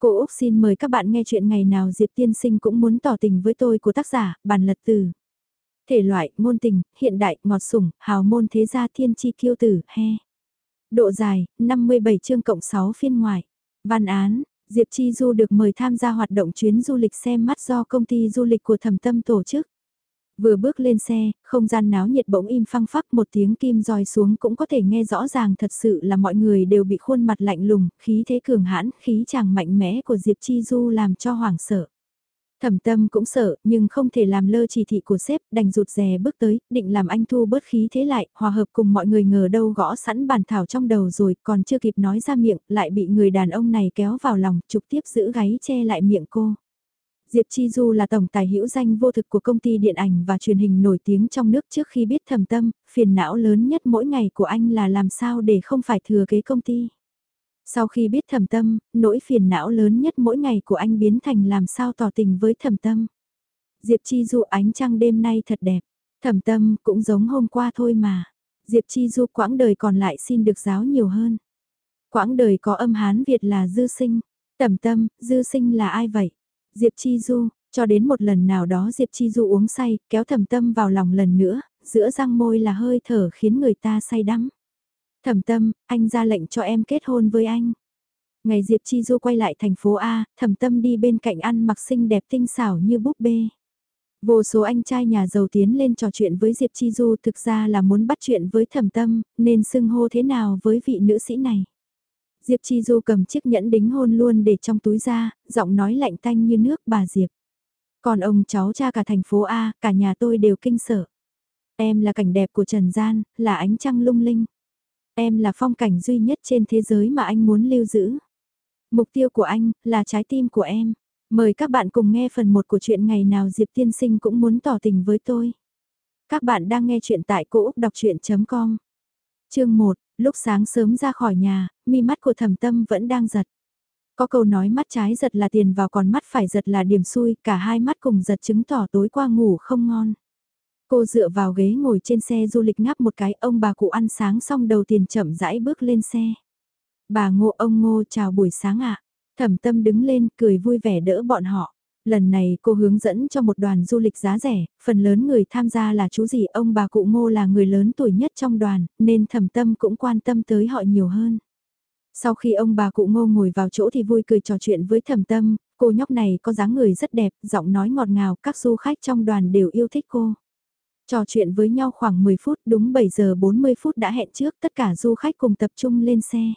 Cô Úc xin mời các bạn nghe chuyện ngày nào Diệp Tiên Sinh cũng muốn tỏ tình với tôi của tác giả, bản lật từ. Thể loại, ngôn tình, hiện đại, ngọt sủng, hào môn thế gia thiên chi kiêu tử, he. Độ dài, 57 chương cộng 6 phiên ngoại. Văn án, Diệp Chi Du được mời tham gia hoạt động chuyến du lịch xem mắt do công ty du lịch của thẩm tâm tổ chức. Vừa bước lên xe, không gian náo nhiệt bỗng im phăng phắc một tiếng kim roi xuống cũng có thể nghe rõ ràng thật sự là mọi người đều bị khuôn mặt lạnh lùng, khí thế cường hãn, khí chàng mạnh mẽ của Diệp Chi Du làm cho hoảng sợ. Thẩm tâm cũng sợ, nhưng không thể làm lơ chỉ thị của sếp, đành rụt rè bước tới, định làm anh thu bớt khí thế lại, hòa hợp cùng mọi người ngờ đâu gõ sẵn bàn thảo trong đầu rồi, còn chưa kịp nói ra miệng, lại bị người đàn ông này kéo vào lòng, trực tiếp giữ gáy che lại miệng cô. Diệp Chi Du là tổng tài hữu danh vô thực của công ty điện ảnh và truyền hình nổi tiếng trong nước trước khi biết thầm tâm, phiền não lớn nhất mỗi ngày của anh là làm sao để không phải thừa kế công ty. Sau khi biết thầm tâm, nỗi phiền não lớn nhất mỗi ngày của anh biến thành làm sao tỏ tình với thầm tâm. Diệp Chi Du ánh trăng đêm nay thật đẹp, thầm tâm cũng giống hôm qua thôi mà. Diệp Chi Du quãng đời còn lại xin được giáo nhiều hơn. Quãng đời có âm Hán Việt là dư sinh, Thầm tâm, dư sinh là ai vậy? Diệp Chi Du, cho đến một lần nào đó Diệp Chi Du uống say, kéo thầm tâm vào lòng lần nữa, giữa răng môi là hơi thở khiến người ta say đắm. Thẩm tâm, anh ra lệnh cho em kết hôn với anh. Ngày Diệp Chi Du quay lại thành phố A, thẩm tâm đi bên cạnh ăn mặc xinh đẹp tinh xảo như búp bê. Vô số anh trai nhà giàu tiến lên trò chuyện với Diệp Chi Du thực ra là muốn bắt chuyện với thẩm tâm, nên xưng hô thế nào với vị nữ sĩ này. Diệp Chi Du cầm chiếc nhẫn đính hôn luôn để trong túi ra, giọng nói lạnh tanh như nước bà Diệp. Còn ông cháu cha cả thành phố A, cả nhà tôi đều kinh sợ. Em là cảnh đẹp của Trần Gian, là ánh trăng lung linh. Em là phong cảnh duy nhất trên thế giới mà anh muốn lưu giữ. Mục tiêu của anh, là trái tim của em. Mời các bạn cùng nghe phần 1 của chuyện ngày nào Diệp Tiên Sinh cũng muốn tỏ tình với tôi. Các bạn đang nghe chuyện tại cỗ đọc chuyện.com. Chương 1, Lúc sáng sớm ra khỏi nhà, mi mắt của thẩm tâm vẫn đang giật. Có câu nói mắt trái giật là tiền vào còn mắt phải giật là điểm xui, cả hai mắt cùng giật chứng tỏ tối qua ngủ không ngon. Cô dựa vào ghế ngồi trên xe du lịch ngáp một cái, ông bà cụ ăn sáng xong đầu tiền chậm rãi bước lên xe. Bà ngô ông ngô chào buổi sáng ạ. Thẩm tâm đứng lên cười vui vẻ đỡ bọn họ. Lần này cô hướng dẫn cho một đoàn du lịch giá rẻ, phần lớn người tham gia là chú gì ông bà cụ ngô là người lớn tuổi nhất trong đoàn, nên thẩm tâm cũng quan tâm tới họ nhiều hơn. Sau khi ông bà cụ ngô ngồi vào chỗ thì vui cười trò chuyện với thẩm tâm, cô nhóc này có dáng người rất đẹp, giọng nói ngọt ngào, các du khách trong đoàn đều yêu thích cô. Trò chuyện với nhau khoảng 10 phút, đúng 7 giờ 40 phút đã hẹn trước, tất cả du khách cùng tập trung lên xe.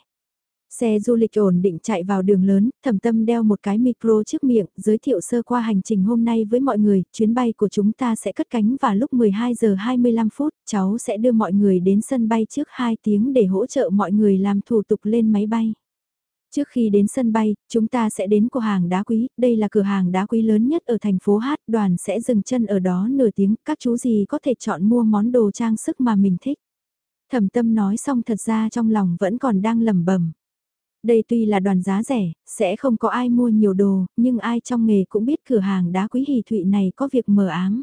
Xe du lịch ổn định chạy vào đường lớn, thẩm tâm đeo một cái micro trước miệng, giới thiệu sơ qua hành trình hôm nay với mọi người, chuyến bay của chúng ta sẽ cất cánh vào lúc 12 giờ 25 phút, cháu sẽ đưa mọi người đến sân bay trước 2 tiếng để hỗ trợ mọi người làm thủ tục lên máy bay. Trước khi đến sân bay, chúng ta sẽ đến cửa hàng đá quý, đây là cửa hàng đá quý lớn nhất ở thành phố Hát, đoàn sẽ dừng chân ở đó nửa tiếng, các chú gì có thể chọn mua món đồ trang sức mà mình thích. Thẩm tâm nói xong thật ra trong lòng vẫn còn đang lẩm bẩm đây tuy là đoàn giá rẻ, sẽ không có ai mua nhiều đồ, nhưng ai trong nghề cũng biết cửa hàng đá quý hỷ thụy này có việc mờ ám.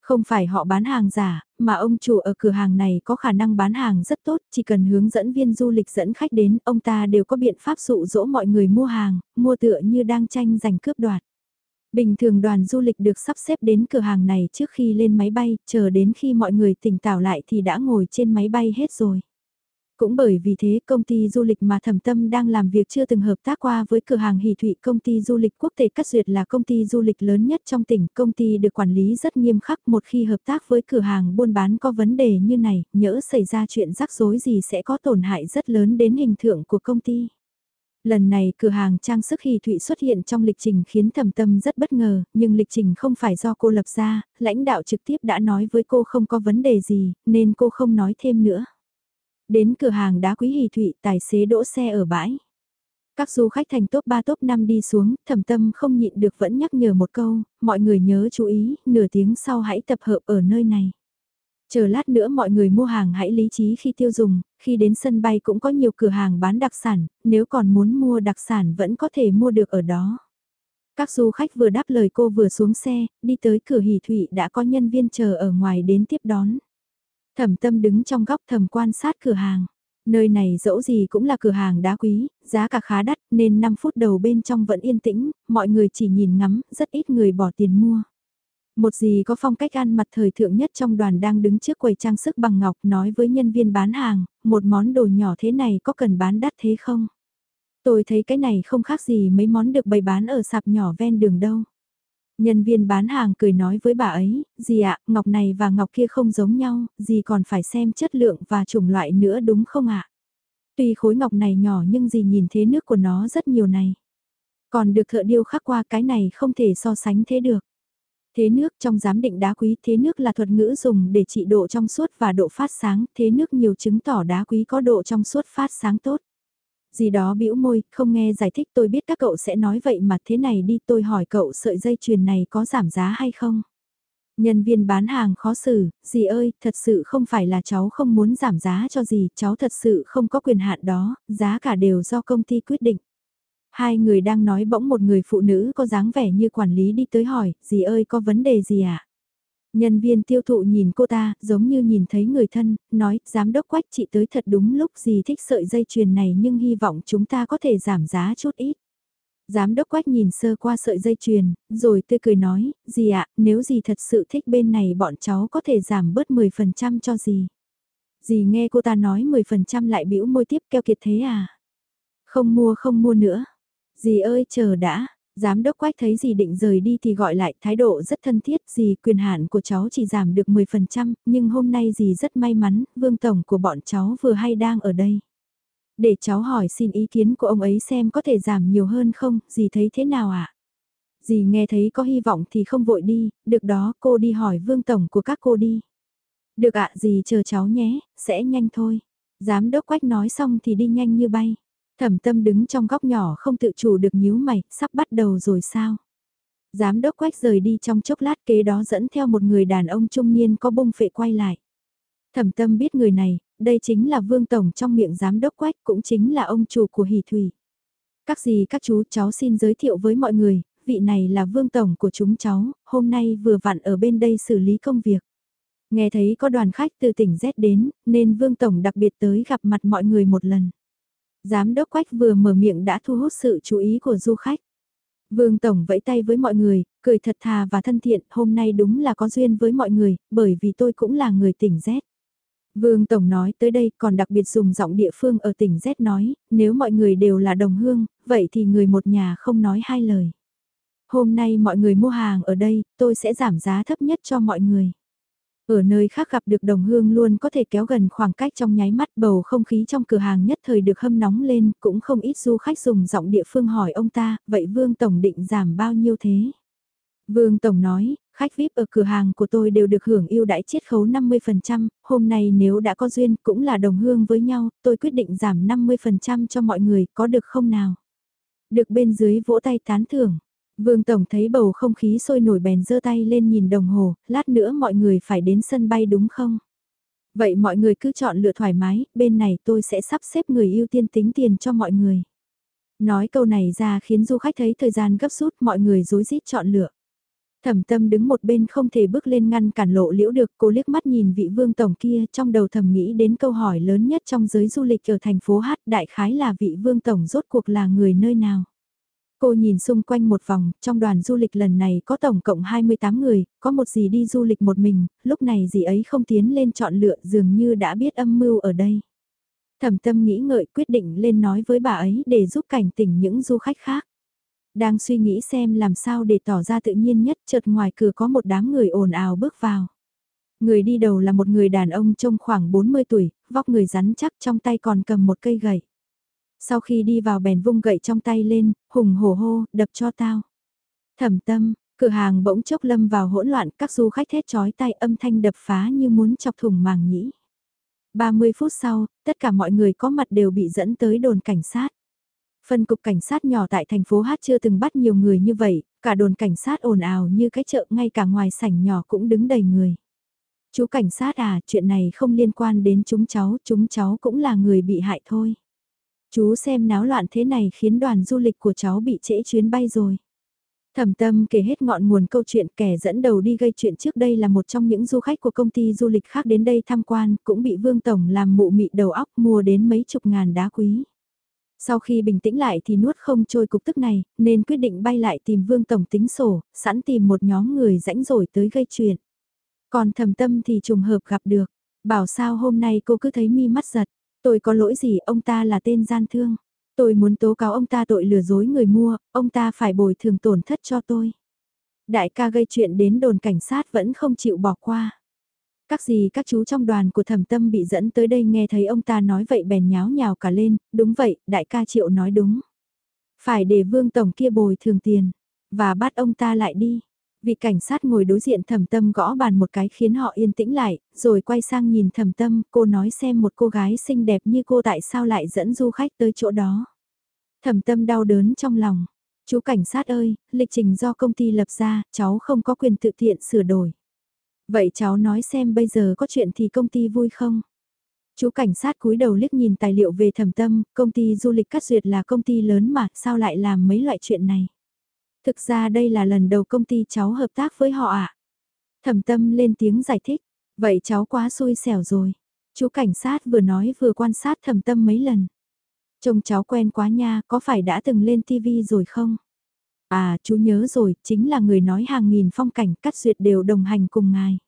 Không phải họ bán hàng giả, mà ông chủ ở cửa hàng này có khả năng bán hàng rất tốt, chỉ cần hướng dẫn viên du lịch dẫn khách đến, ông ta đều có biện pháp dụ dỗ mọi người mua hàng, mua tựa như đang tranh giành cướp đoạt. Bình thường đoàn du lịch được sắp xếp đến cửa hàng này trước khi lên máy bay, chờ đến khi mọi người tỉnh táo lại thì đã ngồi trên máy bay hết rồi. Cũng bởi vì thế công ty du lịch mà thẩm tâm đang làm việc chưa từng hợp tác qua với cửa hàng hỷ thụy công ty du lịch quốc tế Cát Duyệt là công ty du lịch lớn nhất trong tỉnh. Công ty được quản lý rất nghiêm khắc một khi hợp tác với cửa hàng buôn bán có vấn đề như này, nhỡ xảy ra chuyện rắc rối gì sẽ có tổn hại rất lớn đến hình tượng của công ty. Lần này cửa hàng trang sức hỷ thụy xuất hiện trong lịch trình khiến thẩm tâm rất bất ngờ, nhưng lịch trình không phải do cô lập ra, lãnh đạo trực tiếp đã nói với cô không có vấn đề gì, nên cô không nói thêm nữa. Đến cửa hàng đá quý hỷ thụy tài xế đỗ xe ở bãi. Các du khách thành top 3 top 5 đi xuống, thẩm tâm không nhịn được vẫn nhắc nhở một câu, mọi người nhớ chú ý, nửa tiếng sau hãy tập hợp ở nơi này. Chờ lát nữa mọi người mua hàng hãy lý trí khi tiêu dùng, khi đến sân bay cũng có nhiều cửa hàng bán đặc sản, nếu còn muốn mua đặc sản vẫn có thể mua được ở đó. Các du khách vừa đáp lời cô vừa xuống xe, đi tới cửa hỷ thụy đã có nhân viên chờ ở ngoài đến tiếp đón. Thẩm tâm đứng trong góc thầm quan sát cửa hàng. Nơi này dẫu gì cũng là cửa hàng đá quý, giá cả khá đắt nên 5 phút đầu bên trong vẫn yên tĩnh, mọi người chỉ nhìn ngắm, rất ít người bỏ tiền mua. Một gì có phong cách ăn mặt thời thượng nhất trong đoàn đang đứng trước quầy trang sức bằng ngọc nói với nhân viên bán hàng, một món đồ nhỏ thế này có cần bán đắt thế không? Tôi thấy cái này không khác gì mấy món được bày bán ở sạp nhỏ ven đường đâu. Nhân viên bán hàng cười nói với bà ấy, gì ạ, ngọc này và ngọc kia không giống nhau, gì còn phải xem chất lượng và chủng loại nữa đúng không ạ? Tuy khối ngọc này nhỏ nhưng gì nhìn thế nước của nó rất nhiều này. Còn được thợ điêu khắc qua cái này không thể so sánh thế được. Thế nước trong giám định đá quý, thế nước là thuật ngữ dùng để trị độ trong suốt và độ phát sáng, thế nước nhiều chứng tỏ đá quý có độ trong suốt phát sáng tốt. Gì đó bĩu môi, không nghe giải thích tôi biết các cậu sẽ nói vậy mà thế này đi tôi hỏi cậu sợi dây chuyền này có giảm giá hay không? Nhân viên bán hàng khó xử, dì ơi, thật sự không phải là cháu không muốn giảm giá cho gì cháu thật sự không có quyền hạn đó, giá cả đều do công ty quyết định. Hai người đang nói bỗng một người phụ nữ có dáng vẻ như quản lý đi tới hỏi, dì ơi có vấn đề gì ạ? À? Nhân viên tiêu thụ nhìn cô ta, giống như nhìn thấy người thân, nói, giám đốc quách chị tới thật đúng lúc gì thích sợi dây chuyền này nhưng hy vọng chúng ta có thể giảm giá chút ít. Giám đốc quách nhìn sơ qua sợi dây chuyền, rồi tươi cười nói, gì ạ, nếu gì thật sự thích bên này bọn cháu có thể giảm bớt 10% cho gì. Dì nghe cô ta nói 10% lại bĩu môi tiếp keo kiệt thế à? Không mua không mua nữa. Dì ơi chờ đã, Giám đốc quách thấy gì định rời đi thì gọi lại thái độ rất thân thiết gì quyền hạn của cháu chỉ giảm được 10% nhưng hôm nay gì rất may mắn, vương tổng của bọn cháu vừa hay đang ở đây. Để cháu hỏi xin ý kiến của ông ấy xem có thể giảm nhiều hơn không, gì thấy thế nào ạ? À? Dì nghe thấy có hy vọng thì không vội đi, được đó cô đi hỏi vương tổng của các cô đi. Được ạ à, dì chờ cháu nhé, sẽ nhanh thôi. Giám đốc quách nói xong thì đi nhanh như bay. Thẩm tâm đứng trong góc nhỏ không tự chủ được nhíu mày, sắp bắt đầu rồi sao? Giám đốc quách rời đi trong chốc lát kế đó dẫn theo một người đàn ông trung niên có bông phệ quay lại. Thẩm tâm biết người này, đây chính là vương tổng trong miệng giám đốc quách cũng chính là ông chủ của hỷ thủy. Các gì các chú cháu xin giới thiệu với mọi người, vị này là vương tổng của chúng cháu, hôm nay vừa vặn ở bên đây xử lý công việc. Nghe thấy có đoàn khách từ tỉnh Z đến, nên vương tổng đặc biệt tới gặp mặt mọi người một lần. Giám đốc Quách vừa mở miệng đã thu hút sự chú ý của du khách. Vương Tổng vẫy tay với mọi người, cười thật thà và thân thiện, hôm nay đúng là có duyên với mọi người, bởi vì tôi cũng là người tỉnh Z. Vương Tổng nói tới đây còn đặc biệt dùng giọng địa phương ở tỉnh Z nói, nếu mọi người đều là đồng hương, vậy thì người một nhà không nói hai lời. Hôm nay mọi người mua hàng ở đây, tôi sẽ giảm giá thấp nhất cho mọi người. Ở nơi khác gặp được đồng hương luôn có thể kéo gần khoảng cách trong nháy mắt bầu không khí trong cửa hàng nhất thời được hâm nóng lên, cũng không ít du khách dùng giọng địa phương hỏi ông ta, vậy Vương Tổng định giảm bao nhiêu thế? Vương Tổng nói, khách VIP ở cửa hàng của tôi đều được hưởng ưu đãi chiết khấu 50%, hôm nay nếu đã có duyên cũng là đồng hương với nhau, tôi quyết định giảm 50% cho mọi người, có được không nào? Được bên dưới vỗ tay tán thưởng. Vương Tổng thấy bầu không khí sôi nổi bèn giơ tay lên nhìn đồng hồ, lát nữa mọi người phải đến sân bay đúng không? Vậy mọi người cứ chọn lựa thoải mái, bên này tôi sẽ sắp xếp người ưu tiên tính tiền cho mọi người. Nói câu này ra khiến du khách thấy thời gian gấp rút mọi người rối rít chọn lựa. Thẩm tâm đứng một bên không thể bước lên ngăn cản lộ liễu được cô liếc mắt nhìn vị vương tổng kia trong đầu thầm nghĩ đến câu hỏi lớn nhất trong giới du lịch ở thành phố Hát đại khái là vị vương tổng rốt cuộc là người nơi nào. Cô nhìn xung quanh một vòng, trong đoàn du lịch lần này có tổng cộng 28 người, có một dì đi du lịch một mình, lúc này dì ấy không tiến lên chọn lựa dường như đã biết âm mưu ở đây. Thẩm tâm nghĩ ngợi quyết định lên nói với bà ấy để giúp cảnh tỉnh những du khách khác. Đang suy nghĩ xem làm sao để tỏ ra tự nhiên nhất chợt ngoài cửa có một đám người ồn ào bước vào. Người đi đầu là một người đàn ông trông khoảng 40 tuổi, vóc người rắn chắc trong tay còn cầm một cây gậy. Sau khi đi vào bèn vung gậy trong tay lên, hùng hổ hô, đập cho tao. Thẩm tâm, cửa hàng bỗng chốc lâm vào hỗn loạn, các du khách thét chói tay âm thanh đập phá như muốn chọc thủng màng nhĩ. 30 phút sau, tất cả mọi người có mặt đều bị dẫn tới đồn cảnh sát. Phân cục cảnh sát nhỏ tại thành phố Hát chưa từng bắt nhiều người như vậy, cả đồn cảnh sát ồn ào như cái chợ ngay cả ngoài sảnh nhỏ cũng đứng đầy người. Chú cảnh sát à, chuyện này không liên quan đến chúng cháu, chúng cháu cũng là người bị hại thôi. Chú xem náo loạn thế này khiến đoàn du lịch của cháu bị trễ chuyến bay rồi. Thẩm tâm kể hết ngọn nguồn câu chuyện kẻ dẫn đầu đi gây chuyện trước đây là một trong những du khách của công ty du lịch khác đến đây tham quan, cũng bị Vương Tổng làm mụ mị đầu óc mua đến mấy chục ngàn đá quý. Sau khi bình tĩnh lại thì nuốt không trôi cục tức này, nên quyết định bay lại tìm Vương Tổng tính sổ, sẵn tìm một nhóm người rãnh rỗi tới gây chuyện. Còn thầm tâm thì trùng hợp gặp được, bảo sao hôm nay cô cứ thấy mi mắt giật, tôi có lỗi gì ông ta là tên gian thương. Tôi muốn tố cáo ông ta tội lừa dối người mua, ông ta phải bồi thường tổn thất cho tôi. Đại ca gây chuyện đến đồn cảnh sát vẫn không chịu bỏ qua. Các gì các chú trong đoàn của thẩm tâm bị dẫn tới đây nghe thấy ông ta nói vậy bèn nháo nhào cả lên, đúng vậy, đại ca triệu nói đúng. Phải để vương tổng kia bồi thường tiền, và bắt ông ta lại đi. Vị cảnh sát ngồi đối diện thẩm tâm gõ bàn một cái khiến họ yên tĩnh lại, rồi quay sang nhìn thẩm tâm, cô nói xem một cô gái xinh đẹp như cô tại sao lại dẫn du khách tới chỗ đó. Thẩm tâm đau đớn trong lòng. Chú cảnh sát ơi, lịch trình do công ty lập ra, cháu không có quyền tự tiện sửa đổi. Vậy cháu nói xem bây giờ có chuyện thì công ty vui không? Chú cảnh sát cúi đầu liếc nhìn tài liệu về thẩm tâm, công ty du lịch cắt duyệt là công ty lớn mà, sao lại làm mấy loại chuyện này? Thực ra đây là lần đầu công ty cháu hợp tác với họ ạ. À? Thẩm tâm lên tiếng giải thích, vậy cháu quá xui xẻo rồi. Chú cảnh sát vừa nói vừa quan sát thẩm tâm mấy lần. Trông cháu quen quá nha, có phải đã từng lên TV rồi không? À, chú nhớ rồi, chính là người nói hàng nghìn phong cảnh cắt duyệt đều đồng hành cùng ngài.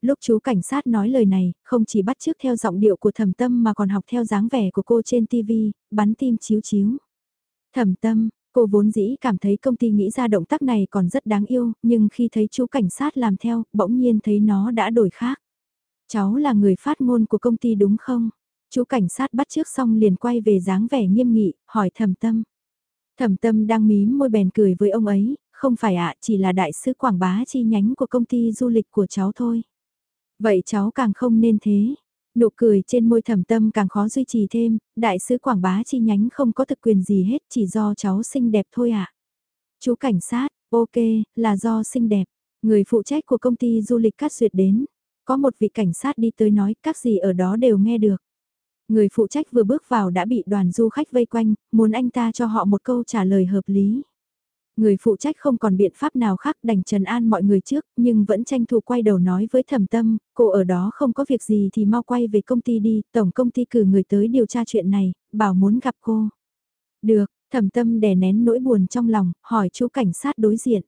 Lúc chú cảnh sát nói lời này, không chỉ bắt chước theo giọng điệu của thẩm tâm mà còn học theo dáng vẻ của cô trên TV, bắn tim chiếu chiếu. Thẩm tâm, cô vốn dĩ cảm thấy công ty nghĩ ra động tác này còn rất đáng yêu, nhưng khi thấy chú cảnh sát làm theo, bỗng nhiên thấy nó đã đổi khác. Cháu là người phát ngôn của công ty đúng không? Chú cảnh sát bắt trước xong liền quay về dáng vẻ nghiêm nghị, hỏi thẩm tâm. Thẩm tâm đang mím môi bèn cười với ông ấy, không phải ạ, chỉ là đại sứ quảng bá chi nhánh của công ty du lịch của cháu thôi. Vậy cháu càng không nên thế. Nụ cười trên môi thẩm tâm càng khó duy trì thêm, đại sứ quảng bá chi nhánh không có thực quyền gì hết chỉ do cháu xinh đẹp thôi ạ. Chú cảnh sát, ok, là do xinh đẹp. Người phụ trách của công ty du lịch cắt duyệt đến. Có một vị cảnh sát đi tới nói các gì ở đó đều nghe được. Người phụ trách vừa bước vào đã bị đoàn du khách vây quanh, muốn anh ta cho họ một câu trả lời hợp lý. Người phụ trách không còn biện pháp nào khác đành trần an mọi người trước, nhưng vẫn tranh thủ quay đầu nói với thẩm tâm, cô ở đó không có việc gì thì mau quay về công ty đi, tổng công ty cử người tới điều tra chuyện này, bảo muốn gặp cô. Được, thẩm tâm đè nén nỗi buồn trong lòng, hỏi chú cảnh sát đối diện.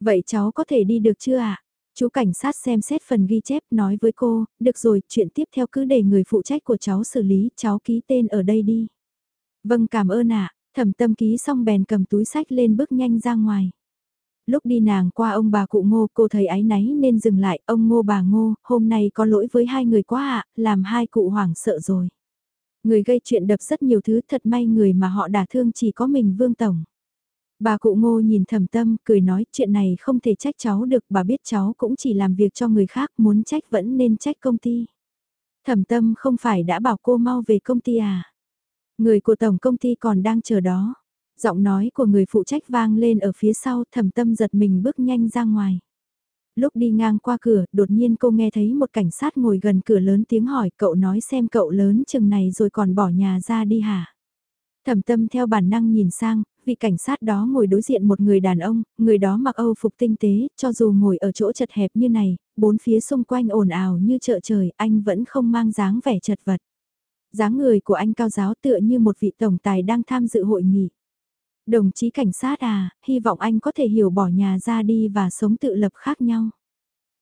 Vậy cháu có thể đi được chưa ạ? Chú cảnh sát xem xét phần ghi chép nói với cô, được rồi, chuyện tiếp theo cứ để người phụ trách của cháu xử lý, cháu ký tên ở đây đi. Vâng cảm ơn ạ, thẩm tâm ký xong bèn cầm túi sách lên bước nhanh ra ngoài. Lúc đi nàng qua ông bà cụ ngô cô thấy ái náy nên dừng lại, ông ngô bà ngô, hôm nay có lỗi với hai người quá ạ, làm hai cụ hoảng sợ rồi. Người gây chuyện đập rất nhiều thứ thật may người mà họ đả thương chỉ có mình Vương Tổng. Bà cụ ngô nhìn thầm tâm, cười nói chuyện này không thể trách cháu được, bà biết cháu cũng chỉ làm việc cho người khác, muốn trách vẫn nên trách công ty. Thẩm tâm không phải đã bảo cô mau về công ty à? Người của tổng công ty còn đang chờ đó. Giọng nói của người phụ trách vang lên ở phía sau, thẩm tâm giật mình bước nhanh ra ngoài. Lúc đi ngang qua cửa, đột nhiên cô nghe thấy một cảnh sát ngồi gần cửa lớn tiếng hỏi cậu nói xem cậu lớn chừng này rồi còn bỏ nhà ra đi hả? Thẩm tâm theo bản năng nhìn sang, vị cảnh sát đó ngồi đối diện một người đàn ông, người đó mặc âu phục tinh tế, cho dù ngồi ở chỗ chật hẹp như này, bốn phía xung quanh ồn ào như chợ trời, anh vẫn không mang dáng vẻ chật vật dáng người của anh cao giáo tựa như một vị tổng tài đang tham dự hội nghị. Đồng chí cảnh sát à, hy vọng anh có thể hiểu bỏ nhà ra đi và sống tự lập khác nhau.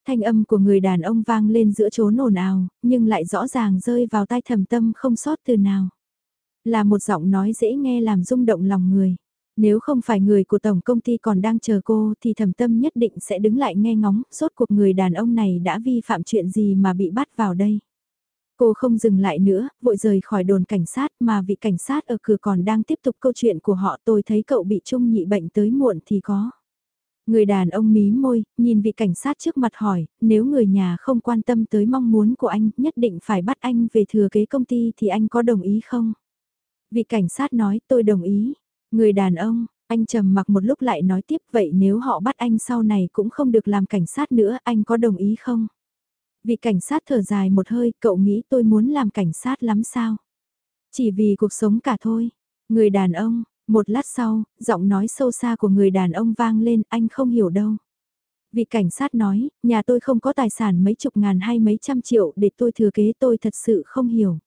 Thanh âm của người đàn ông vang lên giữa chốn ồn ào, nhưng lại rõ ràng rơi vào tai thầm tâm không sót từ nào. Là một giọng nói dễ nghe làm rung động lòng người. Nếu không phải người của tổng công ty còn đang chờ cô thì thẩm tâm nhất định sẽ đứng lại nghe ngóng, rốt cuộc người đàn ông này đã vi phạm chuyện gì mà bị bắt vào đây. Cô không dừng lại nữa, vội rời khỏi đồn cảnh sát mà vị cảnh sát ở cửa còn đang tiếp tục câu chuyện của họ tôi thấy cậu bị trung nhị bệnh tới muộn thì có. Người đàn ông mí môi, nhìn vị cảnh sát trước mặt hỏi, nếu người nhà không quan tâm tới mong muốn của anh, nhất định phải bắt anh về thừa kế công ty thì anh có đồng ý không? Vị cảnh sát nói tôi đồng ý. Người đàn ông, anh trầm mặc một lúc lại nói tiếp vậy nếu họ bắt anh sau này cũng không được làm cảnh sát nữa anh có đồng ý không? Vị cảnh sát thở dài một hơi cậu nghĩ tôi muốn làm cảnh sát lắm sao? Chỉ vì cuộc sống cả thôi. Người đàn ông, Một lát sau, giọng nói sâu xa của người đàn ông vang lên anh không hiểu đâu. Vị cảnh sát nói, nhà tôi không có tài sản mấy chục ngàn hay mấy trăm triệu để tôi thừa kế tôi thật sự không hiểu.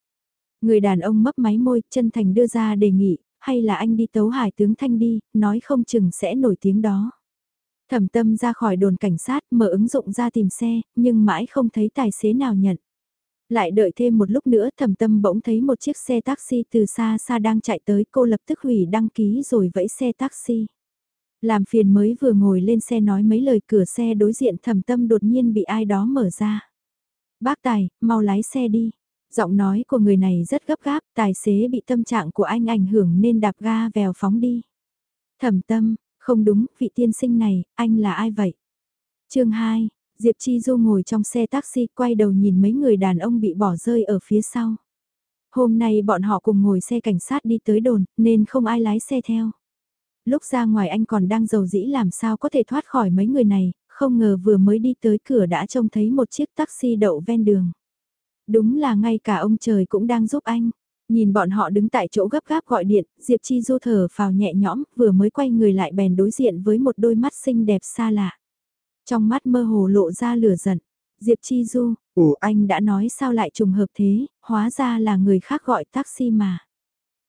Người đàn ông mấp máy môi, chân thành đưa ra đề nghị, hay là anh đi tấu hải tướng Thanh đi, nói không chừng sẽ nổi tiếng đó. Thẩm tâm ra khỏi đồn cảnh sát mở ứng dụng ra tìm xe, nhưng mãi không thấy tài xế nào nhận. Lại đợi thêm một lúc nữa thẩm tâm bỗng thấy một chiếc xe taxi từ xa xa đang chạy tới cô lập tức hủy đăng ký rồi vẫy xe taxi. Làm phiền mới vừa ngồi lên xe nói mấy lời cửa xe đối diện thẩm tâm đột nhiên bị ai đó mở ra. Bác Tài, mau lái xe đi. Giọng nói của người này rất gấp gáp, tài xế bị tâm trạng của anh ảnh hưởng nên đạp ga vèo phóng đi. Thẩm tâm, không đúng, vị tiên sinh này, anh là ai vậy? chương 2, Diệp Chi Du ngồi trong xe taxi quay đầu nhìn mấy người đàn ông bị bỏ rơi ở phía sau. Hôm nay bọn họ cùng ngồi xe cảnh sát đi tới đồn, nên không ai lái xe theo. Lúc ra ngoài anh còn đang giàu dĩ làm sao có thể thoát khỏi mấy người này, không ngờ vừa mới đi tới cửa đã trông thấy một chiếc taxi đậu ven đường. Đúng là ngay cả ông trời cũng đang giúp anh. Nhìn bọn họ đứng tại chỗ gấp gáp gọi điện, Diệp Chi Du thở phào nhẹ nhõm, vừa mới quay người lại bèn đối diện với một đôi mắt xinh đẹp xa lạ. Trong mắt mơ hồ lộ ra lửa giận. Diệp Chi Du, ủa anh đã nói sao lại trùng hợp thế, hóa ra là người khác gọi taxi mà.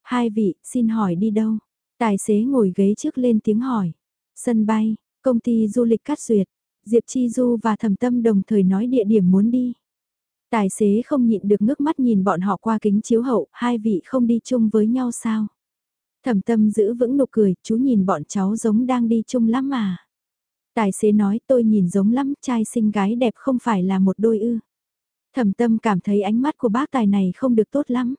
Hai vị, xin hỏi đi đâu? Tài xế ngồi ghế trước lên tiếng hỏi. Sân bay, công ty du lịch cắt duyệt. Diệp Chi Du và Thẩm Tâm đồng thời nói địa điểm muốn đi. Tài xế không nhịn được ngước mắt nhìn bọn họ qua kính chiếu hậu, hai vị không đi chung với nhau sao? Thẩm tâm giữ vững nụ cười, chú nhìn bọn cháu giống đang đi chung lắm mà. Tài xế nói tôi nhìn giống lắm, trai xinh gái đẹp không phải là một đôi ư. Thẩm tâm cảm thấy ánh mắt của bác tài này không được tốt lắm.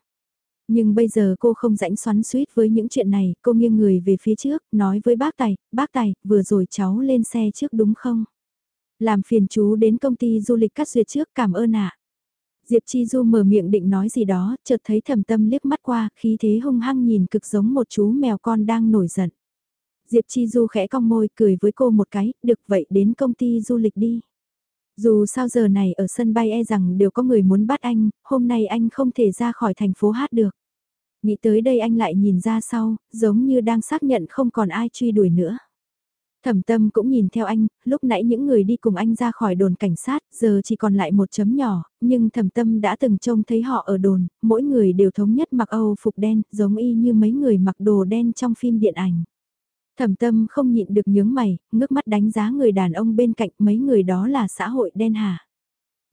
Nhưng bây giờ cô không rãnh xoắn suýt với những chuyện này, cô nghiêng người về phía trước, nói với bác tài, bác tài, vừa rồi cháu lên xe trước đúng không? Làm phiền chú đến công ty du lịch cắt duyệt trước cảm ơn ạ. Diệp Chi Du mở miệng định nói gì đó, chợt thấy thầm tâm liếc mắt qua, khí thế hung hăng nhìn cực giống một chú mèo con đang nổi giận. Diệp Chi Du khẽ cong môi cười với cô một cái, được vậy đến công ty du lịch đi. Dù sao giờ này ở sân bay e rằng đều có người muốn bắt anh, hôm nay anh không thể ra khỏi thành phố hát được. Nghĩ tới đây anh lại nhìn ra sau, giống như đang xác nhận không còn ai truy đuổi nữa. Thẩm tâm cũng nhìn theo anh, lúc nãy những người đi cùng anh ra khỏi đồn cảnh sát, giờ chỉ còn lại một chấm nhỏ, nhưng thẩm tâm đã từng trông thấy họ ở đồn, mỗi người đều thống nhất mặc Âu phục đen, giống y như mấy người mặc đồ đen trong phim điện ảnh. Thẩm tâm không nhịn được nhướng mày, ngước mắt đánh giá người đàn ông bên cạnh mấy người đó là xã hội đen hả?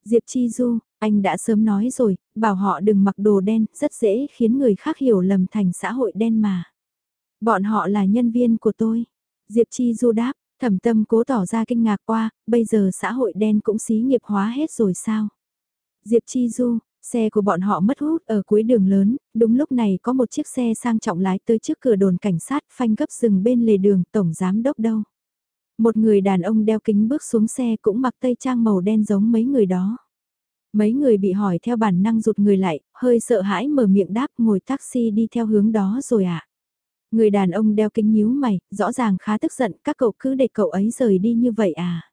Diệp Chi Du, anh đã sớm nói rồi, bảo họ đừng mặc đồ đen, rất dễ khiến người khác hiểu lầm thành xã hội đen mà. Bọn họ là nhân viên của tôi. Diệp Chi Du đáp, thẩm tâm cố tỏ ra kinh ngạc qua, bây giờ xã hội đen cũng xí nghiệp hóa hết rồi sao? Diệp Chi Du, xe của bọn họ mất hút ở cuối đường lớn, đúng lúc này có một chiếc xe sang trọng lái tới trước cửa đồn cảnh sát phanh gấp rừng bên lề đường tổng giám đốc đâu. Một người đàn ông đeo kính bước xuống xe cũng mặc tây trang màu đen giống mấy người đó. Mấy người bị hỏi theo bản năng rụt người lại, hơi sợ hãi mở miệng đáp ngồi taxi đi theo hướng đó rồi ạ. À? Người đàn ông đeo kính nhíu mày, rõ ràng khá tức giận, các cậu cứ để cậu ấy rời đi như vậy à.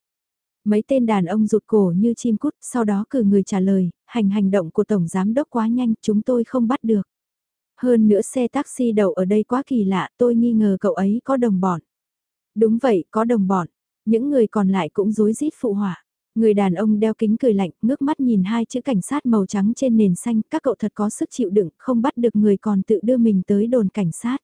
Mấy tên đàn ông rụt cổ như chim cút, sau đó cử người trả lời, hành hành động của Tổng Giám Đốc quá nhanh, chúng tôi không bắt được. Hơn nữa xe taxi đậu ở đây quá kỳ lạ, tôi nghi ngờ cậu ấy có đồng bọn. Đúng vậy, có đồng bọn. Những người còn lại cũng rối rít phụ họa. Người đàn ông đeo kính cười lạnh, ngước mắt nhìn hai chữ cảnh sát màu trắng trên nền xanh, các cậu thật có sức chịu đựng, không bắt được người còn tự đưa mình tới đồn cảnh sát.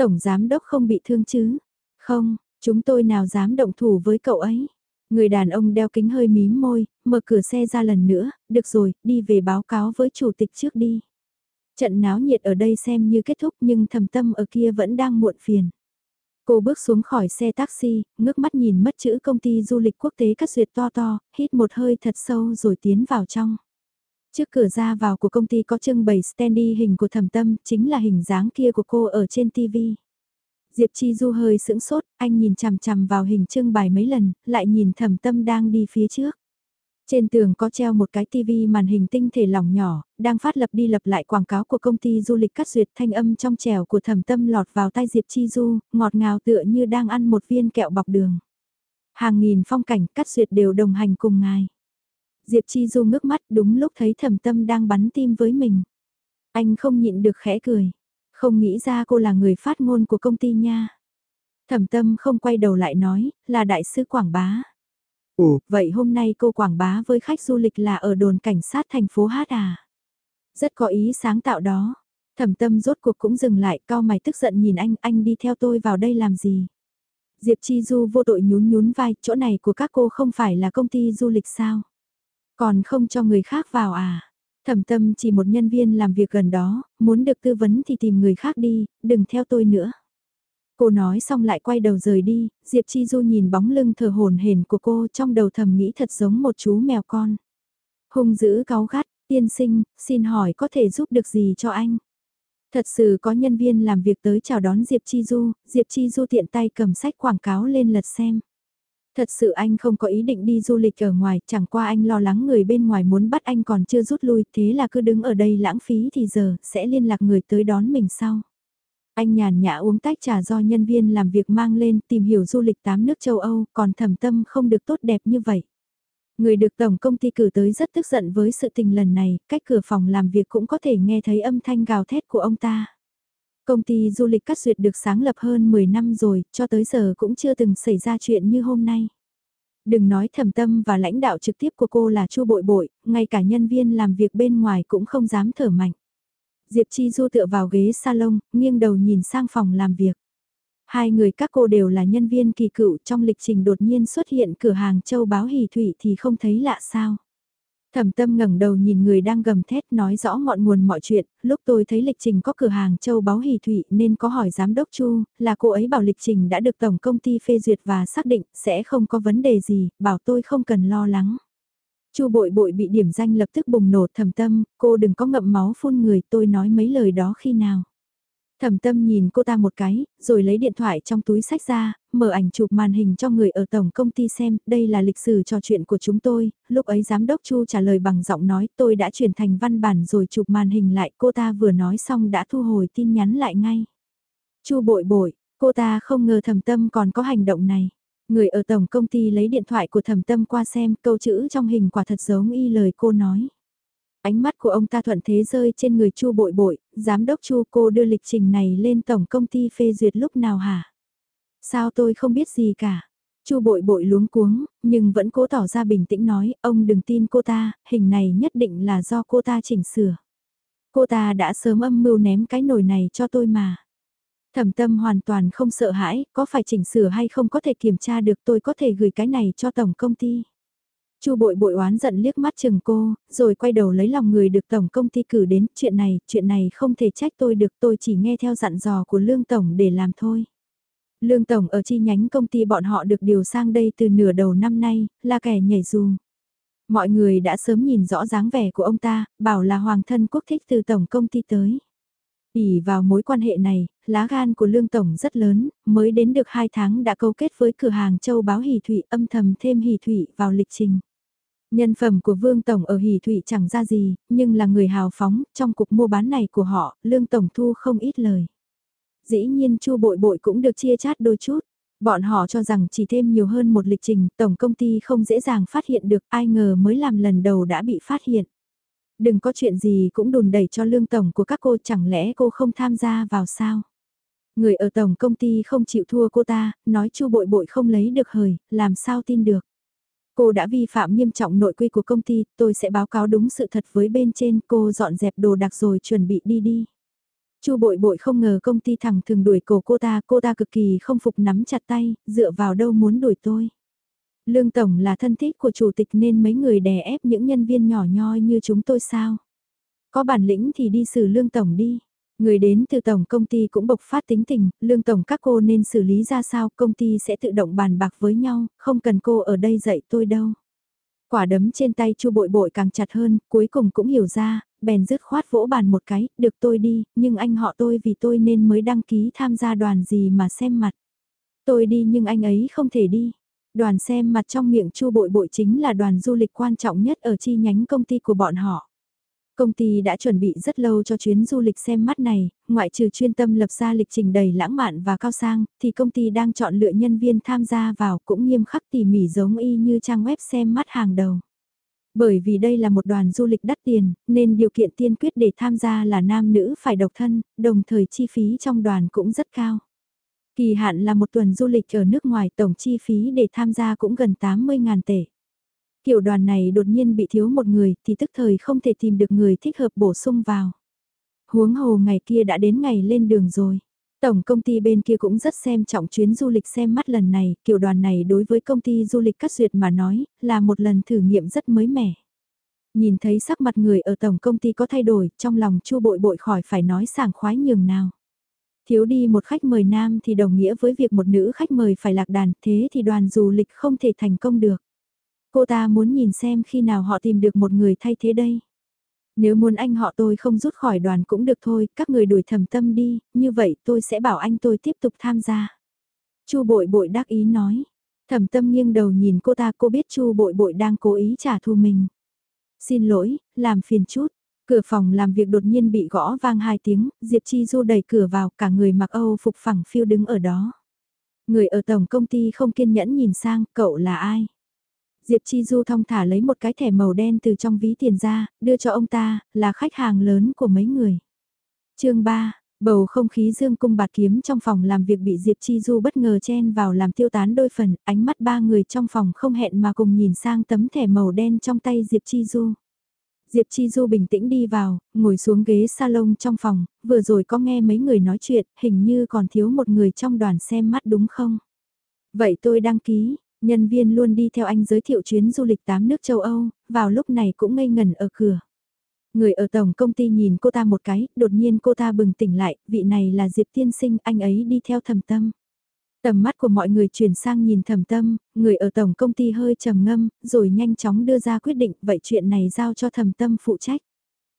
Tổng giám đốc không bị thương chứ? Không, chúng tôi nào dám động thủ với cậu ấy. Người đàn ông đeo kính hơi mím môi, mở cửa xe ra lần nữa, được rồi, đi về báo cáo với chủ tịch trước đi. Trận náo nhiệt ở đây xem như kết thúc nhưng thầm tâm ở kia vẫn đang muộn phiền. Cô bước xuống khỏi xe taxi, ngước mắt nhìn mất chữ công ty du lịch quốc tế cắt duyệt to to, hít một hơi thật sâu rồi tiến vào trong. Trước cửa ra vào của công ty có trưng bày standy hình của thẩm tâm, chính là hình dáng kia của cô ở trên TV. Diệp Chi Du hơi sững sốt, anh nhìn chằm chằm vào hình trưng bày mấy lần, lại nhìn thẩm tâm đang đi phía trước. Trên tường có treo một cái tivi màn hình tinh thể lỏng nhỏ, đang phát lập đi lập lại quảng cáo của công ty du lịch cắt duyệt thanh âm trong trèo của thẩm tâm lọt vào tai Diệp Chi Du, ngọt ngào tựa như đang ăn một viên kẹo bọc đường. Hàng nghìn phong cảnh cắt duyệt đều đồng hành cùng ngài. Diệp Chi Du ngước mắt đúng lúc thấy thẩm tâm đang bắn tim với mình. Anh không nhịn được khẽ cười. Không nghĩ ra cô là người phát ngôn của công ty nha. Thẩm tâm không quay đầu lại nói, là đại sứ quảng bá. Ồ, vậy hôm nay cô quảng bá với khách du lịch là ở đồn cảnh sát thành phố Hát à? Rất có ý sáng tạo đó. Thẩm tâm rốt cuộc cũng dừng lại, cao mày tức giận nhìn anh, anh đi theo tôi vào đây làm gì? Diệp Chi Du vô tội nhún nhún vai, chỗ này của các cô không phải là công ty du lịch sao? Còn không cho người khác vào à? Thẩm tâm chỉ một nhân viên làm việc gần đó, muốn được tư vấn thì tìm người khác đi, đừng theo tôi nữa. Cô nói xong lại quay đầu rời đi, Diệp Chi Du nhìn bóng lưng thờ hồn hển của cô trong đầu thầm nghĩ thật giống một chú mèo con. Hung dữ cáu gắt, tiên sinh, xin hỏi có thể giúp được gì cho anh? Thật sự có nhân viên làm việc tới chào đón Diệp Chi Du, Diệp Chi Du tiện tay cầm sách quảng cáo lên lật xem. Thật sự anh không có ý định đi du lịch ở ngoài, chẳng qua anh lo lắng người bên ngoài muốn bắt anh còn chưa rút lui, thế là cứ đứng ở đây lãng phí thì giờ, sẽ liên lạc người tới đón mình sau. Anh nhàn nhã uống tách trà do nhân viên làm việc mang lên tìm hiểu du lịch tám nước châu Âu, còn thầm tâm không được tốt đẹp như vậy. Người được tổng công ty cử tới rất tức giận với sự tình lần này, cách cửa phòng làm việc cũng có thể nghe thấy âm thanh gào thét của ông ta. Công ty du lịch cắt duyệt được sáng lập hơn 10 năm rồi, cho tới giờ cũng chưa từng xảy ra chuyện như hôm nay. Đừng nói thầm tâm và lãnh đạo trực tiếp của cô là chu bội bội, ngay cả nhân viên làm việc bên ngoài cũng không dám thở mạnh. Diệp Chi Du tựa vào ghế salon, nghiêng đầu nhìn sang phòng làm việc. Hai người các cô đều là nhân viên kỳ cựu trong lịch trình đột nhiên xuất hiện cửa hàng châu báo hỷ thủy thì không thấy lạ sao. Thẩm tâm ngẩng đầu nhìn người đang gầm thét nói rõ ngọn nguồn mọi chuyện, lúc tôi thấy lịch trình có cửa hàng châu báo hỷ thủy nên có hỏi giám đốc Chu, là cô ấy bảo lịch trình đã được tổng công ty phê duyệt và xác định sẽ không có vấn đề gì, bảo tôi không cần lo lắng. Chu bội bội bị điểm danh lập tức bùng nổ thầm tâm, cô đừng có ngậm máu phun người tôi nói mấy lời đó khi nào. Thẩm tâm nhìn cô ta một cái, rồi lấy điện thoại trong túi sách ra, mở ảnh chụp màn hình cho người ở tổng công ty xem, đây là lịch sử trò chuyện của chúng tôi, lúc ấy giám đốc Chu trả lời bằng giọng nói tôi đã chuyển thành văn bản rồi chụp màn hình lại, cô ta vừa nói xong đã thu hồi tin nhắn lại ngay. Chu bội bội, cô ta không ngờ thẩm tâm còn có hành động này. Người ở tổng công ty lấy điện thoại của thẩm tâm qua xem câu chữ trong hình quả thật giống y lời cô nói. Ánh mắt của ông ta thuận thế rơi trên người Chu bội bội, giám đốc Chu cô đưa lịch trình này lên tổng công ty phê duyệt lúc nào hả? Sao tôi không biết gì cả? Chu bội bội luống cuống, nhưng vẫn cố tỏ ra bình tĩnh nói, ông đừng tin cô ta, hình này nhất định là do cô ta chỉnh sửa. Cô ta đã sớm âm mưu ném cái nồi này cho tôi mà. Thẩm tâm hoàn toàn không sợ hãi, có phải chỉnh sửa hay không có thể kiểm tra được tôi có thể gửi cái này cho tổng công ty. Chu bội bội oán giận liếc mắt chừng cô, rồi quay đầu lấy lòng người được tổng công ty cử đến, chuyện này, chuyện này không thể trách tôi được tôi chỉ nghe theo dặn dò của Lương Tổng để làm thôi. Lương Tổng ở chi nhánh công ty bọn họ được điều sang đây từ nửa đầu năm nay, là kẻ nhảy dù. Mọi người đã sớm nhìn rõ dáng vẻ của ông ta, bảo là hoàng thân quốc thích từ tổng công ty tới. ỉ vào mối quan hệ này, lá gan của Lương Tổng rất lớn, mới đến được 2 tháng đã câu kết với cửa hàng châu báo hỷ thủy âm thầm thêm hỷ thủy vào lịch trình. Nhân phẩm của Vương Tổng ở Hỷ Thụy chẳng ra gì, nhưng là người hào phóng, trong cuộc mua bán này của họ, Lương Tổng thu không ít lời. Dĩ nhiên Chu Bội Bội cũng được chia chát đôi chút. Bọn họ cho rằng chỉ thêm nhiều hơn một lịch trình, tổng công ty không dễ dàng phát hiện được, ai ngờ mới làm lần đầu đã bị phát hiện. Đừng có chuyện gì cũng đùn đẩy cho lương tổng của các cô, chẳng lẽ cô không tham gia vào sao? Người ở tổng công ty không chịu thua cô ta, nói chu bội bội không lấy được hời, làm sao tin được? Cô đã vi phạm nghiêm trọng nội quy của công ty, tôi sẽ báo cáo đúng sự thật với bên trên, cô dọn dẹp đồ đạc rồi chuẩn bị đi đi. Chu bội bội không ngờ công ty thẳng thường đuổi cổ cô ta, cô ta cực kỳ không phục nắm chặt tay, dựa vào đâu muốn đuổi tôi. Lương Tổng là thân thích của chủ tịch nên mấy người đè ép những nhân viên nhỏ nhoi như chúng tôi sao? Có bản lĩnh thì đi xử Lương Tổng đi. Người đến từ tổng công ty cũng bộc phát tính tình, lương tổng các cô nên xử lý ra sao, công ty sẽ tự động bàn bạc với nhau, không cần cô ở đây dạy tôi đâu. Quả đấm trên tay chu bội bội càng chặt hơn, cuối cùng cũng hiểu ra, bèn dứt khoát vỗ bàn một cái, được tôi đi, nhưng anh họ tôi vì tôi nên mới đăng ký tham gia đoàn gì mà xem mặt. Tôi đi nhưng anh ấy không thể đi. Đoàn xem mặt trong miệng chu bội bội chính là đoàn du lịch quan trọng nhất ở chi nhánh công ty của bọn họ. Công ty đã chuẩn bị rất lâu cho chuyến du lịch xem mắt này, ngoại trừ chuyên tâm lập ra lịch trình đầy lãng mạn và cao sang, thì công ty đang chọn lựa nhân viên tham gia vào cũng nghiêm khắc tỉ mỉ giống y như trang web xem mắt hàng đầu. Bởi vì đây là một đoàn du lịch đắt tiền, nên điều kiện tiên quyết để tham gia là nam nữ phải độc thân, đồng thời chi phí trong đoàn cũng rất cao. Kỳ hạn là một tuần du lịch ở nước ngoài tổng chi phí để tham gia cũng gần 80.000 tệ. Kiểu đoàn này đột nhiên bị thiếu một người thì tức thời không thể tìm được người thích hợp bổ sung vào. Huống hồ ngày kia đã đến ngày lên đường rồi. Tổng công ty bên kia cũng rất xem trọng chuyến du lịch xem mắt lần này, kiểu đoàn này đối với công ty du lịch cắt duyệt mà nói, là một lần thử nghiệm rất mới mẻ. Nhìn thấy sắc mặt người ở tổng công ty có thay đổi, trong lòng chu bội bội khỏi phải nói sảng khoái nhường nào. Thiếu đi một khách mời nam thì đồng nghĩa với việc một nữ khách mời phải lạc đàn, thế thì đoàn du lịch không thể thành công được. Cô ta muốn nhìn xem khi nào họ tìm được một người thay thế đây. Nếu muốn anh họ tôi không rút khỏi đoàn cũng được thôi, các người đuổi thầm tâm đi, như vậy tôi sẽ bảo anh tôi tiếp tục tham gia. Chu bội bội đắc ý nói. Thẩm tâm nghiêng đầu nhìn cô ta cô biết chu bội bội đang cố ý trả thù mình. Xin lỗi, làm phiền chút. Cửa phòng làm việc đột nhiên bị gõ vang hai tiếng, Diệp Chi Du đẩy cửa vào cả người mặc Âu phục phẳng phiêu đứng ở đó. Người ở tổng công ty không kiên nhẫn nhìn sang, cậu là ai? Diệp Chi Du thong thả lấy một cái thẻ màu đen từ trong ví tiền ra, đưa cho ông ta, là khách hàng lớn của mấy người. chương 3, bầu không khí dương cung bạt kiếm trong phòng làm việc bị Diệp Chi Du bất ngờ chen vào làm tiêu tán đôi phần, ánh mắt ba người trong phòng không hẹn mà cùng nhìn sang tấm thẻ màu đen trong tay Diệp Chi Du. Diệp Chi Du bình tĩnh đi vào, ngồi xuống ghế salon trong phòng, vừa rồi có nghe mấy người nói chuyện, hình như còn thiếu một người trong đoàn xem mắt đúng không? Vậy tôi đăng ký, Nhân viên luôn đi theo anh giới thiệu chuyến du lịch tám nước châu Âu, vào lúc này cũng ngây ngần ở cửa. Người ở tổng công ty nhìn cô ta một cái, đột nhiên cô ta bừng tỉnh lại, vị này là Diệp Tiên Sinh, anh ấy đi theo thầm tâm. Tầm mắt của mọi người chuyển sang nhìn thầm tâm, người ở tổng công ty hơi trầm ngâm, rồi nhanh chóng đưa ra quyết định, vậy chuyện này giao cho thầm tâm phụ trách.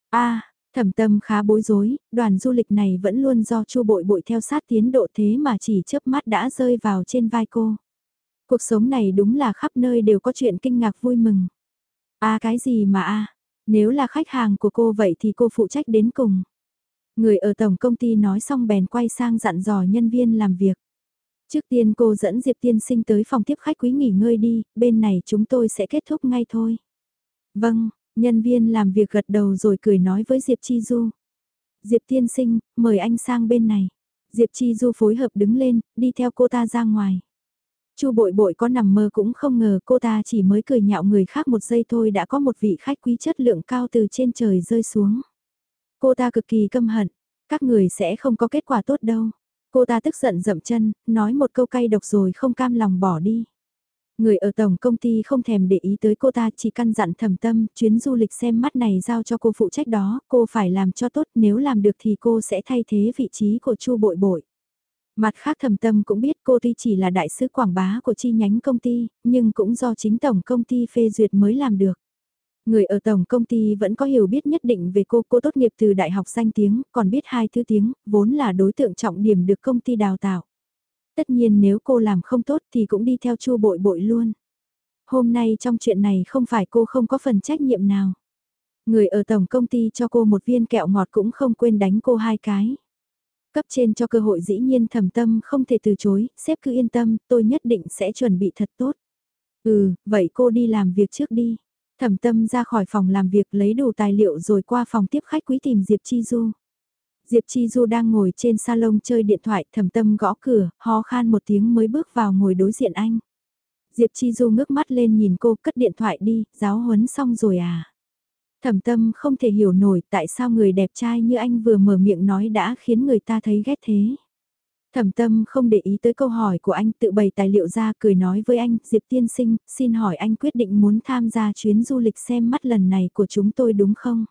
a thầm tâm khá bối rối, đoàn du lịch này vẫn luôn do chu bội bội theo sát tiến độ thế mà chỉ chớp mắt đã rơi vào trên vai cô. Cuộc sống này đúng là khắp nơi đều có chuyện kinh ngạc vui mừng. a cái gì mà a nếu là khách hàng của cô vậy thì cô phụ trách đến cùng. Người ở tổng công ty nói xong bèn quay sang dặn dò nhân viên làm việc. Trước tiên cô dẫn Diệp Tiên Sinh tới phòng tiếp khách quý nghỉ ngơi đi, bên này chúng tôi sẽ kết thúc ngay thôi. Vâng, nhân viên làm việc gật đầu rồi cười nói với Diệp Chi Du. Diệp Tiên Sinh, mời anh sang bên này. Diệp Chi Du phối hợp đứng lên, đi theo cô ta ra ngoài. Chu bội bội có nằm mơ cũng không ngờ cô ta chỉ mới cười nhạo người khác một giây thôi đã có một vị khách quý chất lượng cao từ trên trời rơi xuống. Cô ta cực kỳ căm hận, các người sẽ không có kết quả tốt đâu. Cô ta tức giận dậm chân, nói một câu cay độc rồi không cam lòng bỏ đi. Người ở tổng công ty không thèm để ý tới cô ta chỉ căn dặn thầm tâm, chuyến du lịch xem mắt này giao cho cô phụ trách đó, cô phải làm cho tốt, nếu làm được thì cô sẽ thay thế vị trí của Chu Bội Bội. Mặt khác thầm tâm cũng biết cô tuy chỉ là đại sứ quảng bá của chi nhánh công ty, nhưng cũng do chính tổng công ty phê duyệt mới làm được. Người ở tổng công ty vẫn có hiểu biết nhất định về cô, cô tốt nghiệp từ đại học danh tiếng, còn biết hai thứ tiếng, vốn là đối tượng trọng điểm được công ty đào tạo. Tất nhiên nếu cô làm không tốt thì cũng đi theo chu bội bội luôn. Hôm nay trong chuyện này không phải cô không có phần trách nhiệm nào. Người ở tổng công ty cho cô một viên kẹo ngọt cũng không quên đánh cô hai cái. Cấp trên cho cơ hội dĩ nhiên thầm tâm không thể từ chối, sếp cứ yên tâm, tôi nhất định sẽ chuẩn bị thật tốt. Ừ, vậy cô đi làm việc trước đi. Thẩm tâm ra khỏi phòng làm việc lấy đủ tài liệu rồi qua phòng tiếp khách quý tìm Diệp Chi Du. Diệp Chi Du đang ngồi trên salon chơi điện thoại, thẩm tâm gõ cửa, ho khan một tiếng mới bước vào ngồi đối diện anh. Diệp Chi Du ngước mắt lên nhìn cô cất điện thoại đi, giáo huấn xong rồi à. Thẩm tâm không thể hiểu nổi tại sao người đẹp trai như anh vừa mở miệng nói đã khiến người ta thấy ghét thế. Thẩm tâm không để ý tới câu hỏi của anh tự bày tài liệu ra cười nói với anh, Diệp tiên sinh, xin hỏi anh quyết định muốn tham gia chuyến du lịch xem mắt lần này của chúng tôi đúng không?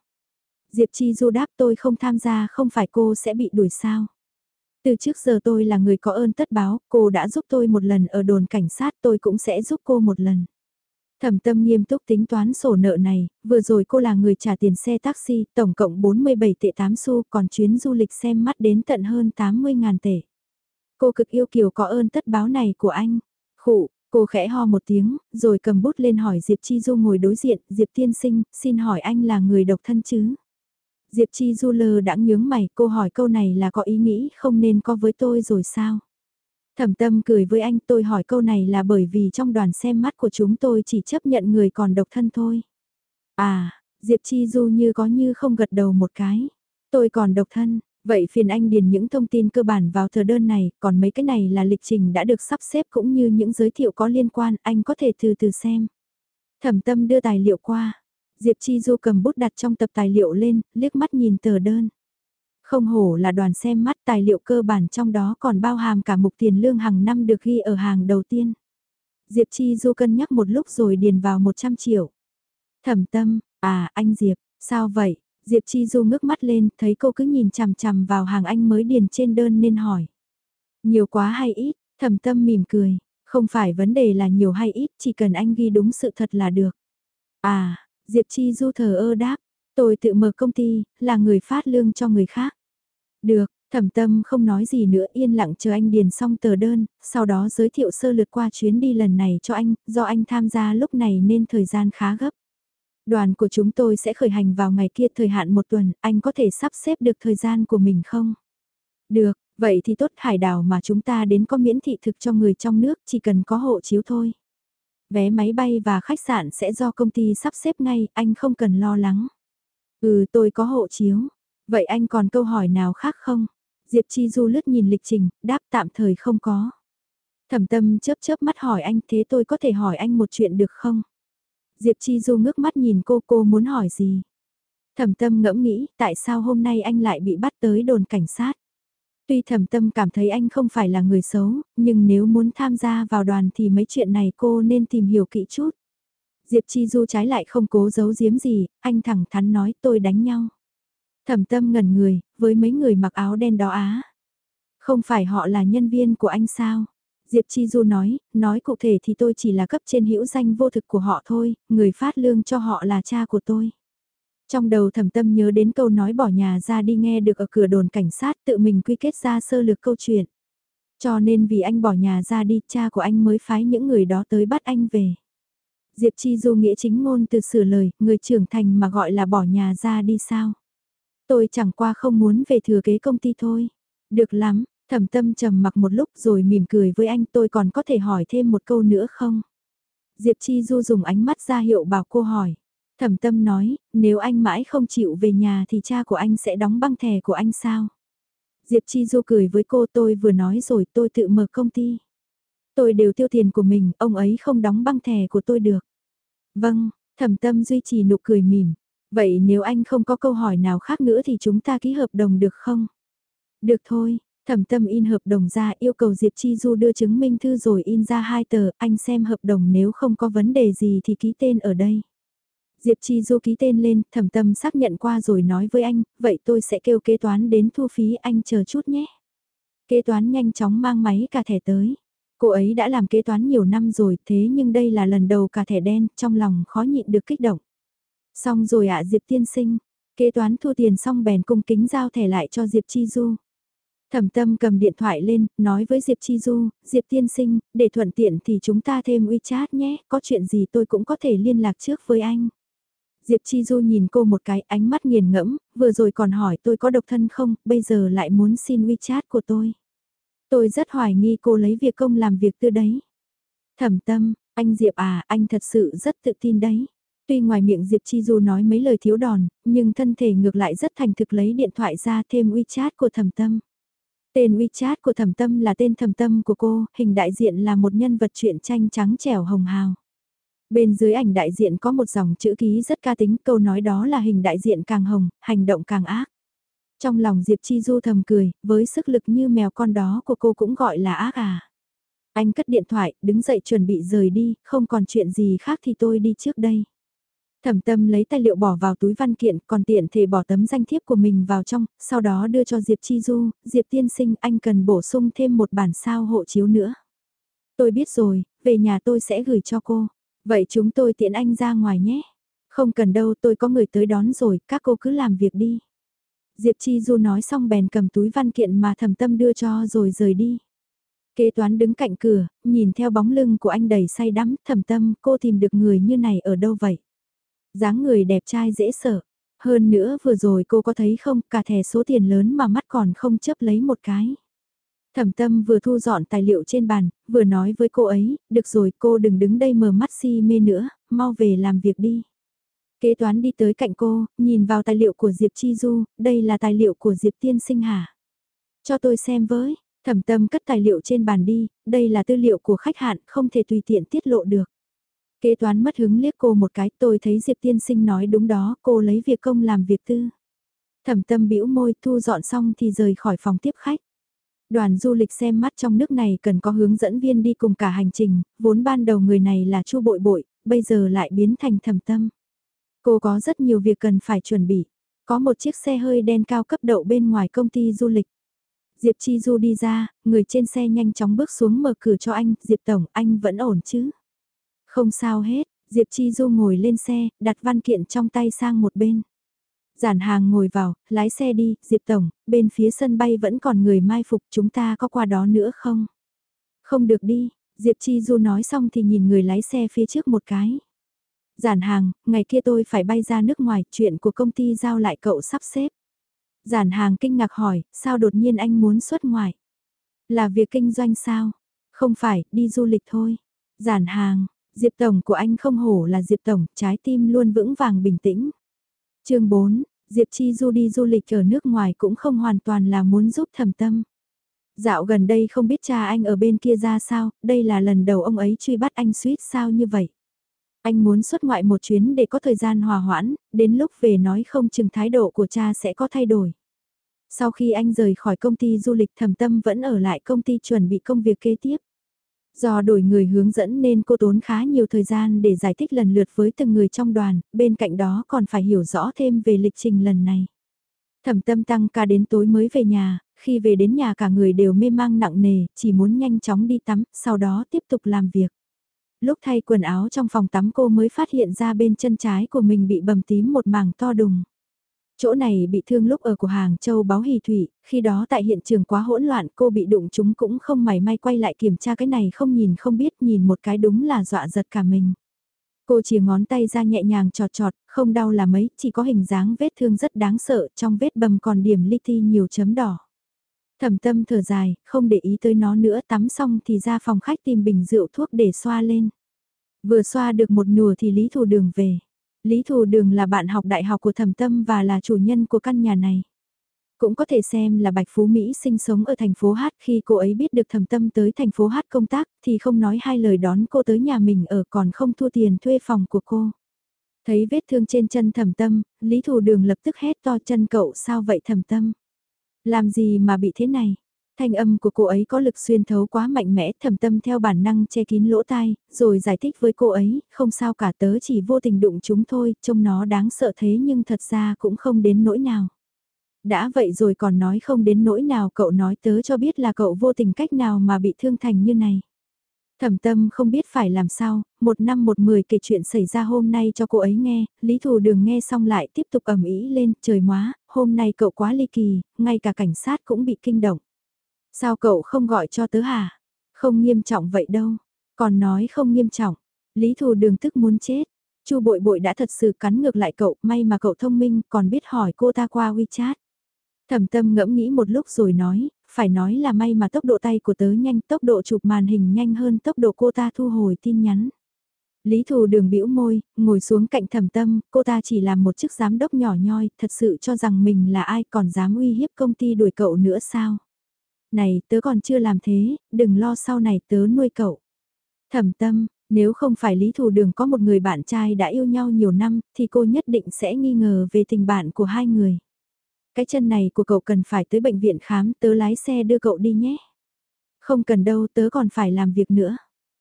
Diệp Chi Du đáp tôi không tham gia không phải cô sẽ bị đuổi sao? Từ trước giờ tôi là người có ơn tất báo, cô đã giúp tôi một lần ở đồn cảnh sát tôi cũng sẽ giúp cô một lần. Thẩm tâm nghiêm túc tính toán sổ nợ này, vừa rồi cô là người trả tiền xe taxi, tổng cộng 47 tệ 8 xu, còn chuyến du lịch xem mắt đến tận hơn 80 ngàn tệ. Cô cực yêu kiều có ơn tất báo này của anh. Khụ, cô khẽ ho một tiếng, rồi cầm bút lên hỏi Diệp Chi Du ngồi đối diện, Diệp tiên sinh, xin hỏi anh là người độc thân chứ? Diệp Chi Du lờ đã nhướng mày, cô hỏi câu này là có ý nghĩ không nên có với tôi rồi sao? Thẩm tâm cười với anh tôi hỏi câu này là bởi vì trong đoàn xem mắt của chúng tôi chỉ chấp nhận người còn độc thân thôi. À, Diệp Chi Du như có như không gật đầu một cái. Tôi còn độc thân, vậy phiền anh điền những thông tin cơ bản vào tờ đơn này, còn mấy cái này là lịch trình đã được sắp xếp cũng như những giới thiệu có liên quan, anh có thể từ từ xem. Thẩm tâm đưa tài liệu qua. Diệp Chi Du cầm bút đặt trong tập tài liệu lên, liếc mắt nhìn tờ đơn. Không hổ là đoàn xem mắt tài liệu cơ bản trong đó còn bao hàm cả mục tiền lương hàng năm được ghi ở hàng đầu tiên. Diệp Chi Du cân nhắc một lúc rồi điền vào 100 triệu. Thẩm tâm, à anh Diệp, sao vậy? Diệp Chi Du ngước mắt lên, thấy cô cứ nhìn chằm chằm vào hàng anh mới điền trên đơn nên hỏi. Nhiều quá hay ít, thẩm tâm mỉm cười, không phải vấn đề là nhiều hay ít, chỉ cần anh ghi đúng sự thật là được. À, Diệp Chi Du thờ ơ đáp, tôi tự mở công ty, là người phát lương cho người khác. Được, thẩm tâm không nói gì nữa yên lặng chờ anh điền xong tờ đơn, sau đó giới thiệu sơ lược qua chuyến đi lần này cho anh, do anh tham gia lúc này nên thời gian khá gấp. Đoàn của chúng tôi sẽ khởi hành vào ngày kia thời hạn một tuần, anh có thể sắp xếp được thời gian của mình không? Được, vậy thì tốt hải đảo mà chúng ta đến có miễn thị thực cho người trong nước chỉ cần có hộ chiếu thôi. Vé máy bay và khách sạn sẽ do công ty sắp xếp ngay, anh không cần lo lắng. Ừ tôi có hộ chiếu. Vậy anh còn câu hỏi nào khác không? Diệp Chi Du lướt nhìn lịch trình, đáp tạm thời không có. Thẩm tâm chớp chớp mắt hỏi anh thế tôi có thể hỏi anh một chuyện được không? Diệp Chi Du ngước mắt nhìn cô cô muốn hỏi gì? Thẩm tâm ngẫm nghĩ tại sao hôm nay anh lại bị bắt tới đồn cảnh sát? Tuy thẩm tâm cảm thấy anh không phải là người xấu, nhưng nếu muốn tham gia vào đoàn thì mấy chuyện này cô nên tìm hiểu kỹ chút. Diệp Chi Du trái lại không cố giấu giếm gì, anh thẳng thắn nói tôi đánh nhau. Thẩm tâm ngẩn người, với mấy người mặc áo đen đó á. Không phải họ là nhân viên của anh sao? Diệp Chi Du nói, nói cụ thể thì tôi chỉ là cấp trên hữu danh vô thực của họ thôi, người phát lương cho họ là cha của tôi. Trong đầu thẩm tâm nhớ đến câu nói bỏ nhà ra đi nghe được ở cửa đồn cảnh sát tự mình quy kết ra sơ lược câu chuyện. Cho nên vì anh bỏ nhà ra đi cha của anh mới phái những người đó tới bắt anh về. Diệp Chi Du nghĩa chính ngôn từ sửa lời, người trưởng thành mà gọi là bỏ nhà ra đi sao. Tôi chẳng qua không muốn về thừa kế công ty thôi. Được lắm, thẩm tâm trầm mặc một lúc rồi mỉm cười với anh tôi còn có thể hỏi thêm một câu nữa không? Diệp Chi Du dùng ánh mắt ra hiệu bảo cô hỏi. Thẩm tâm nói, nếu anh mãi không chịu về nhà thì cha của anh sẽ đóng băng thẻ của anh sao? Diệp Chi Du cười với cô tôi vừa nói rồi tôi tự mở công ty. Tôi đều tiêu tiền của mình, ông ấy không đóng băng thẻ của tôi được. Vâng, thẩm tâm duy trì nụ cười mỉm. Vậy nếu anh không có câu hỏi nào khác nữa thì chúng ta ký hợp đồng được không? Được thôi, thẩm tâm in hợp đồng ra yêu cầu Diệp Chi Du đưa chứng minh thư rồi in ra hai tờ, anh xem hợp đồng nếu không có vấn đề gì thì ký tên ở đây. Diệp Chi Du ký tên lên, thẩm tâm xác nhận qua rồi nói với anh, vậy tôi sẽ kêu kế toán đến thu phí anh chờ chút nhé. Kế toán nhanh chóng mang máy cả thẻ tới. Cô ấy đã làm kế toán nhiều năm rồi thế nhưng đây là lần đầu cả thẻ đen, trong lòng khó nhịn được kích động. Xong rồi ạ Diệp tiên sinh, kế toán thu tiền xong bèn cung kính giao thẻ lại cho Diệp Chi Du. Thẩm tâm cầm điện thoại lên, nói với Diệp Chi Du, Diệp tiên sinh, để thuận tiện thì chúng ta thêm WeChat nhé, có chuyện gì tôi cũng có thể liên lạc trước với anh. Diệp Chi Du nhìn cô một cái ánh mắt nghiền ngẫm, vừa rồi còn hỏi tôi có độc thân không, bây giờ lại muốn xin WeChat của tôi. Tôi rất hoài nghi cô lấy việc công làm việc tư đấy. Thẩm tâm, anh Diệp à, anh thật sự rất tự tin đấy. Tuy ngoài miệng Diệp Chi Du nói mấy lời thiếu đòn, nhưng thân thể ngược lại rất thành thực lấy điện thoại ra thêm WeChat của thẩm tâm. Tên WeChat của thẩm tâm là tên thẩm tâm của cô, hình đại diện là một nhân vật truyện tranh trắng trẻo hồng hào. Bên dưới ảnh đại diện có một dòng chữ ký rất ca tính, câu nói đó là hình đại diện càng hồng, hành động càng ác. Trong lòng Diệp Chi Du thầm cười, với sức lực như mèo con đó của cô cũng gọi là ác à. Anh cất điện thoại, đứng dậy chuẩn bị rời đi, không còn chuyện gì khác thì tôi đi trước đây. Thẩm tâm lấy tài liệu bỏ vào túi văn kiện, còn tiện thể bỏ tấm danh thiếp của mình vào trong, sau đó đưa cho Diệp Chi Du, Diệp tiên sinh anh cần bổ sung thêm một bản sao hộ chiếu nữa. Tôi biết rồi, về nhà tôi sẽ gửi cho cô. Vậy chúng tôi tiện anh ra ngoài nhé. Không cần đâu tôi có người tới đón rồi, các cô cứ làm việc đi. Diệp Chi Du nói xong bèn cầm túi văn kiện mà thầm tâm đưa cho rồi rời đi. Kế toán đứng cạnh cửa, nhìn theo bóng lưng của anh đầy say đắm, thầm tâm cô tìm được người như này ở đâu vậy? Dáng người đẹp trai dễ sợ. Hơn nữa vừa rồi cô có thấy không, cả thẻ số tiền lớn mà mắt còn không chấp lấy một cái. Thẩm tâm vừa thu dọn tài liệu trên bàn, vừa nói với cô ấy, được rồi cô đừng đứng đây mờ mắt si mê nữa, mau về làm việc đi. Kế toán đi tới cạnh cô, nhìn vào tài liệu của Diệp Chi Du, đây là tài liệu của Diệp Tiên Sinh hả? Cho tôi xem với, thẩm tâm cất tài liệu trên bàn đi, đây là tư liệu của khách hạn, không thể tùy tiện tiết lộ được. Kế toán mất hứng liếc cô một cái, tôi thấy Diệp Tiên Sinh nói đúng đó, cô lấy việc công làm việc tư. Thẩm tâm bĩu môi thu dọn xong thì rời khỏi phòng tiếp khách. Đoàn du lịch xem mắt trong nước này cần có hướng dẫn viên đi cùng cả hành trình, vốn ban đầu người này là chu bội bội, bây giờ lại biến thành thẩm tâm. Cô có rất nhiều việc cần phải chuẩn bị. Có một chiếc xe hơi đen cao cấp đậu bên ngoài công ty du lịch. Diệp Chi Du đi ra, người trên xe nhanh chóng bước xuống mở cửa cho anh, Diệp Tổng, anh vẫn ổn chứ? Không sao hết, Diệp Chi Du ngồi lên xe, đặt văn kiện trong tay sang một bên. Giản hàng ngồi vào, lái xe đi, Diệp Tổng, bên phía sân bay vẫn còn người mai phục chúng ta có qua đó nữa không? Không được đi, Diệp Chi Du nói xong thì nhìn người lái xe phía trước một cái. Giản hàng, ngày kia tôi phải bay ra nước ngoài, chuyện của công ty giao lại cậu sắp xếp. Giản hàng kinh ngạc hỏi, sao đột nhiên anh muốn xuất ngoại? Là việc kinh doanh sao? Không phải, đi du lịch thôi. Giản hàng, Diệp Tổng của anh không hổ là Diệp Tổng, trái tim luôn vững vàng bình tĩnh. chương 4, Diệp Chi Du đi du lịch ở nước ngoài cũng không hoàn toàn là muốn giúp thầm tâm. Dạo gần đây không biết cha anh ở bên kia ra sao, đây là lần đầu ông ấy truy bắt anh suýt sao như vậy. Anh muốn xuất ngoại một chuyến để có thời gian hòa hoãn, đến lúc về nói không chừng thái độ của cha sẽ có thay đổi. Sau khi anh rời khỏi công ty du lịch thầm tâm vẫn ở lại công ty chuẩn bị công việc kế tiếp. Do đổi người hướng dẫn nên cô tốn khá nhiều thời gian để giải thích lần lượt với từng người trong đoàn, bên cạnh đó còn phải hiểu rõ thêm về lịch trình lần này. Thẩm tâm tăng ca đến tối mới về nhà, khi về đến nhà cả người đều mê mang nặng nề, chỉ muốn nhanh chóng đi tắm, sau đó tiếp tục làm việc. Lúc thay quần áo trong phòng tắm cô mới phát hiện ra bên chân trái của mình bị bầm tím một mảng to đùng. Chỗ này bị thương lúc ở của hàng châu báo hì thủy, khi đó tại hiện trường quá hỗn loạn cô bị đụng chúng cũng không mảy may quay lại kiểm tra cái này không nhìn không biết nhìn một cái đúng là dọa giật cả mình. Cô chỉ ngón tay ra nhẹ nhàng trọt trọt, không đau là mấy, chỉ có hình dáng vết thương rất đáng sợ, trong vết bầm còn điểm li ti nhiều chấm đỏ. Thẩm tâm thở dài, không để ý tới nó nữa tắm xong thì ra phòng khách tìm bình rượu thuốc để xoa lên. Vừa xoa được một nửa thì Lý Thù Đường về. Lý Thù Đường là bạn học đại học của Thẩm Tâm và là chủ nhân của căn nhà này. Cũng có thể xem là Bạch Phú Mỹ sinh sống ở thành phố Hát khi cô ấy biết được Thẩm Tâm tới thành phố Hát công tác thì không nói hai lời đón cô tới nhà mình ở còn không thua tiền thuê phòng của cô. Thấy vết thương trên chân Thẩm Tâm, Lý Thù Đường lập tức hét to chân cậu sao vậy Thẩm Tâm. Làm gì mà bị thế này? Thanh âm của cô ấy có lực xuyên thấu quá mạnh mẽ thầm tâm theo bản năng che kín lỗ tai, rồi giải thích với cô ấy, không sao cả tớ chỉ vô tình đụng chúng thôi, trông nó đáng sợ thế nhưng thật ra cũng không đến nỗi nào. Đã vậy rồi còn nói không đến nỗi nào cậu nói tớ cho biết là cậu vô tình cách nào mà bị thương thành như này. Thẩm tâm không biết phải làm sao, một năm một mười kể chuyện xảy ra hôm nay cho cô ấy nghe, Lý Thù Đường nghe xong lại tiếp tục ầm ý lên, trời móa, hôm nay cậu quá ly kỳ, ngay cả cảnh sát cũng bị kinh động. Sao cậu không gọi cho tớ hả? Không nghiêm trọng vậy đâu, còn nói không nghiêm trọng, Lý Thù Đường tức muốn chết. Chu bội bội đã thật sự cắn ngược lại cậu, may mà cậu thông minh còn biết hỏi cô ta qua WeChat. Thẩm tâm ngẫm nghĩ một lúc rồi nói, phải nói là may mà tốc độ tay của tớ nhanh, tốc độ chụp màn hình nhanh hơn tốc độ cô ta thu hồi tin nhắn. Lý thù đường bĩu môi, ngồi xuống cạnh thẩm tâm, cô ta chỉ là một chức giám đốc nhỏ nhoi, thật sự cho rằng mình là ai còn dám uy hiếp công ty đuổi cậu nữa sao? Này, tớ còn chưa làm thế, đừng lo sau này tớ nuôi cậu. Thẩm tâm, nếu không phải Lý Thù Đường có một người bạn trai đã yêu nhau nhiều năm, thì cô nhất định sẽ nghi ngờ về tình bạn của hai người. Cái chân này của cậu cần phải tới bệnh viện khám, tớ lái xe đưa cậu đi nhé. Không cần đâu, tớ còn phải làm việc nữa.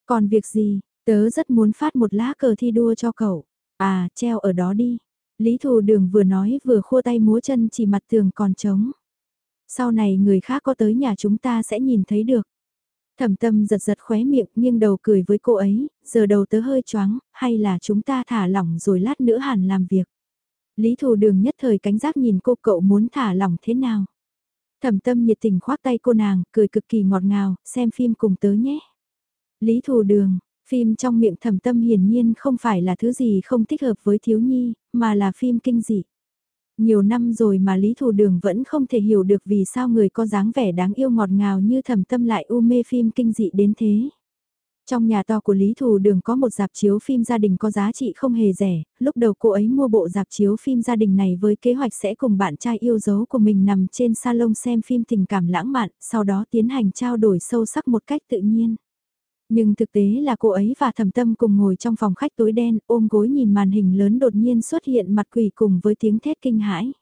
Còn việc gì, tớ rất muốn phát một lá cờ thi đua cho cậu. À, treo ở đó đi. Lý Thù Đường vừa nói vừa khua tay múa chân chỉ mặt tường còn trống. Sau này người khác có tới nhà chúng ta sẽ nhìn thấy được. Thẩm tâm giật giật khóe miệng nghiêng đầu cười với cô ấy, giờ đầu tớ hơi choáng, hay là chúng ta thả lỏng rồi lát nữa hẳn làm việc. Lý Thù Đường nhất thời cánh giác nhìn cô cậu muốn thả lỏng thế nào. Thẩm tâm nhiệt tình khoác tay cô nàng, cười cực kỳ ngọt ngào, xem phim cùng tớ nhé. Lý Thù Đường, phim trong miệng thẩm tâm hiển nhiên không phải là thứ gì không thích hợp với thiếu nhi, mà là phim kinh dị. Nhiều năm rồi mà Lý Thù Đường vẫn không thể hiểu được vì sao người có dáng vẻ đáng yêu ngọt ngào như thẩm tâm lại u mê phim kinh dị đến thế. Trong nhà to của Lý Thù Đường có một dạp chiếu phim gia đình có giá trị không hề rẻ, lúc đầu cô ấy mua bộ dạp chiếu phim gia đình này với kế hoạch sẽ cùng bạn trai yêu dấu của mình nằm trên salon xem phim tình cảm lãng mạn, sau đó tiến hành trao đổi sâu sắc một cách tự nhiên. Nhưng thực tế là cô ấy và thầm tâm cùng ngồi trong phòng khách tối đen ôm gối nhìn màn hình lớn đột nhiên xuất hiện mặt quỷ cùng với tiếng thét kinh hãi.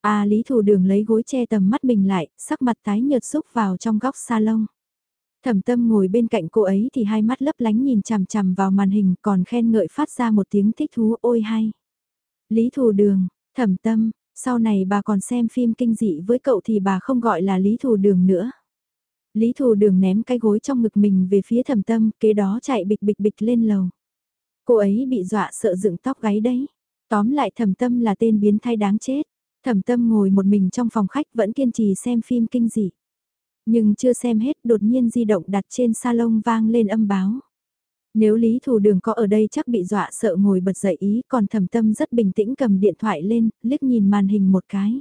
A Lý Thù Đường lấy gối che tầm mắt mình lại, sắc mặt tái nhợt xúc vào trong góc salon. Thẩm tâm ngồi bên cạnh cô ấy thì hai mắt lấp lánh nhìn chằm chằm vào màn hình còn khen ngợi phát ra một tiếng thích thú ôi hay. Lý Thù Đường, thẩm tâm, sau này bà còn xem phim kinh dị với cậu thì bà không gọi là Lý Thù Đường nữa. Lý Thù Đường ném cái gối trong ngực mình về phía thẩm tâm, kế đó chạy bịch bịch bịch lên lầu. Cô ấy bị dọa sợ dựng tóc gáy đấy. Tóm lại thẩm tâm là tên biến thái đáng chết. Thẩm tâm ngồi một mình trong phòng khách vẫn kiên trì xem phim kinh dị. Nhưng chưa xem hết đột nhiên di động đặt trên salon vang lên âm báo. Nếu Lý Thù Đường có ở đây chắc bị dọa sợ ngồi bật dậy ý còn thầm tâm rất bình tĩnh cầm điện thoại lên, liếc nhìn màn hình một cái.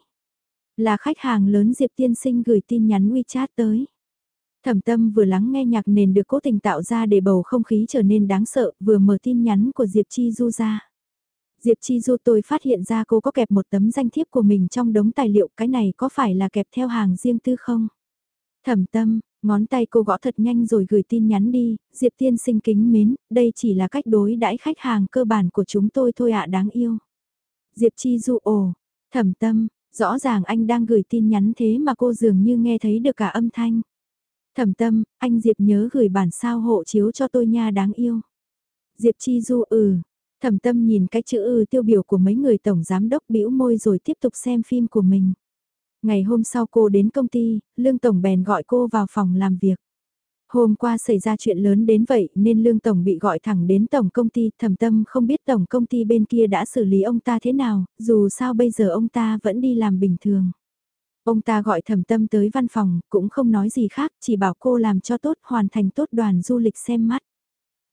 Là khách hàng lớn Diệp Tiên Sinh gửi tin nhắn WeChat tới. Thẩm tâm vừa lắng nghe nhạc nền được cố tình tạo ra để bầu không khí trở nên đáng sợ, vừa mở tin nhắn của Diệp Chi Du ra. Diệp Chi Du tôi phát hiện ra cô có kẹp một tấm danh thiếp của mình trong đống tài liệu, cái này có phải là kẹp theo hàng riêng tư không? Thẩm tâm, ngón tay cô gõ thật nhanh rồi gửi tin nhắn đi, Diệp Tiên sinh kính mến, đây chỉ là cách đối đãi khách hàng cơ bản của chúng tôi thôi ạ đáng yêu. Diệp Chi Du ồ, thẩm tâm, rõ ràng anh đang gửi tin nhắn thế mà cô dường như nghe thấy được cả âm thanh. Thẩm tâm, anh Diệp nhớ gửi bản sao hộ chiếu cho tôi nha đáng yêu. Diệp Chi Du ừ, thẩm tâm nhìn cái chữ ừ tiêu biểu của mấy người tổng giám đốc bĩu môi rồi tiếp tục xem phim của mình. Ngày hôm sau cô đến công ty, Lương Tổng bèn gọi cô vào phòng làm việc. Hôm qua xảy ra chuyện lớn đến vậy nên Lương Tổng bị gọi thẳng đến Tổng công ty, Thẩm tâm không biết Tổng công ty bên kia đã xử lý ông ta thế nào, dù sao bây giờ ông ta vẫn đi làm bình thường. Ông ta gọi thẩm tâm tới văn phòng, cũng không nói gì khác, chỉ bảo cô làm cho tốt, hoàn thành tốt đoàn du lịch xem mắt.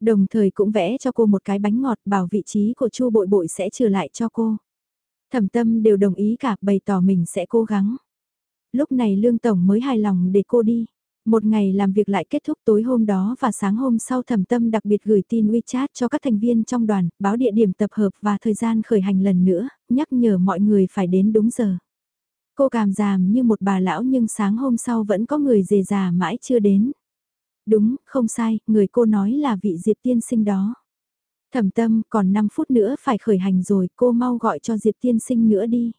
Đồng thời cũng vẽ cho cô một cái bánh ngọt bảo vị trí của chu bội bội sẽ trừ lại cho cô. Thẩm tâm đều đồng ý cả bày tỏ mình sẽ cố gắng. Lúc này Lương Tổng mới hài lòng để cô đi. Một ngày làm việc lại kết thúc tối hôm đó và sáng hôm sau thẩm tâm đặc biệt gửi tin WeChat cho các thành viên trong đoàn, báo địa điểm tập hợp và thời gian khởi hành lần nữa, nhắc nhở mọi người phải đến đúng giờ. Cô cảm giảm như một bà lão nhưng sáng hôm sau vẫn có người dề già mãi chưa đến. Đúng, không sai, người cô nói là vị Diệp tiên sinh đó. Thẩm tâm, còn 5 phút nữa phải khởi hành rồi, cô mau gọi cho Diệp tiên sinh nữa đi.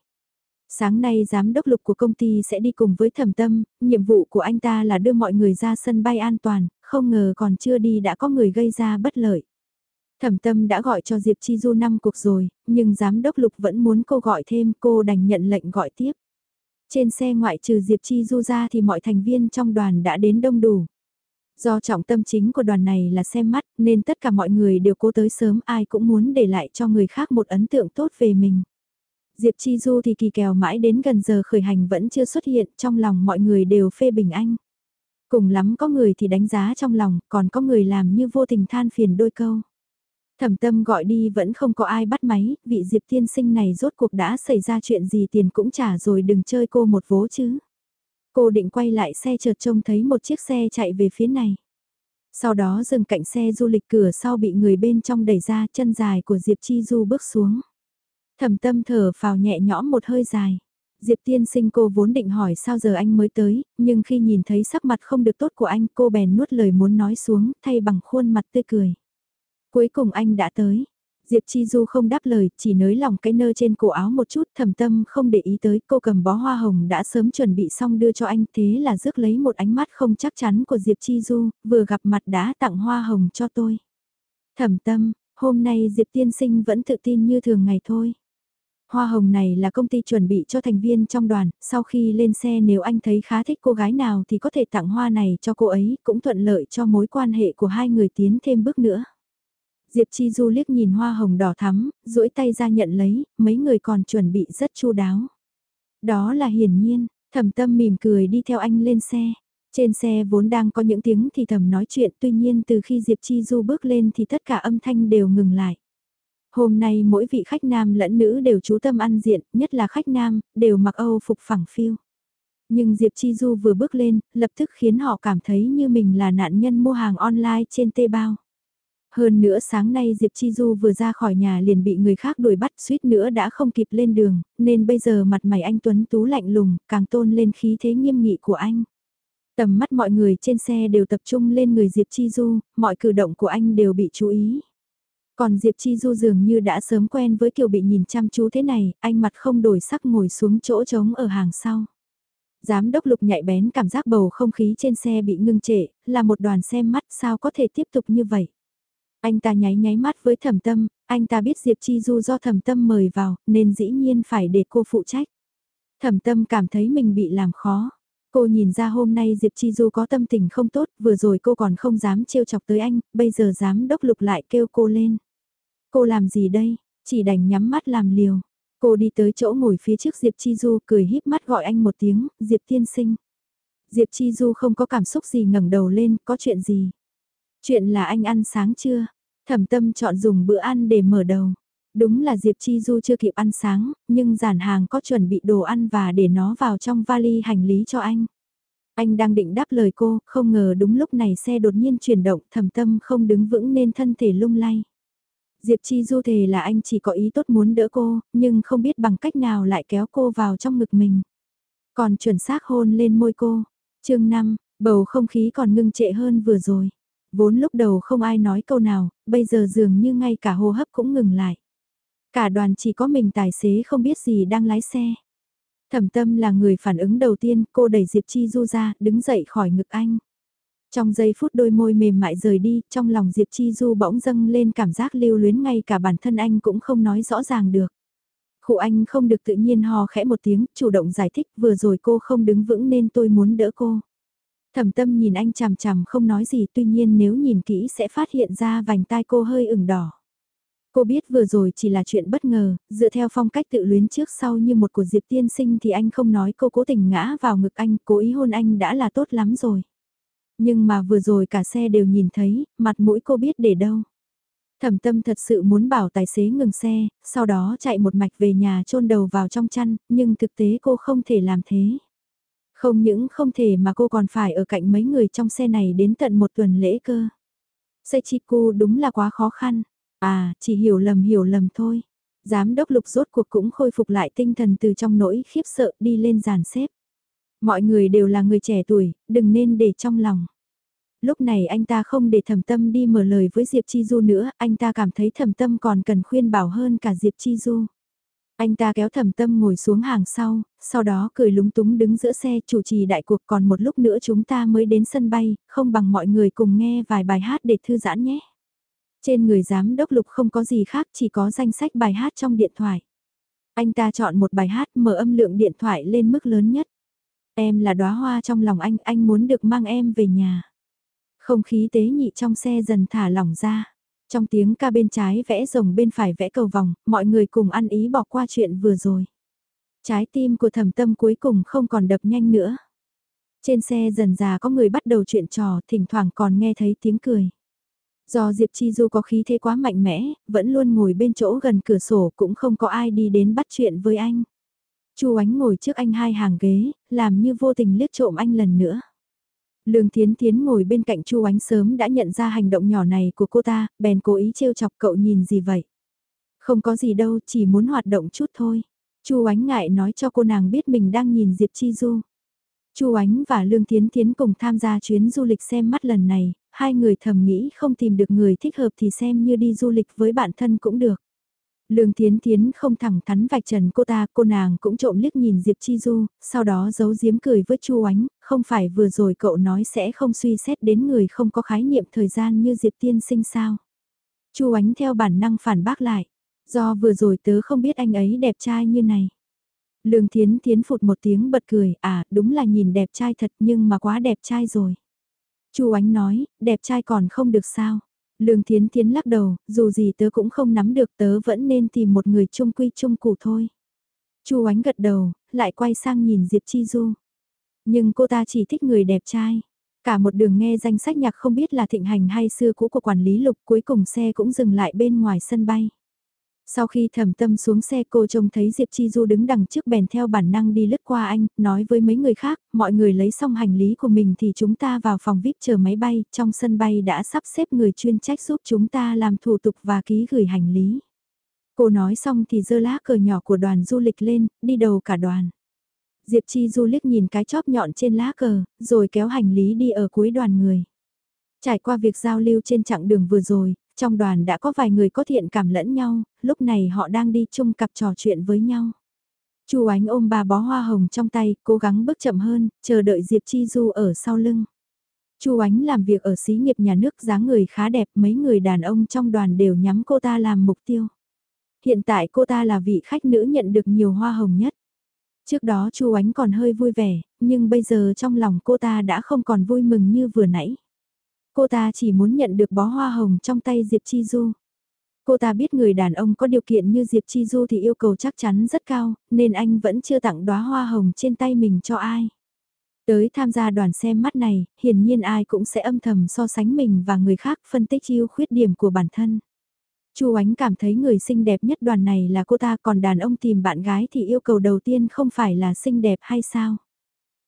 Sáng nay giám đốc lục của công ty sẽ đi cùng với thẩm tâm, nhiệm vụ của anh ta là đưa mọi người ra sân bay an toàn, không ngờ còn chưa đi đã có người gây ra bất lợi. Thẩm tâm đã gọi cho Diệp Chi Du 5 cuộc rồi, nhưng giám đốc lục vẫn muốn cô gọi thêm, cô đành nhận lệnh gọi tiếp. Trên xe ngoại trừ Diệp Chi Du ra thì mọi thành viên trong đoàn đã đến đông đủ. Do trọng tâm chính của đoàn này là xem mắt, nên tất cả mọi người đều cố tới sớm, ai cũng muốn để lại cho người khác một ấn tượng tốt về mình. Diệp Chi Du thì kỳ kèo mãi đến gần giờ khởi hành vẫn chưa xuất hiện, trong lòng mọi người đều phê bình anh. Cùng lắm có người thì đánh giá trong lòng, còn có người làm như vô tình than phiền đôi câu. Thẩm tâm gọi đi vẫn không có ai bắt máy, vị Diệp tiên sinh này rốt cuộc đã xảy ra chuyện gì tiền cũng trả rồi đừng chơi cô một vố chứ. Cô định quay lại xe chợt trông thấy một chiếc xe chạy về phía này. Sau đó dừng cạnh xe du lịch cửa sau bị người bên trong đẩy ra chân dài của Diệp Chi Du bước xuống. Thẩm tâm thở phào nhẹ nhõm một hơi dài. Diệp tiên sinh cô vốn định hỏi sao giờ anh mới tới, nhưng khi nhìn thấy sắc mặt không được tốt của anh cô bèn nuốt lời muốn nói xuống thay bằng khuôn mặt tươi cười. Cuối cùng anh đã tới. Diệp Chi Du không đáp lời, chỉ nới lỏng cái nơ trên cổ áo một chút thầm tâm không để ý tới cô cầm bó hoa hồng đã sớm chuẩn bị xong đưa cho anh thế là rước lấy một ánh mắt không chắc chắn của Diệp Chi Du, vừa gặp mặt đã tặng hoa hồng cho tôi. Thầm tâm, hôm nay Diệp Tiên Sinh vẫn tự tin như thường ngày thôi. Hoa hồng này là công ty chuẩn bị cho thành viên trong đoàn, sau khi lên xe nếu anh thấy khá thích cô gái nào thì có thể tặng hoa này cho cô ấy, cũng thuận lợi cho mối quan hệ của hai người tiến thêm bước nữa. Diệp Chi Du liếc nhìn hoa hồng đỏ thắm, duỗi tay ra nhận lấy, mấy người còn chuẩn bị rất chu đáo. Đó là hiển nhiên, thẩm tâm mỉm cười đi theo anh lên xe. Trên xe vốn đang có những tiếng thì thầm nói chuyện tuy nhiên từ khi Diệp Chi Du bước lên thì tất cả âm thanh đều ngừng lại. Hôm nay mỗi vị khách nam lẫn nữ đều chú tâm ăn diện, nhất là khách nam, đều mặc Âu phục phẳng phiu. Nhưng Diệp Chi Du vừa bước lên, lập tức khiến họ cảm thấy như mình là nạn nhân mua hàng online trên tê bao. Hơn nữa sáng nay Diệp Chi Du vừa ra khỏi nhà liền bị người khác đuổi bắt suýt nữa đã không kịp lên đường, nên bây giờ mặt mày anh Tuấn Tú lạnh lùng, càng tôn lên khí thế nghiêm nghị của anh. Tầm mắt mọi người trên xe đều tập trung lên người Diệp Chi Du, mọi cử động của anh đều bị chú ý. Còn Diệp Chi Du dường như đã sớm quen với kiểu bị nhìn chăm chú thế này, anh mặt không đổi sắc ngồi xuống chỗ trống ở hàng sau. Giám đốc lục nhạy bén cảm giác bầu không khí trên xe bị ngưng trệ, là một đoàn xe mắt sao có thể tiếp tục như vậy. Anh ta nháy nháy mắt với thẩm tâm, anh ta biết Diệp Chi Du do thẩm tâm mời vào, nên dĩ nhiên phải để cô phụ trách. Thẩm tâm cảm thấy mình bị làm khó. Cô nhìn ra hôm nay Diệp Chi Du có tâm tình không tốt, vừa rồi cô còn không dám trêu chọc tới anh, bây giờ dám đốc lục lại kêu cô lên. Cô làm gì đây? Chỉ đành nhắm mắt làm liều. Cô đi tới chỗ ngồi phía trước Diệp Chi Du cười híp mắt gọi anh một tiếng, Diệp tiên sinh. Diệp Chi Du không có cảm xúc gì ngẩng đầu lên, có chuyện gì? Chuyện là anh ăn sáng chưa? Thẩm tâm chọn dùng bữa ăn để mở đầu. Đúng là Diệp Chi Du chưa kịp ăn sáng, nhưng giản hàng có chuẩn bị đồ ăn và để nó vào trong vali hành lý cho anh. Anh đang định đáp lời cô, không ngờ đúng lúc này xe đột nhiên chuyển động, thẩm tâm không đứng vững nên thân thể lung lay. Diệp Chi Du thề là anh chỉ có ý tốt muốn đỡ cô, nhưng không biết bằng cách nào lại kéo cô vào trong ngực mình. Còn chuẩn xác hôn lên môi cô. chương 5, bầu không khí còn ngưng trệ hơn vừa rồi. Vốn lúc đầu không ai nói câu nào, bây giờ dường như ngay cả hô hấp cũng ngừng lại. Cả đoàn chỉ có mình tài xế không biết gì đang lái xe. Thẩm tâm là người phản ứng đầu tiên, cô đẩy Diệp Chi Du ra, đứng dậy khỏi ngực anh. Trong giây phút đôi môi mềm mại rời đi, trong lòng Diệp Chi Du bỗng dâng lên cảm giác lưu luyến ngay cả bản thân anh cũng không nói rõ ràng được. Khụ anh không được tự nhiên hò khẽ một tiếng, chủ động giải thích vừa rồi cô không đứng vững nên tôi muốn đỡ cô. Thẩm tâm nhìn anh chằm chằm không nói gì tuy nhiên nếu nhìn kỹ sẽ phát hiện ra vành tai cô hơi ửng đỏ. Cô biết vừa rồi chỉ là chuyện bất ngờ, dựa theo phong cách tự luyến trước sau như một của Diệp tiên sinh thì anh không nói cô cố tình ngã vào ngực anh, cố ý hôn anh đã là tốt lắm rồi. Nhưng mà vừa rồi cả xe đều nhìn thấy, mặt mũi cô biết để đâu. Thẩm tâm thật sự muốn bảo tài xế ngừng xe, sau đó chạy một mạch về nhà chôn đầu vào trong chăn, nhưng thực tế cô không thể làm thế. Không những không thể mà cô còn phải ở cạnh mấy người trong xe này đến tận một tuần lễ cơ. Seichiku đúng là quá khó khăn. À, chỉ hiểu lầm hiểu lầm thôi. Giám đốc lục rốt cuộc cũng khôi phục lại tinh thần từ trong nỗi khiếp sợ đi lên giàn xếp. Mọi người đều là người trẻ tuổi, đừng nên để trong lòng. Lúc này anh ta không để thẩm tâm đi mở lời với Diệp Chi Du nữa, anh ta cảm thấy thẩm tâm còn cần khuyên bảo hơn cả Diệp Chi Du. Anh ta kéo thẩm tâm ngồi xuống hàng sau, sau đó cười lúng túng đứng giữa xe chủ trì đại cuộc còn một lúc nữa chúng ta mới đến sân bay, không bằng mọi người cùng nghe vài bài hát để thư giãn nhé. Trên người giám đốc lục không có gì khác chỉ có danh sách bài hát trong điện thoại. Anh ta chọn một bài hát mở âm lượng điện thoại lên mức lớn nhất. Em là đóa hoa trong lòng anh, anh muốn được mang em về nhà. Không khí tế nhị trong xe dần thả lỏng ra. Trong tiếng ca bên trái vẽ rồng bên phải vẽ cầu vòng, mọi người cùng ăn ý bỏ qua chuyện vừa rồi. Trái tim của thẩm tâm cuối cùng không còn đập nhanh nữa. Trên xe dần già có người bắt đầu chuyện trò, thỉnh thoảng còn nghe thấy tiếng cười. Do Diệp Chi Du có khí thế quá mạnh mẽ, vẫn luôn ngồi bên chỗ gần cửa sổ cũng không có ai đi đến bắt chuyện với anh. Chu Ánh ngồi trước anh hai hàng ghế, làm như vô tình liếc trộm anh lần nữa. Lương Thiến Thiến ngồi bên cạnh Chu Ánh sớm đã nhận ra hành động nhỏ này của cô ta, bèn cố ý trêu chọc cậu nhìn gì vậy. Không có gì đâu, chỉ muốn hoạt động chút thôi. Chu Ánh ngại nói cho cô nàng biết mình đang nhìn Diệp Chi Du. Chu Ánh và Lương Thiến Thiến cùng tham gia chuyến du lịch xem mắt lần này, hai người thầm nghĩ không tìm được người thích hợp thì xem như đi du lịch với bạn thân cũng được. Lương Thiến Thiến không thẳng thắn vạch trần cô ta, cô nàng cũng trộm liếc nhìn Diệp Chi Du, sau đó giấu giếm cười với Chu Ánh, không phải vừa rồi cậu nói sẽ không suy xét đến người không có khái niệm thời gian như Diệp Tiên sinh sao. Chu Ánh theo bản năng phản bác lại, do vừa rồi tớ không biết anh ấy đẹp trai như này. Lương Thiến Thiến phụt một tiếng bật cười, à đúng là nhìn đẹp trai thật nhưng mà quá đẹp trai rồi. Chu Ánh nói, đẹp trai còn không được sao. Lương Thiến Thiến lắc đầu, dù gì tớ cũng không nắm được tớ vẫn nên tìm một người chung quy chung cụ thôi. Chu Ánh gật đầu, lại quay sang nhìn Diệp Chi Du. Nhưng cô ta chỉ thích người đẹp trai. Cả một đường nghe danh sách nhạc không biết là thịnh hành hay xưa cũ của quản lý lục cuối cùng xe cũng dừng lại bên ngoài sân bay. Sau khi thầm tâm xuống xe cô trông thấy Diệp Chi Du đứng đằng trước bèn theo bản năng đi lướt qua anh, nói với mấy người khác, mọi người lấy xong hành lý của mình thì chúng ta vào phòng VIP chờ máy bay, trong sân bay đã sắp xếp người chuyên trách giúp chúng ta làm thủ tục và ký gửi hành lý. Cô nói xong thì giơ lá cờ nhỏ của đoàn du lịch lên, đi đầu cả đoàn. Diệp Chi Du liếc nhìn cái chóp nhọn trên lá cờ, rồi kéo hành lý đi ở cuối đoàn người. Trải qua việc giao lưu trên chặng đường vừa rồi, trong đoàn đã có vài người có thiện cảm lẫn nhau, lúc này họ đang đi chung cặp trò chuyện với nhau. Chu Ánh ôm ba bó hoa hồng trong tay, cố gắng bước chậm hơn, chờ đợi Diệp Chi Du ở sau lưng. Chu Ánh làm việc ở xí nghiệp nhà nước dáng người khá đẹp, mấy người đàn ông trong đoàn đều nhắm cô ta làm mục tiêu. Hiện tại cô ta là vị khách nữ nhận được nhiều hoa hồng nhất. Trước đó Chu Ánh còn hơi vui vẻ, nhưng bây giờ trong lòng cô ta đã không còn vui mừng như vừa nãy. Cô ta chỉ muốn nhận được bó hoa hồng trong tay Diệp Chi Du. Cô ta biết người đàn ông có điều kiện như Diệp Chi Du thì yêu cầu chắc chắn rất cao, nên anh vẫn chưa tặng đóa hoa hồng trên tay mình cho ai. Tới tham gia đoàn xem mắt này, hiển nhiên ai cũng sẽ âm thầm so sánh mình và người khác phân tích ưu khuyết điểm của bản thân. Chu Ánh cảm thấy người xinh đẹp nhất đoàn này là cô ta còn đàn ông tìm bạn gái thì yêu cầu đầu tiên không phải là xinh đẹp hay sao?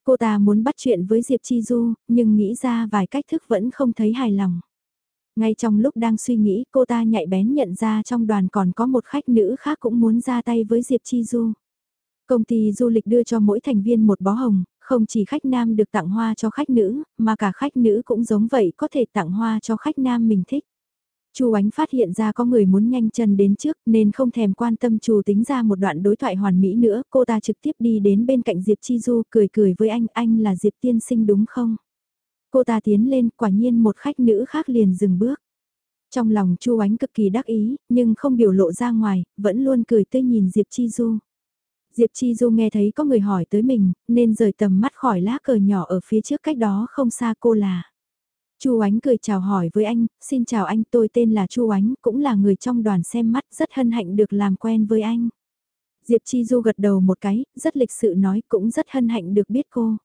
Cô ta muốn bắt chuyện với Diệp Chi Du, nhưng nghĩ ra vài cách thức vẫn không thấy hài lòng. Ngay trong lúc đang suy nghĩ cô ta nhạy bén nhận ra trong đoàn còn có một khách nữ khác cũng muốn ra tay với Diệp Chi Du. Công ty du lịch đưa cho mỗi thành viên một bó hồng, không chỉ khách nam được tặng hoa cho khách nữ, mà cả khách nữ cũng giống vậy có thể tặng hoa cho khách nam mình thích. Chu Ánh phát hiện ra có người muốn nhanh chân đến trước nên không thèm quan tâm chủ tính ra một đoạn đối thoại hoàn mỹ nữa, cô ta trực tiếp đi đến bên cạnh Diệp Chi Du cười cười với anh, anh là Diệp tiên sinh đúng không? Cô ta tiến lên, quả nhiên một khách nữ khác liền dừng bước. Trong lòng Chu Ánh cực kỳ đắc ý, nhưng không biểu lộ ra ngoài, vẫn luôn cười tươi nhìn Diệp Chi Du. Diệp Chi Du nghe thấy có người hỏi tới mình, nên rời tầm mắt khỏi lá cờ nhỏ ở phía trước cách đó không xa cô là. Chu Ánh cười chào hỏi với anh, xin chào anh tôi tên là Chu Ánh, cũng là người trong đoàn xem mắt rất hân hạnh được làm quen với anh. Diệp Chi Du gật đầu một cái, rất lịch sự nói cũng rất hân hạnh được biết cô.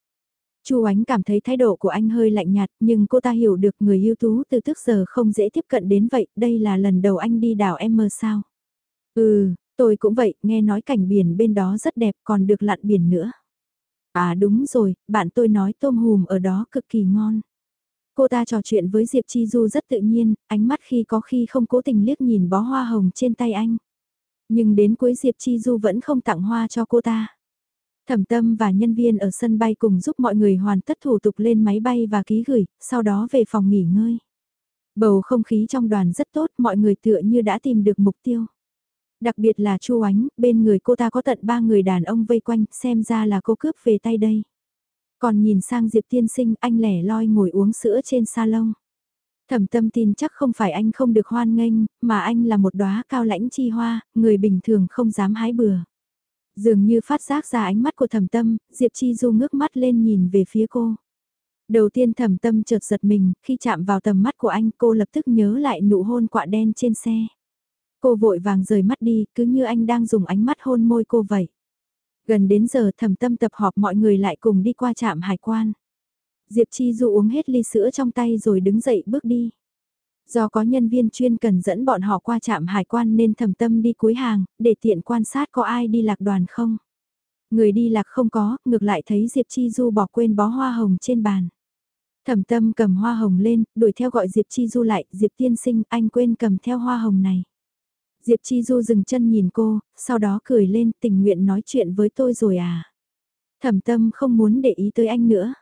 Chu Ánh cảm thấy thái độ của anh hơi lạnh nhạt, nhưng cô ta hiểu được người ưu tú từ trước giờ không dễ tiếp cận đến vậy, đây là lần đầu anh đi đảo em mơ sao. Ừ, tôi cũng vậy, nghe nói cảnh biển bên đó rất đẹp còn được lặn biển nữa. À đúng rồi, bạn tôi nói tôm hùm ở đó cực kỳ ngon. Cô ta trò chuyện với Diệp Chi Du rất tự nhiên, ánh mắt khi có khi không cố tình liếc nhìn bó hoa hồng trên tay anh. Nhưng đến cuối Diệp Chi Du vẫn không tặng hoa cho cô ta. Thẩm tâm và nhân viên ở sân bay cùng giúp mọi người hoàn tất thủ tục lên máy bay và ký gửi, sau đó về phòng nghỉ ngơi. Bầu không khí trong đoàn rất tốt, mọi người tựa như đã tìm được mục tiêu. Đặc biệt là Chu Ánh, bên người cô ta có tận ba người đàn ông vây quanh, xem ra là cô cướp về tay đây. Còn nhìn sang Diệp tiên sinh anh lẻ loi ngồi uống sữa trên salon. Thẩm tâm tin chắc không phải anh không được hoan nghênh, mà anh là một đóa cao lãnh chi hoa, người bình thường không dám hái bừa. Dường như phát giác ra ánh mắt của thẩm tâm, Diệp Chi Du ngước mắt lên nhìn về phía cô. Đầu tiên thẩm tâm chợt giật mình, khi chạm vào tầm mắt của anh cô lập tức nhớ lại nụ hôn quạ đen trên xe. Cô vội vàng rời mắt đi, cứ như anh đang dùng ánh mắt hôn môi cô vậy. Gần đến giờ thẩm tâm tập họp mọi người lại cùng đi qua trạm hải quan. Diệp Chi Du uống hết ly sữa trong tay rồi đứng dậy bước đi. Do có nhân viên chuyên cần dẫn bọn họ qua trạm hải quan nên thẩm tâm đi cuối hàng, để tiện quan sát có ai đi lạc đoàn không. Người đi lạc không có, ngược lại thấy Diệp Chi Du bỏ quên bó hoa hồng trên bàn. Thẩm tâm cầm hoa hồng lên, đuổi theo gọi Diệp Chi Du lại, Diệp tiên sinh, anh quên cầm theo hoa hồng này. Diệp Chi Du dừng chân nhìn cô, sau đó cười lên tình nguyện nói chuyện với tôi rồi à. Thẩm tâm không muốn để ý tới anh nữa.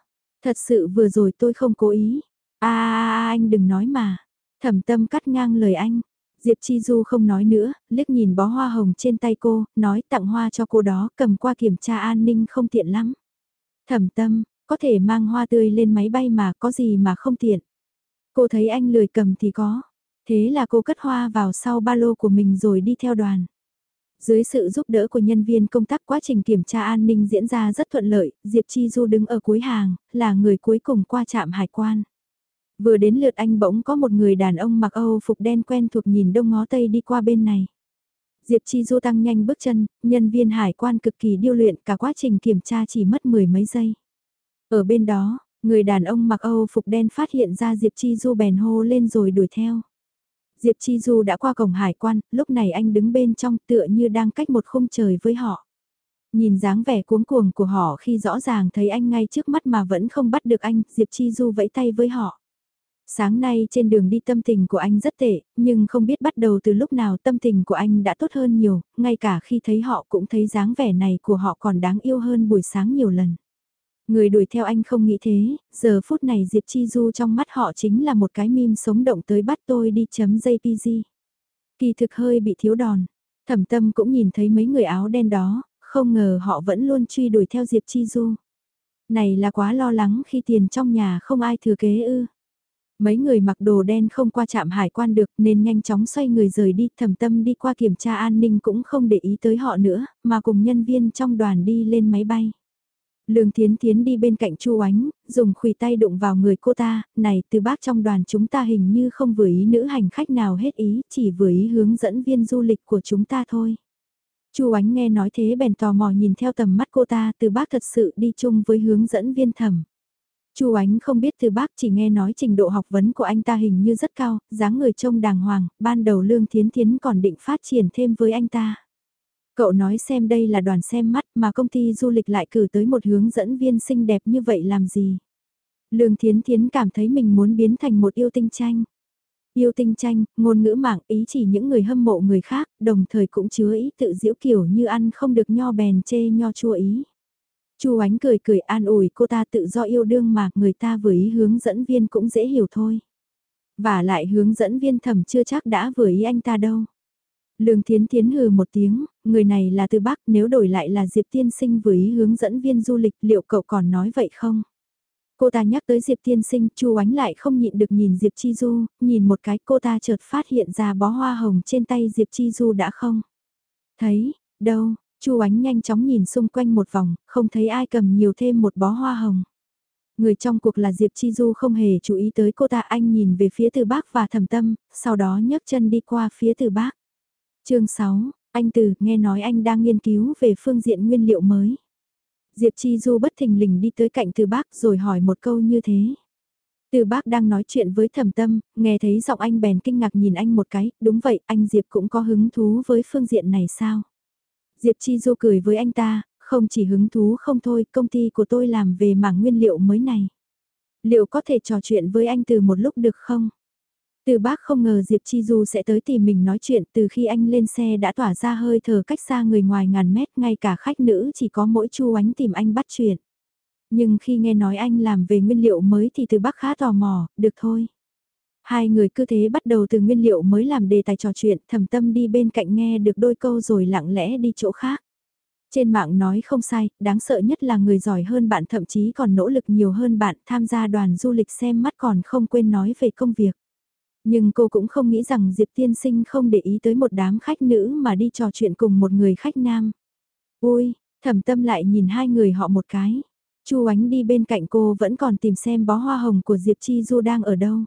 Thật sự vừa rồi tôi không cố ý. À, à, à, à, anh đừng nói mà. Thẩm tâm cắt ngang lời anh. Diệp Chi Du không nói nữa, liếc nhìn bó hoa hồng trên tay cô, nói tặng hoa cho cô đó, cầm qua kiểm tra an ninh không tiện lắm. Thẩm tâm, có thể mang hoa tươi lên máy bay mà có gì mà không tiện. Cô thấy anh lười cầm thì có. Thế là cô cất hoa vào sau ba lô của mình rồi đi theo đoàn. Dưới sự giúp đỡ của nhân viên công tác quá trình kiểm tra an ninh diễn ra rất thuận lợi, Diệp Chi Du đứng ở cuối hàng, là người cuối cùng qua trạm hải quan. Vừa đến lượt anh bỗng có một người đàn ông mặc Âu phục đen quen thuộc nhìn đông ngó tây đi qua bên này. Diệp Chi Du tăng nhanh bước chân, nhân viên hải quan cực kỳ điêu luyện cả quá trình kiểm tra chỉ mất mười mấy giây. Ở bên đó, người đàn ông mặc Âu phục đen phát hiện ra Diệp Chi Du bèn hô lên rồi đuổi theo. Diệp Chi Du đã qua cổng hải quan, lúc này anh đứng bên trong tựa như đang cách một khung trời với họ. Nhìn dáng vẻ cuống cuồng của họ khi rõ ràng thấy anh ngay trước mắt mà vẫn không bắt được anh, Diệp Chi Du vẫy tay với họ. Sáng nay trên đường đi tâm tình của anh rất tệ, nhưng không biết bắt đầu từ lúc nào tâm tình của anh đã tốt hơn nhiều, ngay cả khi thấy họ cũng thấy dáng vẻ này của họ còn đáng yêu hơn buổi sáng nhiều lần. Người đuổi theo anh không nghĩ thế, giờ phút này Diệp Chi Du trong mắt họ chính là một cái mim sống động tới bắt tôi đi chấm JPG. Kỳ thực hơi bị thiếu đòn. Thẩm tâm cũng nhìn thấy mấy người áo đen đó, không ngờ họ vẫn luôn truy đuổi theo Diệp Chi Du. Này là quá lo lắng khi tiền trong nhà không ai thừa kế ư. Mấy người mặc đồ đen không qua trạm hải quan được nên nhanh chóng xoay người rời đi, thẩm tâm đi qua kiểm tra an ninh cũng không để ý tới họ nữa, mà cùng nhân viên trong đoàn đi lên máy bay. Lương Thiến Thiến đi bên cạnh Chu Ánh, dùng khuỷu tay đụng vào người cô ta, này từ bác trong đoàn chúng ta hình như không vừa ý nữ hành khách nào hết ý, chỉ vừa ý hướng dẫn viên du lịch của chúng ta thôi. Chu Ánh nghe nói thế bèn tò mò nhìn theo tầm mắt cô ta, từ bác thật sự đi chung với hướng dẫn viên thẩm. Chu Ánh không biết từ bác chỉ nghe nói trình độ học vấn của anh ta hình như rất cao, dáng người trông đàng hoàng, ban đầu Lương Thiến Thiến còn định phát triển thêm với anh ta. Cậu nói xem đây là đoàn xem mắt mà công ty du lịch lại cử tới một hướng dẫn viên xinh đẹp như vậy làm gì. Lương Thiến Thiến cảm thấy mình muốn biến thành một yêu tinh tranh. Yêu tinh tranh, ngôn ngữ mạng ý chỉ những người hâm mộ người khác, đồng thời cũng chứa ý tự diễu kiểu như ăn không được nho bèn chê nho chua ý. Chu ánh cười cười an ủi cô ta tự do yêu đương mà người ta vừa ý hướng dẫn viên cũng dễ hiểu thôi. Và lại hướng dẫn viên thẩm chưa chắc đã vừa ý anh ta đâu. Lương Thiến Thiến hừ một tiếng, người này là từ Bắc nếu đổi lại là Diệp Tiên Sinh với ý hướng dẫn viên du lịch liệu cậu còn nói vậy không? Cô ta nhắc tới Diệp Tiên Sinh, Chu Ánh lại không nhịn được nhìn Diệp Chi Du, nhìn một cái cô ta chợt phát hiện ra bó hoa hồng trên tay Diệp Chi Du đã không? Thấy, đâu, Chu Ánh nhanh chóng nhìn xung quanh một vòng, không thấy ai cầm nhiều thêm một bó hoa hồng. Người trong cuộc là Diệp Chi Du không hề chú ý tới cô ta anh nhìn về phía từ bác và thầm tâm, sau đó nhấc chân đi qua phía từ bác chương 6, anh Từ, nghe nói anh đang nghiên cứu về phương diện nguyên liệu mới. Diệp Chi Du bất thình lình đi tới cạnh Từ Bác rồi hỏi một câu như thế. Từ Bác đang nói chuyện với thẩm tâm, nghe thấy giọng anh bèn kinh ngạc nhìn anh một cái, đúng vậy, anh Diệp cũng có hứng thú với phương diện này sao? Diệp Chi Du cười với anh ta, không chỉ hứng thú không thôi, công ty của tôi làm về mảng nguyên liệu mới này. Liệu có thể trò chuyện với anh từ một lúc được không? Từ bác không ngờ Diệp Chi Du sẽ tới tìm mình nói chuyện từ khi anh lên xe đã tỏa ra hơi thở cách xa người ngoài ngàn mét ngay cả khách nữ chỉ có mỗi chu ánh tìm anh bắt chuyện. Nhưng khi nghe nói anh làm về nguyên liệu mới thì từ bác khá tò mò, được thôi. Hai người cứ thế bắt đầu từ nguyên liệu mới làm đề tài trò chuyện, thầm tâm đi bên cạnh nghe được đôi câu rồi lặng lẽ đi chỗ khác. Trên mạng nói không sai, đáng sợ nhất là người giỏi hơn bạn thậm chí còn nỗ lực nhiều hơn bạn tham gia đoàn du lịch xem mắt còn không quên nói về công việc. Nhưng cô cũng không nghĩ rằng Diệp Tiên Sinh không để ý tới một đám khách nữ mà đi trò chuyện cùng một người khách nam. Ôi, thẩm tâm lại nhìn hai người họ một cái. Chu ánh đi bên cạnh cô vẫn còn tìm xem bó hoa hồng của Diệp Chi Du đang ở đâu.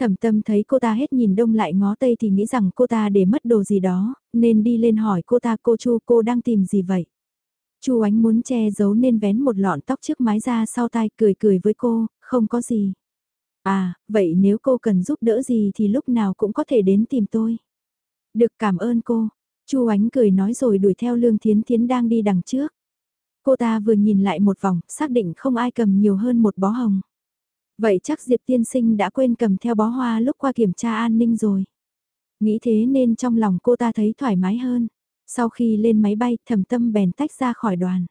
Thẩm tâm thấy cô ta hết nhìn đông lại ngó tây thì nghĩ rằng cô ta để mất đồ gì đó, nên đi lên hỏi cô ta cô Chu cô đang tìm gì vậy. Chu ánh muốn che giấu nên vén một lọn tóc trước mái ra sau tai cười cười với cô, không có gì. À, vậy nếu cô cần giúp đỡ gì thì lúc nào cũng có thể đến tìm tôi. Được cảm ơn cô. Chu Ánh cười nói rồi đuổi theo Lương Thiến Thiến đang đi đằng trước. Cô ta vừa nhìn lại một vòng, xác định không ai cầm nhiều hơn một bó hồng. Vậy chắc Diệp Tiên Sinh đã quên cầm theo bó hoa lúc qua kiểm tra an ninh rồi. Nghĩ thế nên trong lòng cô ta thấy thoải mái hơn. Sau khi lên máy bay, thẩm tâm bèn tách ra khỏi đoàn.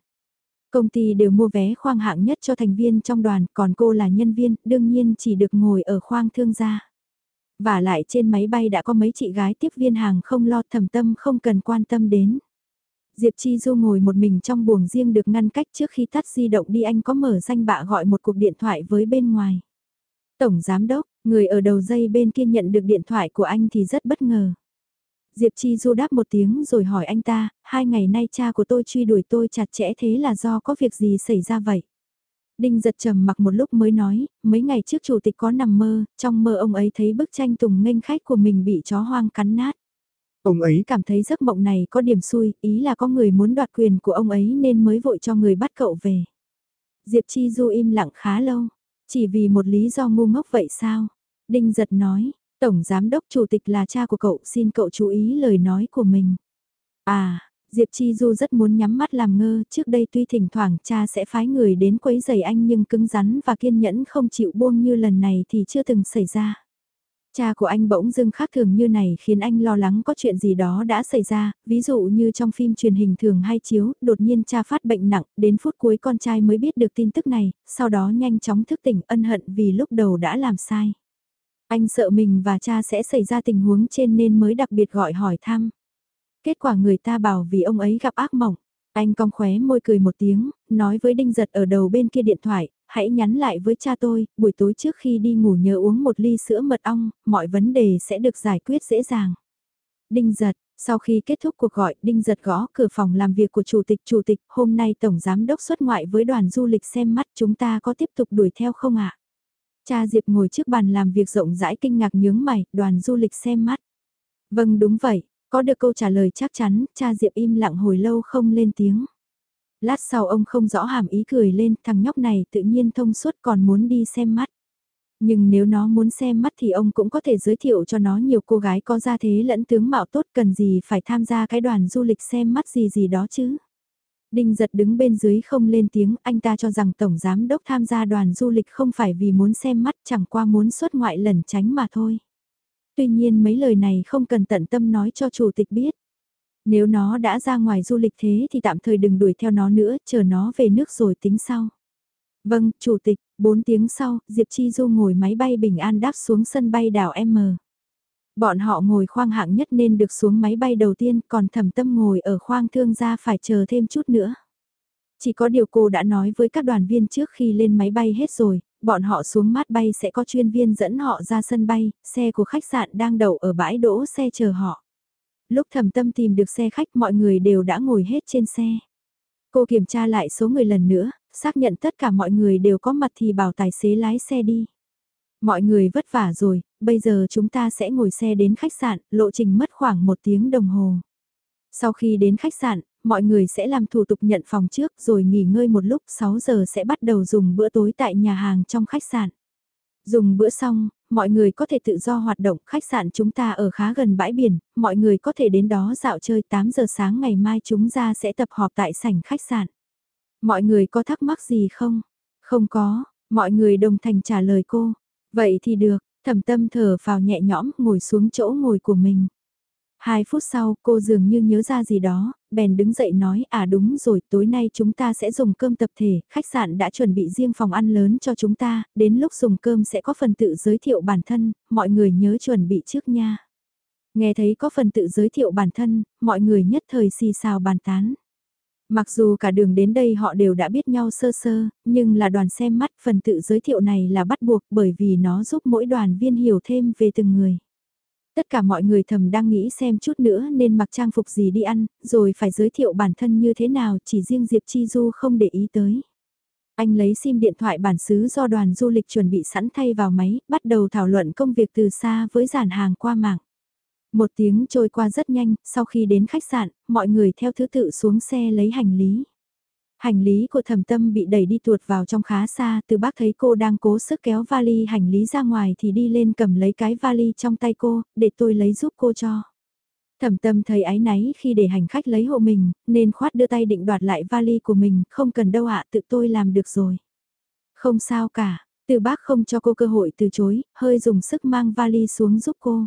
Công ty đều mua vé khoang hạng nhất cho thành viên trong đoàn, còn cô là nhân viên, đương nhiên chỉ được ngồi ở khoang thương gia. Và lại trên máy bay đã có mấy chị gái tiếp viên hàng không lo thầm tâm không cần quan tâm đến. Diệp Chi Du ngồi một mình trong buồng riêng được ngăn cách trước khi tắt di động đi anh có mở danh bạ gọi một cuộc điện thoại với bên ngoài. Tổng Giám Đốc, người ở đầu dây bên kia nhận được điện thoại của anh thì rất bất ngờ. Diệp Chi Du đáp một tiếng rồi hỏi anh ta, hai ngày nay cha của tôi truy đuổi tôi chặt chẽ thế là do có việc gì xảy ra vậy? Đinh giật trầm mặc một lúc mới nói, mấy ngày trước chủ tịch có nằm mơ, trong mơ ông ấy thấy bức tranh tùng nghênh khách của mình bị chó hoang cắn nát. Ông ấy cảm thấy giấc mộng này có điểm xui, ý là có người muốn đoạt quyền của ông ấy nên mới vội cho người bắt cậu về. Diệp Chi Du im lặng khá lâu, chỉ vì một lý do ngu ngốc vậy sao? Đinh giật nói, Tổng Giám đốc Chủ tịch là cha của cậu, xin cậu chú ý lời nói của mình. À, Diệp Chi Du rất muốn nhắm mắt làm ngơ, trước đây tuy thỉnh thoảng cha sẽ phái người đến quấy giày anh nhưng cứng rắn và kiên nhẫn không chịu buông như lần này thì chưa từng xảy ra. Cha của anh bỗng dưng khác thường như này khiến anh lo lắng có chuyện gì đó đã xảy ra, ví dụ như trong phim truyền hình thường hay chiếu, đột nhiên cha phát bệnh nặng, đến phút cuối con trai mới biết được tin tức này, sau đó nhanh chóng thức tỉnh ân hận vì lúc đầu đã làm sai. Anh sợ mình và cha sẽ xảy ra tình huống trên nên mới đặc biệt gọi hỏi thăm. Kết quả người ta bảo vì ông ấy gặp ác mộng. Anh cong khóe môi cười một tiếng, nói với Đinh Giật ở đầu bên kia điện thoại, hãy nhắn lại với cha tôi, buổi tối trước khi đi ngủ nhớ uống một ly sữa mật ong, mọi vấn đề sẽ được giải quyết dễ dàng. Đinh Giật, sau khi kết thúc cuộc gọi, Đinh Giật gõ cửa phòng làm việc của Chủ tịch. Chủ tịch, hôm nay Tổng Giám đốc xuất ngoại với đoàn du lịch xem mắt chúng ta có tiếp tục đuổi theo không ạ? Cha Diệp ngồi trước bàn làm việc rộng rãi kinh ngạc nhướng mày, đoàn du lịch xem mắt. Vâng đúng vậy, có được câu trả lời chắc chắn, cha Diệp im lặng hồi lâu không lên tiếng. Lát sau ông không rõ hàm ý cười lên, thằng nhóc này tự nhiên thông suốt còn muốn đi xem mắt. Nhưng nếu nó muốn xem mắt thì ông cũng có thể giới thiệu cho nó nhiều cô gái có gia thế lẫn tướng mạo tốt cần gì phải tham gia cái đoàn du lịch xem mắt gì gì đó chứ. Đinh giật đứng bên dưới không lên tiếng, anh ta cho rằng Tổng Giám Đốc tham gia đoàn du lịch không phải vì muốn xem mắt chẳng qua muốn xuất ngoại lẩn tránh mà thôi. Tuy nhiên mấy lời này không cần tận tâm nói cho Chủ tịch biết. Nếu nó đã ra ngoài du lịch thế thì tạm thời đừng đuổi theo nó nữa, chờ nó về nước rồi tính sau. Vâng, Chủ tịch, 4 tiếng sau, Diệp Chi Du ngồi máy bay bình an đáp xuống sân bay đảo M. Bọn họ ngồi khoang hạng nhất nên được xuống máy bay đầu tiên, còn thẩm tâm ngồi ở khoang thương gia phải chờ thêm chút nữa. Chỉ có điều cô đã nói với các đoàn viên trước khi lên máy bay hết rồi, bọn họ xuống mát bay sẽ có chuyên viên dẫn họ ra sân bay, xe của khách sạn đang đậu ở bãi đỗ xe chờ họ. Lúc thẩm tâm tìm được xe khách mọi người đều đã ngồi hết trên xe. Cô kiểm tra lại số người lần nữa, xác nhận tất cả mọi người đều có mặt thì bảo tài xế lái xe đi. Mọi người vất vả rồi, bây giờ chúng ta sẽ ngồi xe đến khách sạn, lộ trình mất khoảng một tiếng đồng hồ. Sau khi đến khách sạn, mọi người sẽ làm thủ tục nhận phòng trước rồi nghỉ ngơi một lúc 6 giờ sẽ bắt đầu dùng bữa tối tại nhà hàng trong khách sạn. Dùng bữa xong, mọi người có thể tự do hoạt động, khách sạn chúng ta ở khá gần bãi biển, mọi người có thể đến đó dạo chơi 8 giờ sáng ngày mai chúng ta sẽ tập họp tại sảnh khách sạn. Mọi người có thắc mắc gì không? Không có, mọi người đồng thành trả lời cô. Vậy thì được, thẩm tâm thở vào nhẹ nhõm ngồi xuống chỗ ngồi của mình. Hai phút sau, cô dường như nhớ ra gì đó, bèn đứng dậy nói à đúng rồi, tối nay chúng ta sẽ dùng cơm tập thể, khách sạn đã chuẩn bị riêng phòng ăn lớn cho chúng ta, đến lúc dùng cơm sẽ có phần tự giới thiệu bản thân, mọi người nhớ chuẩn bị trước nha. Nghe thấy có phần tự giới thiệu bản thân, mọi người nhất thời xì xào bàn tán. Mặc dù cả đường đến đây họ đều đã biết nhau sơ sơ, nhưng là đoàn xem mắt phần tự giới thiệu này là bắt buộc bởi vì nó giúp mỗi đoàn viên hiểu thêm về từng người. Tất cả mọi người thầm đang nghĩ xem chút nữa nên mặc trang phục gì đi ăn, rồi phải giới thiệu bản thân như thế nào chỉ riêng Diệp Chi Du không để ý tới. Anh lấy sim điện thoại bản xứ do đoàn du lịch chuẩn bị sẵn thay vào máy, bắt đầu thảo luận công việc từ xa với giản hàng qua mạng. Một tiếng trôi qua rất nhanh, sau khi đến khách sạn, mọi người theo thứ tự xuống xe lấy hành lý. Hành lý của thẩm tâm bị đẩy đi tuột vào trong khá xa, từ bác thấy cô đang cố sức kéo vali hành lý ra ngoài thì đi lên cầm lấy cái vali trong tay cô, để tôi lấy giúp cô cho. Thẩm tâm thấy ái náy khi để hành khách lấy hộ mình, nên khoát đưa tay định đoạt lại vali của mình, không cần đâu ạ, tự tôi làm được rồi. Không sao cả, từ bác không cho cô cơ hội từ chối, hơi dùng sức mang vali xuống giúp cô.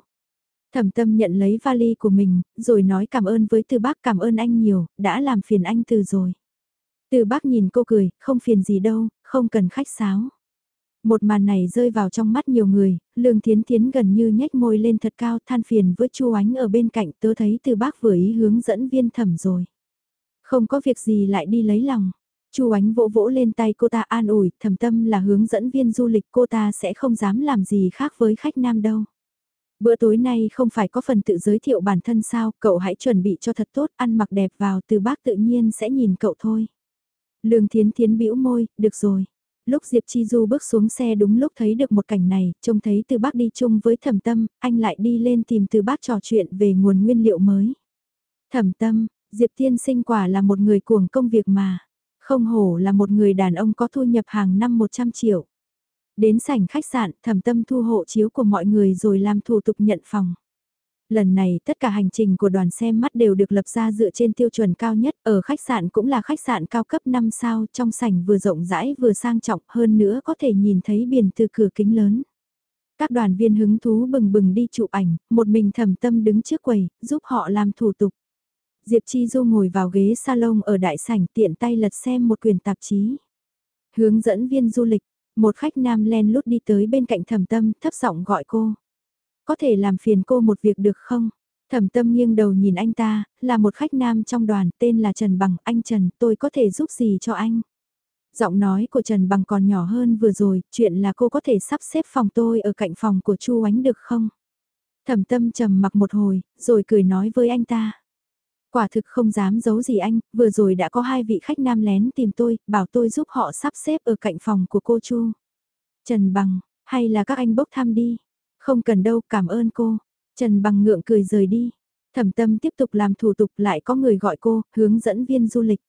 Thẩm tâm nhận lấy vali của mình, rồi nói cảm ơn với từ bác cảm ơn anh nhiều, đã làm phiền anh từ rồi. Từ bác nhìn cô cười, không phiền gì đâu, không cần khách sáo. Một màn này rơi vào trong mắt nhiều người, lương thiến thiến gần như nhếch môi lên thật cao than phiền với chu ánh ở bên cạnh tớ thấy từ bác vừa ý hướng dẫn viên thẩm rồi. Không có việc gì lại đi lấy lòng. chu ánh vỗ vỗ lên tay cô ta an ủi, thầm tâm là hướng dẫn viên du lịch cô ta sẽ không dám làm gì khác với khách nam đâu. Bữa tối nay không phải có phần tự giới thiệu bản thân sao, cậu hãy chuẩn bị cho thật tốt, ăn mặc đẹp vào từ bác tự nhiên sẽ nhìn cậu thôi. Lương Thiến Thiến bĩu môi, được rồi. Lúc Diệp Chi Du bước xuống xe đúng lúc thấy được một cảnh này, trông thấy từ bác đi chung với thẩm tâm, anh lại đi lên tìm từ bác trò chuyện về nguồn nguyên liệu mới. Thẩm tâm, Diệp Tiên sinh quả là một người cuồng công việc mà. Không hổ là một người đàn ông có thu nhập hàng năm 100 triệu. Đến sảnh khách sạn, thẩm tâm thu hộ chiếu của mọi người rồi làm thủ tục nhận phòng. Lần này tất cả hành trình của đoàn xem mắt đều được lập ra dựa trên tiêu chuẩn cao nhất, ở khách sạn cũng là khách sạn cao cấp 5 sao, trong sảnh vừa rộng rãi vừa sang trọng hơn nữa có thể nhìn thấy biển từ cửa kính lớn. Các đoàn viên hứng thú bừng bừng đi chụp ảnh, một mình thẩm tâm đứng trước quầy, giúp họ làm thủ tục. Diệp Chi Du ngồi vào ghế salon ở đại sảnh tiện tay lật xem một quyển tạp chí. Hướng dẫn viên du lịch, một khách nam len lút đi tới bên cạnh thẩm tâm thấp giọng gọi cô. Có thể làm phiền cô một việc được không? Thẩm tâm nghiêng đầu nhìn anh ta, là một khách nam trong đoàn, tên là Trần Bằng, anh Trần, tôi có thể giúp gì cho anh? Giọng nói của Trần Bằng còn nhỏ hơn vừa rồi, chuyện là cô có thể sắp xếp phòng tôi ở cạnh phòng của Chu Ánh được không? Thẩm tâm trầm mặc một hồi, rồi cười nói với anh ta. Quả thực không dám giấu gì anh, vừa rồi đã có hai vị khách nam lén tìm tôi, bảo tôi giúp họ sắp xếp ở cạnh phòng của cô Chu. Trần Bằng, hay là các anh bốc thăm đi? Không cần đâu, cảm ơn cô. Trần Bằng ngượng cười rời đi. Thẩm tâm tiếp tục làm thủ tục lại có người gọi cô, hướng dẫn viên du lịch.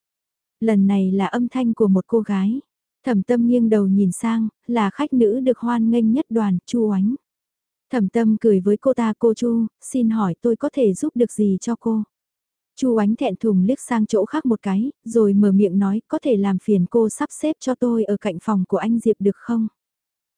Lần này là âm thanh của một cô gái. Thẩm tâm nghiêng đầu nhìn sang, là khách nữ được hoan nghênh nhất đoàn, Chu Oánh. Thẩm tâm cười với cô ta cô Chu, xin hỏi tôi có thể giúp được gì cho cô? Chu ánh thẹn thùng liếc sang chỗ khác một cái, rồi mở miệng nói có thể làm phiền cô sắp xếp cho tôi ở cạnh phòng của anh Diệp được không?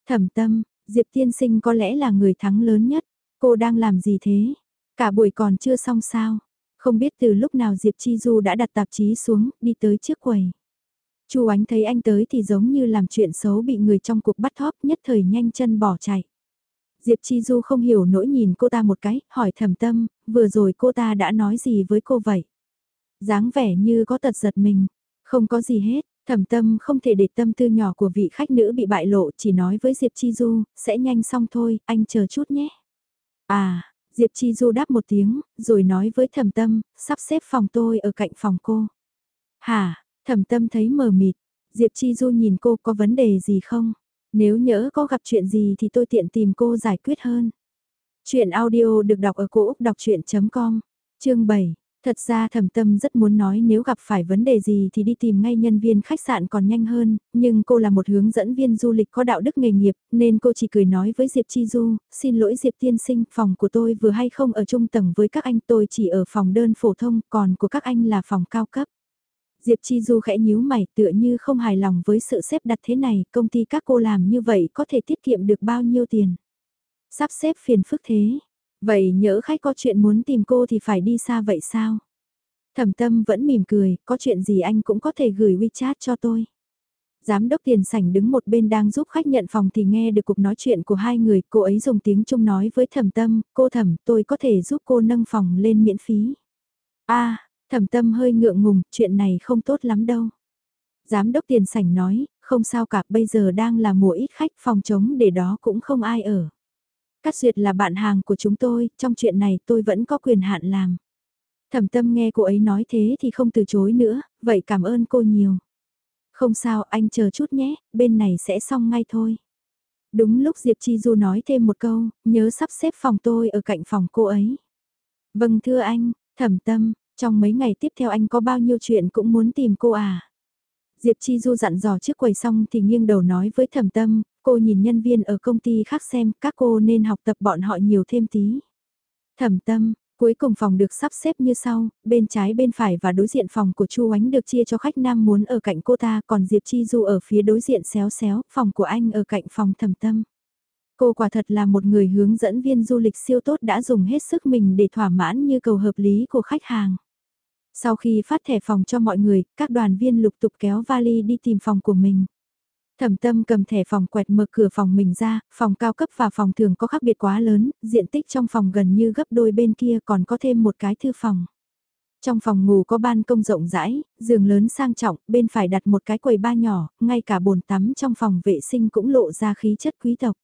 Thẩm tâm, Diệp tiên sinh có lẽ là người thắng lớn nhất. Cô đang làm gì thế? Cả buổi còn chưa xong sao? Không biết từ lúc nào Diệp Chi Du đã đặt tạp chí xuống, đi tới trước quầy. Chu Ánh thấy anh tới thì giống như làm chuyện xấu bị người trong cuộc bắt thóp nhất thời nhanh chân bỏ chạy. Diệp Chi Du không hiểu nỗi nhìn cô ta một cái, hỏi thầm tâm, vừa rồi cô ta đã nói gì với cô vậy? dáng vẻ như có tật giật mình, không có gì hết, thầm tâm không thể để tâm tư nhỏ của vị khách nữ bị bại lộ chỉ nói với Diệp Chi Du, sẽ nhanh xong thôi, anh chờ chút nhé. À, Diệp Chi Du đáp một tiếng, rồi nói với thầm tâm, sắp xếp phòng tôi ở cạnh phòng cô. Hả, thầm tâm thấy mờ mịt, Diệp Chi Du nhìn cô có vấn đề gì không? Nếu nhớ có gặp chuyện gì thì tôi tiện tìm cô giải quyết hơn. Chuyện audio được đọc ở cổ Úc đọc chuyện.com, chương 7. Thật ra thẩm tâm rất muốn nói nếu gặp phải vấn đề gì thì đi tìm ngay nhân viên khách sạn còn nhanh hơn, nhưng cô là một hướng dẫn viên du lịch có đạo đức nghề nghiệp, nên cô chỉ cười nói với Diệp Chi Du, xin lỗi Diệp tiên sinh, phòng của tôi vừa hay không ở trung tầng với các anh tôi chỉ ở phòng đơn phổ thông, còn của các anh là phòng cao cấp. Diệp Chi Du khẽ nhíu mày tựa như không hài lòng với sự xếp đặt thế này, công ty các cô làm như vậy có thể tiết kiệm được bao nhiêu tiền. Sắp xếp phiền phức thế, Vậy nhỡ khách có chuyện muốn tìm cô thì phải đi xa vậy sao? Thẩm tâm vẫn mỉm cười, có chuyện gì anh cũng có thể gửi WeChat cho tôi. Giám đốc tiền sảnh đứng một bên đang giúp khách nhận phòng thì nghe được cuộc nói chuyện của hai người, cô ấy dùng tiếng Trung nói với thẩm tâm, cô thẩm tôi có thể giúp cô nâng phòng lên miễn phí. a thẩm tâm hơi ngượng ngùng, chuyện này không tốt lắm đâu. Giám đốc tiền sảnh nói, không sao cả, bây giờ đang là mùa ít khách phòng trống để đó cũng không ai ở. Cát Duyệt là bạn hàng của chúng tôi, trong chuyện này tôi vẫn có quyền hạn làm. Thẩm tâm nghe cô ấy nói thế thì không từ chối nữa, vậy cảm ơn cô nhiều. Không sao, anh chờ chút nhé, bên này sẽ xong ngay thôi. Đúng lúc Diệp Chi Du nói thêm một câu, nhớ sắp xếp phòng tôi ở cạnh phòng cô ấy. Vâng thưa anh, thẩm tâm, trong mấy ngày tiếp theo anh có bao nhiêu chuyện cũng muốn tìm cô à. Diệp Chi Du dặn dò trước quầy xong thì nghiêng đầu nói với thẩm tâm, cô nhìn nhân viên ở công ty khác xem các cô nên học tập bọn họ nhiều thêm tí. Thẩm tâm, cuối cùng phòng được sắp xếp như sau, bên trái bên phải và đối diện phòng của Chu Ánh được chia cho khách nam muốn ở cạnh cô ta còn Diệp Chi Du ở phía đối diện xéo xéo, phòng của anh ở cạnh phòng thẩm tâm. Cô quả thật là một người hướng dẫn viên du lịch siêu tốt đã dùng hết sức mình để thỏa mãn như cầu hợp lý của khách hàng. Sau khi phát thẻ phòng cho mọi người, các đoàn viên lục tục kéo vali đi tìm phòng của mình. Thẩm tâm cầm thẻ phòng quẹt mở cửa phòng mình ra, phòng cao cấp và phòng thường có khác biệt quá lớn, diện tích trong phòng gần như gấp đôi bên kia còn có thêm một cái thư phòng. Trong phòng ngủ có ban công rộng rãi, giường lớn sang trọng, bên phải đặt một cái quầy ba nhỏ, ngay cả bồn tắm trong phòng vệ sinh cũng lộ ra khí chất quý tộc.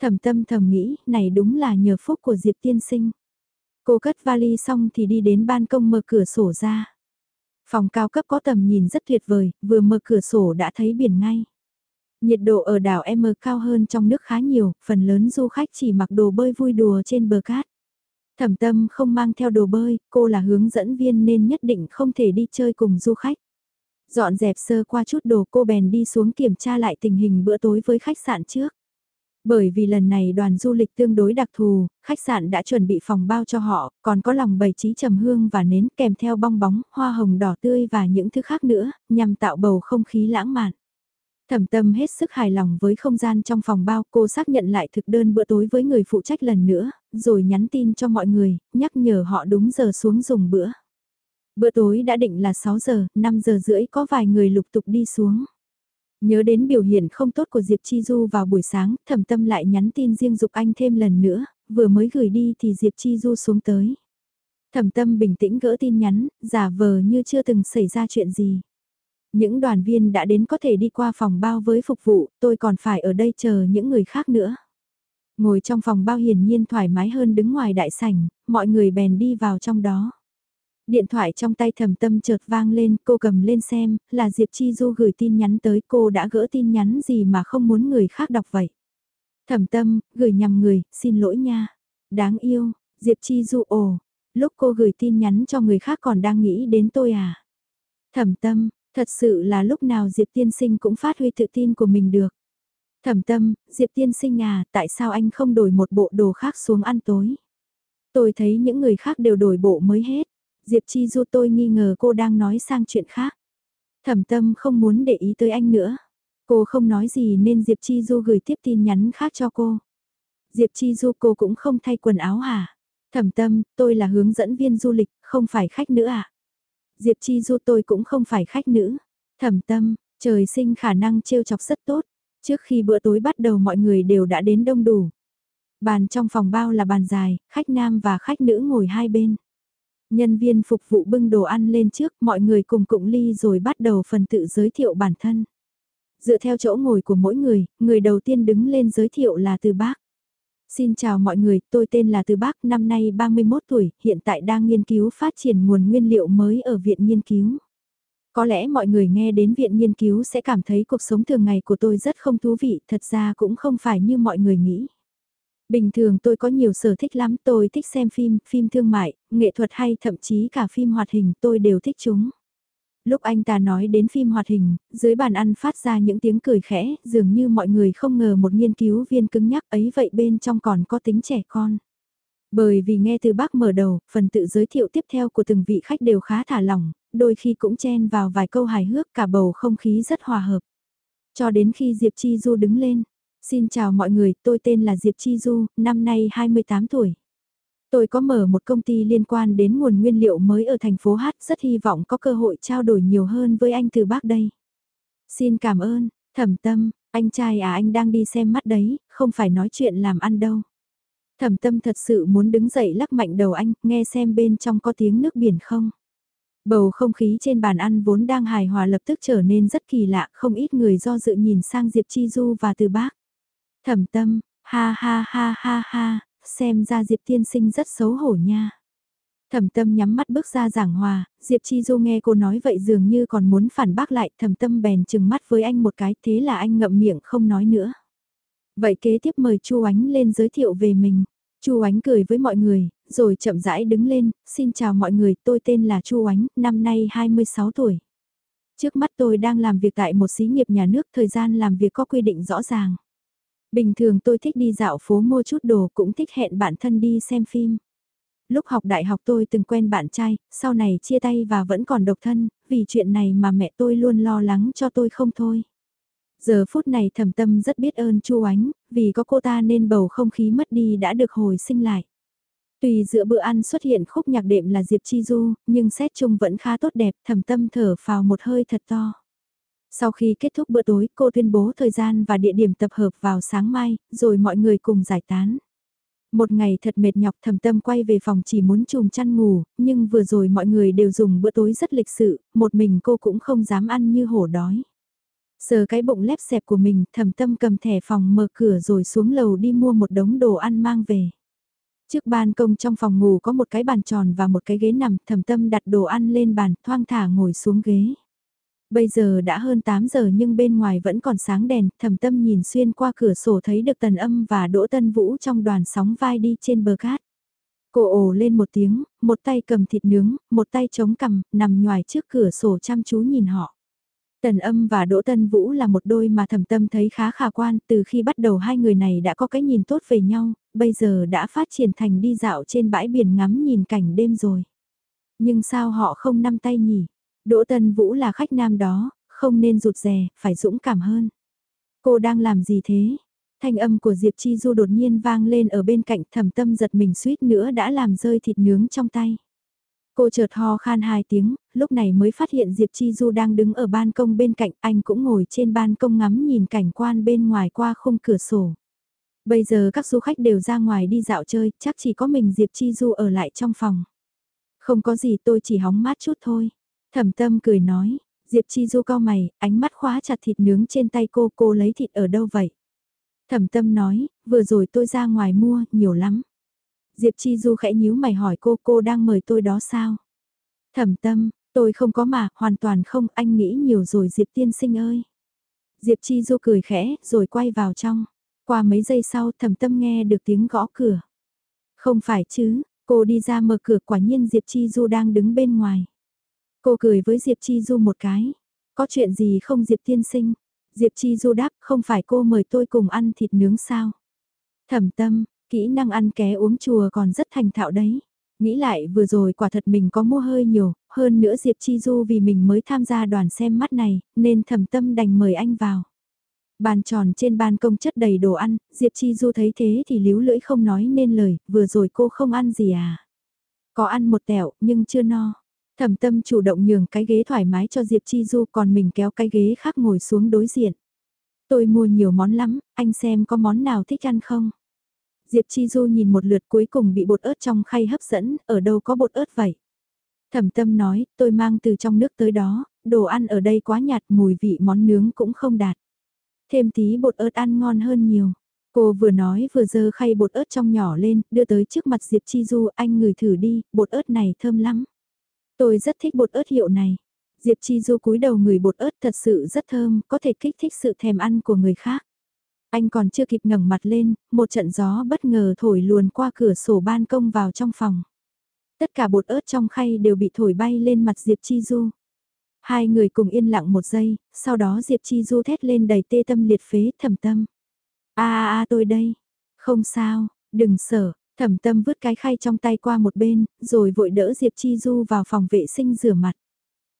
Thẩm tâm thầm nghĩ, này đúng là nhờ phúc của Diệp tiên sinh. Cô cất vali xong thì đi đến ban công mở cửa sổ ra. Phòng cao cấp có tầm nhìn rất tuyệt vời, vừa mở cửa sổ đã thấy biển ngay. Nhiệt độ ở đảo M cao hơn trong nước khá nhiều, phần lớn du khách chỉ mặc đồ bơi vui đùa trên bờ cát. Thẩm tâm không mang theo đồ bơi, cô là hướng dẫn viên nên nhất định không thể đi chơi cùng du khách. Dọn dẹp sơ qua chút đồ cô bèn đi xuống kiểm tra lại tình hình bữa tối với khách sạn trước. Bởi vì lần này đoàn du lịch tương đối đặc thù, khách sạn đã chuẩn bị phòng bao cho họ, còn có lòng bày trí trầm hương và nến kèm theo bong bóng, hoa hồng đỏ tươi và những thứ khác nữa, nhằm tạo bầu không khí lãng mạn. Thẩm tâm hết sức hài lòng với không gian trong phòng bao, cô xác nhận lại thực đơn bữa tối với người phụ trách lần nữa, rồi nhắn tin cho mọi người, nhắc nhở họ đúng giờ xuống dùng bữa. Bữa tối đã định là 6 giờ, 5 giờ rưỡi có vài người lục tục đi xuống. Nhớ đến biểu hiện không tốt của Diệp Chi Du vào buổi sáng, thẩm tâm lại nhắn tin riêng dục anh thêm lần nữa, vừa mới gửi đi thì Diệp Chi Du xuống tới. Thẩm tâm bình tĩnh gỡ tin nhắn, giả vờ như chưa từng xảy ra chuyện gì. Những đoàn viên đã đến có thể đi qua phòng bao với phục vụ, tôi còn phải ở đây chờ những người khác nữa. Ngồi trong phòng bao hiển nhiên thoải mái hơn đứng ngoài đại sảnh, mọi người bèn đi vào trong đó. Điện thoại trong tay thầm tâm chợt vang lên, cô cầm lên xem, là Diệp Chi Du gửi tin nhắn tới cô đã gỡ tin nhắn gì mà không muốn người khác đọc vậy. Thầm tâm, gửi nhầm người, xin lỗi nha. Đáng yêu, Diệp Chi Du ồ, lúc cô gửi tin nhắn cho người khác còn đang nghĩ đến tôi à. Thầm tâm, thật sự là lúc nào Diệp Tiên Sinh cũng phát huy tự tin của mình được. Thẩm tâm, Diệp Tiên Sinh à, tại sao anh không đổi một bộ đồ khác xuống ăn tối? Tôi thấy những người khác đều đổi bộ mới hết. Diệp Chi Du tôi nghi ngờ cô đang nói sang chuyện khác. Thẩm tâm không muốn để ý tới anh nữa. Cô không nói gì nên Diệp Chi Du gửi tiếp tin nhắn khác cho cô. Diệp Chi Du cô cũng không thay quần áo hả? Thẩm tâm, tôi là hướng dẫn viên du lịch, không phải khách nữ à? Diệp Chi Du tôi cũng không phải khách nữ. Thẩm tâm, trời sinh khả năng trêu chọc rất tốt. Trước khi bữa tối bắt đầu mọi người đều đã đến đông đủ. Bàn trong phòng bao là bàn dài, khách nam và khách nữ ngồi hai bên. Nhân viên phục vụ bưng đồ ăn lên trước, mọi người cùng cụng ly rồi bắt đầu phần tự giới thiệu bản thân. Dựa theo chỗ ngồi của mỗi người, người đầu tiên đứng lên giới thiệu là Từ Bác. Xin chào mọi người, tôi tên là Từ Bác, năm nay 31 tuổi, hiện tại đang nghiên cứu phát triển nguồn nguyên liệu mới ở Viện Nghiên cứu. Có lẽ mọi người nghe đến Viện Nghiên cứu sẽ cảm thấy cuộc sống thường ngày của tôi rất không thú vị, thật ra cũng không phải như mọi người nghĩ. Bình thường tôi có nhiều sở thích lắm, tôi thích xem phim, phim thương mại, nghệ thuật hay thậm chí cả phim hoạt hình, tôi đều thích chúng. Lúc anh ta nói đến phim hoạt hình, dưới bàn ăn phát ra những tiếng cười khẽ, dường như mọi người không ngờ một nghiên cứu viên cứng nhắc ấy vậy bên trong còn có tính trẻ con. Bởi vì nghe từ bác mở đầu, phần tự giới thiệu tiếp theo của từng vị khách đều khá thả lỏng, đôi khi cũng chen vào vài câu hài hước cả bầu không khí rất hòa hợp. Cho đến khi Diệp Chi Du đứng lên, Xin chào mọi người, tôi tên là Diệp Chi Du, năm nay 28 tuổi. Tôi có mở một công ty liên quan đến nguồn nguyên liệu mới ở thành phố Hát, rất hy vọng có cơ hội trao đổi nhiều hơn với anh từ bác đây. Xin cảm ơn, thẩm tâm, anh trai à anh đang đi xem mắt đấy, không phải nói chuyện làm ăn đâu. Thẩm tâm thật sự muốn đứng dậy lắc mạnh đầu anh, nghe xem bên trong có tiếng nước biển không. Bầu không khí trên bàn ăn vốn đang hài hòa lập tức trở nên rất kỳ lạ, không ít người do dự nhìn sang Diệp Chi Du và từ bác. Thẩm tâm, ha ha ha ha ha, xem ra Diệp tiên sinh rất xấu hổ nha. Thẩm tâm nhắm mắt bước ra giảng hòa, Diệp Chi Du nghe cô nói vậy dường như còn muốn phản bác lại, thẩm tâm bèn chừng mắt với anh một cái, thế là anh ngậm miệng không nói nữa. Vậy kế tiếp mời Chu Ánh lên giới thiệu về mình. Chu Ánh cười với mọi người, rồi chậm rãi đứng lên, xin chào mọi người, tôi tên là Chu Ánh, năm nay 26 tuổi. Trước mắt tôi đang làm việc tại một xí nghiệp nhà nước, thời gian làm việc có quy định rõ ràng. Bình thường tôi thích đi dạo phố mua chút đồ cũng thích hẹn bạn thân đi xem phim. Lúc học đại học tôi từng quen bạn trai, sau này chia tay và vẫn còn độc thân, vì chuyện này mà mẹ tôi luôn lo lắng cho tôi không thôi. Giờ phút này thầm tâm rất biết ơn Chu Ánh, vì có cô ta nên bầu không khí mất đi đã được hồi sinh lại. Tùy giữa bữa ăn xuất hiện khúc nhạc đệm là Diệp Chi Du, nhưng xét chung vẫn khá tốt đẹp, thầm tâm thở phào một hơi thật to. Sau khi kết thúc bữa tối, cô tuyên bố thời gian và địa điểm tập hợp vào sáng mai, rồi mọi người cùng giải tán. Một ngày thật mệt nhọc thầm tâm quay về phòng chỉ muốn chùm chăn ngủ, nhưng vừa rồi mọi người đều dùng bữa tối rất lịch sự, một mình cô cũng không dám ăn như hổ đói. Sờ cái bụng lép xẹp của mình, thầm tâm cầm thẻ phòng mở cửa rồi xuống lầu đi mua một đống đồ ăn mang về. Trước ban công trong phòng ngủ có một cái bàn tròn và một cái ghế nằm, thầm tâm đặt đồ ăn lên bàn, thoang thả ngồi xuống ghế. Bây giờ đã hơn 8 giờ nhưng bên ngoài vẫn còn sáng đèn, thầm tâm nhìn xuyên qua cửa sổ thấy được tần âm và đỗ tân vũ trong đoàn sóng vai đi trên bờ cát. Cô ồ lên một tiếng, một tay cầm thịt nướng, một tay chống cằm, nằm ngoài trước cửa sổ chăm chú nhìn họ. Tần âm và Đỗ Tân Vũ là một đôi mà thầm tâm thấy khá khả quan từ khi bắt đầu hai người này đã có cái nhìn tốt về nhau, bây giờ đã phát triển thành đi dạo trên bãi biển ngắm nhìn cảnh đêm rồi. Nhưng sao họ không nắm tay nhỉ? Đỗ Tân Vũ là khách nam đó, không nên rụt rè, phải dũng cảm hơn. Cô đang làm gì thế? Thanh âm của Diệp Chi Du đột nhiên vang lên ở bên cạnh thầm tâm giật mình suýt nữa đã làm rơi thịt nướng trong tay. Cô chợt ho khan hai tiếng, lúc này mới phát hiện Diệp Chi Du đang đứng ở ban công bên cạnh, anh cũng ngồi trên ban công ngắm nhìn cảnh quan bên ngoài qua khung cửa sổ. Bây giờ các du khách đều ra ngoài đi dạo chơi, chắc chỉ có mình Diệp Chi Du ở lại trong phòng. Không có gì tôi chỉ hóng mát chút thôi. Thẩm tâm cười nói, Diệp Chi Du cao mày, ánh mắt khóa chặt thịt nướng trên tay cô, cô lấy thịt ở đâu vậy? Thẩm tâm nói, vừa rồi tôi ra ngoài mua, nhiều lắm. Diệp Chi Du khẽ nhíu mày hỏi cô, cô đang mời tôi đó sao? Thẩm tâm, tôi không có mà, hoàn toàn không, anh nghĩ nhiều rồi Diệp tiên sinh ơi. Diệp Chi Du cười khẽ, rồi quay vào trong. Qua mấy giây sau thẩm tâm nghe được tiếng gõ cửa. Không phải chứ, cô đi ra mở cửa quả nhiên Diệp Chi Du đang đứng bên ngoài. Cô cười với Diệp Chi Du một cái. Có chuyện gì không Diệp tiên sinh? Diệp Chi Du đáp không phải cô mời tôi cùng ăn thịt nướng sao? Thẩm tâm, kỹ năng ăn ké uống chùa còn rất thành thạo đấy. Nghĩ lại vừa rồi quả thật mình có mua hơi nhiều, hơn nữa Diệp Chi Du vì mình mới tham gia đoàn xem mắt này, nên thẩm tâm đành mời anh vào. Bàn tròn trên ban công chất đầy đồ ăn, Diệp Chi Du thấy thế thì líu lưỡi không nói nên lời, vừa rồi cô không ăn gì à? Có ăn một tẹo, nhưng chưa no. Thẩm tâm chủ động nhường cái ghế thoải mái cho Diệp Chi Du còn mình kéo cái ghế khác ngồi xuống đối diện. Tôi mua nhiều món lắm, anh xem có món nào thích ăn không? Diệp Chi Du nhìn một lượt cuối cùng bị bột ớt trong khay hấp dẫn, ở đâu có bột ớt vậy? Thẩm tâm nói, tôi mang từ trong nước tới đó, đồ ăn ở đây quá nhạt mùi vị món nướng cũng không đạt. Thêm tí bột ớt ăn ngon hơn nhiều. Cô vừa nói vừa dơ khay bột ớt trong nhỏ lên, đưa tới trước mặt Diệp Chi Du, anh ngửi thử đi, bột ớt này thơm lắm. Tôi rất thích bột ớt hiệu này. Diệp Chi Du cúi đầu ngửi bột ớt thật sự rất thơm, có thể kích thích sự thèm ăn của người khác. Anh còn chưa kịp ngẩng mặt lên, một trận gió bất ngờ thổi luồn qua cửa sổ ban công vào trong phòng. Tất cả bột ớt trong khay đều bị thổi bay lên mặt Diệp Chi Du. Hai người cùng yên lặng một giây, sau đó Diệp Chi Du thét lên đầy tê tâm liệt phế thầm tâm. a a a tôi đây. Không sao, đừng sợ, Thẩm tâm vứt cái khay trong tay qua một bên, rồi vội đỡ Diệp Chi Du vào phòng vệ sinh rửa mặt.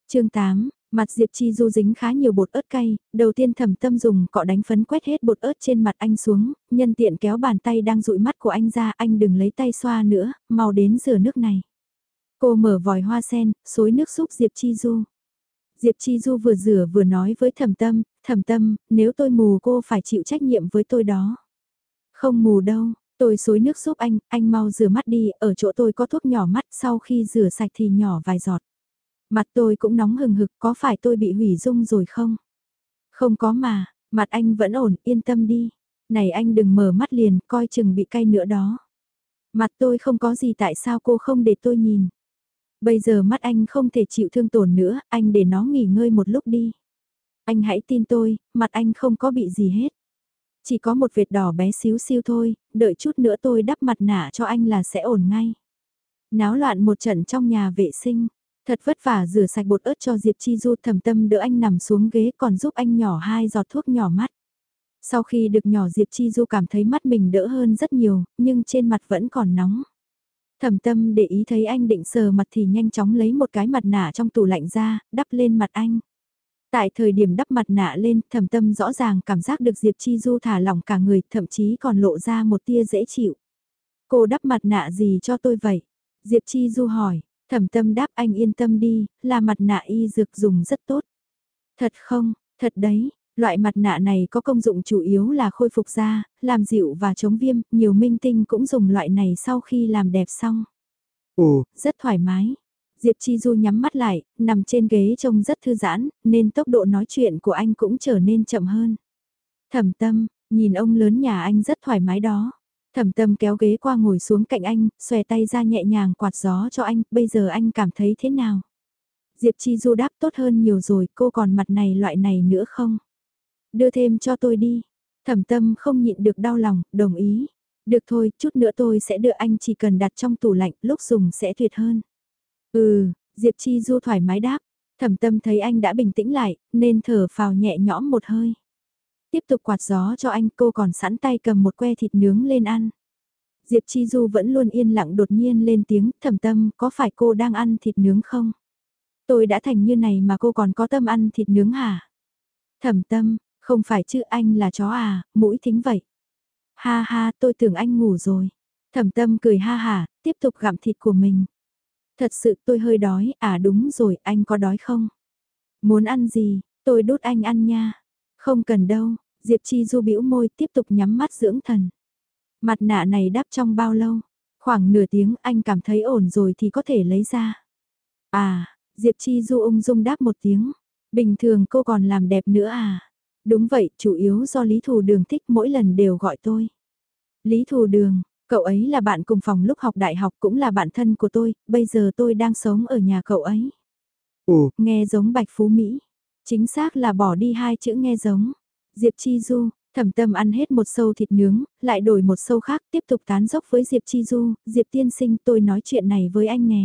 chương 8, mặt Diệp Chi Du dính khá nhiều bột ớt cay, đầu tiên Thẩm tâm dùng cọ đánh phấn quét hết bột ớt trên mặt anh xuống, nhân tiện kéo bàn tay đang dụi mắt của anh ra, anh đừng lấy tay xoa nữa, mau đến rửa nước này. Cô mở vòi hoa sen, xối nước xúc Diệp Chi Du. Diệp Chi Du vừa rửa vừa nói với thẩm tâm, thẩm tâm, nếu tôi mù cô phải chịu trách nhiệm với tôi đó. Không mù đâu, tôi xối nước giúp anh, anh mau rửa mắt đi, ở chỗ tôi có thuốc nhỏ mắt, sau khi rửa sạch thì nhỏ vài giọt. Mặt tôi cũng nóng hừng hực, có phải tôi bị hủy dung rồi không? Không có mà, mặt anh vẫn ổn, yên tâm đi. Này anh đừng mở mắt liền, coi chừng bị cay nữa đó. Mặt tôi không có gì tại sao cô không để tôi nhìn. Bây giờ mắt anh không thể chịu thương tổn nữa, anh để nó nghỉ ngơi một lúc đi. Anh hãy tin tôi, mặt anh không có bị gì hết. Chỉ có một vệt đỏ bé xíu xiu thôi, đợi chút nữa tôi đắp mặt nạ cho anh là sẽ ổn ngay. Náo loạn một trận trong nhà vệ sinh, thật vất vả rửa sạch bột ớt cho Diệp Chi Du thầm tâm đỡ anh nằm xuống ghế còn giúp anh nhỏ hai giọt thuốc nhỏ mắt. Sau khi được nhỏ Diệp Chi Du cảm thấy mắt mình đỡ hơn rất nhiều, nhưng trên mặt vẫn còn nóng. Thẩm tâm để ý thấy anh định sờ mặt thì nhanh chóng lấy một cái mặt nạ trong tủ lạnh ra, đắp lên mặt anh. Tại thời điểm đắp mặt nạ lên, thẩm tâm rõ ràng cảm giác được Diệp Chi Du thả lỏng cả người, thậm chí còn lộ ra một tia dễ chịu. Cô đắp mặt nạ gì cho tôi vậy? Diệp Chi Du hỏi, thẩm tâm đáp anh yên tâm đi, là mặt nạ y dược dùng rất tốt. Thật không, thật đấy, Loại mặt nạ này có công dụng chủ yếu là khôi phục da, làm dịu và chống viêm, nhiều minh tinh cũng dùng loại này sau khi làm đẹp xong. Ồ, rất thoải mái. Diệp Chi Du nhắm mắt lại, nằm trên ghế trông rất thư giãn, nên tốc độ nói chuyện của anh cũng trở nên chậm hơn. Thẩm tâm, nhìn ông lớn nhà anh rất thoải mái đó. Thẩm tâm kéo ghế qua ngồi xuống cạnh anh, xòe tay ra nhẹ nhàng quạt gió cho anh, bây giờ anh cảm thấy thế nào? Diệp Chi Du đáp tốt hơn nhiều rồi, cô còn mặt này loại này nữa không? Đưa thêm cho tôi đi. Thẩm tâm không nhịn được đau lòng, đồng ý. Được thôi, chút nữa tôi sẽ đưa anh chỉ cần đặt trong tủ lạnh, lúc dùng sẽ tuyệt hơn. Ừ, Diệp Chi Du thoải mái đáp. Thẩm tâm thấy anh đã bình tĩnh lại, nên thở phào nhẹ nhõm một hơi. Tiếp tục quạt gió cho anh cô còn sẵn tay cầm một que thịt nướng lên ăn. Diệp Chi Du vẫn luôn yên lặng đột nhiên lên tiếng thẩm tâm có phải cô đang ăn thịt nướng không? Tôi đã thành như này mà cô còn có tâm ăn thịt nướng hả? Thẩm tâm, không phải chứ anh là chó à, mũi thính vậy. Ha ha, tôi tưởng anh ngủ rồi. Thẩm tâm cười ha hà, tiếp tục gặm thịt của mình. Thật sự tôi hơi đói, à đúng rồi, anh có đói không? Muốn ăn gì, tôi đút anh ăn nha. Không cần đâu, Diệp Chi Du bĩu môi tiếp tục nhắm mắt dưỡng thần. Mặt nạ này đắp trong bao lâu? Khoảng nửa tiếng anh cảm thấy ổn rồi thì có thể lấy ra. À, Diệp Chi Du ung dung đáp một tiếng. Bình thường cô còn làm đẹp nữa à? Đúng vậy, chủ yếu do Lý Thù Đường thích mỗi lần đều gọi tôi. Lý Thù Đường, cậu ấy là bạn cùng phòng lúc học đại học cũng là bạn thân của tôi, bây giờ tôi đang sống ở nhà cậu ấy. Ồ, nghe giống Bạch Phú Mỹ. Chính xác là bỏ đi hai chữ nghe giống. Diệp Chi Du, thẩm tâm ăn hết một sâu thịt nướng, lại đổi một sâu khác tiếp tục tán dốc với Diệp Chi Du, Diệp tiên sinh tôi nói chuyện này với anh nè.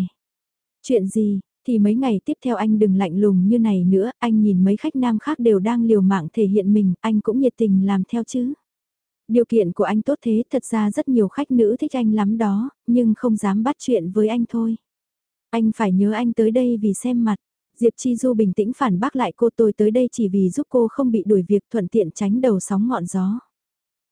Chuyện gì, thì mấy ngày tiếp theo anh đừng lạnh lùng như này nữa, anh nhìn mấy khách nam khác đều đang liều mạng thể hiện mình, anh cũng nhiệt tình làm theo chứ. Điều kiện của anh tốt thế, thật ra rất nhiều khách nữ thích anh lắm đó, nhưng không dám bắt chuyện với anh thôi. Anh phải nhớ anh tới đây vì xem mặt. Diệp Chi Du bình tĩnh phản bác lại cô tôi tới đây chỉ vì giúp cô không bị đuổi việc thuận tiện tránh đầu sóng ngọn gió.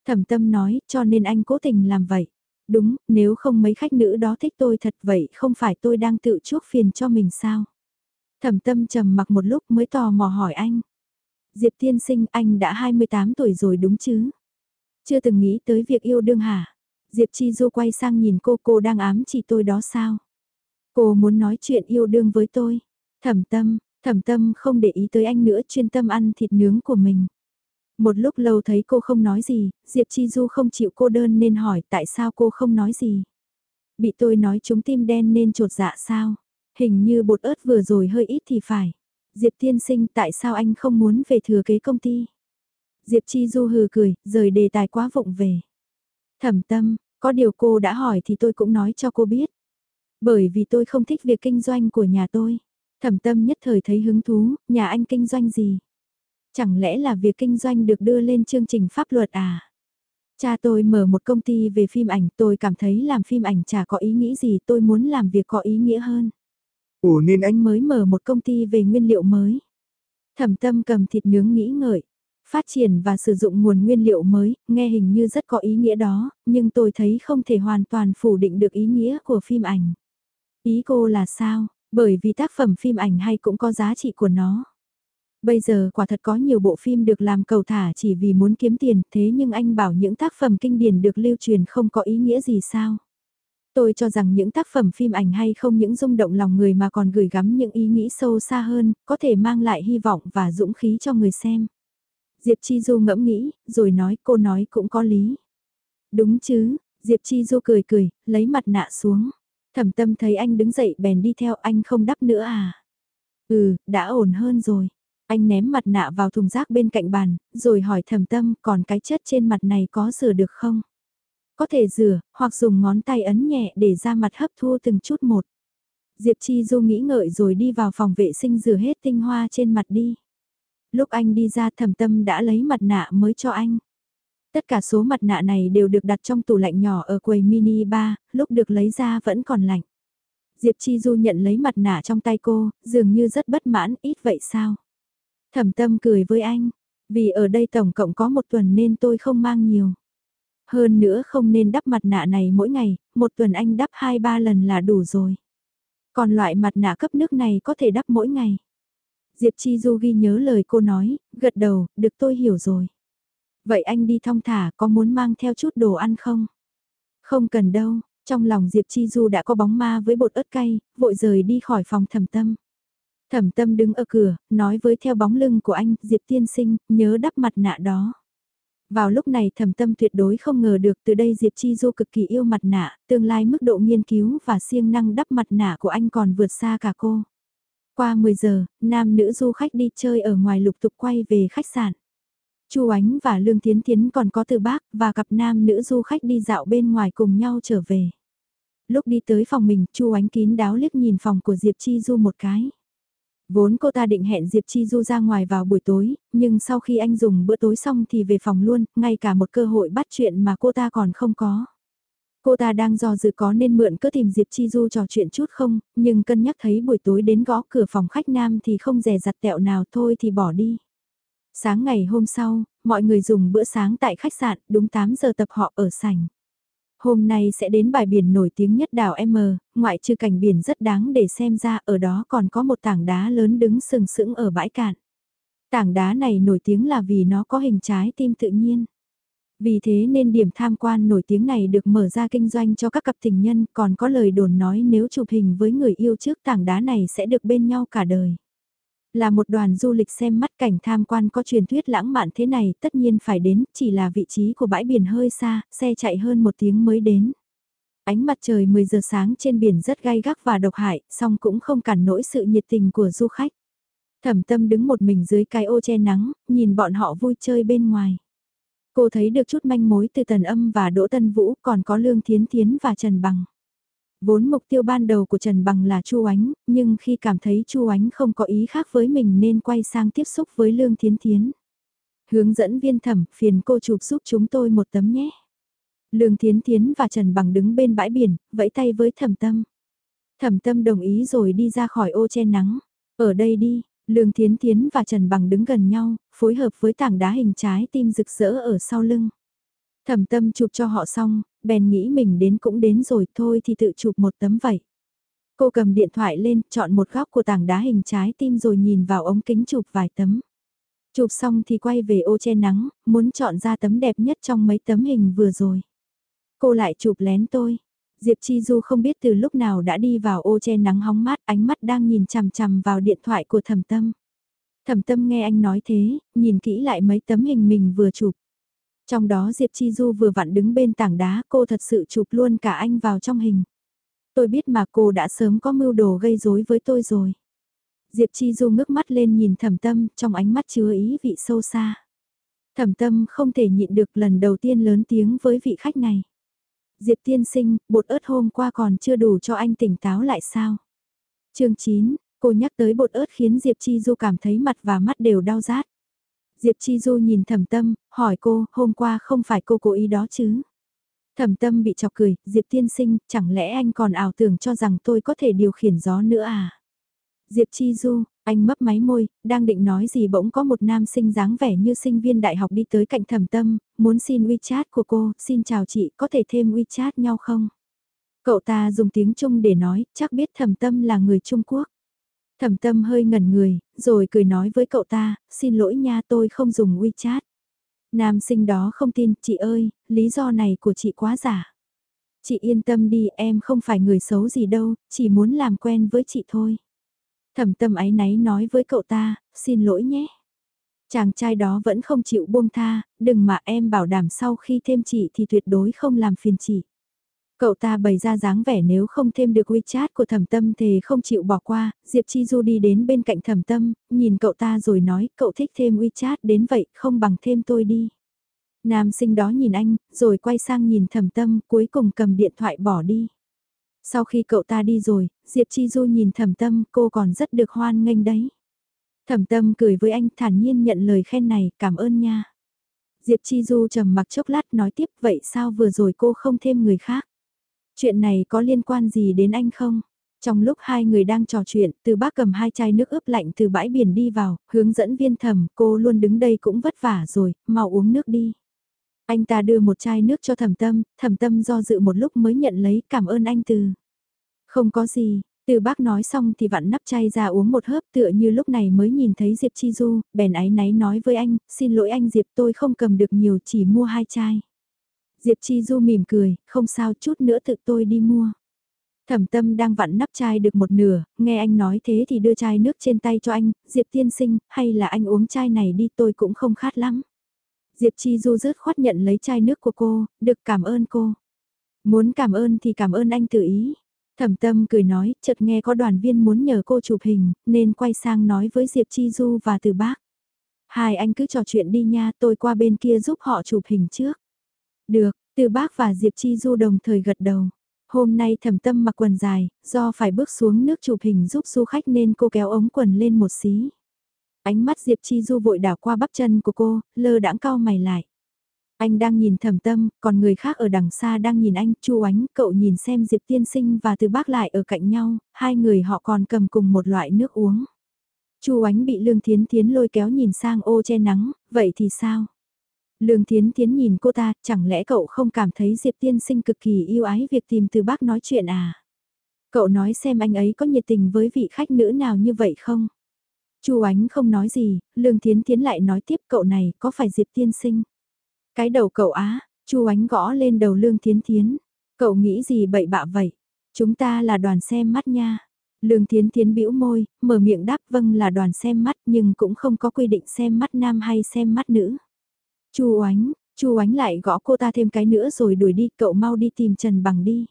Thẩm tâm nói, cho nên anh cố tình làm vậy. Đúng, nếu không mấy khách nữ đó thích tôi thật vậy không phải tôi đang tự chuốc phiền cho mình sao? Thẩm tâm trầm mặc một lúc mới tò mò hỏi anh. Diệp tiên sinh anh đã 28 tuổi rồi đúng chứ? Chưa từng nghĩ tới việc yêu đương hả? Diệp Chi Du quay sang nhìn cô cô đang ám chỉ tôi đó sao? Cô muốn nói chuyện yêu đương với tôi. Thẩm tâm, thẩm tâm không để ý tới anh nữa chuyên tâm ăn thịt nướng của mình. Một lúc lâu thấy cô không nói gì, Diệp Chi Du không chịu cô đơn nên hỏi tại sao cô không nói gì. Bị tôi nói chúng tim đen nên trột dạ sao? Hình như bột ớt vừa rồi hơi ít thì phải. Diệp tiên sinh tại sao anh không muốn về thừa kế công ty? Diệp Chi Du hừ cười, rời đề tài quá vụng về. Thẩm tâm, có điều cô đã hỏi thì tôi cũng nói cho cô biết. Bởi vì tôi không thích việc kinh doanh của nhà tôi. Thẩm tâm nhất thời thấy hứng thú, nhà anh kinh doanh gì? Chẳng lẽ là việc kinh doanh được đưa lên chương trình pháp luật à? Cha tôi mở một công ty về phim ảnh, tôi cảm thấy làm phim ảnh chả có ý nghĩ gì, tôi muốn làm việc có ý nghĩa hơn. Ủa nên anh mới mở một công ty về nguyên liệu mới. Thẩm tâm cầm thịt nướng nghĩ ngợi. Phát triển và sử dụng nguồn nguyên liệu mới, nghe hình như rất có ý nghĩa đó, nhưng tôi thấy không thể hoàn toàn phủ định được ý nghĩa của phim ảnh. Ý cô là sao? Bởi vì tác phẩm phim ảnh hay cũng có giá trị của nó. Bây giờ quả thật có nhiều bộ phim được làm cầu thả chỉ vì muốn kiếm tiền, thế nhưng anh bảo những tác phẩm kinh điển được lưu truyền không có ý nghĩa gì sao? Tôi cho rằng những tác phẩm phim ảnh hay không những rung động lòng người mà còn gửi gắm những ý nghĩ sâu xa hơn, có thể mang lại hy vọng và dũng khí cho người xem. Diệp Chi Du ngẫm nghĩ, rồi nói cô nói cũng có lý. Đúng chứ, Diệp Chi Du cười cười, lấy mặt nạ xuống. Thẩm tâm thấy anh đứng dậy bèn đi theo anh không đắp nữa à. Ừ, đã ổn hơn rồi. Anh ném mặt nạ vào thùng rác bên cạnh bàn, rồi hỏi thẩm tâm còn cái chất trên mặt này có rửa được không? Có thể rửa, hoặc dùng ngón tay ấn nhẹ để ra mặt hấp thu từng chút một. Diệp Chi Du nghĩ ngợi rồi đi vào phòng vệ sinh rửa hết tinh hoa trên mặt đi. Lúc anh đi ra thẩm tâm đã lấy mặt nạ mới cho anh. Tất cả số mặt nạ này đều được đặt trong tủ lạnh nhỏ ở quầy mini bar, lúc được lấy ra vẫn còn lạnh. Diệp Chi Du nhận lấy mặt nạ trong tay cô, dường như rất bất mãn, ít vậy sao? Thẩm tâm cười với anh, vì ở đây tổng cộng có một tuần nên tôi không mang nhiều. Hơn nữa không nên đắp mặt nạ này mỗi ngày, một tuần anh đắp 2-3 lần là đủ rồi. Còn loại mặt nạ cấp nước này có thể đắp mỗi ngày. Diệp Chi Du ghi nhớ lời cô nói, gật đầu, được tôi hiểu rồi. Vậy anh đi thong thả, có muốn mang theo chút đồ ăn không? Không cần đâu, trong lòng Diệp Chi Du đã có bóng ma với bột ớt cay, vội rời đi khỏi phòng thẩm tâm. Thẩm tâm đứng ở cửa, nói với theo bóng lưng của anh, Diệp tiên sinh, nhớ đắp mặt nạ đó. Vào lúc này thẩm tâm tuyệt đối không ngờ được từ đây Diệp Chi Du cực kỳ yêu mặt nạ, tương lai mức độ nghiên cứu và siêng năng đắp mặt nạ của anh còn vượt xa cả cô. Qua 10 giờ, nam nữ du khách đi chơi ở ngoài lục tục quay về khách sạn. Chu Ánh và Lương Tiến Tiến còn có từ bác và cặp nam nữ du khách đi dạo bên ngoài cùng nhau trở về. Lúc đi tới phòng mình, Chu Ánh kín đáo liếc nhìn phòng của Diệp Chi Du một cái. Vốn cô ta định hẹn Diệp Chi Du ra ngoài vào buổi tối, nhưng sau khi anh dùng bữa tối xong thì về phòng luôn, ngay cả một cơ hội bắt chuyện mà cô ta còn không có. Cô ta đang do dự có nên mượn cớ tìm Diệp Chi Du trò chuyện chút không, nhưng cân nhắc thấy buổi tối đến gõ cửa phòng khách nam thì không rẻ giặt tẹo nào thôi thì bỏ đi. Sáng ngày hôm sau, mọi người dùng bữa sáng tại khách sạn, đúng 8 giờ tập họ ở sảnh. Hôm nay sẽ đến bãi biển nổi tiếng nhất đảo M, ngoại trừ cảnh biển rất đáng để xem ra ở đó còn có một tảng đá lớn đứng sừng sững ở bãi cạn. Tảng đá này nổi tiếng là vì nó có hình trái tim tự nhiên. Vì thế nên điểm tham quan nổi tiếng này được mở ra kinh doanh cho các cặp tình nhân còn có lời đồn nói nếu chụp hình với người yêu trước tảng đá này sẽ được bên nhau cả đời. Là một đoàn du lịch xem mắt cảnh tham quan có truyền thuyết lãng mạn thế này tất nhiên phải đến, chỉ là vị trí của bãi biển hơi xa, xe chạy hơn một tiếng mới đến. Ánh mặt trời 10 giờ sáng trên biển rất gay gắt và độc hại, song cũng không cản nổi sự nhiệt tình của du khách. Thẩm tâm đứng một mình dưới cái ô che nắng, nhìn bọn họ vui chơi bên ngoài. Cô thấy được chút manh mối từ Tần Âm và Đỗ Tân Vũ còn có Lương Thiến Thiến và Trần Bằng. Vốn mục tiêu ban đầu của Trần Bằng là Chu Ánh, nhưng khi cảm thấy Chu Ánh không có ý khác với mình nên quay sang tiếp xúc với Lương Thiến Thiến. Hướng dẫn viên thẩm, phiền cô chụp giúp chúng tôi một tấm nhé. Lương Thiến Thiến và Trần Bằng đứng bên bãi biển, vẫy tay với thẩm tâm. Thẩm tâm đồng ý rồi đi ra khỏi ô che nắng. Ở đây đi, Lương Thiến Thiến và Trần Bằng đứng gần nhau, phối hợp với tảng đá hình trái tim rực rỡ ở sau lưng. Thẩm tâm chụp cho họ xong, bèn nghĩ mình đến cũng đến rồi thôi thì tự chụp một tấm vậy. Cô cầm điện thoại lên, chọn một góc của tảng đá hình trái tim rồi nhìn vào ống kính chụp vài tấm. Chụp xong thì quay về ô che nắng, muốn chọn ra tấm đẹp nhất trong mấy tấm hình vừa rồi. Cô lại chụp lén tôi. Diệp Chi Du không biết từ lúc nào đã đi vào ô che nắng hóng mát, ánh mắt đang nhìn chằm chằm vào điện thoại của thẩm tâm. Thẩm tâm nghe anh nói thế, nhìn kỹ lại mấy tấm hình mình vừa chụp. Trong đó Diệp Chi Du vừa vặn đứng bên tảng đá cô thật sự chụp luôn cả anh vào trong hình. Tôi biết mà cô đã sớm có mưu đồ gây rối với tôi rồi. Diệp Chi Du ngước mắt lên nhìn thẩm tâm trong ánh mắt chứa ý vị sâu xa. Thẩm tâm không thể nhịn được lần đầu tiên lớn tiếng với vị khách này. Diệp tiên sinh, bột ớt hôm qua còn chưa đủ cho anh tỉnh táo lại sao? chương 9, cô nhắc tới bột ớt khiến Diệp Chi Du cảm thấy mặt và mắt đều đau rát. Diệp Chi Du nhìn thẩm tâm, hỏi cô, hôm qua không phải cô cố ý đó chứ? Thẩm tâm bị chọc cười, Diệp tiên sinh, chẳng lẽ anh còn ảo tưởng cho rằng tôi có thể điều khiển gió nữa à? Diệp Chi Du, anh mấp máy môi, đang định nói gì bỗng có một nam sinh dáng vẻ như sinh viên đại học đi tới cạnh thẩm tâm, muốn xin WeChat của cô, xin chào chị, có thể thêm WeChat nhau không? Cậu ta dùng tiếng Trung để nói, chắc biết thẩm tâm là người Trung Quốc. Thẩm tâm hơi ngẩn người, rồi cười nói với cậu ta, xin lỗi nha tôi không dùng WeChat. Nam sinh đó không tin, chị ơi, lý do này của chị quá giả. Chị yên tâm đi, em không phải người xấu gì đâu, chỉ muốn làm quen với chị thôi. Thẩm tâm ái náy nói với cậu ta, xin lỗi nhé. Chàng trai đó vẫn không chịu buông tha, đừng mà em bảo đảm sau khi thêm chị thì tuyệt đối không làm phiền chị. Cậu ta bày ra dáng vẻ nếu không thêm được WeChat của thẩm tâm thì không chịu bỏ qua, Diệp Chi Du đi đến bên cạnh thẩm tâm, nhìn cậu ta rồi nói cậu thích thêm WeChat đến vậy không bằng thêm tôi đi. Nam sinh đó nhìn anh, rồi quay sang nhìn thẩm tâm cuối cùng cầm điện thoại bỏ đi. Sau khi cậu ta đi rồi, Diệp Chi Du nhìn thẩm tâm cô còn rất được hoan nghênh đấy. Thẩm tâm cười với anh thản nhiên nhận lời khen này, cảm ơn nha. Diệp Chi Du trầm mặc chốc lát nói tiếp vậy sao vừa rồi cô không thêm người khác. Chuyện này có liên quan gì đến anh không? Trong lúc hai người đang trò chuyện, từ bác cầm hai chai nước ướp lạnh từ bãi biển đi vào, hướng dẫn viên thẩm, cô luôn đứng đây cũng vất vả rồi, mau uống nước đi. Anh ta đưa một chai nước cho thẩm tâm, thẩm tâm do dự một lúc mới nhận lấy cảm ơn anh từ. Không có gì, từ bác nói xong thì vặn nắp chai ra uống một hớp tựa như lúc này mới nhìn thấy Diệp Chi Du, bèn ái náy nói với anh, xin lỗi anh Diệp tôi không cầm được nhiều chỉ mua hai chai. Diệp Chi Du mỉm cười, không sao chút nữa tự tôi đi mua. Thẩm tâm đang vặn nắp chai được một nửa, nghe anh nói thế thì đưa chai nước trên tay cho anh, Diệp tiên sinh, hay là anh uống chai này đi tôi cũng không khát lắm. Diệp Chi Du rớt khoát nhận lấy chai nước của cô, được cảm ơn cô. Muốn cảm ơn thì cảm ơn anh tự ý. Thẩm tâm cười nói, chợt nghe có đoàn viên muốn nhờ cô chụp hình, nên quay sang nói với Diệp Chi Du và từ bác. Hai anh cứ trò chuyện đi nha, tôi qua bên kia giúp họ chụp hình trước. Được, từ bác và Diệp Chi Du đồng thời gật đầu. Hôm nay thẩm tâm mặc quần dài, do phải bước xuống nước chụp hình giúp du khách nên cô kéo ống quần lên một xí. Ánh mắt Diệp Chi Du vội đảo qua bắp chân của cô, lơ đãng cao mày lại. Anh đang nhìn thẩm tâm, còn người khác ở đằng xa đang nhìn anh, chu ánh, cậu nhìn xem Diệp tiên sinh và từ bác lại ở cạnh nhau, hai người họ còn cầm cùng một loại nước uống. chu ánh bị Lương Thiến Thiến lôi kéo nhìn sang ô che nắng, vậy thì sao? Lương Thiến Thiến nhìn cô ta, chẳng lẽ cậu không cảm thấy Diệp tiên sinh cực kỳ yêu ái việc tìm từ bác nói chuyện à? Cậu nói xem anh ấy có nhiệt tình với vị khách nữ nào như vậy không? Chu Ánh không nói gì, Lương Thiến Thiến lại nói tiếp cậu này có phải Diệp tiên sinh? Cái đầu cậu á, Chu Ánh gõ lên đầu Lương Thiến Thiến. Cậu nghĩ gì bậy bạ vậy? Chúng ta là đoàn xem mắt nha. Lương Thiến Thiến bĩu môi, mở miệng đáp vâng là đoàn xem mắt nhưng cũng không có quy định xem mắt nam hay xem mắt nữ. Chu ánh Chu ánh lại gõ cô ta thêm cái nữa rồi đuổi đi, cậu mau đi tìm Trần Bằng đi.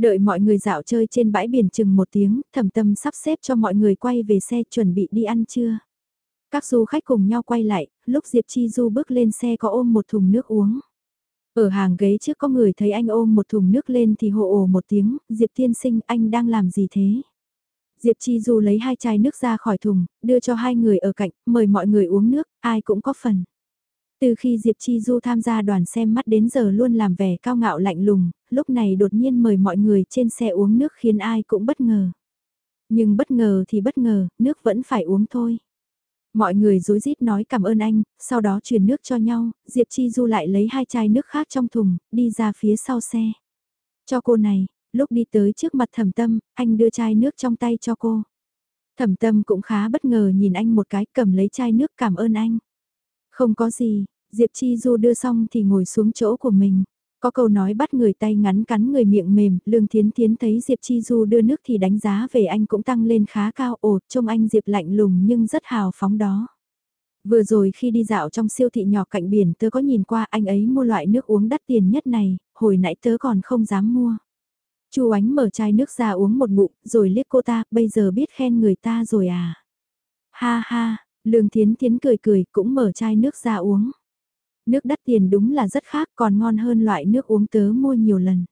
Đợi mọi người dạo chơi trên bãi biển chừng một tiếng, thẩm tâm sắp xếp cho mọi người quay về xe chuẩn bị đi ăn trưa. Các du khách cùng nhau quay lại, lúc Diệp Chi Du bước lên xe có ôm một thùng nước uống. Ở hàng ghế trước có người thấy anh ôm một thùng nước lên thì hộ ồ một tiếng, Diệp tiên sinh anh đang làm gì thế? Diệp Chi Du lấy hai chai nước ra khỏi thùng, đưa cho hai người ở cạnh, mời mọi người uống nước, ai cũng có phần. Từ khi Diệp Chi Du tham gia đoàn xem mắt đến giờ luôn làm vẻ cao ngạo lạnh lùng, lúc này đột nhiên mời mọi người trên xe uống nước khiến ai cũng bất ngờ. Nhưng bất ngờ thì bất ngờ, nước vẫn phải uống thôi. Mọi người rối rít nói cảm ơn anh, sau đó truyền nước cho nhau, Diệp Chi Du lại lấy hai chai nước khác trong thùng, đi ra phía sau xe. Cho cô này, lúc đi tới trước mặt thẩm tâm, anh đưa chai nước trong tay cho cô. Thẩm tâm cũng khá bất ngờ nhìn anh một cái cầm lấy chai nước cảm ơn anh. Không có gì, Diệp Chi Du đưa xong thì ngồi xuống chỗ của mình. Có câu nói bắt người tay ngắn cắn người miệng mềm, Lương Thiến Thiến thấy Diệp Chi Du đưa nước thì đánh giá về anh cũng tăng lên khá cao, ồ, trông anh Diệp lạnh lùng nhưng rất hào phóng đó. Vừa rồi khi đi dạo trong siêu thị nhỏ cạnh biển tớ có nhìn qua anh ấy mua loại nước uống đắt tiền nhất này, hồi nãy tớ còn không dám mua. Chu ánh mở chai nước ra uống một ngụm, rồi liếc cô ta, bây giờ biết khen người ta rồi à. Ha ha, Lương Thiến Thiến cười cười cũng mở chai nước ra uống. Nước đắt tiền đúng là rất khác còn ngon hơn loại nước uống tớ mua nhiều lần.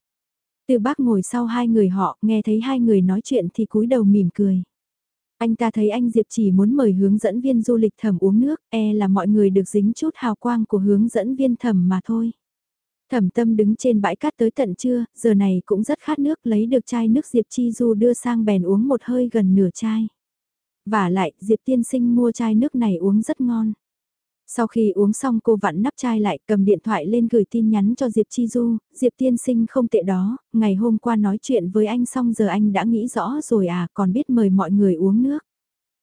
Từ bác ngồi sau hai người họ, nghe thấy hai người nói chuyện thì cúi đầu mỉm cười. Anh ta thấy anh Diệp chỉ muốn mời hướng dẫn viên du lịch thẩm uống nước, e là mọi người được dính chút hào quang của hướng dẫn viên thẩm mà thôi. Thẩm tâm đứng trên bãi cát tới tận trưa, giờ này cũng rất khát nước lấy được chai nước Diệp Chi Du đưa sang bèn uống một hơi gần nửa chai. Và lại, Diệp tiên sinh mua chai nước này uống rất ngon. Sau khi uống xong cô vặn nắp chai lại cầm điện thoại lên gửi tin nhắn cho Diệp Chi Du, Diệp tiên sinh không tệ đó, ngày hôm qua nói chuyện với anh xong giờ anh đã nghĩ rõ rồi à còn biết mời mọi người uống nước.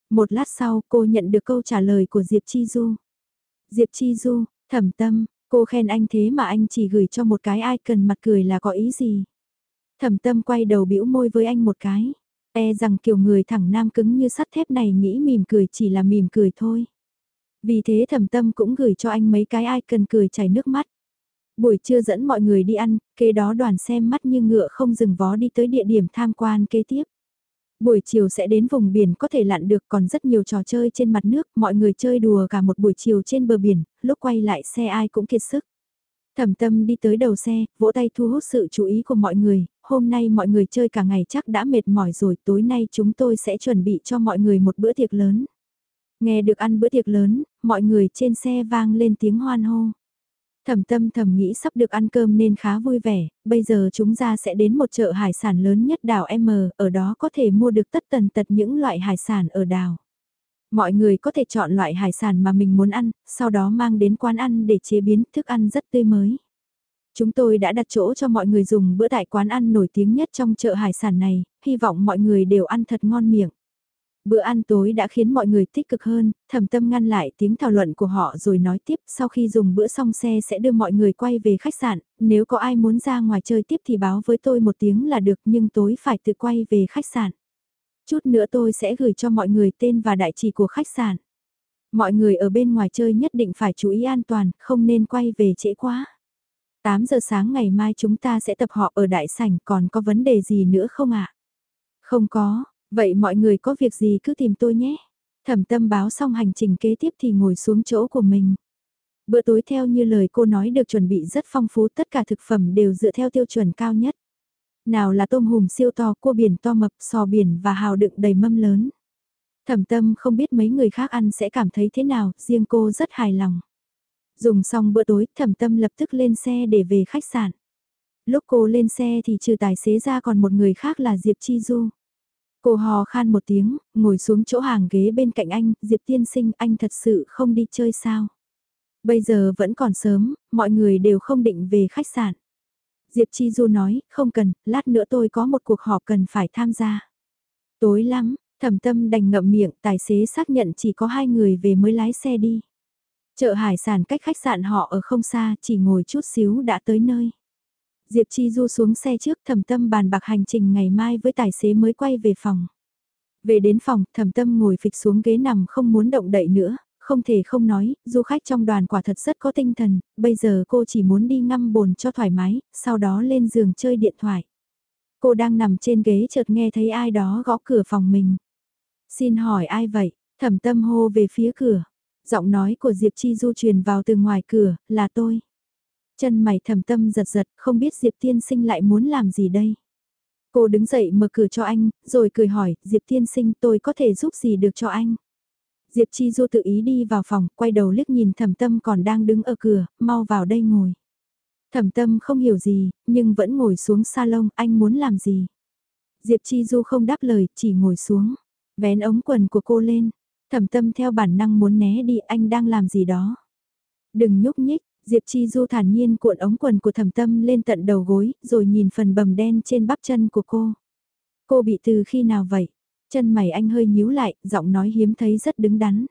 Một lát sau cô nhận được câu trả lời của Diệp Chi Du. Diệp Chi Du, thẩm tâm, cô khen anh thế mà anh chỉ gửi cho một cái ai cần mặt cười là có ý gì. Thẩm tâm quay đầu bĩu môi với anh một cái. E rằng kiểu người thẳng nam cứng như sắt thép này nghĩ mỉm cười chỉ là mỉm cười thôi. Vì thế thẩm tâm cũng gửi cho anh mấy cái ai cần cười chảy nước mắt. Buổi trưa dẫn mọi người đi ăn, kế đó đoàn xem mắt như ngựa không dừng vó đi tới địa điểm tham quan kế tiếp. Buổi chiều sẽ đến vùng biển có thể lặn được còn rất nhiều trò chơi trên mặt nước, mọi người chơi đùa cả một buổi chiều trên bờ biển, lúc quay lại xe ai cũng kiệt sức. Thẩm tâm đi tới đầu xe, vỗ tay thu hút sự chú ý của mọi người, hôm nay mọi người chơi cả ngày chắc đã mệt mỏi rồi, tối nay chúng tôi sẽ chuẩn bị cho mọi người một bữa tiệc lớn. Nghe được ăn bữa tiệc lớn, mọi người trên xe vang lên tiếng hoan hô. Thẩm tâm thầm nghĩ sắp được ăn cơm nên khá vui vẻ, bây giờ chúng ta sẽ đến một chợ hải sản lớn nhất đảo M, ở đó có thể mua được tất tần tật những loại hải sản ở đảo. Mọi người có thể chọn loại hải sản mà mình muốn ăn, sau đó mang đến quán ăn để chế biến thức ăn rất tươi mới. Chúng tôi đã đặt chỗ cho mọi người dùng bữa tại quán ăn nổi tiếng nhất trong chợ hải sản này, hy vọng mọi người đều ăn thật ngon miệng. Bữa ăn tối đã khiến mọi người tích cực hơn, thầm tâm ngăn lại tiếng thảo luận của họ rồi nói tiếp sau khi dùng bữa xong xe sẽ đưa mọi người quay về khách sạn, nếu có ai muốn ra ngoài chơi tiếp thì báo với tôi một tiếng là được nhưng tối phải tự quay về khách sạn. Chút nữa tôi sẽ gửi cho mọi người tên và đại chỉ của khách sạn. Mọi người ở bên ngoài chơi nhất định phải chú ý an toàn, không nên quay về trễ quá. 8 giờ sáng ngày mai chúng ta sẽ tập họ ở đại sảnh còn có vấn đề gì nữa không ạ? Không có, vậy mọi người có việc gì cứ tìm tôi nhé. Thẩm tâm báo xong hành trình kế tiếp thì ngồi xuống chỗ của mình. Bữa tối theo như lời cô nói được chuẩn bị rất phong phú tất cả thực phẩm đều dựa theo tiêu chuẩn cao nhất. Nào là tôm hùm siêu to, cua biển to mập, sò biển và hào đựng đầy mâm lớn. Thẩm tâm không biết mấy người khác ăn sẽ cảm thấy thế nào, riêng cô rất hài lòng. Dùng xong bữa tối, thẩm tâm lập tức lên xe để về khách sạn. Lúc cô lên xe thì trừ tài xế ra còn một người khác là Diệp Chi Du. Cô hò khan một tiếng, ngồi xuống chỗ hàng ghế bên cạnh anh, Diệp tiên sinh anh thật sự không đi chơi sao. Bây giờ vẫn còn sớm, mọi người đều không định về khách sạn. Diệp Chi Du nói, không cần, lát nữa tôi có một cuộc họp cần phải tham gia. Tối lắm, thẩm tâm đành ngậm miệng, tài xế xác nhận chỉ có hai người về mới lái xe đi. Chợ hải sản cách khách sạn họ ở không xa, chỉ ngồi chút xíu đã tới nơi. Diệp Chi Du xuống xe trước thẩm tâm bàn bạc hành trình ngày mai với tài xế mới quay về phòng. Về đến phòng, thẩm tâm ngồi phịch xuống ghế nằm không muốn động đậy nữa, không thể không nói, du khách trong đoàn quả thật rất có tinh thần, bây giờ cô chỉ muốn đi ngâm bồn cho thoải mái, sau đó lên giường chơi điện thoại. Cô đang nằm trên ghế chợt nghe thấy ai đó gõ cửa phòng mình. Xin hỏi ai vậy? Thẩm tâm hô về phía cửa. Giọng nói của Diệp Chi Du truyền vào từ ngoài cửa, là tôi. Chân mày thẩm tâm giật giật, không biết Diệp Tiên Sinh lại muốn làm gì đây. Cô đứng dậy mở cửa cho anh, rồi cười hỏi, Diệp Tiên Sinh tôi có thể giúp gì được cho anh. Diệp Chi Du tự ý đi vào phòng, quay đầu liếc nhìn Thẩm tâm còn đang đứng ở cửa, mau vào đây ngồi. Thẩm tâm không hiểu gì, nhưng vẫn ngồi xuống salon, anh muốn làm gì? Diệp Chi Du không đáp lời, chỉ ngồi xuống, vén ống quần của cô lên. Thẩm tâm theo bản năng muốn né đi, anh đang làm gì đó. Đừng nhúc nhích, Diệp Chi Du thản nhiên cuộn ống quần của thẩm tâm lên tận đầu gối, rồi nhìn phần bầm đen trên bắp chân của cô. Cô bị từ khi nào vậy? Chân mày anh hơi nhíu lại, giọng nói hiếm thấy rất đứng đắn.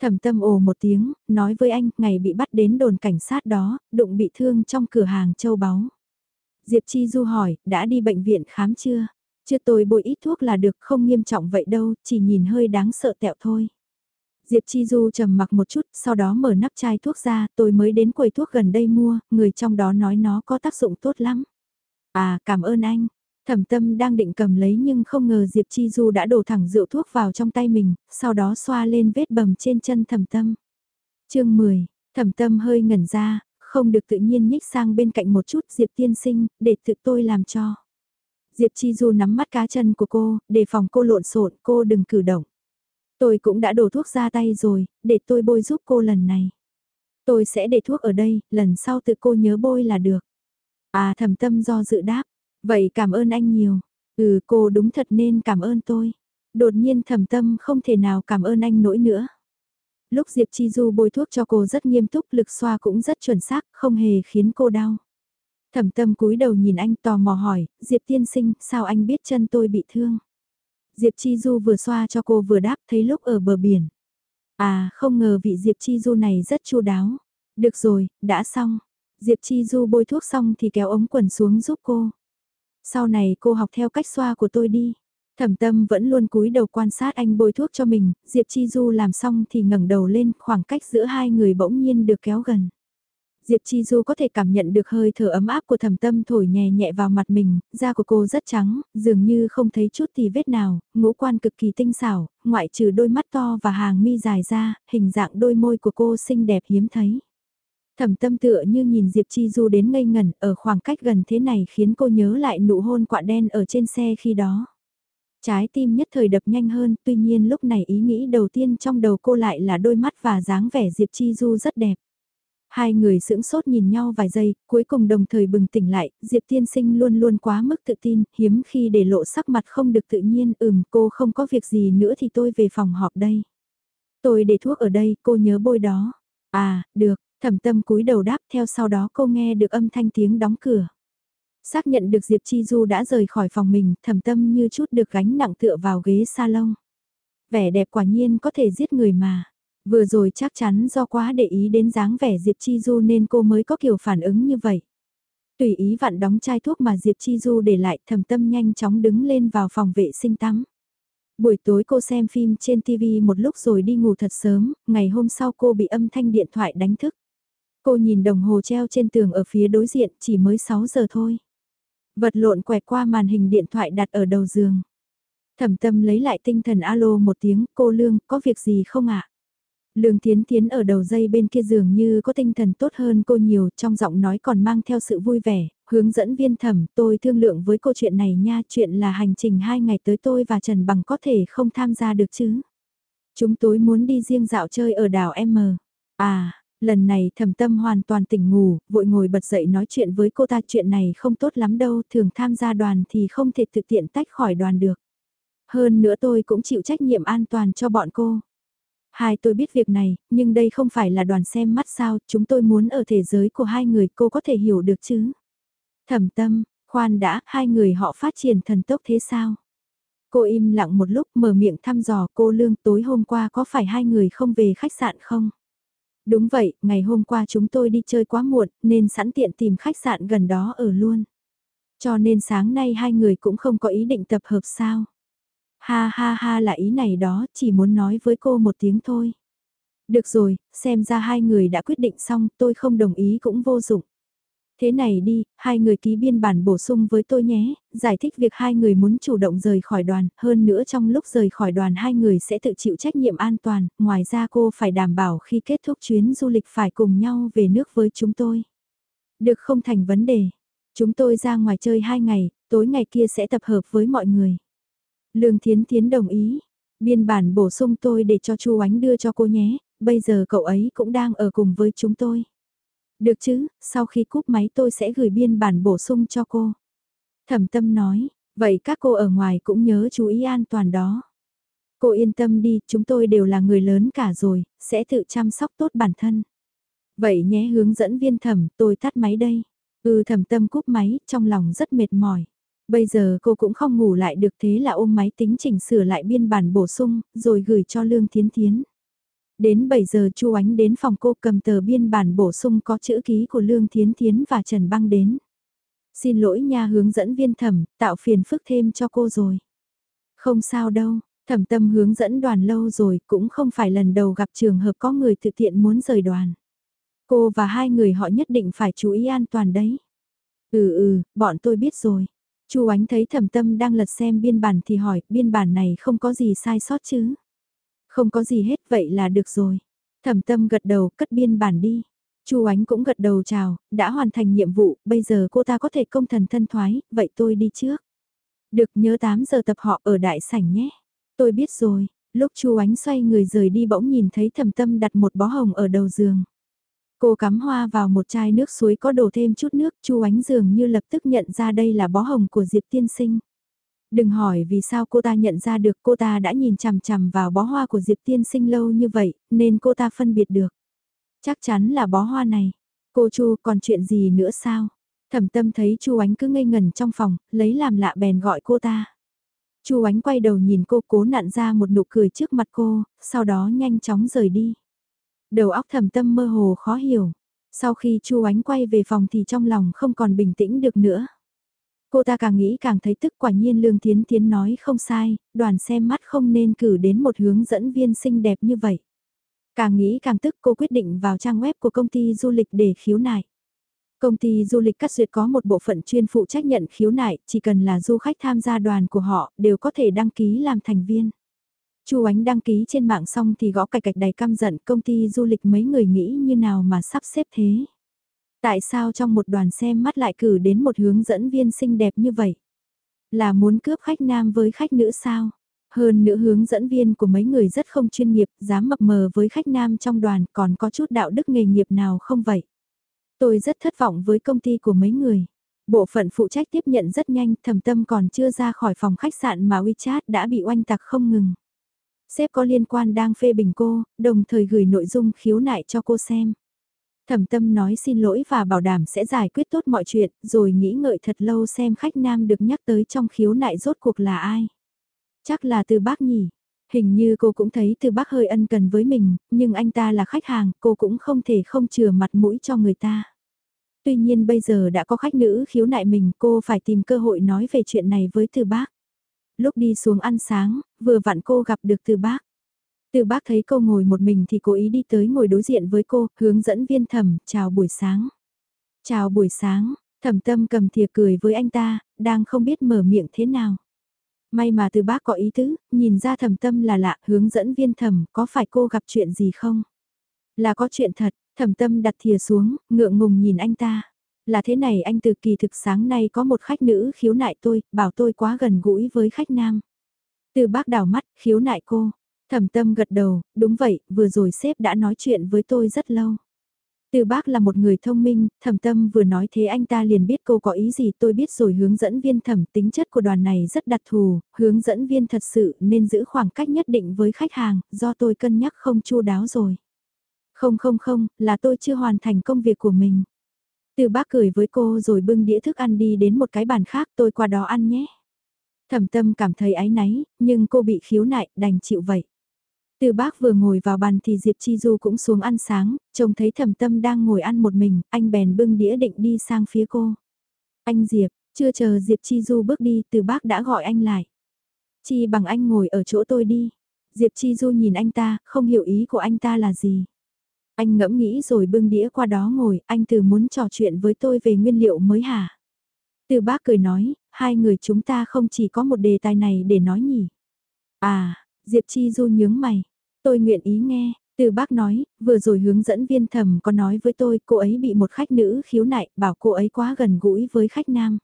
Thẩm tâm ồ một tiếng, nói với anh, ngày bị bắt đến đồn cảnh sát đó, đụng bị thương trong cửa hàng châu báu. Diệp Chi Du hỏi, đã đi bệnh viện khám chưa? Chưa tôi bôi ít thuốc là được, không nghiêm trọng vậy đâu, chỉ nhìn hơi đáng sợ tẹo thôi. Diệp Chi Du trầm mặc một chút, sau đó mở nắp chai thuốc ra, tôi mới đến quầy thuốc gần đây mua, người trong đó nói nó có tác dụng tốt lắm. À, cảm ơn anh. Thẩm tâm đang định cầm lấy nhưng không ngờ Diệp Chi Du đã đổ thẳng rượu thuốc vào trong tay mình, sau đó xoa lên vết bầm trên chân thẩm tâm. chương 10, thẩm tâm hơi ngẩn ra, không được tự nhiên nhích sang bên cạnh một chút Diệp tiên sinh, để tự tôi làm cho. Diệp Chi Du nắm mắt cá chân của cô, để phòng cô lộn xộn, cô đừng cử động. Tôi cũng đã đổ thuốc ra tay rồi, để tôi bôi giúp cô lần này. Tôi sẽ để thuốc ở đây, lần sau tự cô nhớ bôi là được. À thầm tâm do dự đáp, vậy cảm ơn anh nhiều. Ừ cô đúng thật nên cảm ơn tôi. Đột nhiên thầm tâm không thể nào cảm ơn anh nỗi nữa. Lúc Diệp Chi Du bôi thuốc cho cô rất nghiêm túc, lực xoa cũng rất chuẩn xác, không hề khiến cô đau. Thẩm tâm cúi đầu nhìn anh tò mò hỏi, Diệp tiên sinh, sao anh biết chân tôi bị thương? Diệp Chi Du vừa xoa cho cô vừa đáp thấy lúc ở bờ biển. À, không ngờ vị Diệp Chi Du này rất chu đáo. Được rồi, đã xong. Diệp Chi Du bôi thuốc xong thì kéo ống quần xuống giúp cô. Sau này cô học theo cách xoa của tôi đi. Thẩm tâm vẫn luôn cúi đầu quan sát anh bôi thuốc cho mình, Diệp Chi Du làm xong thì ngẩng đầu lên, khoảng cách giữa hai người bỗng nhiên được kéo gần. Diệp Chi Du có thể cảm nhận được hơi thở ấm áp của thầm tâm thổi nhẹ nhẹ vào mặt mình, da của cô rất trắng, dường như không thấy chút tì vết nào, ngũ quan cực kỳ tinh xảo, ngoại trừ đôi mắt to và hàng mi dài ra, hình dạng đôi môi của cô xinh đẹp hiếm thấy. Thẩm tâm tựa như nhìn Diệp Chi Du đến ngây ngẩn ở khoảng cách gần thế này khiến cô nhớ lại nụ hôn quạ đen ở trên xe khi đó. Trái tim nhất thời đập nhanh hơn, tuy nhiên lúc này ý nghĩ đầu tiên trong đầu cô lại là đôi mắt và dáng vẻ Diệp Chi Du rất đẹp. Hai người sững sốt nhìn nhau vài giây, cuối cùng đồng thời bừng tỉnh lại, Diệp tiên sinh luôn luôn quá mức tự tin, hiếm khi để lộ sắc mặt không được tự nhiên, ừm cô không có việc gì nữa thì tôi về phòng họp đây. Tôi để thuốc ở đây, cô nhớ bôi đó. À, được, thẩm tâm cúi đầu đáp theo sau đó cô nghe được âm thanh tiếng đóng cửa. Xác nhận được Diệp Chi Du đã rời khỏi phòng mình, thẩm tâm như chút được gánh nặng tựa vào ghế salon. Vẻ đẹp quả nhiên có thể giết người mà. Vừa rồi chắc chắn do quá để ý đến dáng vẻ Diệp Chi Du nên cô mới có kiểu phản ứng như vậy. Tùy ý vặn đóng chai thuốc mà Diệp Chi Du để lại thầm tâm nhanh chóng đứng lên vào phòng vệ sinh tắm. Buổi tối cô xem phim trên TV một lúc rồi đi ngủ thật sớm, ngày hôm sau cô bị âm thanh điện thoại đánh thức. Cô nhìn đồng hồ treo trên tường ở phía đối diện chỉ mới 6 giờ thôi. Vật lộn quẹt qua màn hình điện thoại đặt ở đầu giường. Thẩm tâm lấy lại tinh thần alo một tiếng, cô Lương, có việc gì không ạ? Lương Thiến Thiến ở đầu dây bên kia giường như có tinh thần tốt hơn cô nhiều, trong giọng nói còn mang theo sự vui vẻ, hướng dẫn viên thẩm tôi thương lượng với câu chuyện này nha, chuyện là hành trình hai ngày tới tôi và Trần Bằng có thể không tham gia được chứ. Chúng tôi muốn đi riêng dạo chơi ở đảo M. À, lần này thầm tâm hoàn toàn tỉnh ngủ, vội ngồi bật dậy nói chuyện với cô ta chuyện này không tốt lắm đâu, thường tham gia đoàn thì không thể thực tiện tách khỏi đoàn được. Hơn nữa tôi cũng chịu trách nhiệm an toàn cho bọn cô. Hai tôi biết việc này, nhưng đây không phải là đoàn xem mắt sao, chúng tôi muốn ở thế giới của hai người cô có thể hiểu được chứ. Thẩm tâm, khoan đã, hai người họ phát triển thần tốc thế sao? Cô im lặng một lúc mở miệng thăm dò cô Lương tối hôm qua có phải hai người không về khách sạn không? Đúng vậy, ngày hôm qua chúng tôi đi chơi quá muộn nên sẵn tiện tìm khách sạn gần đó ở luôn. Cho nên sáng nay hai người cũng không có ý định tập hợp sao? Ha ha ha là ý này đó, chỉ muốn nói với cô một tiếng thôi. Được rồi, xem ra hai người đã quyết định xong, tôi không đồng ý cũng vô dụng. Thế này đi, hai người ký biên bản bổ sung với tôi nhé, giải thích việc hai người muốn chủ động rời khỏi đoàn, hơn nữa trong lúc rời khỏi đoàn hai người sẽ tự chịu trách nhiệm an toàn, ngoài ra cô phải đảm bảo khi kết thúc chuyến du lịch phải cùng nhau về nước với chúng tôi. Được không thành vấn đề. Chúng tôi ra ngoài chơi hai ngày, tối ngày kia sẽ tập hợp với mọi người. Lương Thiến Thiến đồng ý. Biên bản bổ sung tôi để cho Chu Ánh đưa cho cô nhé, bây giờ cậu ấy cũng đang ở cùng với chúng tôi. Được chứ, sau khi cúp máy tôi sẽ gửi biên bản bổ sung cho cô. Thẩm tâm nói, vậy các cô ở ngoài cũng nhớ chú ý an toàn đó. Cô yên tâm đi, chúng tôi đều là người lớn cả rồi, sẽ tự chăm sóc tốt bản thân. Vậy nhé hướng dẫn viên thẩm, tôi tắt máy đây. Ừ thẩm tâm cúp máy, trong lòng rất mệt mỏi. Bây giờ cô cũng không ngủ lại được thế là ôm máy tính chỉnh sửa lại biên bản bổ sung, rồi gửi cho Lương Thiến Thiến. Đến 7 giờ Chu Ánh đến phòng cô cầm tờ biên bản bổ sung có chữ ký của Lương Thiến Thiến và Trần Băng đến. Xin lỗi nha hướng dẫn viên thẩm, tạo phiền phức thêm cho cô rồi. Không sao đâu, thẩm tâm hướng dẫn đoàn lâu rồi cũng không phải lần đầu gặp trường hợp có người thực tiện muốn rời đoàn. Cô và hai người họ nhất định phải chú ý an toàn đấy. Ừ ừ, bọn tôi biết rồi. Chu Ánh thấy Thẩm Tâm đang lật xem biên bản thì hỏi, biên bản này không có gì sai sót chứ? Không có gì hết vậy là được rồi. Thẩm Tâm gật đầu, cất biên bản đi. Chu Ánh cũng gật đầu chào, đã hoàn thành nhiệm vụ, bây giờ cô ta có thể công thần thân thoái, vậy tôi đi trước. Được nhớ 8 giờ tập họ ở đại sảnh nhé. Tôi biết rồi, lúc Chu Ánh xoay người rời đi bỗng nhìn thấy Thẩm Tâm đặt một bó hồng ở đầu giường. Cô cắm hoa vào một chai nước suối có đổ thêm chút nước, Chu Ánh dường như lập tức nhận ra đây là bó hồng của Diệp Tiên Sinh. Đừng hỏi vì sao cô ta nhận ra được cô ta đã nhìn chằm chằm vào bó hoa của Diệp Tiên Sinh lâu như vậy, nên cô ta phân biệt được. Chắc chắn là bó hoa này. Cô Chu còn chuyện gì nữa sao? Thẩm tâm thấy Chu Ánh cứ ngây ngần trong phòng, lấy làm lạ bèn gọi cô ta. Chu Ánh quay đầu nhìn cô cố nặn ra một nụ cười trước mặt cô, sau đó nhanh chóng rời đi. Đầu óc Thẩm tâm mơ hồ khó hiểu. Sau khi Chu Ánh quay về phòng thì trong lòng không còn bình tĩnh được nữa. Cô ta càng nghĩ càng thấy tức quả nhiên Lương Thiến Thiến nói không sai, đoàn xem mắt không nên cử đến một hướng dẫn viên xinh đẹp như vậy. Càng nghĩ càng tức cô quyết định vào trang web của công ty du lịch để khiếu nại. Công ty du lịch cắt duyệt có một bộ phận chuyên phụ trách nhận khiếu nại, chỉ cần là du khách tham gia đoàn của họ đều có thể đăng ký làm thành viên. Chu Ánh đăng ký trên mạng xong thì gõ cạch cạch đầy căm giận công ty du lịch mấy người nghĩ như nào mà sắp xếp thế. Tại sao trong một đoàn xem mắt lại cử đến một hướng dẫn viên xinh đẹp như vậy? Là muốn cướp khách nam với khách nữ sao? Hơn nữa hướng dẫn viên của mấy người rất không chuyên nghiệp, dám mập mờ với khách nam trong đoàn còn có chút đạo đức nghề nghiệp nào không vậy? Tôi rất thất vọng với công ty của mấy người. Bộ phận phụ trách tiếp nhận rất nhanh, thầm tâm còn chưa ra khỏi phòng khách sạn mà WeChat đã bị oanh tạc không ngừng. Sếp có liên quan đang phê bình cô, đồng thời gửi nội dung khiếu nại cho cô xem. Thẩm tâm nói xin lỗi và bảo đảm sẽ giải quyết tốt mọi chuyện, rồi nghĩ ngợi thật lâu xem khách nam được nhắc tới trong khiếu nại rốt cuộc là ai. Chắc là từ bác nhỉ. Hình như cô cũng thấy từ bác hơi ân cần với mình, nhưng anh ta là khách hàng, cô cũng không thể không chừa mặt mũi cho người ta. Tuy nhiên bây giờ đã có khách nữ khiếu nại mình, cô phải tìm cơ hội nói về chuyện này với từ bác. Lúc đi xuống ăn sáng, vừa vặn cô gặp được từ bác. Từ bác thấy cô ngồi một mình thì cố ý đi tới ngồi đối diện với cô, hướng dẫn viên thẩm, chào buổi sáng. Chào buổi sáng, thẩm tâm cầm thìa cười với anh ta, đang không biết mở miệng thế nào. May mà từ bác có ý tứ, nhìn ra thẩm tâm là lạ, hướng dẫn viên thẩm, có phải cô gặp chuyện gì không? Là có chuyện thật, thẩm tâm đặt thìa xuống, ngượng ngùng nhìn anh ta. Là thế này anh từ kỳ thực sáng nay có một khách nữ khiếu nại tôi, bảo tôi quá gần gũi với khách nam. Từ bác đảo mắt, khiếu nại cô. Thẩm tâm gật đầu, đúng vậy, vừa rồi sếp đã nói chuyện với tôi rất lâu. Từ bác là một người thông minh, thẩm tâm vừa nói thế anh ta liền biết cô có ý gì tôi biết rồi hướng dẫn viên thẩm tính chất của đoàn này rất đặc thù, hướng dẫn viên thật sự nên giữ khoảng cách nhất định với khách hàng, do tôi cân nhắc không chu đáo rồi. Không không không, là tôi chưa hoàn thành công việc của mình. Từ bác cười với cô rồi bưng đĩa thức ăn đi đến một cái bàn khác tôi qua đó ăn nhé. Thẩm tâm cảm thấy áy náy, nhưng cô bị khiếu nại, đành chịu vậy. Từ bác vừa ngồi vào bàn thì Diệp Chi Du cũng xuống ăn sáng, trông thấy thẩm tâm đang ngồi ăn một mình, anh bèn bưng đĩa định đi sang phía cô. Anh Diệp, chưa chờ Diệp Chi Du bước đi từ bác đã gọi anh lại. Chi bằng anh ngồi ở chỗ tôi đi. Diệp Chi Du nhìn anh ta, không hiểu ý của anh ta là gì. Anh ngẫm nghĩ rồi bưng đĩa qua đó ngồi, anh từ muốn trò chuyện với tôi về nguyên liệu mới hả? Từ bác cười nói, hai người chúng ta không chỉ có một đề tài này để nói nhỉ. À, Diệp Chi Du nhướng mày, tôi nguyện ý nghe, từ bác nói, vừa rồi hướng dẫn viên thầm có nói với tôi cô ấy bị một khách nữ khiếu nại, bảo cô ấy quá gần gũi với khách nam.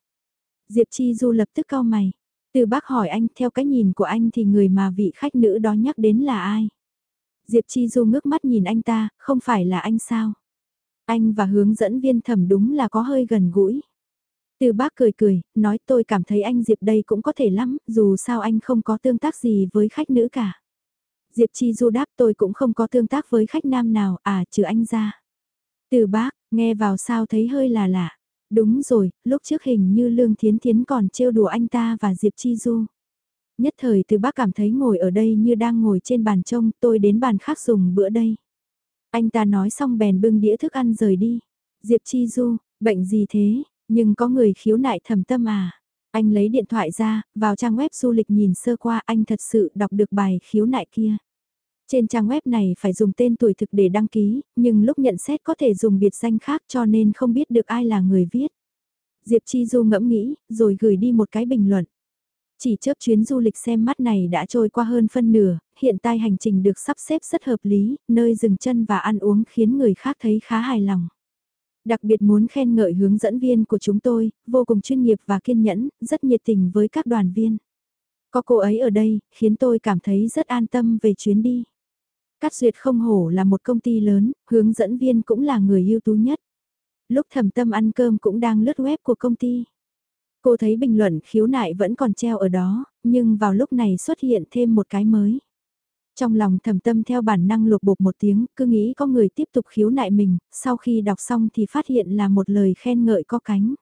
Diệp Chi Du lập tức cau mày. Từ bác hỏi anh, theo cái nhìn của anh thì người mà vị khách nữ đó nhắc đến là ai? Diệp Chi Du ngước mắt nhìn anh ta, không phải là anh sao? Anh và hướng dẫn viên thẩm đúng là có hơi gần gũi. Từ bác cười cười, nói tôi cảm thấy anh Diệp đây cũng có thể lắm, dù sao anh không có tương tác gì với khách nữ cả. Diệp Chi Du đáp tôi cũng không có tương tác với khách nam nào, à trừ anh ra. Từ bác, nghe vào sao thấy hơi là lạ. Đúng rồi, lúc trước hình như Lương Thiến Thiến còn trêu đùa anh ta và Diệp Chi Du. Nhất thời từ bác cảm thấy ngồi ở đây như đang ngồi trên bàn trông, tôi đến bàn khác dùng bữa đây. Anh ta nói xong bèn bưng đĩa thức ăn rời đi. Diệp Chi Du, bệnh gì thế, nhưng có người khiếu nại thầm tâm à. Anh lấy điện thoại ra, vào trang web du lịch nhìn sơ qua anh thật sự đọc được bài khiếu nại kia. Trên trang web này phải dùng tên tuổi thực để đăng ký, nhưng lúc nhận xét có thể dùng biệt danh khác cho nên không biết được ai là người viết. Diệp Chi Du ngẫm nghĩ, rồi gửi đi một cái bình luận. Chỉ chớp chuyến du lịch xem mắt này đã trôi qua hơn phân nửa, hiện tại hành trình được sắp xếp rất hợp lý, nơi dừng chân và ăn uống khiến người khác thấy khá hài lòng. Đặc biệt muốn khen ngợi hướng dẫn viên của chúng tôi, vô cùng chuyên nghiệp và kiên nhẫn, rất nhiệt tình với các đoàn viên. Có cô ấy ở đây, khiến tôi cảm thấy rất an tâm về chuyến đi. Cát Duyệt không hổ là một công ty lớn, hướng dẫn viên cũng là người ưu tú nhất. Lúc thầm tâm ăn cơm cũng đang lướt web của công ty. Cô thấy bình luận khiếu nại vẫn còn treo ở đó, nhưng vào lúc này xuất hiện thêm một cái mới. Trong lòng thầm tâm theo bản năng lục bột một tiếng, cứ nghĩ có người tiếp tục khiếu nại mình, sau khi đọc xong thì phát hiện là một lời khen ngợi có cánh.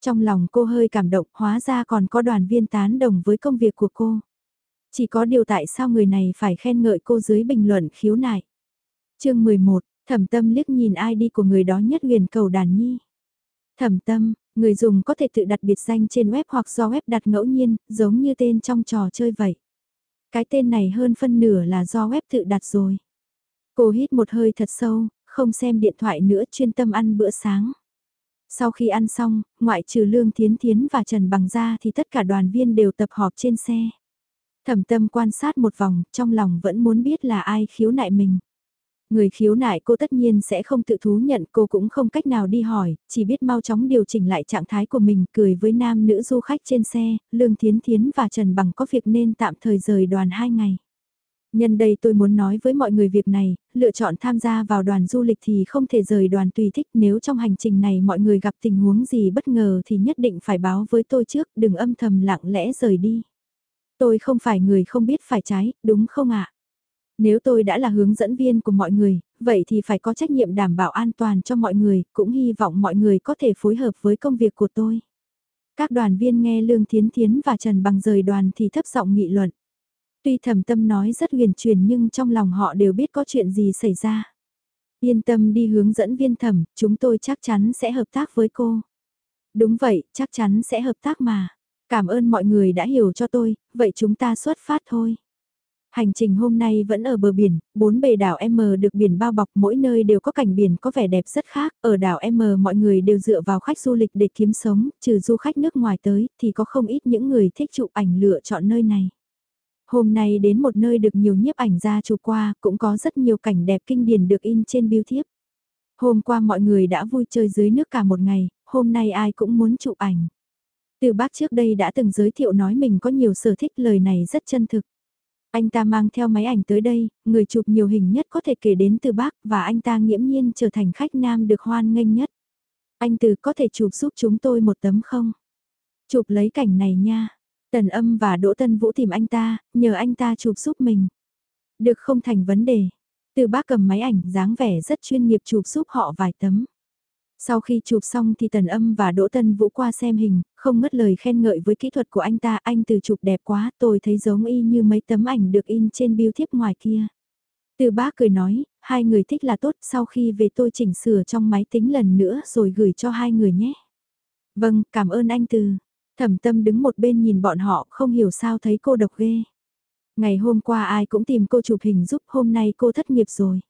Trong lòng cô hơi cảm động, hóa ra còn có đoàn viên tán đồng với công việc của cô. Chỉ có điều tại sao người này phải khen ngợi cô dưới bình luận khiếu nại. chương 11, thẩm tâm liếc nhìn ID của người đó nhất huyền cầu đàn nhi. Thẩm tâm, người dùng có thể tự đặt biệt danh trên web hoặc do web đặt ngẫu nhiên, giống như tên trong trò chơi vậy. Cái tên này hơn phân nửa là do web tự đặt rồi. Cô hít một hơi thật sâu, không xem điện thoại nữa chuyên tâm ăn bữa sáng. Sau khi ăn xong, ngoại trừ Lương Thiến Thiến và Trần Bằng ra thì tất cả đoàn viên đều tập họp trên xe. Thẩm tâm quan sát một vòng, trong lòng vẫn muốn biết là ai khiếu nại mình. Người khiếu nại cô tất nhiên sẽ không tự thú nhận cô cũng không cách nào đi hỏi, chỉ biết mau chóng điều chỉnh lại trạng thái của mình cười với nam nữ du khách trên xe, Lương Thiến Thiến và Trần Bằng có việc nên tạm thời rời đoàn hai ngày. Nhân đây tôi muốn nói với mọi người việc này, lựa chọn tham gia vào đoàn du lịch thì không thể rời đoàn tùy thích nếu trong hành trình này mọi người gặp tình huống gì bất ngờ thì nhất định phải báo với tôi trước, đừng âm thầm lặng lẽ rời đi. Tôi không phải người không biết phải trái, đúng không ạ? Nếu tôi đã là hướng dẫn viên của mọi người, vậy thì phải có trách nhiệm đảm bảo an toàn cho mọi người, cũng hy vọng mọi người có thể phối hợp với công việc của tôi. Các đoàn viên nghe Lương Thiến Thiến và Trần Bằng rời đoàn thì thấp giọng nghị luận. Tuy thầm tâm nói rất huyền truyền nhưng trong lòng họ đều biết có chuyện gì xảy ra. Yên tâm đi hướng dẫn viên thẩm, chúng tôi chắc chắn sẽ hợp tác với cô. Đúng vậy, chắc chắn sẽ hợp tác mà. Cảm ơn mọi người đã hiểu cho tôi, vậy chúng ta xuất phát thôi. Hành trình hôm nay vẫn ở bờ biển, bốn bề đảo M được biển bao bọc mỗi nơi đều có cảnh biển có vẻ đẹp rất khác. Ở đảo M mọi người đều dựa vào khách du lịch để kiếm sống, trừ du khách nước ngoài tới thì có không ít những người thích chụp ảnh lựa chọn nơi này. Hôm nay đến một nơi được nhiều nhiếp ảnh ra chụp qua, cũng có rất nhiều cảnh đẹp kinh điển được in trên biêu thiếp. Hôm qua mọi người đã vui chơi dưới nước cả một ngày, hôm nay ai cũng muốn chụp ảnh. Từ bác trước đây đã từng giới thiệu nói mình có nhiều sở thích lời này rất chân thực. Anh ta mang theo máy ảnh tới đây, người chụp nhiều hình nhất có thể kể đến từ bác và anh ta nghiễm nhiên trở thành khách nam được hoan nghênh nhất. Anh từ có thể chụp giúp chúng tôi một tấm không? Chụp lấy cảnh này nha. Tần âm và Đỗ Tân Vũ tìm anh ta, nhờ anh ta chụp giúp mình. Được không thành vấn đề. Từ bác cầm máy ảnh dáng vẻ rất chuyên nghiệp chụp giúp họ vài tấm. Sau khi chụp xong thì Tần Âm và Đỗ Tân Vũ qua xem hình, không ngất lời khen ngợi với kỹ thuật của anh ta, anh từ chụp đẹp quá, tôi thấy giống y như mấy tấm ảnh được in trên biêu thiếp ngoài kia. Từ bác cười nói, hai người thích là tốt, sau khi về tôi chỉnh sửa trong máy tính lần nữa rồi gửi cho hai người nhé. Vâng, cảm ơn anh Từ. Thẩm tâm đứng một bên nhìn bọn họ, không hiểu sao thấy cô độc ghê. Ngày hôm qua ai cũng tìm cô chụp hình giúp, hôm nay cô thất nghiệp rồi.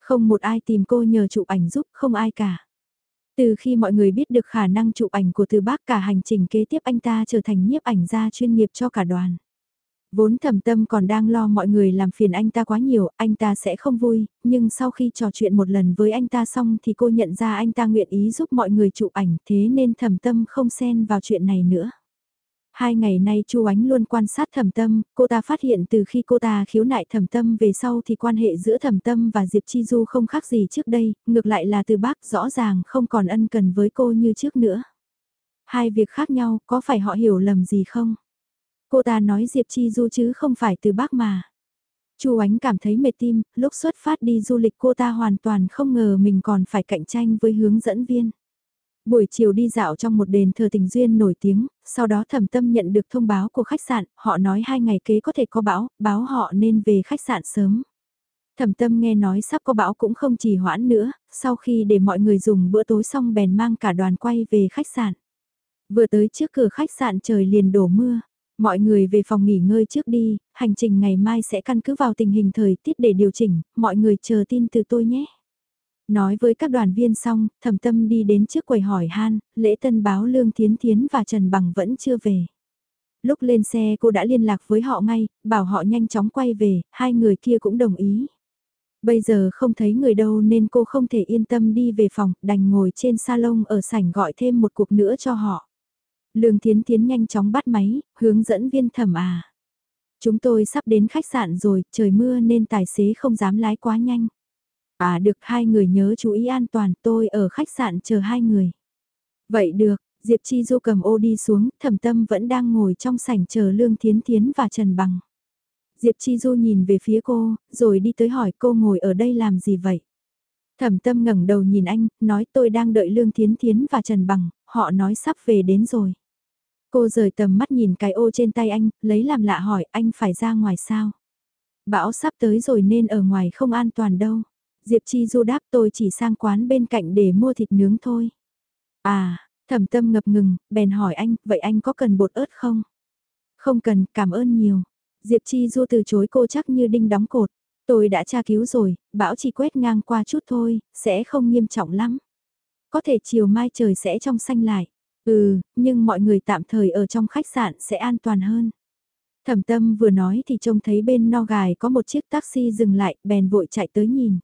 Không một ai tìm cô nhờ chụp ảnh giúp, không ai cả. Từ khi mọi người biết được khả năng chụp ảnh của từ bác cả hành trình kế tiếp anh ta trở thành nhiếp ảnh gia chuyên nghiệp cho cả đoàn. Vốn thầm tâm còn đang lo mọi người làm phiền anh ta quá nhiều, anh ta sẽ không vui, nhưng sau khi trò chuyện một lần với anh ta xong thì cô nhận ra anh ta nguyện ý giúp mọi người chụp ảnh thế nên thầm tâm không xen vào chuyện này nữa. Hai ngày nay Chu Ánh luôn quan sát thẩm tâm, cô ta phát hiện từ khi cô ta khiếu nại thẩm tâm về sau thì quan hệ giữa thẩm tâm và Diệp Chi Du không khác gì trước đây, ngược lại là từ bác rõ ràng không còn ân cần với cô như trước nữa. Hai việc khác nhau, có phải họ hiểu lầm gì không? Cô ta nói Diệp Chi Du chứ không phải từ bác mà. Chu Ánh cảm thấy mệt tim, lúc xuất phát đi du lịch cô ta hoàn toàn không ngờ mình còn phải cạnh tranh với hướng dẫn viên. Buổi chiều đi dạo trong một đền thờ tình duyên nổi tiếng, sau đó thẩm tâm nhận được thông báo của khách sạn, họ nói hai ngày kế có thể có bão, báo họ nên về khách sạn sớm. Thẩm tâm nghe nói sắp có bão cũng không chỉ hoãn nữa, sau khi để mọi người dùng bữa tối xong bèn mang cả đoàn quay về khách sạn. Vừa tới trước cửa khách sạn trời liền đổ mưa, mọi người về phòng nghỉ ngơi trước đi, hành trình ngày mai sẽ căn cứ vào tình hình thời tiết để điều chỉnh, mọi người chờ tin từ tôi nhé. Nói với các đoàn viên xong, thẩm tâm đi đến trước quầy hỏi han, lễ tân báo Lương Thiến Thiến và Trần Bằng vẫn chưa về. Lúc lên xe cô đã liên lạc với họ ngay, bảo họ nhanh chóng quay về, hai người kia cũng đồng ý. Bây giờ không thấy người đâu nên cô không thể yên tâm đi về phòng, đành ngồi trên salon ở sảnh gọi thêm một cuộc nữa cho họ. Lương Thiến Thiến nhanh chóng bắt máy, hướng dẫn viên thẩm à. Chúng tôi sắp đến khách sạn rồi, trời mưa nên tài xế không dám lái quá nhanh. À được hai người nhớ chú ý an toàn tôi ở khách sạn chờ hai người. Vậy được, Diệp Chi Du cầm ô đi xuống, thẩm tâm vẫn đang ngồi trong sảnh chờ Lương Thiến Thiến và Trần Bằng. Diệp Chi Du nhìn về phía cô, rồi đi tới hỏi cô ngồi ở đây làm gì vậy? Thẩm tâm ngẩng đầu nhìn anh, nói tôi đang đợi Lương Thiến Thiến và Trần Bằng, họ nói sắp về đến rồi. Cô rời tầm mắt nhìn cái ô trên tay anh, lấy làm lạ hỏi anh phải ra ngoài sao? Bão sắp tới rồi nên ở ngoài không an toàn đâu. Diệp Chi Du đáp tôi chỉ sang quán bên cạnh để mua thịt nướng thôi. À, thẩm tâm ngập ngừng, bèn hỏi anh, vậy anh có cần bột ớt không? Không cần, cảm ơn nhiều. Diệp Chi Du từ chối cô chắc như đinh đóng cột. Tôi đã tra cứu rồi, bão chỉ quét ngang qua chút thôi, sẽ không nghiêm trọng lắm. Có thể chiều mai trời sẽ trong xanh lại. Ừ, nhưng mọi người tạm thời ở trong khách sạn sẽ an toàn hơn. Thẩm tâm vừa nói thì trông thấy bên no gài có một chiếc taxi dừng lại, bèn vội chạy tới nhìn.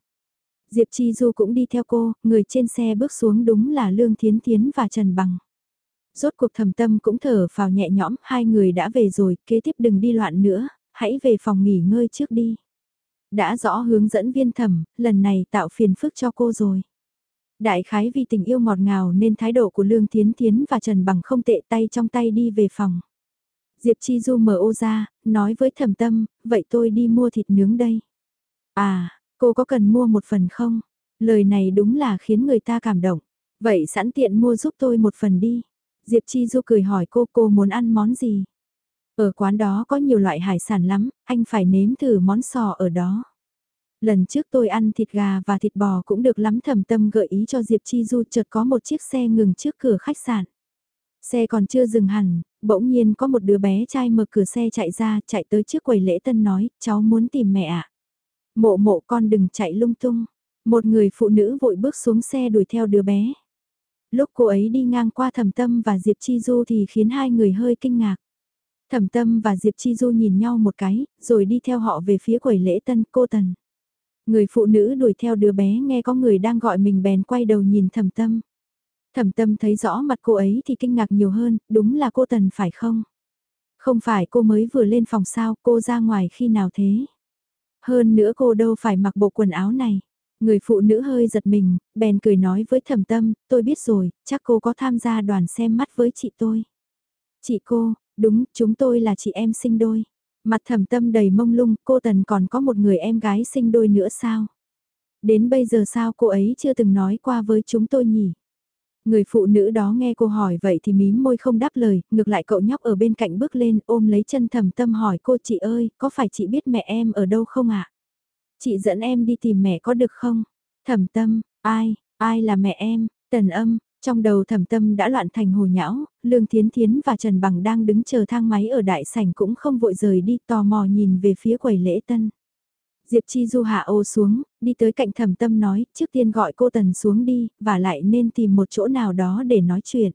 Diệp Chi Du cũng đi theo cô, người trên xe bước xuống đúng là Lương Thiến Thiến và Trần Bằng. Rốt cuộc thầm tâm cũng thở vào nhẹ nhõm, hai người đã về rồi, kế tiếp đừng đi loạn nữa, hãy về phòng nghỉ ngơi trước đi. Đã rõ hướng dẫn viên thẩm, lần này tạo phiền phức cho cô rồi. Đại khái vì tình yêu ngọt ngào nên thái độ của Lương Thiến Thiến và Trần Bằng không tệ tay trong tay đi về phòng. Diệp Chi Du mở ô ra, nói với thẩm tâm, vậy tôi đi mua thịt nướng đây. À, Cô có cần mua một phần không? Lời này đúng là khiến người ta cảm động. Vậy sẵn tiện mua giúp tôi một phần đi. Diệp Chi Du cười hỏi cô cô muốn ăn món gì? Ở quán đó có nhiều loại hải sản lắm, anh phải nếm thử món sò ở đó. Lần trước tôi ăn thịt gà và thịt bò cũng được lắm thầm tâm gợi ý cho Diệp Chi Du chợt có một chiếc xe ngừng trước cửa khách sạn. Xe còn chưa dừng hẳn, bỗng nhiên có một đứa bé trai mở cửa xe chạy ra, chạy tới trước quầy lễ tân nói, cháu muốn tìm mẹ ạ. Mộ mộ con đừng chạy lung tung. Một người phụ nữ vội bước xuống xe đuổi theo đứa bé. Lúc cô ấy đi ngang qua thẩm tâm và Diệp Chi Du thì khiến hai người hơi kinh ngạc. Thẩm tâm và Diệp Chi Du nhìn nhau một cái, rồi đi theo họ về phía quầy lễ tân cô tần. Người phụ nữ đuổi theo đứa bé nghe có người đang gọi mình bèn quay đầu nhìn thẩm tâm. Thẩm tâm thấy rõ mặt cô ấy thì kinh ngạc nhiều hơn, đúng là cô Tần phải không? Không phải cô mới vừa lên phòng sao, cô ra ngoài khi nào thế? Hơn nữa cô đâu phải mặc bộ quần áo này. Người phụ nữ hơi giật mình, bèn cười nói với thẩm tâm, tôi biết rồi, chắc cô có tham gia đoàn xem mắt với chị tôi. Chị cô, đúng, chúng tôi là chị em sinh đôi. Mặt thẩm tâm đầy mông lung, cô Tần còn có một người em gái sinh đôi nữa sao? Đến bây giờ sao cô ấy chưa từng nói qua với chúng tôi nhỉ? Người phụ nữ đó nghe cô hỏi vậy thì mím môi không đáp lời, ngược lại cậu nhóc ở bên cạnh bước lên ôm lấy chân thầm tâm hỏi cô chị ơi, có phải chị biết mẹ em ở đâu không ạ? Chị dẫn em đi tìm mẹ có được không? Thẩm tâm, ai, ai là mẹ em? Tần âm, trong đầu thẩm tâm đã loạn thành hồ nhão, Lương Thiến Thiến và Trần Bằng đang đứng chờ thang máy ở đại sảnh cũng không vội rời đi tò mò nhìn về phía quầy lễ tân. Diệp Chi Du hạ ô xuống, đi tới cạnh thẩm tâm nói, trước tiên gọi cô Tần xuống đi, và lại nên tìm một chỗ nào đó để nói chuyện.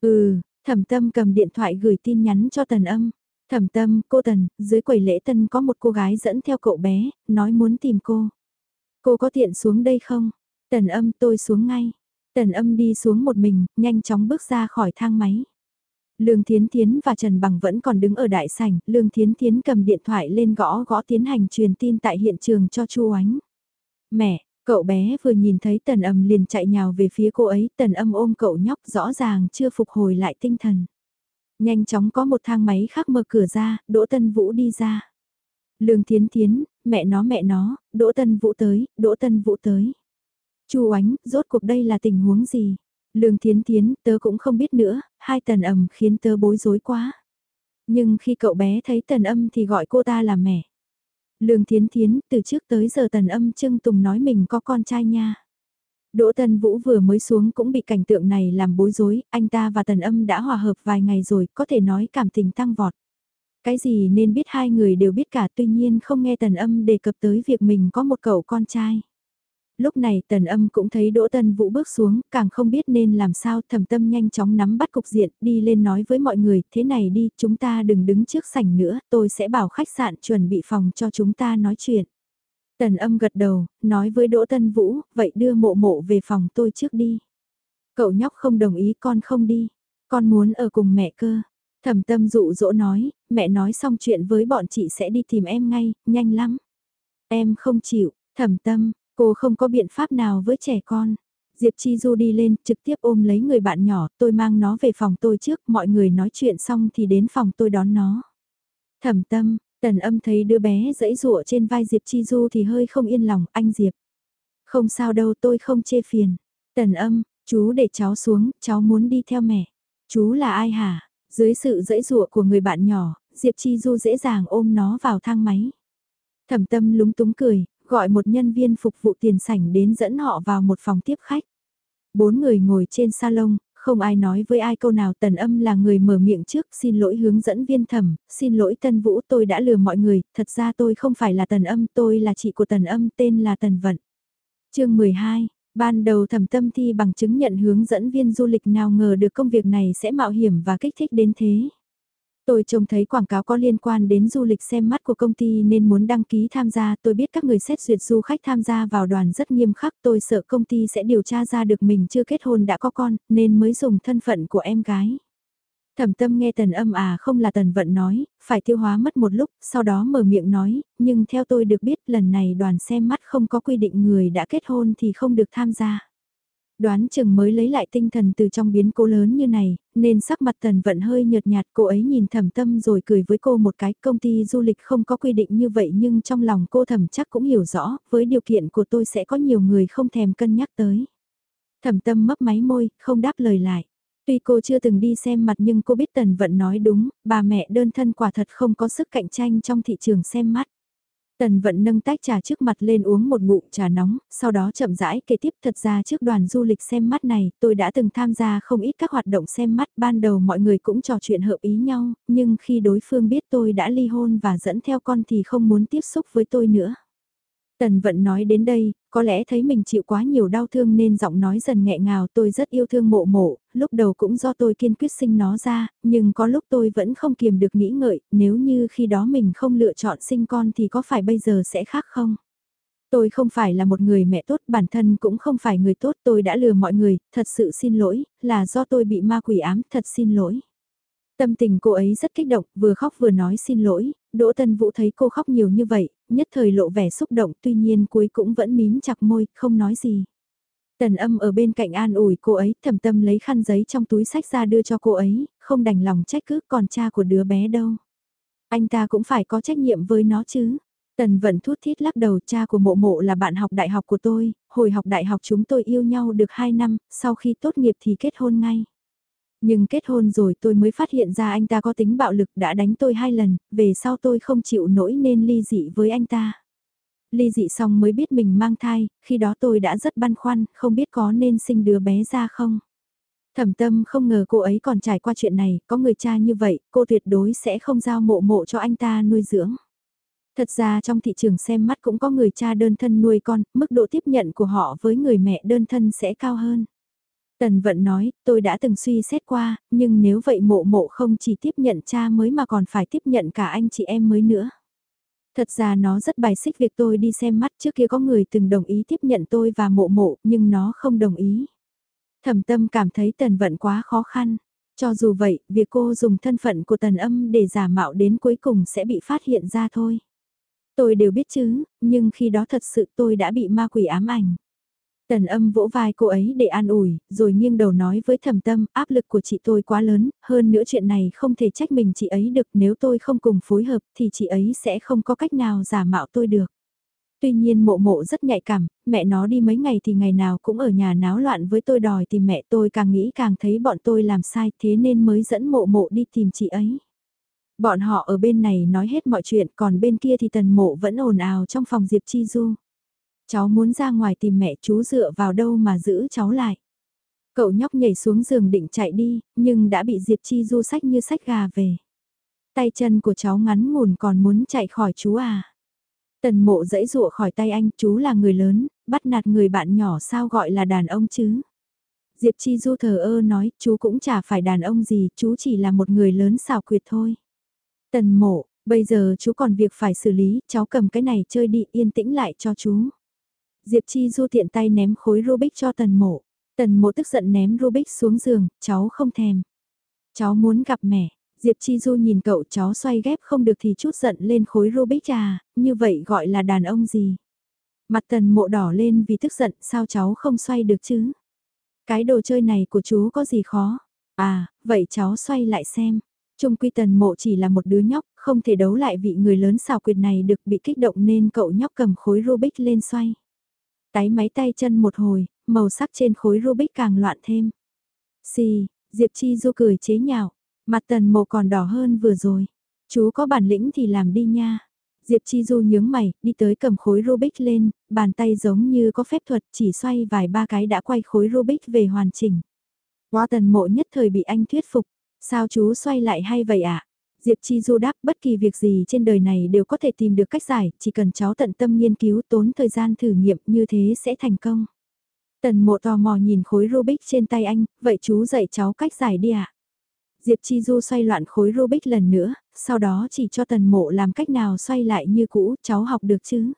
Ừ, thẩm tâm cầm điện thoại gửi tin nhắn cho Tần âm. Thẩm tâm, cô Tần, dưới quầy lễ tân có một cô gái dẫn theo cậu bé, nói muốn tìm cô. Cô có tiện xuống đây không? Tần âm tôi xuống ngay. Tần âm đi xuống một mình, nhanh chóng bước ra khỏi thang máy. Lương Thiến Thiến và Trần Bằng vẫn còn đứng ở đại sảnh, Lương Thiến Thiến cầm điện thoại lên gõ gõ tiến hành truyền tin tại hiện trường cho Chu Ánh. Mẹ, cậu bé vừa nhìn thấy tần âm liền chạy nhào về phía cô ấy, tần âm ôm cậu nhóc rõ ràng chưa phục hồi lại tinh thần. Nhanh chóng có một thang máy khác mở cửa ra, Đỗ Tân Vũ đi ra. Lương Thiến Thiến, mẹ nó mẹ nó, Đỗ Tân Vũ tới, Đỗ Tân Vũ tới. Chu Ánh, rốt cuộc đây là tình huống gì? Lương Thiến Thiến, tớ cũng không biết nữa, hai tần âm khiến tớ bối rối quá. Nhưng khi cậu bé thấy tần âm thì gọi cô ta là mẹ. Lương Thiến Thiến, từ trước tới giờ tần âm Trưng Tùng nói mình có con trai nha. Đỗ Tân Vũ vừa mới xuống cũng bị cảnh tượng này làm bối rối, anh ta và tần âm đã hòa hợp vài ngày rồi, có thể nói cảm tình tăng vọt. Cái gì nên biết hai người đều biết cả tuy nhiên không nghe tần âm đề cập tới việc mình có một cậu con trai lúc này tần âm cũng thấy Đỗ Tân Vũ bước xuống, càng không biết nên làm sao thầm tâm nhanh chóng nắm bắt cục diện, đi lên nói với mọi người, thế này đi, chúng ta đừng đứng trước sảnh nữa, tôi sẽ bảo khách sạn chuẩn bị phòng cho chúng ta nói chuyện. Tần âm gật đầu, nói với Đỗ Tân Vũ, vậy đưa mộ mộ về phòng tôi trước đi. Cậu nhóc không đồng ý con không đi, con muốn ở cùng mẹ cơ. Thẩm tâm dụ dỗ nói, mẹ nói xong chuyện với bọn chị sẽ đi tìm em ngay, nhanh lắm. Em không chịu, thẩm tâm, Cô không có biện pháp nào với trẻ con. Diệp Chi Du đi lên, trực tiếp ôm lấy người bạn nhỏ, tôi mang nó về phòng tôi trước, mọi người nói chuyện xong thì đến phòng tôi đón nó. Thẩm tâm, tần âm thấy đứa bé dẫy rụa trên vai Diệp Chi Du thì hơi không yên lòng, anh Diệp. Không sao đâu tôi không chê phiền. Tần âm, chú để cháu xuống, cháu muốn đi theo mẹ. Chú là ai hả? Dưới sự dẫy rụa của người bạn nhỏ, Diệp Chi Du dễ dàng ôm nó vào thang máy. Thẩm tâm lúng túng cười, gọi một nhân viên phục vụ tiền sảnh đến dẫn họ vào một phòng tiếp khách. Bốn người ngồi trên salon, không ai nói với ai câu nào tần âm là người mở miệng trước xin lỗi hướng dẫn viên thẩm, xin lỗi tân vũ tôi đã lừa mọi người, thật ra tôi không phải là tần âm tôi là chị của tần âm tên là tần vận. chương 12, ban đầu thẩm tâm thi bằng chứng nhận hướng dẫn viên du lịch nào ngờ được công việc này sẽ mạo hiểm và kích thích đến thế. Tôi trông thấy quảng cáo có liên quan đến du lịch xem mắt của công ty nên muốn đăng ký tham gia. Tôi biết các người xét duyệt du khách tham gia vào đoàn rất nghiêm khắc. Tôi sợ công ty sẽ điều tra ra được mình chưa kết hôn đã có con, nên mới dùng thân phận của em gái. Thẩm tâm nghe tần âm à không là tần vận nói, phải tiêu hóa mất một lúc, sau đó mở miệng nói, nhưng theo tôi được biết lần này đoàn xem mắt không có quy định người đã kết hôn thì không được tham gia. Đoán chừng mới lấy lại tinh thần từ trong biến cố lớn như này, nên sắc mặt tần vận hơi nhợt nhạt cô ấy nhìn thẩm tâm rồi cười với cô một cái công ty du lịch không có quy định như vậy nhưng trong lòng cô thẩm chắc cũng hiểu rõ, với điều kiện của tôi sẽ có nhiều người không thèm cân nhắc tới. Thẩm tâm mấp máy môi, không đáp lời lại. Tuy cô chưa từng đi xem mặt nhưng cô biết Tần Vận nói đúng, bà mẹ đơn thân quả thật không có sức cạnh tranh trong thị trường xem mắt. Tần vận nâng tách trà trước mặt lên uống một ngụm trà nóng, sau đó chậm rãi kể tiếp thật ra trước đoàn du lịch xem mắt này, tôi đã từng tham gia không ít các hoạt động xem mắt, ban đầu mọi người cũng trò chuyện hợp ý nhau, nhưng khi đối phương biết tôi đã ly hôn và dẫn theo con thì không muốn tiếp xúc với tôi nữa. Tần vận nói đến đây, có lẽ thấy mình chịu quá nhiều đau thương nên giọng nói dần nghẹ ngào tôi rất yêu thương mộ mộ, lúc đầu cũng do tôi kiên quyết sinh nó ra, nhưng có lúc tôi vẫn không kiềm được nghĩ ngợi, nếu như khi đó mình không lựa chọn sinh con thì có phải bây giờ sẽ khác không? Tôi không phải là một người mẹ tốt, bản thân cũng không phải người tốt, tôi đã lừa mọi người, thật sự xin lỗi, là do tôi bị ma quỷ ám, thật xin lỗi. Tâm tình cô ấy rất kích động, vừa khóc vừa nói xin lỗi, Đỗ Tân Vũ thấy cô khóc nhiều như vậy, nhất thời lộ vẻ xúc động tuy nhiên cuối cũng vẫn mím chặt môi, không nói gì. Tần âm ở bên cạnh an ủi cô ấy, thầm tâm lấy khăn giấy trong túi sách ra đưa cho cô ấy, không đành lòng trách cứ còn cha của đứa bé đâu. Anh ta cũng phải có trách nhiệm với nó chứ. Tần vận thút thít lắc đầu cha của mộ mộ là bạn học đại học của tôi, hồi học đại học chúng tôi yêu nhau được 2 năm, sau khi tốt nghiệp thì kết hôn ngay. Nhưng kết hôn rồi tôi mới phát hiện ra anh ta có tính bạo lực đã đánh tôi hai lần, về sau tôi không chịu nổi nên ly dị với anh ta. Ly dị xong mới biết mình mang thai, khi đó tôi đã rất băn khoăn, không biết có nên sinh đứa bé ra không. Thẩm tâm không ngờ cô ấy còn trải qua chuyện này, có người cha như vậy, cô tuyệt đối sẽ không giao mộ mộ cho anh ta nuôi dưỡng. Thật ra trong thị trường xem mắt cũng có người cha đơn thân nuôi con, mức độ tiếp nhận của họ với người mẹ đơn thân sẽ cao hơn. Tần vận nói, tôi đã từng suy xét qua, nhưng nếu vậy mộ mộ không chỉ tiếp nhận cha mới mà còn phải tiếp nhận cả anh chị em mới nữa. Thật ra nó rất bài xích việc tôi đi xem mắt trước kia có người từng đồng ý tiếp nhận tôi và mộ mộ, nhưng nó không đồng ý. Thẩm tâm cảm thấy tần vận quá khó khăn. Cho dù vậy, việc cô dùng thân phận của tần âm để giả mạo đến cuối cùng sẽ bị phát hiện ra thôi. Tôi đều biết chứ, nhưng khi đó thật sự tôi đã bị ma quỷ ám ảnh. Tần âm vỗ vai cô ấy để an ủi, rồi nghiêng đầu nói với thầm tâm, áp lực của chị tôi quá lớn, hơn nữa chuyện này không thể trách mình chị ấy được, nếu tôi không cùng phối hợp thì chị ấy sẽ không có cách nào giả mạo tôi được. Tuy nhiên mộ mộ rất nhạy cảm, mẹ nó đi mấy ngày thì ngày nào cũng ở nhà náo loạn với tôi đòi tìm mẹ tôi càng nghĩ càng thấy bọn tôi làm sai thế nên mới dẫn mộ mộ đi tìm chị ấy. Bọn họ ở bên này nói hết mọi chuyện còn bên kia thì tần mộ vẫn ồn ào trong phòng Diệp Chi Du. Cháu muốn ra ngoài tìm mẹ chú dựa vào đâu mà giữ cháu lại. Cậu nhóc nhảy xuống giường định chạy đi, nhưng đã bị Diệp Chi Du sách như sách gà về. Tay chân của cháu ngắn ngủn còn muốn chạy khỏi chú à. Tần mộ dãy dụa khỏi tay anh, chú là người lớn, bắt nạt người bạn nhỏ sao gọi là đàn ông chứ. Diệp Chi Du thờ ơ nói, chú cũng chả phải đàn ông gì, chú chỉ là một người lớn xào quyệt thôi. Tần mộ, bây giờ chú còn việc phải xử lý, cháu cầm cái này chơi đi yên tĩnh lại cho chú. Diệp Chi Du tiện tay ném khối Rubik cho tần mộ. Tần mộ tức giận ném Rubik xuống giường, cháu không thèm. Cháu muốn gặp mẹ. Diệp Chi Du nhìn cậu cháu xoay ghép không được thì chút giận lên khối Rubik à, như vậy gọi là đàn ông gì. Mặt tần mộ đỏ lên vì tức giận sao cháu không xoay được chứ. Cái đồ chơi này của chú có gì khó. À, vậy cháu xoay lại xem. Trung quy tần mộ chỉ là một đứa nhóc, không thể đấu lại vị người lớn xào quyệt này được bị kích động nên cậu nhóc cầm khối Rubik lên xoay. Tái máy tay chân một hồi, màu sắc trên khối Rubik càng loạn thêm. Xì, Diệp Chi Du cười chế nhạo, mặt tần mộ còn đỏ hơn vừa rồi. Chú có bản lĩnh thì làm đi nha. Diệp Chi Du nhướng mày, đi tới cầm khối Rubik lên, bàn tay giống như có phép thuật chỉ xoay vài ba cái đã quay khối Rubik về hoàn chỉnh. Quá tần mộ nhất thời bị anh thuyết phục, sao chú xoay lại hay vậy ạ? À? Diệp Chi Du đáp bất kỳ việc gì trên đời này đều có thể tìm được cách giải, chỉ cần cháu tận tâm nghiên cứu tốn thời gian thử nghiệm như thế sẽ thành công. Tần mộ tò mò nhìn khối Rubik trên tay anh, vậy chú dạy cháu cách giải đi ạ. À? Diệp Chi Du xoay loạn khối Rubik lần nữa, sau đó chỉ cho tần mộ làm cách nào xoay lại như cũ, cháu học được chứ.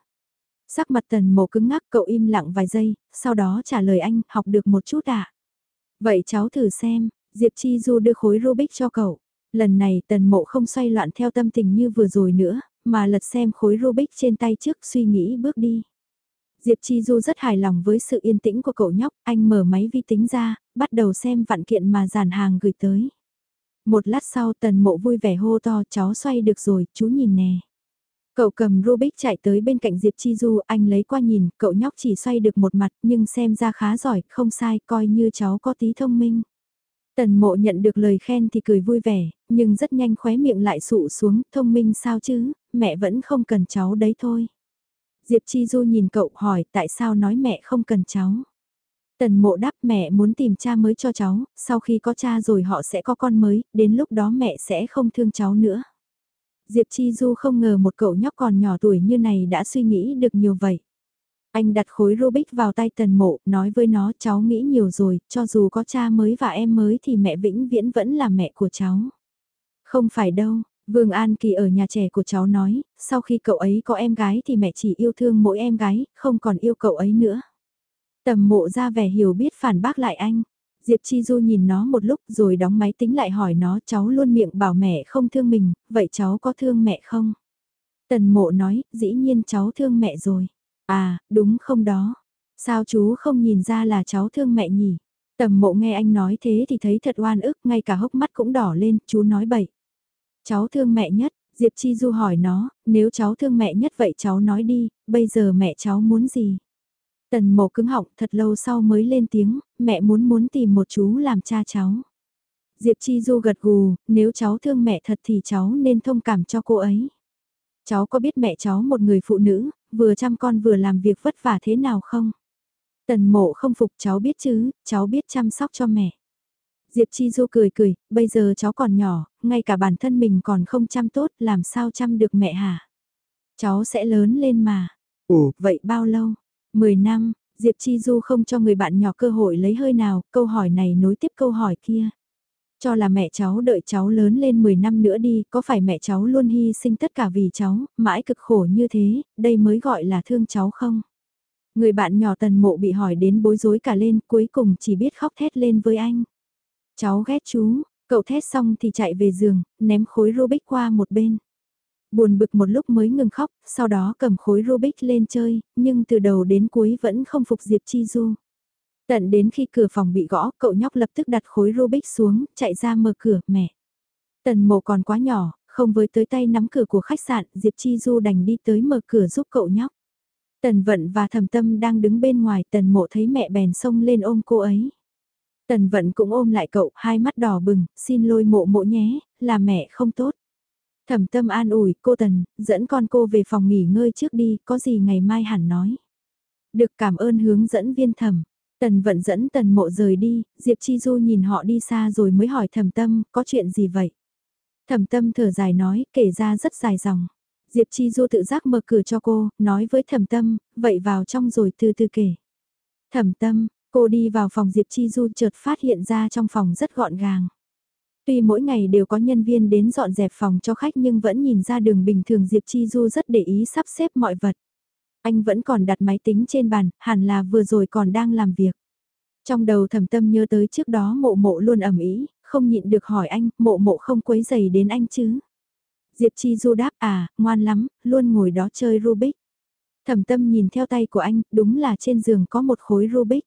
Sắc mặt tần mộ cứng ngắc cậu im lặng vài giây, sau đó trả lời anh, học được một chút ạ. À? Vậy cháu thử xem, Diệp Chi Du đưa khối Rubik cho cậu. Lần này tần mộ không xoay loạn theo tâm tình như vừa rồi nữa, mà lật xem khối Rubik trên tay trước suy nghĩ bước đi. Diệp Chi Du rất hài lòng với sự yên tĩnh của cậu nhóc, anh mở máy vi tính ra, bắt đầu xem vạn kiện mà giàn hàng gửi tới. Một lát sau tần mộ vui vẻ hô to cháu xoay được rồi, chú nhìn nè. Cậu cầm Rubik chạy tới bên cạnh Diệp Chi Du, anh lấy qua nhìn, cậu nhóc chỉ xoay được một mặt nhưng xem ra khá giỏi, không sai, coi như cháu có tí thông minh. Tần mộ nhận được lời khen thì cười vui vẻ, nhưng rất nhanh khóe miệng lại sụ xuống, thông minh sao chứ, mẹ vẫn không cần cháu đấy thôi. Diệp Chi Du nhìn cậu hỏi tại sao nói mẹ không cần cháu. Tần mộ đáp mẹ muốn tìm cha mới cho cháu, sau khi có cha rồi họ sẽ có con mới, đến lúc đó mẹ sẽ không thương cháu nữa. Diệp Chi Du không ngờ một cậu nhóc còn nhỏ tuổi như này đã suy nghĩ được nhiều vậy. Anh đặt khối Rubik vào tay tần mộ, nói với nó cháu nghĩ nhiều rồi, cho dù có cha mới và em mới thì mẹ vĩnh viễn vẫn là mẹ của cháu. Không phải đâu, Vương An Kỳ ở nhà trẻ của cháu nói, sau khi cậu ấy có em gái thì mẹ chỉ yêu thương mỗi em gái, không còn yêu cậu ấy nữa. Tầm mộ ra vẻ hiểu biết phản bác lại anh. Diệp Chi Du nhìn nó một lúc rồi đóng máy tính lại hỏi nó cháu luôn miệng bảo mẹ không thương mình, vậy cháu có thương mẹ không? Tần mộ nói, dĩ nhiên cháu thương mẹ rồi. À, đúng không đó. Sao chú không nhìn ra là cháu thương mẹ nhỉ? Tầm mộ nghe anh nói thế thì thấy thật oan ức, ngay cả hốc mắt cũng đỏ lên, chú nói bậy. Cháu thương mẹ nhất, Diệp Chi Du hỏi nó, nếu cháu thương mẹ nhất vậy cháu nói đi, bây giờ mẹ cháu muốn gì? Tần mộ cứng họng thật lâu sau mới lên tiếng, mẹ muốn muốn tìm một chú làm cha cháu. Diệp Chi Du gật gù, nếu cháu thương mẹ thật thì cháu nên thông cảm cho cô ấy. Cháu có biết mẹ cháu một người phụ nữ, vừa chăm con vừa làm việc vất vả thế nào không? Tần mộ không phục cháu biết chứ, cháu biết chăm sóc cho mẹ. Diệp Chi Du cười cười, bây giờ cháu còn nhỏ, ngay cả bản thân mình còn không chăm tốt, làm sao chăm được mẹ hả? Cháu sẽ lớn lên mà. Ủa, vậy bao lâu? 10 năm, Diệp Chi Du không cho người bạn nhỏ cơ hội lấy hơi nào, câu hỏi này nối tiếp câu hỏi kia. Cho là mẹ cháu đợi cháu lớn lên 10 năm nữa đi, có phải mẹ cháu luôn hy sinh tất cả vì cháu, mãi cực khổ như thế, đây mới gọi là thương cháu không? Người bạn nhỏ tần mộ bị hỏi đến bối rối cả lên, cuối cùng chỉ biết khóc thét lên với anh. Cháu ghét chú, cậu thét xong thì chạy về giường, ném khối Rubik qua một bên. Buồn bực một lúc mới ngừng khóc, sau đó cầm khối Rubik lên chơi, nhưng từ đầu đến cuối vẫn không phục Diệp Chi Du. Tận đến khi cửa phòng bị gõ, cậu nhóc lập tức đặt khối Rubik xuống, chạy ra mở cửa, mẹ. Tần mộ còn quá nhỏ, không với tới tay nắm cửa của khách sạn, Diệp Chi Du đành đi tới mở cửa giúp cậu nhóc. Tần vận và thầm tâm đang đứng bên ngoài, tần mộ thấy mẹ bèn xông lên ôm cô ấy. Tần vận cũng ôm lại cậu, hai mắt đỏ bừng, xin lôi mộ mộ nhé, là mẹ không tốt. Thẩm tâm an ủi, cô Tần, dẫn con cô về phòng nghỉ ngơi trước đi, có gì ngày mai hẳn nói. Được cảm ơn hướng dẫn viên thẩm. Tần vận dẫn tần mộ rời đi, Diệp Chi Du nhìn họ đi xa rồi mới hỏi thẩm tâm, có chuyện gì vậy? Thẩm tâm thở dài nói, kể ra rất dài dòng. Diệp Chi Du tự giác mở cửa cho cô, nói với thẩm tâm, vậy vào trong rồi từ từ kể. Thẩm tâm, cô đi vào phòng Diệp Chi Du chợt phát hiện ra trong phòng rất gọn gàng. Tuy mỗi ngày đều có nhân viên đến dọn dẹp phòng cho khách nhưng vẫn nhìn ra đường bình thường Diệp Chi Du rất để ý sắp xếp mọi vật. Anh vẫn còn đặt máy tính trên bàn, hẳn là vừa rồi còn đang làm việc. Trong đầu thầm tâm nhớ tới trước đó mộ mộ luôn ẩm ý, không nhịn được hỏi anh, mộ mộ không quấy giày đến anh chứ. Diệp Chi Du đáp à, ngoan lắm, luôn ngồi đó chơi Rubik. Thẩm tâm nhìn theo tay của anh, đúng là trên giường có một khối Rubik.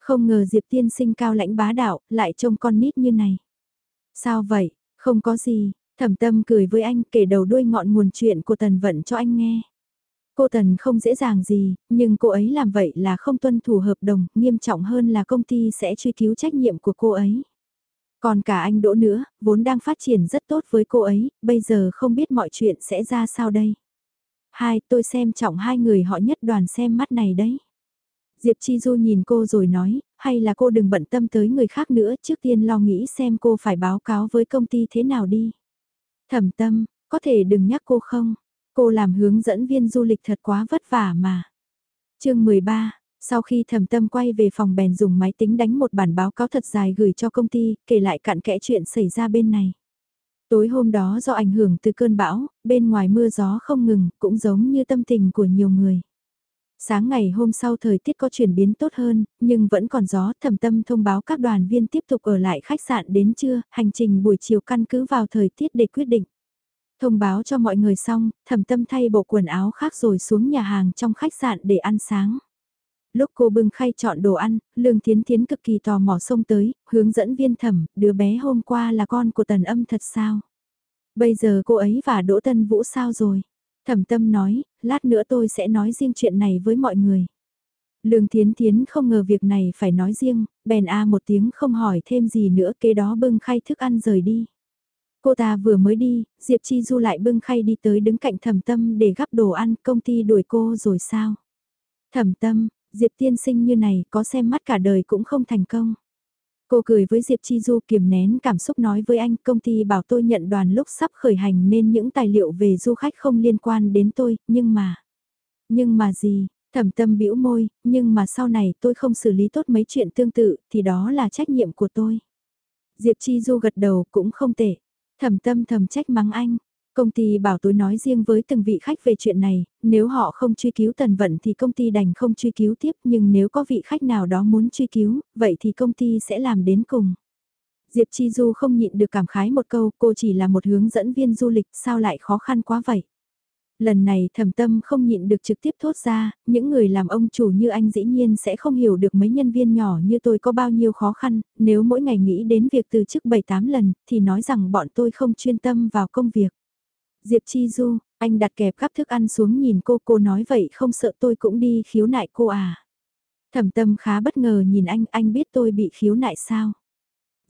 Không ngờ Diệp tiên sinh cao lãnh bá đạo, lại trông con nít như này. Sao vậy, không có gì, thẩm tâm cười với anh kể đầu đuôi ngọn nguồn chuyện của Tần Vận cho anh nghe. Cô Tần không dễ dàng gì, nhưng cô ấy làm vậy là không tuân thủ hợp đồng, nghiêm trọng hơn là công ty sẽ truy cứu trách nhiệm của cô ấy. Còn cả anh Đỗ nữa, vốn đang phát triển rất tốt với cô ấy, bây giờ không biết mọi chuyện sẽ ra sao đây. Hai, tôi xem trọng hai người họ nhất đoàn xem mắt này đấy. Diệp Chi Du nhìn cô rồi nói, hay là cô đừng bận tâm tới người khác nữa, trước tiên lo nghĩ xem cô phải báo cáo với công ty thế nào đi. Thẩm tâm, có thể đừng nhắc cô không? Cô làm hướng dẫn viên du lịch thật quá vất vả mà. chương 13, sau khi thẩm tâm quay về phòng bèn dùng máy tính đánh một bản báo cáo thật dài gửi cho công ty, kể lại cặn kẽ chuyện xảy ra bên này. Tối hôm đó do ảnh hưởng từ cơn bão, bên ngoài mưa gió không ngừng, cũng giống như tâm tình của nhiều người. Sáng ngày hôm sau thời tiết có chuyển biến tốt hơn, nhưng vẫn còn gió, thẩm tâm thông báo các đoàn viên tiếp tục ở lại khách sạn đến trưa, hành trình buổi chiều căn cứ vào thời tiết để quyết định. Thông báo cho mọi người xong, thẩm tâm thay bộ quần áo khác rồi xuống nhà hàng trong khách sạn để ăn sáng. Lúc cô bưng khay chọn đồ ăn, Lương Thiến Thiến cực kỳ tò mò xông tới, hướng dẫn viên thẩm, đứa bé hôm qua là con của tần âm thật sao? Bây giờ cô ấy và Đỗ Tân Vũ sao rồi? Thẩm tâm nói, lát nữa tôi sẽ nói riêng chuyện này với mọi người. Lương Thiến Thiến không ngờ việc này phải nói riêng, bèn a một tiếng không hỏi thêm gì nữa kế đó bưng khay thức ăn rời đi. Cô ta vừa mới đi, Diệp Chi Du lại bưng khay đi tới đứng cạnh thẩm tâm để gắp đồ ăn công ty đuổi cô rồi sao? Thẩm tâm, Diệp tiên sinh như này có xem mắt cả đời cũng không thành công. Cô cười với Diệp Chi Du kiềm nén cảm xúc nói với anh công ty bảo tôi nhận đoàn lúc sắp khởi hành nên những tài liệu về du khách không liên quan đến tôi, nhưng mà... Nhưng mà gì, thẩm tâm bĩu môi, nhưng mà sau này tôi không xử lý tốt mấy chuyện tương tự thì đó là trách nhiệm của tôi. Diệp Chi Du gật đầu cũng không tệ. Thẩm tâm thầm trách mắng anh, Công ty bảo tôi nói riêng với từng vị khách về chuyện này, nếu họ không truy cứu tần vận thì công ty đành không truy cứu tiếp nhưng nếu có vị khách nào đó muốn truy cứu, vậy thì công ty sẽ làm đến cùng. Diệp Chi Du không nhịn được cảm khái một câu, cô chỉ là một hướng dẫn viên du lịch, sao lại khó khăn quá vậy? Lần này thầm tâm không nhịn được trực tiếp thốt ra, những người làm ông chủ như anh dĩ nhiên sẽ không hiểu được mấy nhân viên nhỏ như tôi có bao nhiêu khó khăn, nếu mỗi ngày nghĩ đến việc từ chức 7-8 lần, thì nói rằng bọn tôi không chuyên tâm vào công việc. Diệp Chi Du, anh đặt kẹp gắp thức ăn xuống nhìn cô, cô nói vậy không sợ tôi cũng đi khiếu nại cô à. Thẩm tâm khá bất ngờ nhìn anh, anh biết tôi bị khiếu nại sao?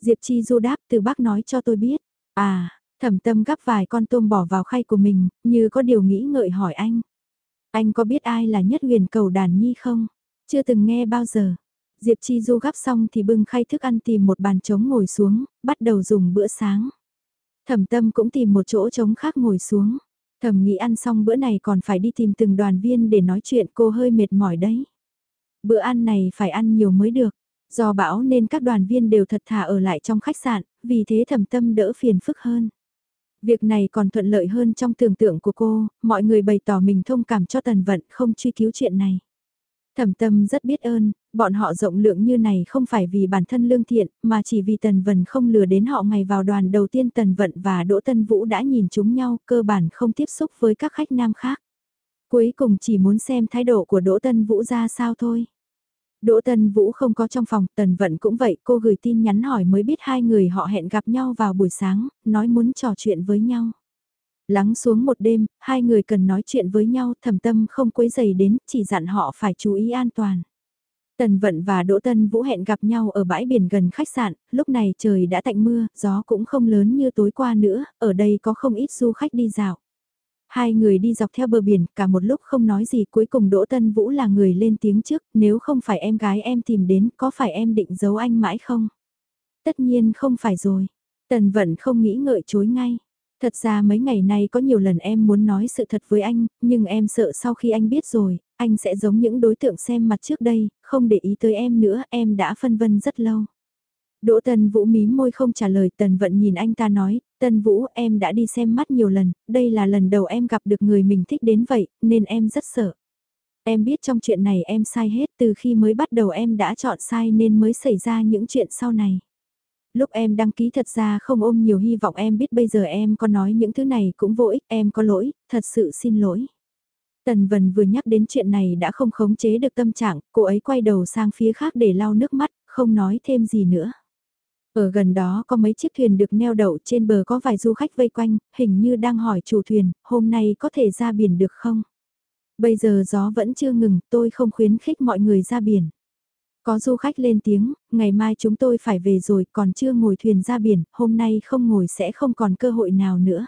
Diệp Chi Du đáp từ bác nói cho tôi biết. À, thẩm tâm gắp vài con tôm bỏ vào khay của mình, như có điều nghĩ ngợi hỏi anh. Anh có biết ai là nhất huyền cầu đàn nhi không? Chưa từng nghe bao giờ. Diệp Chi Du gắp xong thì bưng khay thức ăn tìm một bàn trống ngồi xuống, bắt đầu dùng bữa sáng. Thẩm tâm cũng tìm một chỗ trống khác ngồi xuống. Thẩm nghĩ ăn xong bữa này còn phải đi tìm từng đoàn viên để nói chuyện cô hơi mệt mỏi đấy. Bữa ăn này phải ăn nhiều mới được. Do bão nên các đoàn viên đều thật thà ở lại trong khách sạn, vì thế thẩm tâm đỡ phiền phức hơn. Việc này còn thuận lợi hơn trong tưởng tượng của cô, mọi người bày tỏ mình thông cảm cho tần vận không truy cứu chuyện này. Thẩm tâm rất biết ơn, bọn họ rộng lượng như này không phải vì bản thân lương thiện, mà chỉ vì Tần vận không lừa đến họ ngày vào đoàn đầu tiên Tần Vận và Đỗ Tân Vũ đã nhìn chúng nhau, cơ bản không tiếp xúc với các khách nam khác. Cuối cùng chỉ muốn xem thái độ của Đỗ Tân Vũ ra sao thôi. Đỗ Tân Vũ không có trong phòng, Tần Vận cũng vậy, cô gửi tin nhắn hỏi mới biết hai người họ hẹn gặp nhau vào buổi sáng, nói muốn trò chuyện với nhau. Lắng xuống một đêm, hai người cần nói chuyện với nhau, thầm tâm không quấy giày đến, chỉ dặn họ phải chú ý an toàn. Tần Vận và Đỗ Tân Vũ hẹn gặp nhau ở bãi biển gần khách sạn, lúc này trời đã tạnh mưa, gió cũng không lớn như tối qua nữa, ở đây có không ít du khách đi dạo. Hai người đi dọc theo bờ biển, cả một lúc không nói gì cuối cùng Đỗ Tân Vũ là người lên tiếng trước, nếu không phải em gái em tìm đến, có phải em định giấu anh mãi không? Tất nhiên không phải rồi. Tần Vận không nghĩ ngợi chối ngay. Thật ra mấy ngày nay có nhiều lần em muốn nói sự thật với anh, nhưng em sợ sau khi anh biết rồi, anh sẽ giống những đối tượng xem mặt trước đây, không để ý tới em nữa, em đã phân vân rất lâu. Đỗ Tần Vũ mím môi không trả lời Tần Vận nhìn anh ta nói, Tân Vũ em đã đi xem mắt nhiều lần, đây là lần đầu em gặp được người mình thích đến vậy, nên em rất sợ. Em biết trong chuyện này em sai hết từ khi mới bắt đầu em đã chọn sai nên mới xảy ra những chuyện sau này. Lúc em đăng ký thật ra không ôm nhiều hy vọng em biết bây giờ em có nói những thứ này cũng vô ích em có lỗi, thật sự xin lỗi. Tần Vân vừa nhắc đến chuyện này đã không khống chế được tâm trạng, cô ấy quay đầu sang phía khác để lau nước mắt, không nói thêm gì nữa. Ở gần đó có mấy chiếc thuyền được neo đậu trên bờ có vài du khách vây quanh, hình như đang hỏi chủ thuyền, hôm nay có thể ra biển được không? Bây giờ gió vẫn chưa ngừng, tôi không khuyến khích mọi người ra biển. Có du khách lên tiếng, ngày mai chúng tôi phải về rồi còn chưa ngồi thuyền ra biển, hôm nay không ngồi sẽ không còn cơ hội nào nữa.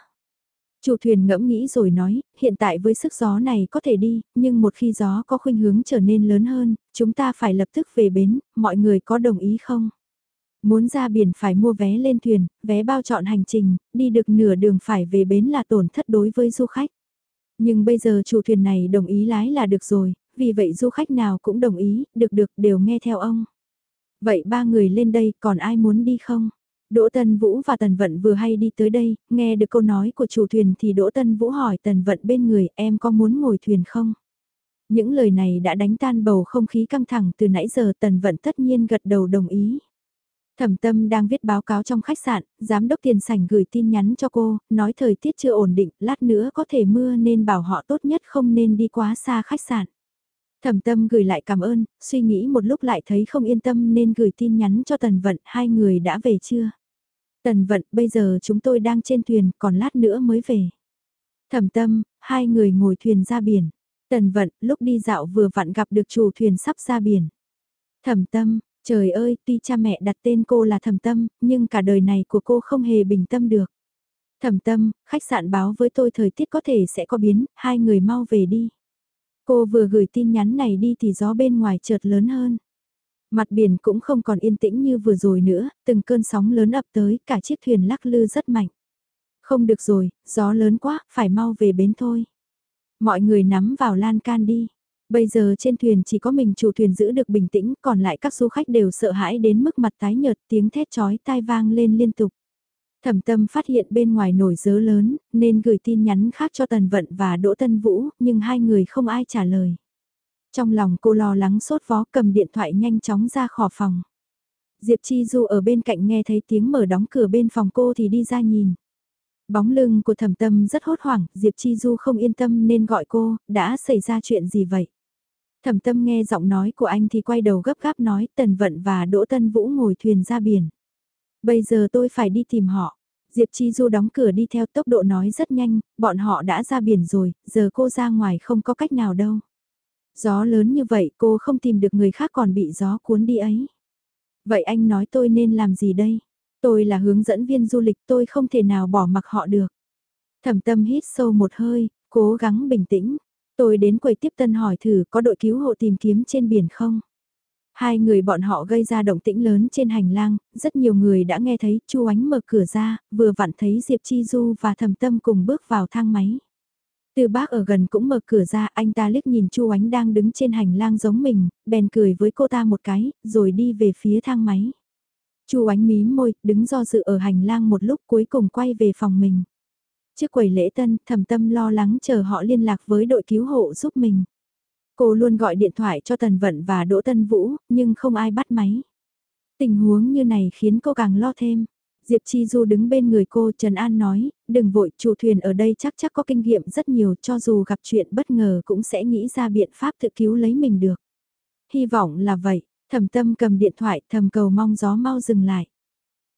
Chủ thuyền ngẫm nghĩ rồi nói, hiện tại với sức gió này có thể đi, nhưng một khi gió có khuynh hướng trở nên lớn hơn, chúng ta phải lập tức về bến, mọi người có đồng ý không? Muốn ra biển phải mua vé lên thuyền, vé bao chọn hành trình, đi được nửa đường phải về bến là tổn thất đối với du khách. Nhưng bây giờ chủ thuyền này đồng ý lái là được rồi, vì vậy du khách nào cũng đồng ý, được được đều nghe theo ông. Vậy ba người lên đây còn ai muốn đi không? Đỗ Tân Vũ và Tần Vận vừa hay đi tới đây, nghe được câu nói của chủ thuyền thì Đỗ Tân Vũ hỏi Tần Vận bên người em có muốn ngồi thuyền không? Những lời này đã đánh tan bầu không khí căng thẳng từ nãy giờ Tần Vận tất nhiên gật đầu đồng ý. Thẩm tâm đang viết báo cáo trong khách sạn, giám đốc tiền sảnh gửi tin nhắn cho cô, nói thời tiết chưa ổn định, lát nữa có thể mưa nên bảo họ tốt nhất không nên đi quá xa khách sạn. Thẩm tâm gửi lại cảm ơn, suy nghĩ một lúc lại thấy không yên tâm nên gửi tin nhắn cho Tần Vận, hai người đã về chưa? Tần Vận, bây giờ chúng tôi đang trên thuyền, còn lát nữa mới về. Thẩm tâm, hai người ngồi thuyền ra biển. Tần Vận, lúc đi dạo vừa vặn gặp được chủ thuyền sắp ra biển. Thẩm tâm, trời ơi, tuy cha mẹ đặt tên cô là thẩm tâm, nhưng cả đời này của cô không hề bình tâm được. Thẩm tâm, khách sạn báo với tôi thời tiết có thể sẽ có biến, hai người mau về đi. Cô vừa gửi tin nhắn này đi thì gió bên ngoài chợt lớn hơn. Mặt biển cũng không còn yên tĩnh như vừa rồi nữa, từng cơn sóng lớn ập tới, cả chiếc thuyền lắc lư rất mạnh. Không được rồi, gió lớn quá, phải mau về bến thôi. Mọi người nắm vào lan can đi. Bây giờ trên thuyền chỉ có mình chủ thuyền giữ được bình tĩnh, còn lại các du khách đều sợ hãi đến mức mặt tái nhợt tiếng thét chói tai vang lên liên tục. Thẩm tâm phát hiện bên ngoài nổi dớ lớn, nên gửi tin nhắn khác cho Tần Vận và Đỗ Tân Vũ, nhưng hai người không ai trả lời. Trong lòng cô lo lắng sốt vó cầm điện thoại nhanh chóng ra khỏi phòng. Diệp Chi Du ở bên cạnh nghe thấy tiếng mở đóng cửa bên phòng cô thì đi ra nhìn. Bóng lưng của thẩm tâm rất hốt hoảng, Diệp Chi Du không yên tâm nên gọi cô, đã xảy ra chuyện gì vậy? Thẩm tâm nghe giọng nói của anh thì quay đầu gấp gáp nói Tần Vận và Đỗ Tân Vũ ngồi thuyền ra biển. Bây giờ tôi phải đi tìm họ. Diệp Chi Du đóng cửa đi theo tốc độ nói rất nhanh, bọn họ đã ra biển rồi, giờ cô ra ngoài không có cách nào đâu. Gió lớn như vậy cô không tìm được người khác còn bị gió cuốn đi ấy. Vậy anh nói tôi nên làm gì đây? Tôi là hướng dẫn viên du lịch tôi không thể nào bỏ mặc họ được. Thẩm tâm hít sâu một hơi, cố gắng bình tĩnh. Tôi đến quầy tiếp tân hỏi thử có đội cứu hộ tìm kiếm trên biển không? Hai người bọn họ gây ra động tĩnh lớn trên hành lang, rất nhiều người đã nghe thấy Chu Ánh mở cửa ra, vừa vặn thấy Diệp Chi Du và Thẩm Tâm cùng bước vào thang máy. Từ bác ở gần cũng mở cửa ra, anh ta liếc nhìn Chu Ánh đang đứng trên hành lang giống mình, bèn cười với cô ta một cái, rồi đi về phía thang máy. Chu Ánh mí môi, đứng do dự ở hành lang một lúc cuối cùng quay về phòng mình. Trước quầy lễ tân, thầm tâm lo lắng chờ họ liên lạc với đội cứu hộ giúp mình. Cô luôn gọi điện thoại cho Tần Vận và Đỗ Tân Vũ, nhưng không ai bắt máy. Tình huống như này khiến cô càng lo thêm. Diệp Chi Du đứng bên người cô Trần An nói, đừng vội, chủ thuyền ở đây chắc chắc có kinh nghiệm rất nhiều cho dù gặp chuyện bất ngờ cũng sẽ nghĩ ra biện pháp tự cứu lấy mình được. Hy vọng là vậy, thầm tâm cầm điện thoại thầm cầu mong gió mau dừng lại.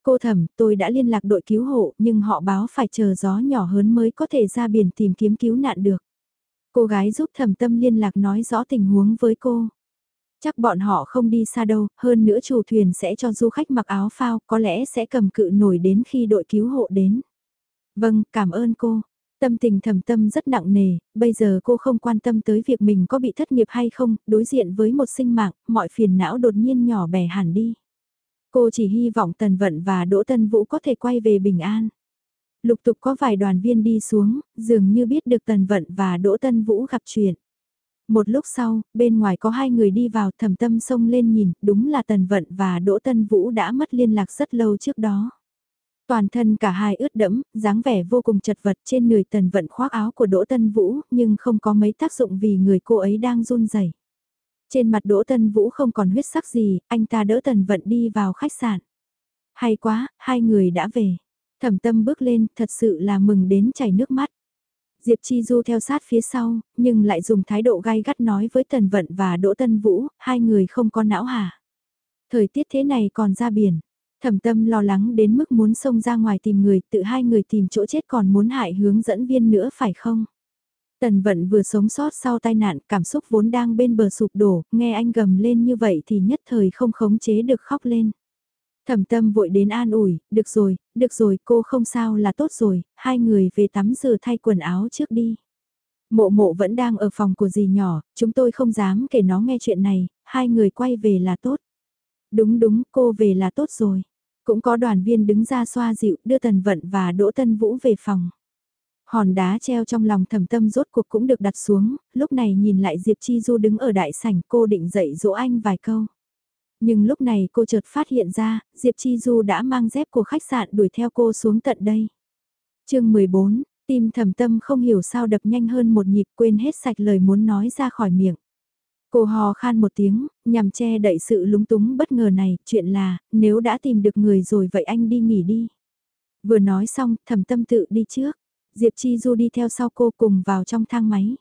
Cô thẩm, tôi đã liên lạc đội cứu hộ nhưng họ báo phải chờ gió nhỏ hơn mới có thể ra biển tìm kiếm cứu nạn được. Cô gái giúp thẩm tâm liên lạc nói rõ tình huống với cô. Chắc bọn họ không đi xa đâu, hơn nữa chủ thuyền sẽ cho du khách mặc áo phao, có lẽ sẽ cầm cự nổi đến khi đội cứu hộ đến. Vâng, cảm ơn cô. Tâm tình thầm tâm rất nặng nề, bây giờ cô không quan tâm tới việc mình có bị thất nghiệp hay không, đối diện với một sinh mạng, mọi phiền não đột nhiên nhỏ bè hẳn đi. Cô chỉ hy vọng Tần Vận và Đỗ Tân Vũ có thể quay về bình an. Lục tục có vài đoàn viên đi xuống, dường như biết được Tần Vận và Đỗ Tân Vũ gặp chuyện. Một lúc sau, bên ngoài có hai người đi vào thầm tâm sông lên nhìn, đúng là Tần Vận và Đỗ Tân Vũ đã mất liên lạc rất lâu trước đó. Toàn thân cả hai ướt đẫm, dáng vẻ vô cùng chật vật trên người Tần Vận khoác áo của Đỗ Tân Vũ, nhưng không có mấy tác dụng vì người cô ấy đang run rẩy. Trên mặt Đỗ Tân Vũ không còn huyết sắc gì, anh ta đỡ Tần Vận đi vào khách sạn. Hay quá, hai người đã về. Thẩm tâm bước lên, thật sự là mừng đến chảy nước mắt. Diệp Chi Du theo sát phía sau, nhưng lại dùng thái độ gai gắt nói với Tần Vận và Đỗ Tân Vũ, hai người không có não hả. Thời tiết thế này còn ra biển. Thẩm tâm lo lắng đến mức muốn xông ra ngoài tìm người, tự hai người tìm chỗ chết còn muốn hại hướng dẫn viên nữa phải không? Tần Vận vừa sống sót sau tai nạn, cảm xúc vốn đang bên bờ sụp đổ, nghe anh gầm lên như vậy thì nhất thời không khống chế được khóc lên. Thẩm tâm vội đến an ủi, được rồi, được rồi, cô không sao là tốt rồi, hai người về tắm rửa thay quần áo trước đi. Mộ mộ vẫn đang ở phòng của dì nhỏ, chúng tôi không dám kể nó nghe chuyện này, hai người quay về là tốt. Đúng đúng, cô về là tốt rồi. Cũng có đoàn viên đứng ra xoa dịu đưa Tần Vận và Đỗ Tân Vũ về phòng. Hòn đá treo trong lòng thầm tâm rốt cuộc cũng được đặt xuống, lúc này nhìn lại Diệp Chi Du đứng ở đại sảnh cô định dạy dỗ anh vài câu. Nhưng lúc này cô chợt phát hiện ra, Diệp Chi Du đã mang dép của khách sạn đuổi theo cô xuống tận đây. chương 14, tim thầm tâm không hiểu sao đập nhanh hơn một nhịp quên hết sạch lời muốn nói ra khỏi miệng. Cô hò khan một tiếng, nhằm che đậy sự lúng túng bất ngờ này, chuyện là, nếu đã tìm được người rồi vậy anh đi nghỉ đi. Vừa nói xong, thầm tâm tự đi trước, Diệp Chi Du đi theo sau cô cùng vào trong thang máy.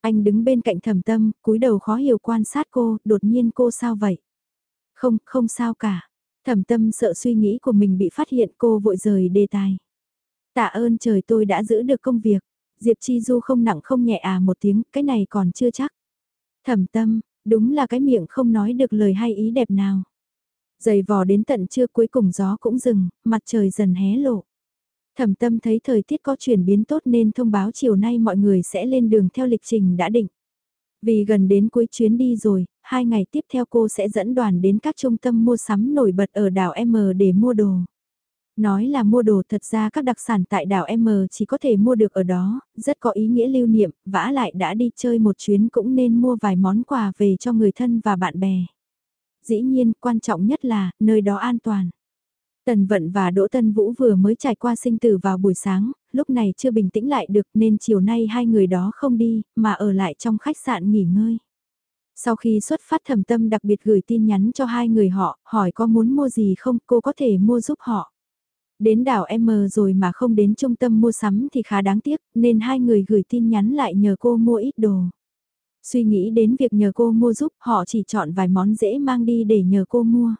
Anh đứng bên cạnh Thẩm tâm, cúi đầu khó hiểu quan sát cô, đột nhiên cô sao vậy? Không, không sao cả. Thẩm tâm sợ suy nghĩ của mình bị phát hiện cô vội rời đề tài. Tạ ơn trời tôi đã giữ được công việc. Diệp Chi Du không nặng không nhẹ à một tiếng, cái này còn chưa chắc. Thẩm tâm, đúng là cái miệng không nói được lời hay ý đẹp nào. Giày vò đến tận trưa cuối cùng gió cũng dừng, mặt trời dần hé lộ. Thẩm tâm thấy thời tiết có chuyển biến tốt nên thông báo chiều nay mọi người sẽ lên đường theo lịch trình đã định. Vì gần đến cuối chuyến đi rồi, hai ngày tiếp theo cô sẽ dẫn đoàn đến các trung tâm mua sắm nổi bật ở đảo M để mua đồ. Nói là mua đồ thật ra các đặc sản tại đảo M chỉ có thể mua được ở đó, rất có ý nghĩa lưu niệm, vã lại đã đi chơi một chuyến cũng nên mua vài món quà về cho người thân và bạn bè. Dĩ nhiên, quan trọng nhất là, nơi đó an toàn. Tần Vận và Đỗ Tân Vũ vừa mới trải qua sinh tử vào buổi sáng, lúc này chưa bình tĩnh lại được nên chiều nay hai người đó không đi, mà ở lại trong khách sạn nghỉ ngơi. Sau khi xuất phát thầm tâm đặc biệt gửi tin nhắn cho hai người họ, hỏi có muốn mua gì không, cô có thể mua giúp họ. Đến đảo M rồi mà không đến trung tâm mua sắm thì khá đáng tiếc, nên hai người gửi tin nhắn lại nhờ cô mua ít đồ. Suy nghĩ đến việc nhờ cô mua giúp họ chỉ chọn vài món dễ mang đi để nhờ cô mua.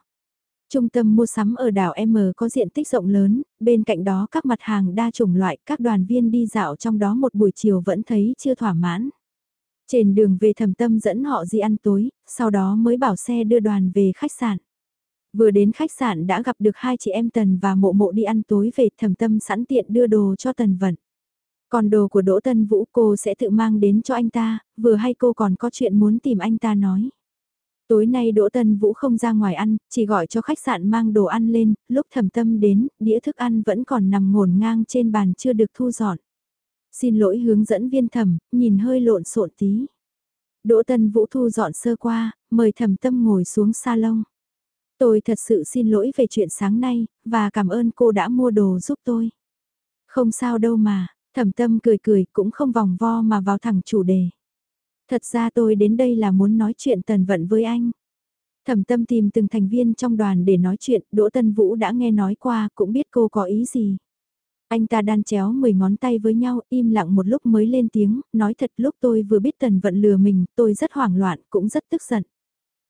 Trung tâm mua sắm ở đảo M có diện tích rộng lớn, bên cạnh đó các mặt hàng đa chủng loại, các đoàn viên đi dạo trong đó một buổi chiều vẫn thấy chưa thỏa mãn. Trên đường về thầm tâm dẫn họ đi ăn tối, sau đó mới bảo xe đưa đoàn về khách sạn. Vừa đến khách sạn đã gặp được hai chị em Tần và mộ mộ đi ăn tối về thầm tâm sẵn tiện đưa đồ cho Tần Vận. Còn đồ của Đỗ Tân Vũ cô sẽ tự mang đến cho anh ta, vừa hay cô còn có chuyện muốn tìm anh ta nói. Tối nay Đỗ Tân Vũ không ra ngoài ăn, chỉ gọi cho khách sạn mang đồ ăn lên, lúc thầm tâm đến, đĩa thức ăn vẫn còn nằm ngổn ngang trên bàn chưa được thu dọn. Xin lỗi hướng dẫn viên thẩm, nhìn hơi lộn xộn tí. Đỗ Tân Vũ thu dọn sơ qua, mời thẩm tâm ngồi xuống salon. Tôi thật sự xin lỗi về chuyện sáng nay, và cảm ơn cô đã mua đồ giúp tôi. Không sao đâu mà, thẩm tâm cười cười cũng không vòng vo mà vào thẳng chủ đề. Thật ra tôi đến đây là muốn nói chuyện tần vận với anh. Thẩm tâm tìm từng thành viên trong đoàn để nói chuyện, Đỗ Tân Vũ đã nghe nói qua, cũng biết cô có ý gì. Anh ta đan chéo 10 ngón tay với nhau, im lặng một lúc mới lên tiếng, nói thật lúc tôi vừa biết tần vận lừa mình, tôi rất hoảng loạn, cũng rất tức giận.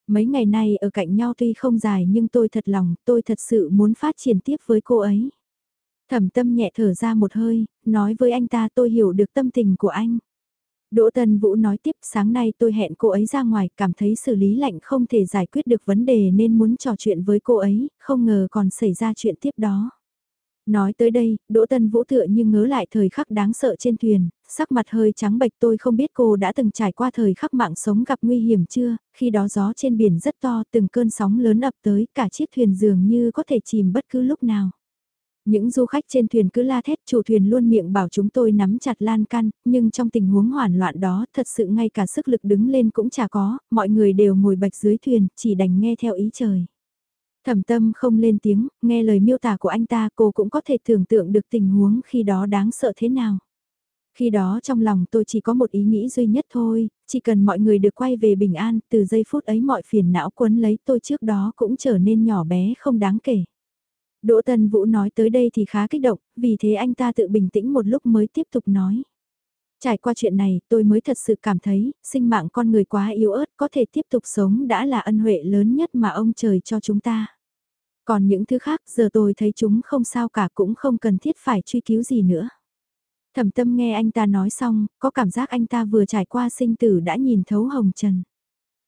Mấy ngày nay ở cạnh nhau tuy không dài nhưng tôi thật lòng, tôi thật sự muốn phát triển tiếp với cô ấy. Thẩm tâm nhẹ thở ra một hơi, nói với anh ta tôi hiểu được tâm tình của anh. Đỗ Tân Vũ nói tiếp sáng nay tôi hẹn cô ấy ra ngoài cảm thấy xử lý lạnh không thể giải quyết được vấn đề nên muốn trò chuyện với cô ấy, không ngờ còn xảy ra chuyện tiếp đó. Nói tới đây, Đỗ Tân Vũ tựa như ngớ lại thời khắc đáng sợ trên thuyền, sắc mặt hơi trắng bệch tôi không biết cô đã từng trải qua thời khắc mạng sống gặp nguy hiểm chưa, khi đó gió trên biển rất to từng cơn sóng lớn ập tới cả chiếc thuyền dường như có thể chìm bất cứ lúc nào. Những du khách trên thuyền cứ la thét chủ thuyền luôn miệng bảo chúng tôi nắm chặt lan can, nhưng trong tình huống hoảng loạn đó thật sự ngay cả sức lực đứng lên cũng chả có, mọi người đều ngồi bạch dưới thuyền, chỉ đành nghe theo ý trời. Thẩm tâm không lên tiếng, nghe lời miêu tả của anh ta cô cũng có thể tưởng tượng được tình huống khi đó đáng sợ thế nào. Khi đó trong lòng tôi chỉ có một ý nghĩ duy nhất thôi, chỉ cần mọi người được quay về bình an, từ giây phút ấy mọi phiền não quấn lấy tôi trước đó cũng trở nên nhỏ bé không đáng kể. Đỗ Tân Vũ nói tới đây thì khá kích động, vì thế anh ta tự bình tĩnh một lúc mới tiếp tục nói. Trải qua chuyện này, tôi mới thật sự cảm thấy, sinh mạng con người quá yếu ớt có thể tiếp tục sống đã là ân huệ lớn nhất mà ông trời cho chúng ta. Còn những thứ khác giờ tôi thấy chúng không sao cả cũng không cần thiết phải truy cứu gì nữa. Thẩm tâm nghe anh ta nói xong, có cảm giác anh ta vừa trải qua sinh tử đã nhìn thấu hồng trần.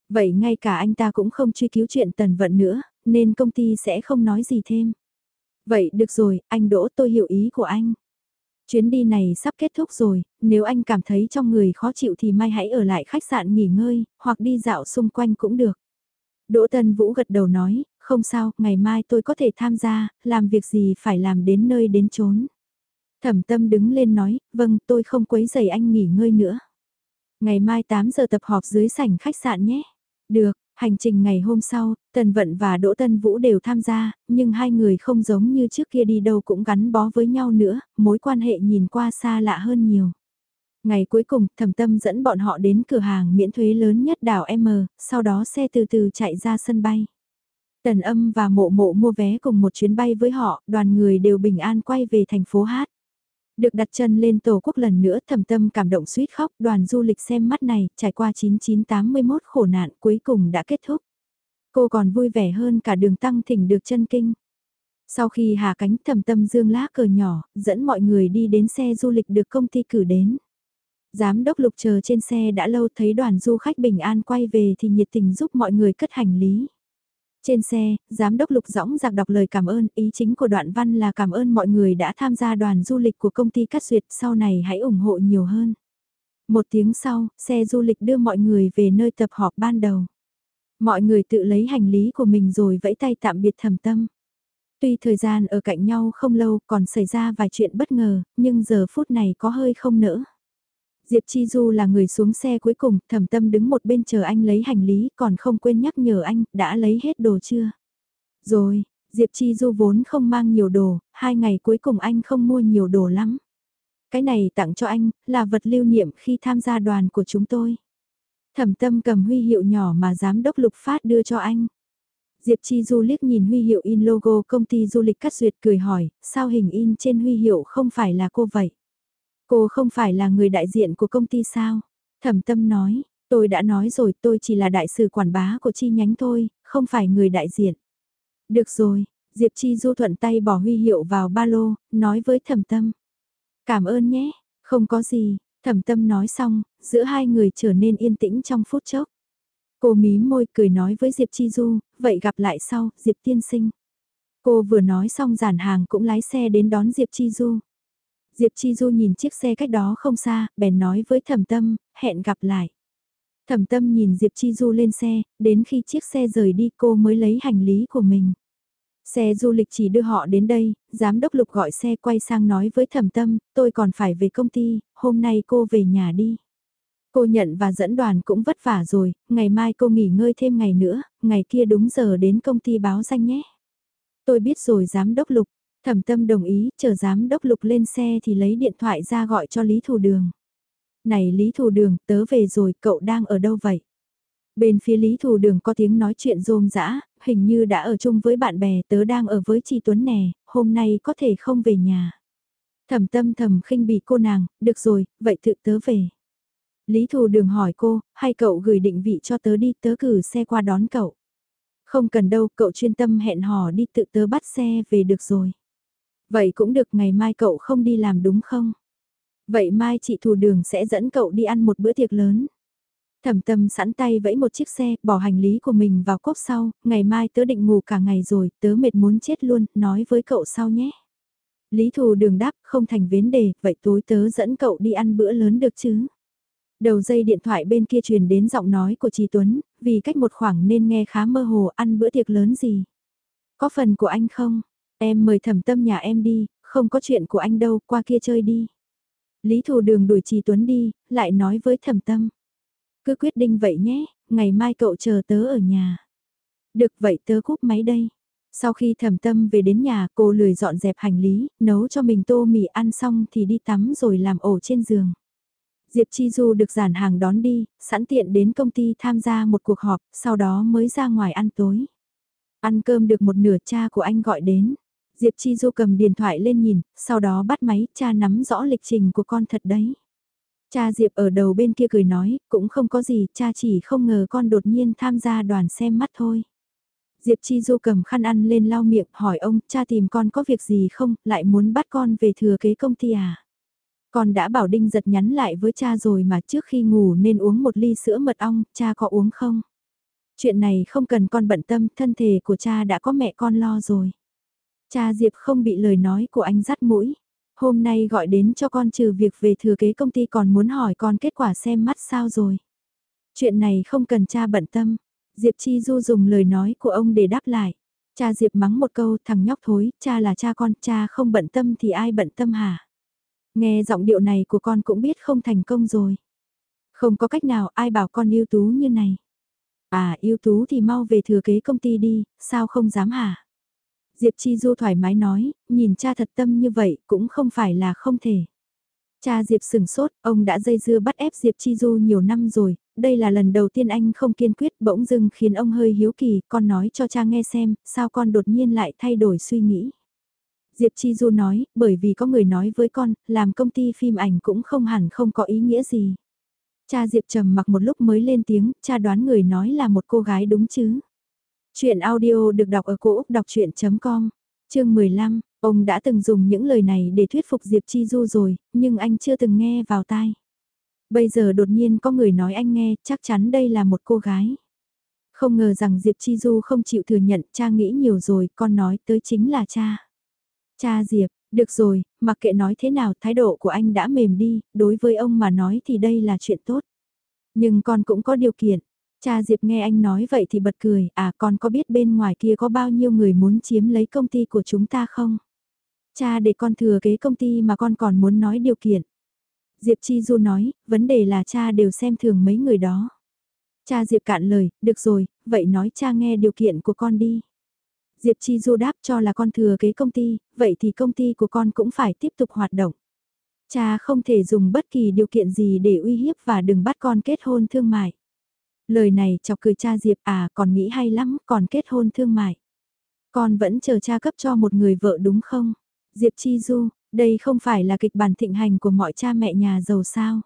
Vậy ngay cả anh ta cũng không truy cứu chuyện tần vận nữa, nên công ty sẽ không nói gì thêm. Vậy được rồi, anh Đỗ tôi hiểu ý của anh. Chuyến đi này sắp kết thúc rồi, nếu anh cảm thấy trong người khó chịu thì mai hãy ở lại khách sạn nghỉ ngơi, hoặc đi dạo xung quanh cũng được. Đỗ Tân Vũ gật đầu nói, không sao, ngày mai tôi có thể tham gia, làm việc gì phải làm đến nơi đến chốn. Thẩm tâm đứng lên nói, vâng tôi không quấy giày anh nghỉ ngơi nữa. Ngày mai 8 giờ tập họp dưới sảnh khách sạn nhé. Được, Hành trình ngày hôm sau, Tần Vận và Đỗ Tân Vũ đều tham gia, nhưng hai người không giống như trước kia đi đâu cũng gắn bó với nhau nữa, mối quan hệ nhìn qua xa lạ hơn nhiều. Ngày cuối cùng, Thẩm Tâm dẫn bọn họ đến cửa hàng miễn thuế lớn nhất đảo M, sau đó xe từ từ chạy ra sân bay. Tần âm và mộ mộ mua vé cùng một chuyến bay với họ, đoàn người đều bình an quay về thành phố Hát. Được đặt chân lên tổ quốc lần nữa thầm tâm cảm động suýt khóc đoàn du lịch xem mắt này trải qua 9981 khổ nạn cuối cùng đã kết thúc. Cô còn vui vẻ hơn cả đường tăng thỉnh được chân kinh. Sau khi hạ cánh thầm tâm dương lá cờ nhỏ, dẫn mọi người đi đến xe du lịch được công ty cử đến. Giám đốc lục chờ trên xe đã lâu thấy đoàn du khách bình an quay về thì nhiệt tình giúp mọi người cất hành lý. Trên xe, Giám đốc Lục Dõng giặc đọc lời cảm ơn, ý chính của đoạn văn là cảm ơn mọi người đã tham gia đoàn du lịch của công ty Cát Duyệt, sau này hãy ủng hộ nhiều hơn. Một tiếng sau, xe du lịch đưa mọi người về nơi tập họp ban đầu. Mọi người tự lấy hành lý của mình rồi vẫy tay tạm biệt thầm tâm. Tuy thời gian ở cạnh nhau không lâu còn xảy ra vài chuyện bất ngờ, nhưng giờ phút này có hơi không nỡ. Diệp Chi Du là người xuống xe cuối cùng, thẩm tâm đứng một bên chờ anh lấy hành lý, còn không quên nhắc nhở anh, đã lấy hết đồ chưa? Rồi, Diệp Chi Du vốn không mang nhiều đồ, hai ngày cuối cùng anh không mua nhiều đồ lắm. Cái này tặng cho anh, là vật lưu niệm khi tham gia đoàn của chúng tôi. Thẩm tâm cầm huy hiệu nhỏ mà giám đốc lục phát đưa cho anh. Diệp Chi Du liếc nhìn huy hiệu in logo công ty du lịch cắt duyệt cười hỏi, sao hình in trên huy hiệu không phải là cô vậy? Cô không phải là người đại diện của công ty sao? Thẩm tâm nói, tôi đã nói rồi tôi chỉ là đại sứ quản bá của chi nhánh thôi, không phải người đại diện. Được rồi, Diệp Chi Du thuận tay bỏ huy hiệu vào ba lô, nói với thẩm tâm. Cảm ơn nhé, không có gì, thẩm tâm nói xong, giữa hai người trở nên yên tĩnh trong phút chốc. Cô mí môi cười nói với Diệp Chi Du, vậy gặp lại sau, Diệp tiên sinh. Cô vừa nói xong giản hàng cũng lái xe đến đón Diệp Chi Du. Diệp Chi Du nhìn chiếc xe cách đó không xa, bèn nói với thẩm tâm, hẹn gặp lại. Thẩm tâm nhìn Diệp Chi Du lên xe, đến khi chiếc xe rời đi cô mới lấy hành lý của mình. Xe du lịch chỉ đưa họ đến đây, giám đốc lục gọi xe quay sang nói với thẩm tâm, tôi còn phải về công ty, hôm nay cô về nhà đi. Cô nhận và dẫn đoàn cũng vất vả rồi, ngày mai cô nghỉ ngơi thêm ngày nữa, ngày kia đúng giờ đến công ty báo danh nhé. Tôi biết rồi giám đốc lục, thẩm tâm đồng ý, chờ giám đốc lục lên xe thì lấy điện thoại ra gọi cho Lý Thù Đường. Này Lý Thù Đường, tớ về rồi, cậu đang ở đâu vậy? Bên phía Lý Thù Đường có tiếng nói chuyện rôm rã, hình như đã ở chung với bạn bè, tớ đang ở với Chi Tuấn nè, hôm nay có thể không về nhà. Thẩm tâm thầm khinh bỉ cô nàng, được rồi, vậy tự tớ về. Lý Thù Đường hỏi cô, hay cậu gửi định vị cho tớ đi, tớ cử xe qua đón cậu. Không cần đâu, cậu chuyên tâm hẹn hò đi tự tớ bắt xe về được rồi. Vậy cũng được, ngày mai cậu không đi làm đúng không? Vậy mai chị Thù Đường sẽ dẫn cậu đi ăn một bữa tiệc lớn. Thẩm tâm sẵn tay vẫy một chiếc xe, bỏ hành lý của mình vào cốp sau, ngày mai tớ định ngủ cả ngày rồi, tớ mệt muốn chết luôn, nói với cậu sau nhé. Lý Thù Đường đáp, không thành vấn đề, vậy tối tớ dẫn cậu đi ăn bữa lớn được chứ? Đầu dây điện thoại bên kia truyền đến giọng nói của Trí Tuấn, vì cách một khoảng nên nghe khá mơ hồ ăn bữa tiệc lớn gì. Có phần của anh không? Em mời thẩm tâm nhà em đi, không có chuyện của anh đâu, qua kia chơi đi. Lý Thù Đường đuổi Trì Tuấn đi, lại nói với thẩm tâm. Cứ quyết định vậy nhé, ngày mai cậu chờ tớ ở nhà. Được vậy tớ cúp máy đây. Sau khi thẩm tâm về đến nhà cô lười dọn dẹp hành lý, nấu cho mình tô mì ăn xong thì đi tắm rồi làm ổ trên giường. Diệp Chi Du được giản hàng đón đi, sẵn tiện đến công ty tham gia một cuộc họp, sau đó mới ra ngoài ăn tối. Ăn cơm được một nửa cha của anh gọi đến. Diệp Chi Du cầm điện thoại lên nhìn, sau đó bắt máy, cha nắm rõ lịch trình của con thật đấy. Cha Diệp ở đầu bên kia cười nói, cũng không có gì, cha chỉ không ngờ con đột nhiên tham gia đoàn xem mắt thôi. Diệp Chi Du cầm khăn ăn lên lau miệng, hỏi ông, cha tìm con có việc gì không, lại muốn bắt con về thừa kế công ty à? Con đã bảo Đinh giật nhắn lại với cha rồi mà trước khi ngủ nên uống một ly sữa mật ong, cha có uống không? Chuyện này không cần con bận tâm, thân thể của cha đã có mẹ con lo rồi. Cha Diệp không bị lời nói của anh dắt mũi. Hôm nay gọi đến cho con trừ việc về thừa kế công ty còn muốn hỏi con kết quả xem mắt sao rồi. Chuyện này không cần cha bận tâm. Diệp Chi Du dùng lời nói của ông để đáp lại. Cha Diệp mắng một câu thằng nhóc thối, cha là cha con, cha không bận tâm thì ai bận tâm hả? Nghe giọng điệu này của con cũng biết không thành công rồi. Không có cách nào ai bảo con yêu tú như này. À yêu tú thì mau về thừa kế công ty đi, sao không dám hả? Diệp Chi Du thoải mái nói, nhìn cha thật tâm như vậy cũng không phải là không thể. Cha Diệp sừng sốt, ông đã dây dưa bắt ép Diệp Chi Du nhiều năm rồi, đây là lần đầu tiên anh không kiên quyết bỗng dưng khiến ông hơi hiếu kỳ, con nói cho cha nghe xem, sao con đột nhiên lại thay đổi suy nghĩ. Diệp Chi Du nói, bởi vì có người nói với con, làm công ty phim ảnh cũng không hẳn không có ý nghĩa gì. Cha Diệp trầm mặc một lúc mới lên tiếng, cha đoán người nói là một cô gái đúng chứ. Chuyện audio được đọc ở cổ Úc đọc chuyện.com, chương 15, ông đã từng dùng những lời này để thuyết phục Diệp Chi Du rồi, nhưng anh chưa từng nghe vào tai. Bây giờ đột nhiên có người nói anh nghe, chắc chắn đây là một cô gái. Không ngờ rằng Diệp Chi Du không chịu thừa nhận, cha nghĩ nhiều rồi, con nói tới chính là cha. Cha Diệp, được rồi, mặc kệ nói thế nào thái độ của anh đã mềm đi, đối với ông mà nói thì đây là chuyện tốt. Nhưng con cũng có điều kiện. Cha Diệp nghe anh nói vậy thì bật cười, à con có biết bên ngoài kia có bao nhiêu người muốn chiếm lấy công ty của chúng ta không? Cha để con thừa kế công ty mà con còn muốn nói điều kiện. Diệp Chi Du nói, vấn đề là cha đều xem thường mấy người đó. Cha Diệp cạn lời, được rồi, vậy nói cha nghe điều kiện của con đi. Diệp Chi Du đáp cho là con thừa kế công ty, vậy thì công ty của con cũng phải tiếp tục hoạt động. Cha không thể dùng bất kỳ điều kiện gì để uy hiếp và đừng bắt con kết hôn thương mại. Lời này chọc cười cha Diệp à còn nghĩ hay lắm còn kết hôn thương mại. Con vẫn chờ cha cấp cho một người vợ đúng không? Diệp Chi Du, đây không phải là kịch bản thịnh hành của mọi cha mẹ nhà giàu sao?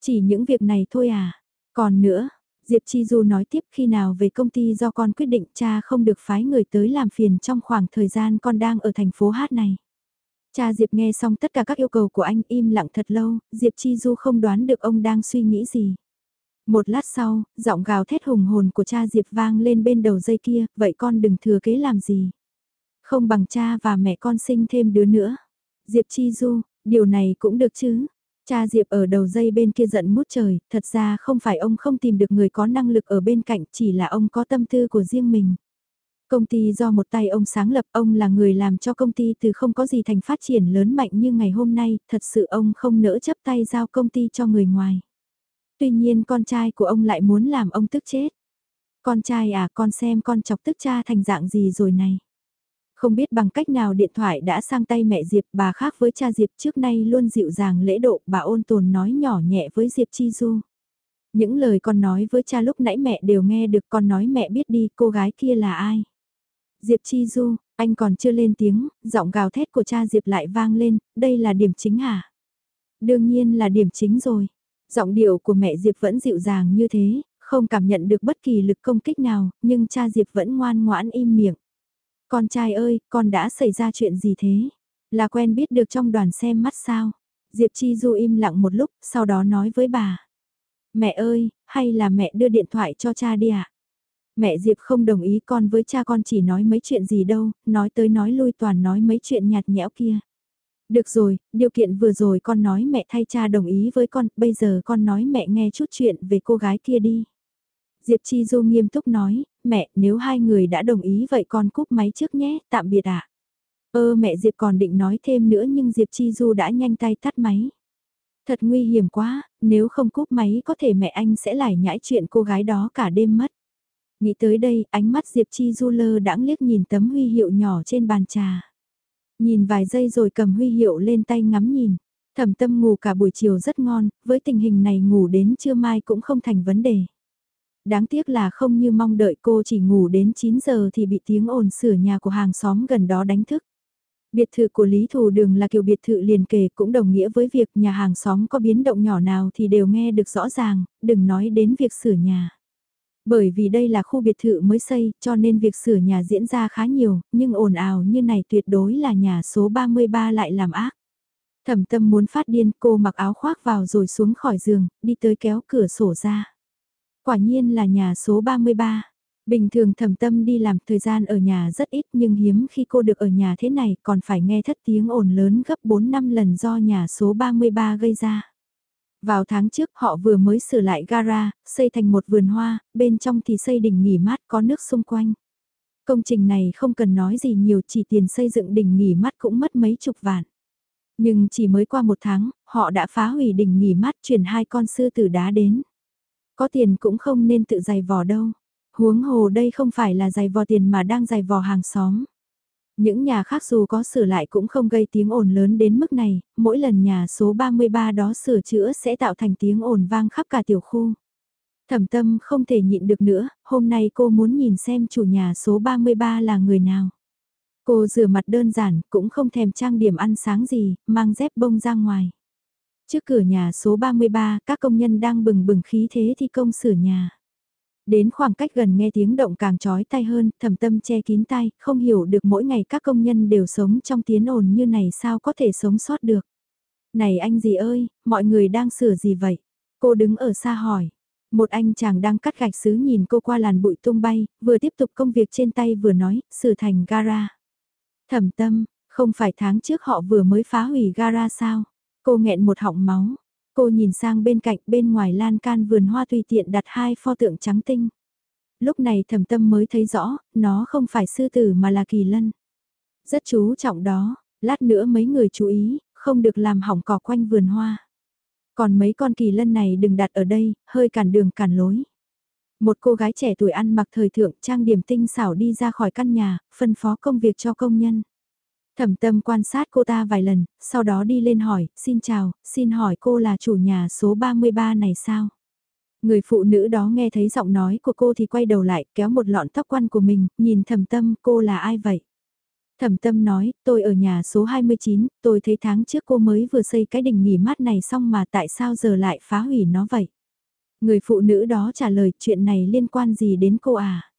Chỉ những việc này thôi à? Còn nữa, Diệp Chi Du nói tiếp khi nào về công ty do con quyết định cha không được phái người tới làm phiền trong khoảng thời gian con đang ở thành phố hát này. Cha Diệp nghe xong tất cả các yêu cầu của anh im lặng thật lâu, Diệp Chi Du không đoán được ông đang suy nghĩ gì. Một lát sau, giọng gào thét hùng hồn của cha Diệp vang lên bên đầu dây kia, vậy con đừng thừa kế làm gì. Không bằng cha và mẹ con sinh thêm đứa nữa. Diệp Chi Du, điều này cũng được chứ. Cha Diệp ở đầu dây bên kia giận mút trời, thật ra không phải ông không tìm được người có năng lực ở bên cạnh, chỉ là ông có tâm tư của riêng mình. Công ty do một tay ông sáng lập, ông là người làm cho công ty từ không có gì thành phát triển lớn mạnh như ngày hôm nay, thật sự ông không nỡ chấp tay giao công ty cho người ngoài. Tuy nhiên con trai của ông lại muốn làm ông tức chết. Con trai à con xem con chọc tức cha thành dạng gì rồi này. Không biết bằng cách nào điện thoại đã sang tay mẹ Diệp bà khác với cha Diệp trước nay luôn dịu dàng lễ độ bà ôn tồn nói nhỏ nhẹ với Diệp Chi Du. Những lời con nói với cha lúc nãy mẹ đều nghe được con nói mẹ biết đi cô gái kia là ai. Diệp Chi Du, anh còn chưa lên tiếng, giọng gào thét của cha Diệp lại vang lên, đây là điểm chính hả? Đương nhiên là điểm chính rồi. Giọng điệu của mẹ Diệp vẫn dịu dàng như thế, không cảm nhận được bất kỳ lực công kích nào, nhưng cha Diệp vẫn ngoan ngoãn im miệng. Con trai ơi, con đã xảy ra chuyện gì thế? Là quen biết được trong đoàn xem mắt sao? Diệp Chi Du im lặng một lúc, sau đó nói với bà. Mẹ ơi, hay là mẹ đưa điện thoại cho cha đi ạ? À? Mẹ Diệp không đồng ý con với cha con chỉ nói mấy chuyện gì đâu, nói tới nói lui toàn nói mấy chuyện nhạt nhẽo kia. Được rồi, điều kiện vừa rồi con nói mẹ thay cha đồng ý với con, bây giờ con nói mẹ nghe chút chuyện về cô gái kia đi. Diệp Chi Du nghiêm túc nói, mẹ, nếu hai người đã đồng ý vậy con cúp máy trước nhé, tạm biệt ạ. À? Ơ mẹ Diệp còn định nói thêm nữa nhưng Diệp Chi Du đã nhanh tay tắt máy. Thật nguy hiểm quá, nếu không cúp máy có thể mẹ anh sẽ lại nhãi chuyện cô gái đó cả đêm mất. Nghĩ tới đây, ánh mắt Diệp Chi Du lơ đãng liếc nhìn tấm huy hiệu nhỏ trên bàn trà. Nhìn vài giây rồi cầm huy hiệu lên tay ngắm nhìn. Thẩm tâm ngủ cả buổi chiều rất ngon, với tình hình này ngủ đến trưa mai cũng không thành vấn đề. Đáng tiếc là không như mong đợi cô chỉ ngủ đến 9 giờ thì bị tiếng ồn sửa nhà của hàng xóm gần đó đánh thức. Biệt thự của Lý Thù Đường là kiểu biệt thự liền kề cũng đồng nghĩa với việc nhà hàng xóm có biến động nhỏ nào thì đều nghe được rõ ràng, đừng nói đến việc sửa nhà. Bởi vì đây là khu biệt thự mới xây cho nên việc sửa nhà diễn ra khá nhiều, nhưng ồn ào như này tuyệt đối là nhà số 33 lại làm ác. Thẩm tâm muốn phát điên cô mặc áo khoác vào rồi xuống khỏi giường, đi tới kéo cửa sổ ra. Quả nhiên là nhà số 33. Bình thường thẩm tâm đi làm thời gian ở nhà rất ít nhưng hiếm khi cô được ở nhà thế này còn phải nghe thất tiếng ồn lớn gấp 4 năm lần do nhà số 33 gây ra. Vào tháng trước họ vừa mới sửa lại gara, xây thành một vườn hoa, bên trong thì xây đỉnh nghỉ mát có nước xung quanh. Công trình này không cần nói gì nhiều chỉ tiền xây dựng đỉnh nghỉ mát cũng mất mấy chục vạn. Nhưng chỉ mới qua một tháng, họ đã phá hủy đỉnh nghỉ mát chuyển hai con sư tử đá đến. Có tiền cũng không nên tự giày vò đâu. Huống hồ đây không phải là giày vò tiền mà đang giày vò hàng xóm. Những nhà khác dù có sửa lại cũng không gây tiếng ồn lớn đến mức này, mỗi lần nhà số 33 đó sửa chữa sẽ tạo thành tiếng ồn vang khắp cả tiểu khu. Thẩm tâm không thể nhịn được nữa, hôm nay cô muốn nhìn xem chủ nhà số 33 là người nào. Cô rửa mặt đơn giản, cũng không thèm trang điểm ăn sáng gì, mang dép bông ra ngoài. Trước cửa nhà số 33, các công nhân đang bừng bừng khí thế thi công sửa nhà. Đến khoảng cách gần nghe tiếng động càng trói tay hơn, thầm tâm che kín tay, không hiểu được mỗi ngày các công nhân đều sống trong tiếng ồn như này sao có thể sống sót được. Này anh gì ơi, mọi người đang sửa gì vậy? Cô đứng ở xa hỏi. Một anh chàng đang cắt gạch xứ nhìn cô qua làn bụi tung bay, vừa tiếp tục công việc trên tay vừa nói, sửa thành gara. Thẩm tâm, không phải tháng trước họ vừa mới phá hủy gara sao? Cô nghẹn một họng máu. Cô nhìn sang bên cạnh bên ngoài lan can vườn hoa tùy tiện đặt hai pho tượng trắng tinh. Lúc này thầm tâm mới thấy rõ, nó không phải sư tử mà là kỳ lân. Rất chú trọng đó, lát nữa mấy người chú ý, không được làm hỏng cỏ quanh vườn hoa. Còn mấy con kỳ lân này đừng đặt ở đây, hơi cản đường cản lối. Một cô gái trẻ tuổi ăn mặc thời thượng trang điểm tinh xảo đi ra khỏi căn nhà, phân phó công việc cho công nhân. Thẩm tâm quan sát cô ta vài lần, sau đó đi lên hỏi, xin chào, xin hỏi cô là chủ nhà số 33 này sao? Người phụ nữ đó nghe thấy giọng nói của cô thì quay đầu lại, kéo một lọn tóc quăn của mình, nhìn thẩm tâm, cô là ai vậy? Thẩm tâm nói, tôi ở nhà số 29, tôi thấy tháng trước cô mới vừa xây cái đình nghỉ mát này xong mà tại sao giờ lại phá hủy nó vậy? Người phụ nữ đó trả lời chuyện này liên quan gì đến cô à?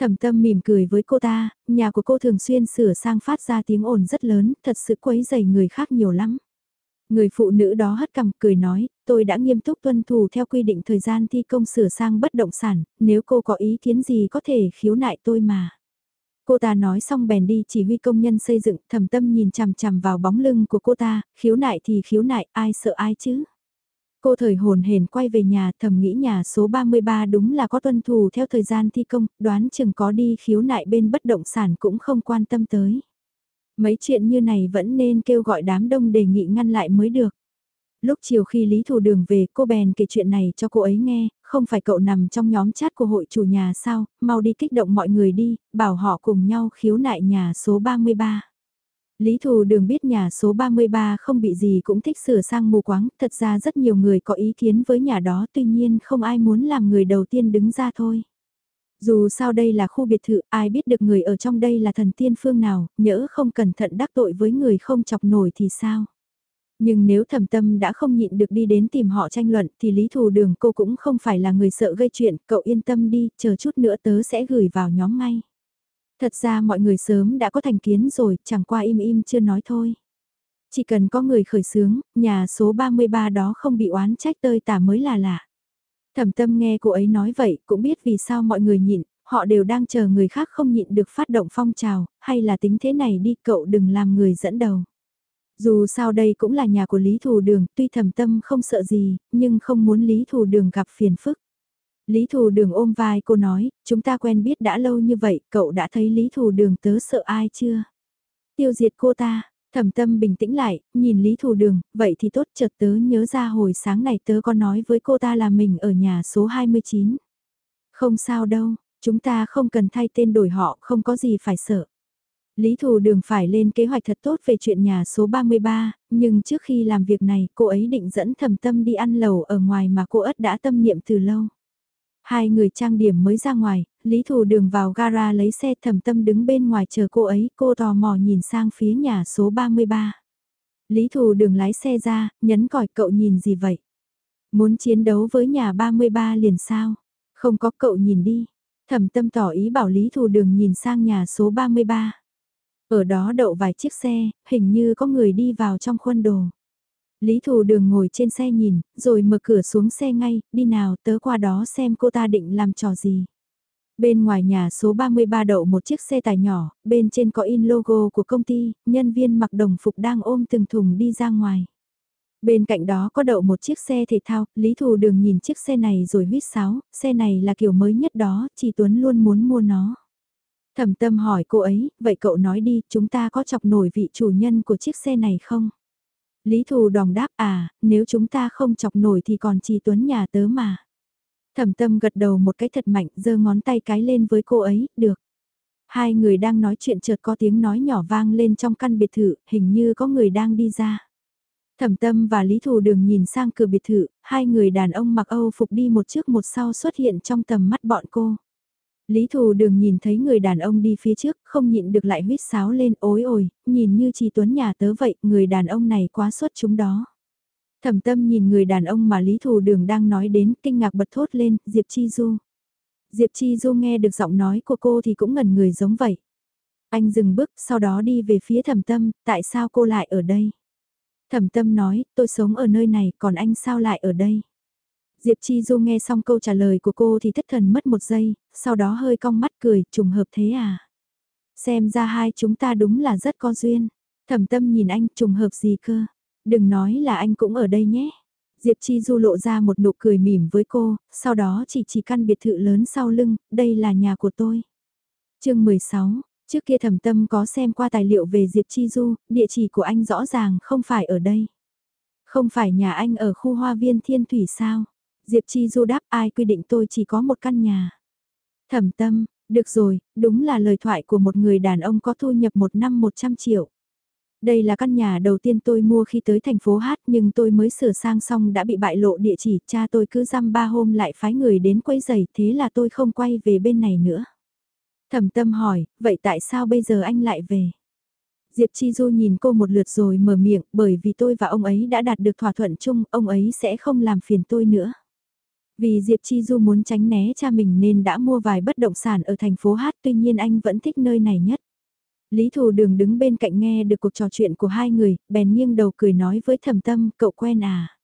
Thẩm tâm mỉm cười với cô ta, nhà của cô thường xuyên sửa sang phát ra tiếng ồn rất lớn, thật sự quấy dày người khác nhiều lắm. Người phụ nữ đó hất cằm cười nói, tôi đã nghiêm túc tuân thủ theo quy định thời gian thi công sửa sang bất động sản, nếu cô có ý kiến gì có thể khiếu nại tôi mà. Cô ta nói xong bèn đi chỉ huy công nhân xây dựng, thầm tâm nhìn chằm chằm vào bóng lưng của cô ta, khiếu nại thì khiếu nại, ai sợ ai chứ. Cô thời hồn hển quay về nhà thầm nghĩ nhà số 33 đúng là có tuân thủ theo thời gian thi công, đoán chừng có đi khiếu nại bên bất động sản cũng không quan tâm tới. Mấy chuyện như này vẫn nên kêu gọi đám đông đề nghị ngăn lại mới được. Lúc chiều khi Lý Thủ Đường về cô bèn kể chuyện này cho cô ấy nghe, không phải cậu nằm trong nhóm chat của hội chủ nhà sao, mau đi kích động mọi người đi, bảo họ cùng nhau khiếu nại nhà số 33. Lý Thù Đường biết nhà số 33 không bị gì cũng thích sửa sang mù quáng, thật ra rất nhiều người có ý kiến với nhà đó tuy nhiên không ai muốn làm người đầu tiên đứng ra thôi. Dù sao đây là khu biệt thự, ai biết được người ở trong đây là thần tiên phương nào, nhỡ không cẩn thận đắc tội với người không chọc nổi thì sao? Nhưng nếu thầm tâm đã không nhịn được đi đến tìm họ tranh luận thì lý thù đường cô cũng không phải là người sợ gây chuyện, cậu yên tâm đi, chờ chút nữa tớ sẽ gửi vào nhóm ngay. Thật ra mọi người sớm đã có thành kiến rồi, chẳng qua im im chưa nói thôi. Chỉ cần có người khởi sướng, nhà số 33 đó không bị oán trách tơi tả mới là lạ. Thẩm tâm nghe cô ấy nói vậy, cũng biết vì sao mọi người nhịn, họ đều đang chờ người khác không nhịn được phát động phong trào, hay là tính thế này đi cậu đừng làm người dẫn đầu. Dù sao đây cũng là nhà của Lý Thù Đường, tuy thầm tâm không sợ gì, nhưng không muốn Lý Thù Đường gặp phiền phức. Lý Thù Đường ôm vai cô nói, chúng ta quen biết đã lâu như vậy, cậu đã thấy Lý Thù Đường tớ sợ ai chưa? Tiêu diệt cô ta, thầm tâm bình tĩnh lại, nhìn Lý Thù Đường, vậy thì tốt chợt tớ nhớ ra hồi sáng này tớ có nói với cô ta là mình ở nhà số 29. Không sao đâu, chúng ta không cần thay tên đổi họ, không có gì phải sợ. Lý Thù Đường phải lên kế hoạch thật tốt về chuyện nhà số 33, nhưng trước khi làm việc này cô ấy định dẫn thầm tâm đi ăn lẩu ở ngoài mà cô ất đã tâm niệm từ lâu. Hai người trang điểm mới ra ngoài, Lý Thù Đường vào gara lấy xe thầm tâm đứng bên ngoài chờ cô ấy, cô tò mò nhìn sang phía nhà số 33. Lý Thù Đường lái xe ra, nhấn còi cậu nhìn gì vậy? Muốn chiến đấu với nhà 33 liền sao? Không có cậu nhìn đi. Thẩm tâm tỏ ý bảo Lý Thù Đường nhìn sang nhà số 33. Ở đó đậu vài chiếc xe, hình như có người đi vào trong khuôn đồ. Lý Thù Đường ngồi trên xe nhìn, rồi mở cửa xuống xe ngay, đi nào tớ qua đó xem cô ta định làm trò gì. Bên ngoài nhà số 33 đậu một chiếc xe tải nhỏ, bên trên có in logo của công ty, nhân viên mặc đồng phục đang ôm từng thùng đi ra ngoài. Bên cạnh đó có đậu một chiếc xe thể thao, Lý Thù Đường nhìn chiếc xe này rồi huyết sáo, xe này là kiểu mới nhất đó, chỉ Tuấn luôn muốn mua nó. Thẩm tâm hỏi cô ấy, vậy cậu nói đi, chúng ta có chọc nổi vị chủ nhân của chiếc xe này không? Lý Thù đòng đáp à, nếu chúng ta không chọc nổi thì còn chỉ Tuấn nhà tớ mà. Thẩm tâm gật đầu một cái thật mạnh, giơ ngón tay cái lên với cô ấy, được. Hai người đang nói chuyện chợt có tiếng nói nhỏ vang lên trong căn biệt thự, hình như có người đang đi ra. Thẩm tâm và Lý Thù đường nhìn sang cửa biệt thự, hai người đàn ông mặc Âu phục đi một trước một sau xuất hiện trong tầm mắt bọn cô. Lý Thù Đường nhìn thấy người đàn ông đi phía trước, không nhịn được lại huyết sáo lên ối ồi, nhìn như chỉ tuấn nhà tớ vậy, người đàn ông này quá xuất chúng đó. Thẩm tâm nhìn người đàn ông mà Lý Thù Đường đang nói đến, kinh ngạc bật thốt lên, Diệp Chi Du. Diệp Chi Du nghe được giọng nói của cô thì cũng ngẩn người giống vậy. Anh dừng bước, sau đó đi về phía thẩm tâm, tại sao cô lại ở đây? Thẩm tâm nói, tôi sống ở nơi này, còn anh sao lại ở đây? Diệp Chi Du nghe xong câu trả lời của cô thì thất thần mất một giây, sau đó hơi cong mắt cười, trùng hợp thế à? Xem ra hai chúng ta đúng là rất có duyên. Thẩm tâm nhìn anh trùng hợp gì cơ? Đừng nói là anh cũng ở đây nhé. Diệp Chi Du lộ ra một nụ cười mỉm với cô, sau đó chỉ chỉ căn biệt thự lớn sau lưng, đây là nhà của tôi. chương 16, trước kia thẩm tâm có xem qua tài liệu về Diệp Chi Du, địa chỉ của anh rõ ràng không phải ở đây. Không phải nhà anh ở khu hoa viên thiên thủy sao? Diệp Chi Du đáp ai quy định tôi chỉ có một căn nhà. Thẩm tâm, được rồi, đúng là lời thoại của một người đàn ông có thu nhập một năm 100 triệu. Đây là căn nhà đầu tiên tôi mua khi tới thành phố Hát nhưng tôi mới sửa sang xong đã bị bại lộ địa chỉ, cha tôi cứ dăm ba hôm lại phái người đến quấy giày thế là tôi không quay về bên này nữa. Thẩm tâm hỏi, vậy tại sao bây giờ anh lại về? Diệp Chi Du nhìn cô một lượt rồi mở miệng, bởi vì tôi và ông ấy đã đạt được thỏa thuận chung, ông ấy sẽ không làm phiền tôi nữa. Vì Diệp Chi Du muốn tránh né cha mình nên đã mua vài bất động sản ở thành phố Hát tuy nhiên anh vẫn thích nơi này nhất. Lý Thù Đường đứng bên cạnh nghe được cuộc trò chuyện của hai người, bèn nghiêng đầu cười nói với thẩm tâm, cậu quen à.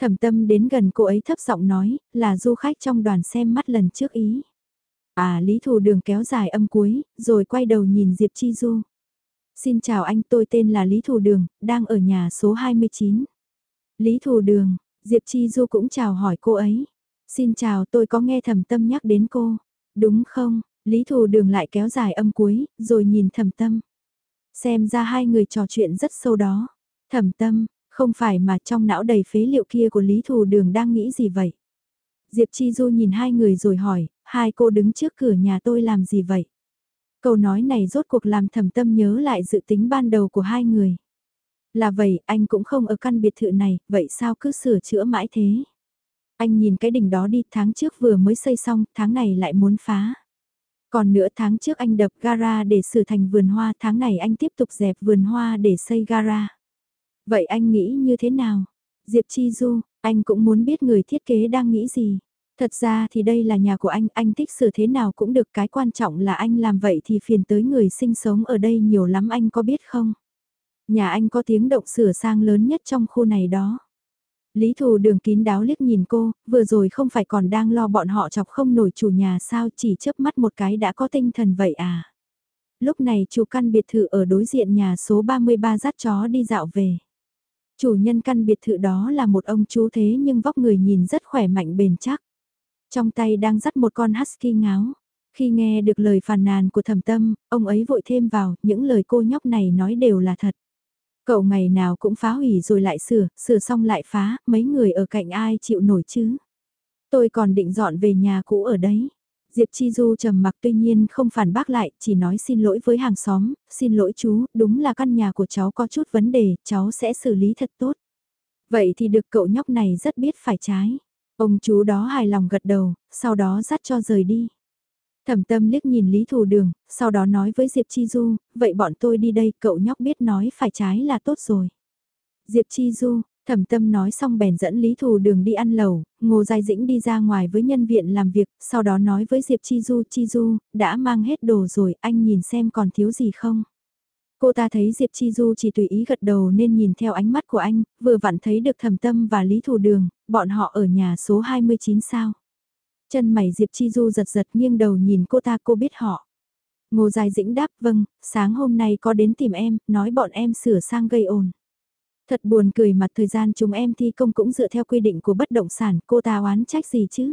Thẩm tâm đến gần cô ấy thấp giọng nói, là du khách trong đoàn xem mắt lần trước ý. À Lý Thù Đường kéo dài âm cuối, rồi quay đầu nhìn Diệp Chi Du. Xin chào anh tôi tên là Lý Thù Đường, đang ở nhà số 29. Lý Thù Đường, Diệp Chi Du cũng chào hỏi cô ấy. Xin chào tôi có nghe thẩm tâm nhắc đến cô. Đúng không, Lý Thù Đường lại kéo dài âm cuối, rồi nhìn thẩm tâm. Xem ra hai người trò chuyện rất sâu đó. Thẩm tâm, không phải mà trong não đầy phế liệu kia của Lý Thù Đường đang nghĩ gì vậy? Diệp Chi Du nhìn hai người rồi hỏi, hai cô đứng trước cửa nhà tôi làm gì vậy? Câu nói này rốt cuộc làm thẩm tâm nhớ lại dự tính ban đầu của hai người. Là vậy, anh cũng không ở căn biệt thự này, vậy sao cứ sửa chữa mãi thế? Anh nhìn cái đỉnh đó đi, tháng trước vừa mới xây xong, tháng này lại muốn phá. Còn nữa tháng trước anh đập gara để sửa thành vườn hoa, tháng này anh tiếp tục dẹp vườn hoa để xây gara. Vậy anh nghĩ như thế nào? Diệp Chi Du, anh cũng muốn biết người thiết kế đang nghĩ gì. Thật ra thì đây là nhà của anh, anh thích sửa thế nào cũng được, cái quan trọng là anh làm vậy thì phiền tới người sinh sống ở đây nhiều lắm anh có biết không? Nhà anh có tiếng động sửa sang lớn nhất trong khu này đó. Lý thù đường kín đáo liếc nhìn cô, vừa rồi không phải còn đang lo bọn họ chọc không nổi chủ nhà sao chỉ chớp mắt một cái đã có tinh thần vậy à. Lúc này chủ căn biệt thự ở đối diện nhà số 33 dắt chó đi dạo về. Chủ nhân căn biệt thự đó là một ông chú thế nhưng vóc người nhìn rất khỏe mạnh bền chắc. Trong tay đang dắt một con husky ngáo. Khi nghe được lời phàn nàn của thầm tâm, ông ấy vội thêm vào, những lời cô nhóc này nói đều là thật. Cậu ngày nào cũng phá hủy rồi lại sửa, sửa xong lại phá, mấy người ở cạnh ai chịu nổi chứ. Tôi còn định dọn về nhà cũ ở đấy. Diệp Chi Du trầm mặc tuy nhiên không phản bác lại, chỉ nói xin lỗi với hàng xóm, xin lỗi chú, đúng là căn nhà của cháu có chút vấn đề, cháu sẽ xử lý thật tốt. Vậy thì được cậu nhóc này rất biết phải trái. Ông chú đó hài lòng gật đầu, sau đó dắt cho rời đi. Thẩm tâm liếc nhìn Lý Thù Đường, sau đó nói với Diệp Chi Du, vậy bọn tôi đi đây, cậu nhóc biết nói phải trái là tốt rồi. Diệp Chi Du, thẩm tâm nói xong bèn dẫn Lý Thù Đường đi ăn lẩu, Ngô Giai Dĩnh đi ra ngoài với nhân viện làm việc, sau đó nói với Diệp Chi Du, Chi Du, đã mang hết đồ rồi, anh nhìn xem còn thiếu gì không. Cô ta thấy Diệp Chi Du chỉ tùy ý gật đầu nên nhìn theo ánh mắt của anh, vừa vặn thấy được thẩm tâm và Lý Thù Đường, bọn họ ở nhà số 29 sao. Chân mày Diệp Chi Du giật giật nghiêng đầu nhìn cô ta cô biết họ. Ngô Dài Dĩnh đáp vâng, sáng hôm nay có đến tìm em, nói bọn em sửa sang gây ồn. Thật buồn cười mặt thời gian chúng em thi công cũng dựa theo quy định của bất động sản, cô ta oán trách gì chứ?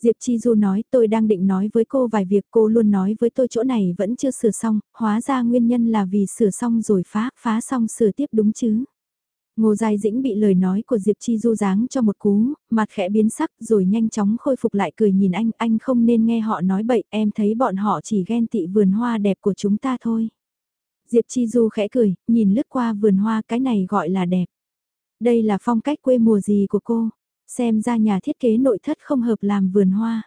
Diệp Chi Du nói tôi đang định nói với cô vài việc cô luôn nói với tôi chỗ này vẫn chưa sửa xong, hóa ra nguyên nhân là vì sửa xong rồi phá, phá xong sửa tiếp đúng chứ. Ngô Giai Dĩnh bị lời nói của Diệp Chi Du giáng cho một cú, mặt khẽ biến sắc rồi nhanh chóng khôi phục lại cười nhìn anh, anh không nên nghe họ nói bậy, em thấy bọn họ chỉ ghen tị vườn hoa đẹp của chúng ta thôi. Diệp Chi Du khẽ cười, nhìn lướt qua vườn hoa cái này gọi là đẹp. Đây là phong cách quê mùa gì của cô, xem ra nhà thiết kế nội thất không hợp làm vườn hoa.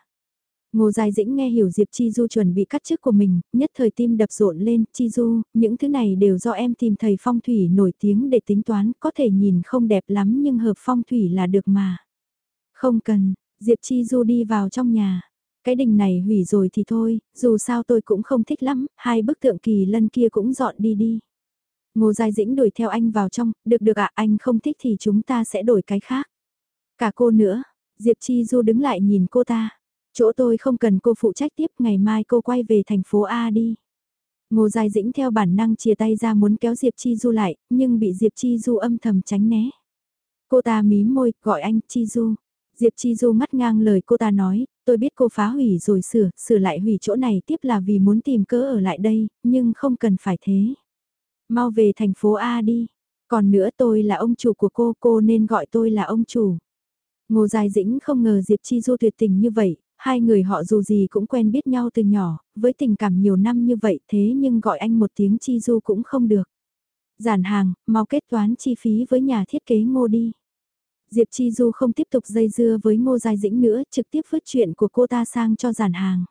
Ngô Giai Dĩnh nghe hiểu Diệp Chi Du chuẩn bị cắt chức của mình, nhất thời tim đập rộn lên, Chi Du, những thứ này đều do em tìm thầy phong thủy nổi tiếng để tính toán, có thể nhìn không đẹp lắm nhưng hợp phong thủy là được mà. Không cần, Diệp Chi Du đi vào trong nhà. Cái đình này hủy rồi thì thôi, dù sao tôi cũng không thích lắm, hai bức tượng kỳ lân kia cũng dọn đi đi. Ngô Giai Dĩnh đuổi theo anh vào trong, được được ạ anh không thích thì chúng ta sẽ đổi cái khác. Cả cô nữa, Diệp Chi Du đứng lại nhìn cô ta. Chỗ tôi không cần cô phụ trách tiếp, ngày mai cô quay về thành phố A đi. Ngô Giai Dĩnh theo bản năng chia tay ra muốn kéo Diệp Chi Du lại, nhưng bị Diệp Chi Du âm thầm tránh né. Cô ta mí môi, gọi anh Chi Du. Diệp Chi Du ngắt ngang lời cô ta nói, tôi biết cô phá hủy rồi sửa, sửa lại hủy chỗ này tiếp là vì muốn tìm cớ ở lại đây, nhưng không cần phải thế. Mau về thành phố A đi. Còn nữa tôi là ông chủ của cô, cô nên gọi tôi là ông chủ. Ngô Giai Dĩnh không ngờ Diệp Chi Du tuyệt tình như vậy, hai người họ dù gì cũng quen biết nhau từ nhỏ, với tình cảm nhiều năm như vậy thế nhưng gọi anh một tiếng Chi Du cũng không được. Giản hàng, mau kết toán chi phí với nhà thiết kế ngô đi. Diệp Chi Du không tiếp tục dây dưa với Ngô Giai Dĩnh nữa, trực tiếp vứt chuyện của cô ta sang cho giản hàng.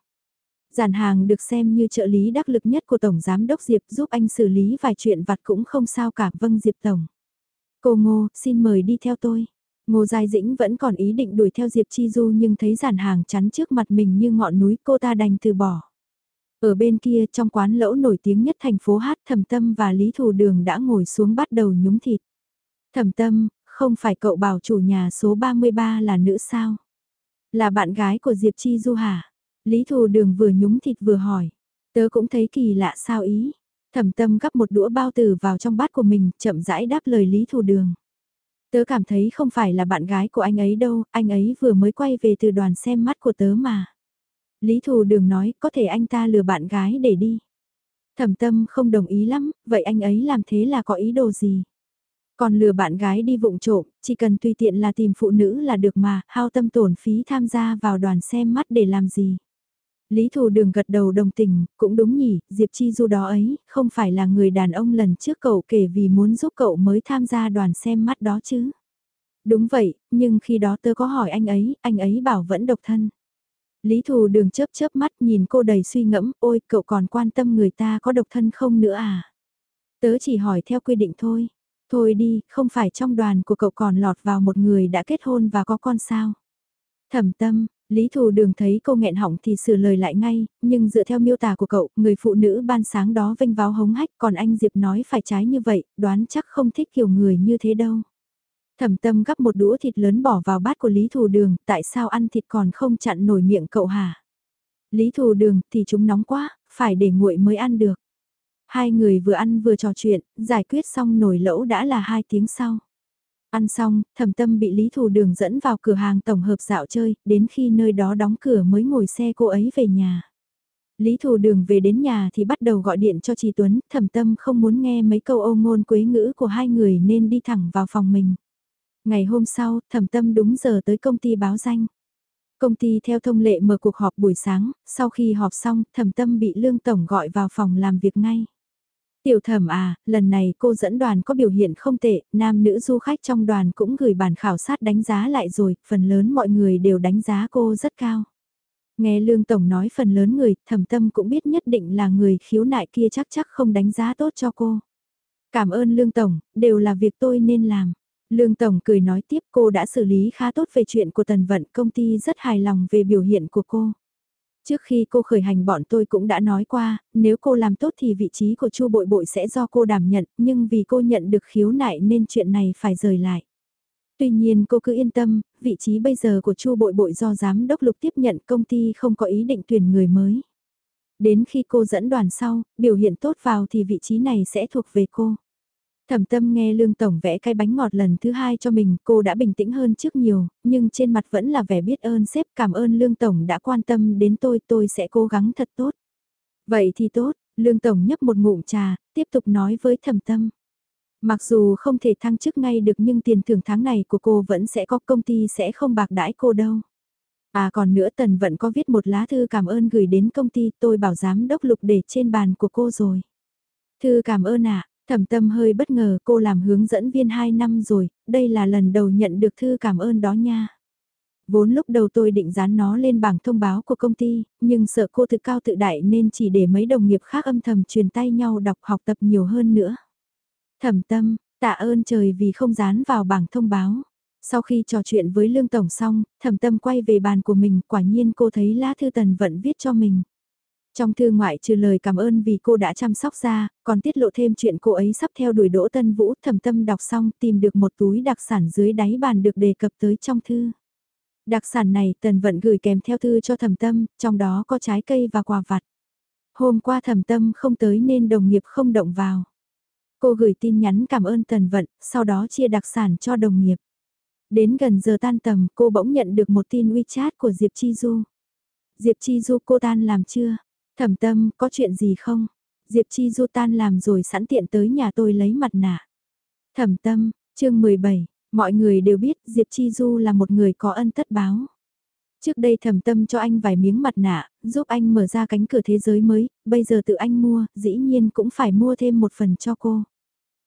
Giản hàng được xem như trợ lý đắc lực nhất của Tổng Giám Đốc Diệp giúp anh xử lý vài chuyện vặt cũng không sao cả vâng Diệp Tổng. Cô Ngô, xin mời đi theo tôi. Ngô Giai Dĩnh vẫn còn ý định đuổi theo Diệp Chi Du nhưng thấy giản hàng chắn trước mặt mình như ngọn núi cô ta đành từ bỏ. Ở bên kia trong quán lẩu nổi tiếng nhất thành phố Hát Thẩm Tâm và Lý Thù Đường đã ngồi xuống bắt đầu nhúng thịt. Thẩm Tâm, không phải cậu bảo chủ nhà số 33 là nữ sao? Là bạn gái của Diệp Chi Du hả? Lý Thù Đường vừa nhúng thịt vừa hỏi. Tớ cũng thấy kỳ lạ sao ý. Thẩm Tâm gắp một đũa bao tử vào trong bát của mình, chậm rãi đáp lời Lý Thù Đường. Tớ cảm thấy không phải là bạn gái của anh ấy đâu, anh ấy vừa mới quay về từ đoàn xem mắt của tớ mà. Lý Thù Đường nói, có thể anh ta lừa bạn gái để đi. Thẩm tâm không đồng ý lắm, vậy anh ấy làm thế là có ý đồ gì? Còn lừa bạn gái đi vụng trộm, chỉ cần tùy tiện là tìm phụ nữ là được mà, hao tâm tổn phí tham gia vào đoàn xem mắt để làm gì? Lý Thù Đường gật đầu đồng tình, cũng đúng nhỉ, Diệp Chi Du đó ấy, không phải là người đàn ông lần trước cậu kể vì muốn giúp cậu mới tham gia đoàn xem mắt đó chứ. Đúng vậy, nhưng khi đó tớ có hỏi anh ấy, anh ấy bảo vẫn độc thân. Lý Thù Đường chớp chớp mắt nhìn cô đầy suy ngẫm, ôi cậu còn quan tâm người ta có độc thân không nữa à? Tớ chỉ hỏi theo quy định thôi. Thôi đi, không phải trong đoàn của cậu còn lọt vào một người đã kết hôn và có con sao? Thẩm tâm, Lý Thù Đường thấy cô nghẹn họng thì sửa lời lại ngay, nhưng dựa theo miêu tả của cậu, người phụ nữ ban sáng đó vênh váo hống hách còn anh Diệp nói phải trái như vậy, đoán chắc không thích kiểu người như thế đâu. Thẩm tâm gắp một đũa thịt lớn bỏ vào bát của Lý Thù Đường, tại sao ăn thịt còn không chặn nổi miệng cậu hả? Lý Thù Đường, thì chúng nóng quá, phải để nguội mới ăn được. Hai người vừa ăn vừa trò chuyện, giải quyết xong nồi lẩu đã là hai tiếng sau. Ăn xong, thẩm tâm bị Lý Thù Đường dẫn vào cửa hàng tổng hợp dạo chơi, đến khi nơi đó đóng cửa mới ngồi xe cô ấy về nhà. Lý Thù Đường về đến nhà thì bắt đầu gọi điện cho chị Tuấn, thẩm tâm không muốn nghe mấy câu ô ngôn quế ngữ của hai người nên đi thẳng vào phòng mình. Ngày hôm sau, thẩm tâm đúng giờ tới công ty báo danh. Công ty theo thông lệ mở cuộc họp buổi sáng, sau khi họp xong, thẩm tâm bị lương tổng gọi vào phòng làm việc ngay. Tiểu thẩm à, lần này cô dẫn đoàn có biểu hiện không tệ, nam nữ du khách trong đoàn cũng gửi bản khảo sát đánh giá lại rồi, phần lớn mọi người đều đánh giá cô rất cao. Nghe Lương Tổng nói phần lớn người, thẩm tâm cũng biết nhất định là người khiếu nại kia chắc chắc không đánh giá tốt cho cô. Cảm ơn Lương Tổng, đều là việc tôi nên làm. Lương Tổng cười nói tiếp cô đã xử lý khá tốt về chuyện của tần vận công ty rất hài lòng về biểu hiện của cô. Trước khi cô khởi hành bọn tôi cũng đã nói qua, nếu cô làm tốt thì vị trí của Chu Bội Bội sẽ do cô đảm nhận, nhưng vì cô nhận được khiếu nại nên chuyện này phải rời lại. Tuy nhiên cô cứ yên tâm, vị trí bây giờ của Chu Bội Bội do giám đốc Lục tiếp nhận công ty không có ý định tuyển người mới. Đến khi cô dẫn đoàn sau, biểu hiện tốt vào thì vị trí này sẽ thuộc về cô. Thẩm tâm nghe Lương Tổng vẽ cái bánh ngọt lần thứ hai cho mình, cô đã bình tĩnh hơn trước nhiều, nhưng trên mặt vẫn là vẻ biết ơn sếp cảm ơn Lương Tổng đã quan tâm đến tôi, tôi sẽ cố gắng thật tốt. Vậy thì tốt, Lương Tổng nhấp một ngụm trà, tiếp tục nói với thẩm tâm. Mặc dù không thể thăng chức ngay được nhưng tiền thưởng tháng này của cô vẫn sẽ có công ty sẽ không bạc đãi cô đâu. À còn nữa Tần vẫn có viết một lá thư cảm ơn gửi đến công ty tôi bảo giám đốc lục để trên bàn của cô rồi. Thư cảm ơn ạ, Thẩm tâm hơi bất ngờ cô làm hướng dẫn viên 2 năm rồi, đây là lần đầu nhận được thư cảm ơn đó nha. Vốn lúc đầu tôi định dán nó lên bảng thông báo của công ty, nhưng sợ cô tự cao tự đại nên chỉ để mấy đồng nghiệp khác âm thầm truyền tay nhau đọc học tập nhiều hơn nữa. Thẩm tâm, tạ ơn trời vì không dán vào bảng thông báo. Sau khi trò chuyện với Lương Tổng xong, thẩm tâm quay về bàn của mình, quả nhiên cô thấy lá thư tần vận viết cho mình. Trong thư ngoại trừ lời cảm ơn vì cô đã chăm sóc ra, còn tiết lộ thêm chuyện cô ấy sắp theo đuổi Đỗ Tân Vũ thầm tâm đọc xong tìm được một túi đặc sản dưới đáy bàn được đề cập tới trong thư. Đặc sản này Tần Vận gửi kèm theo thư cho thầm tâm, trong đó có trái cây và quà vặt. Hôm qua thầm tâm không tới nên đồng nghiệp không động vào. Cô gửi tin nhắn cảm ơn Tần Vận, sau đó chia đặc sản cho đồng nghiệp. Đến gần giờ tan tầm cô bỗng nhận được một tin WeChat của Diệp Chi Du. Diệp Chi Du cô tan làm chưa? Thẩm tâm, có chuyện gì không? Diệp Chi Du tan làm rồi sẵn tiện tới nhà tôi lấy mặt nạ. Thẩm tâm, chương 17, Mọi người đều biết Diệp Chi Du là một người có ân tất báo. Trước đây Thẩm tâm cho anh vài miếng mặt nạ, giúp anh mở ra cánh cửa thế giới mới, bây giờ tự anh mua, dĩ nhiên cũng phải mua thêm một phần cho cô.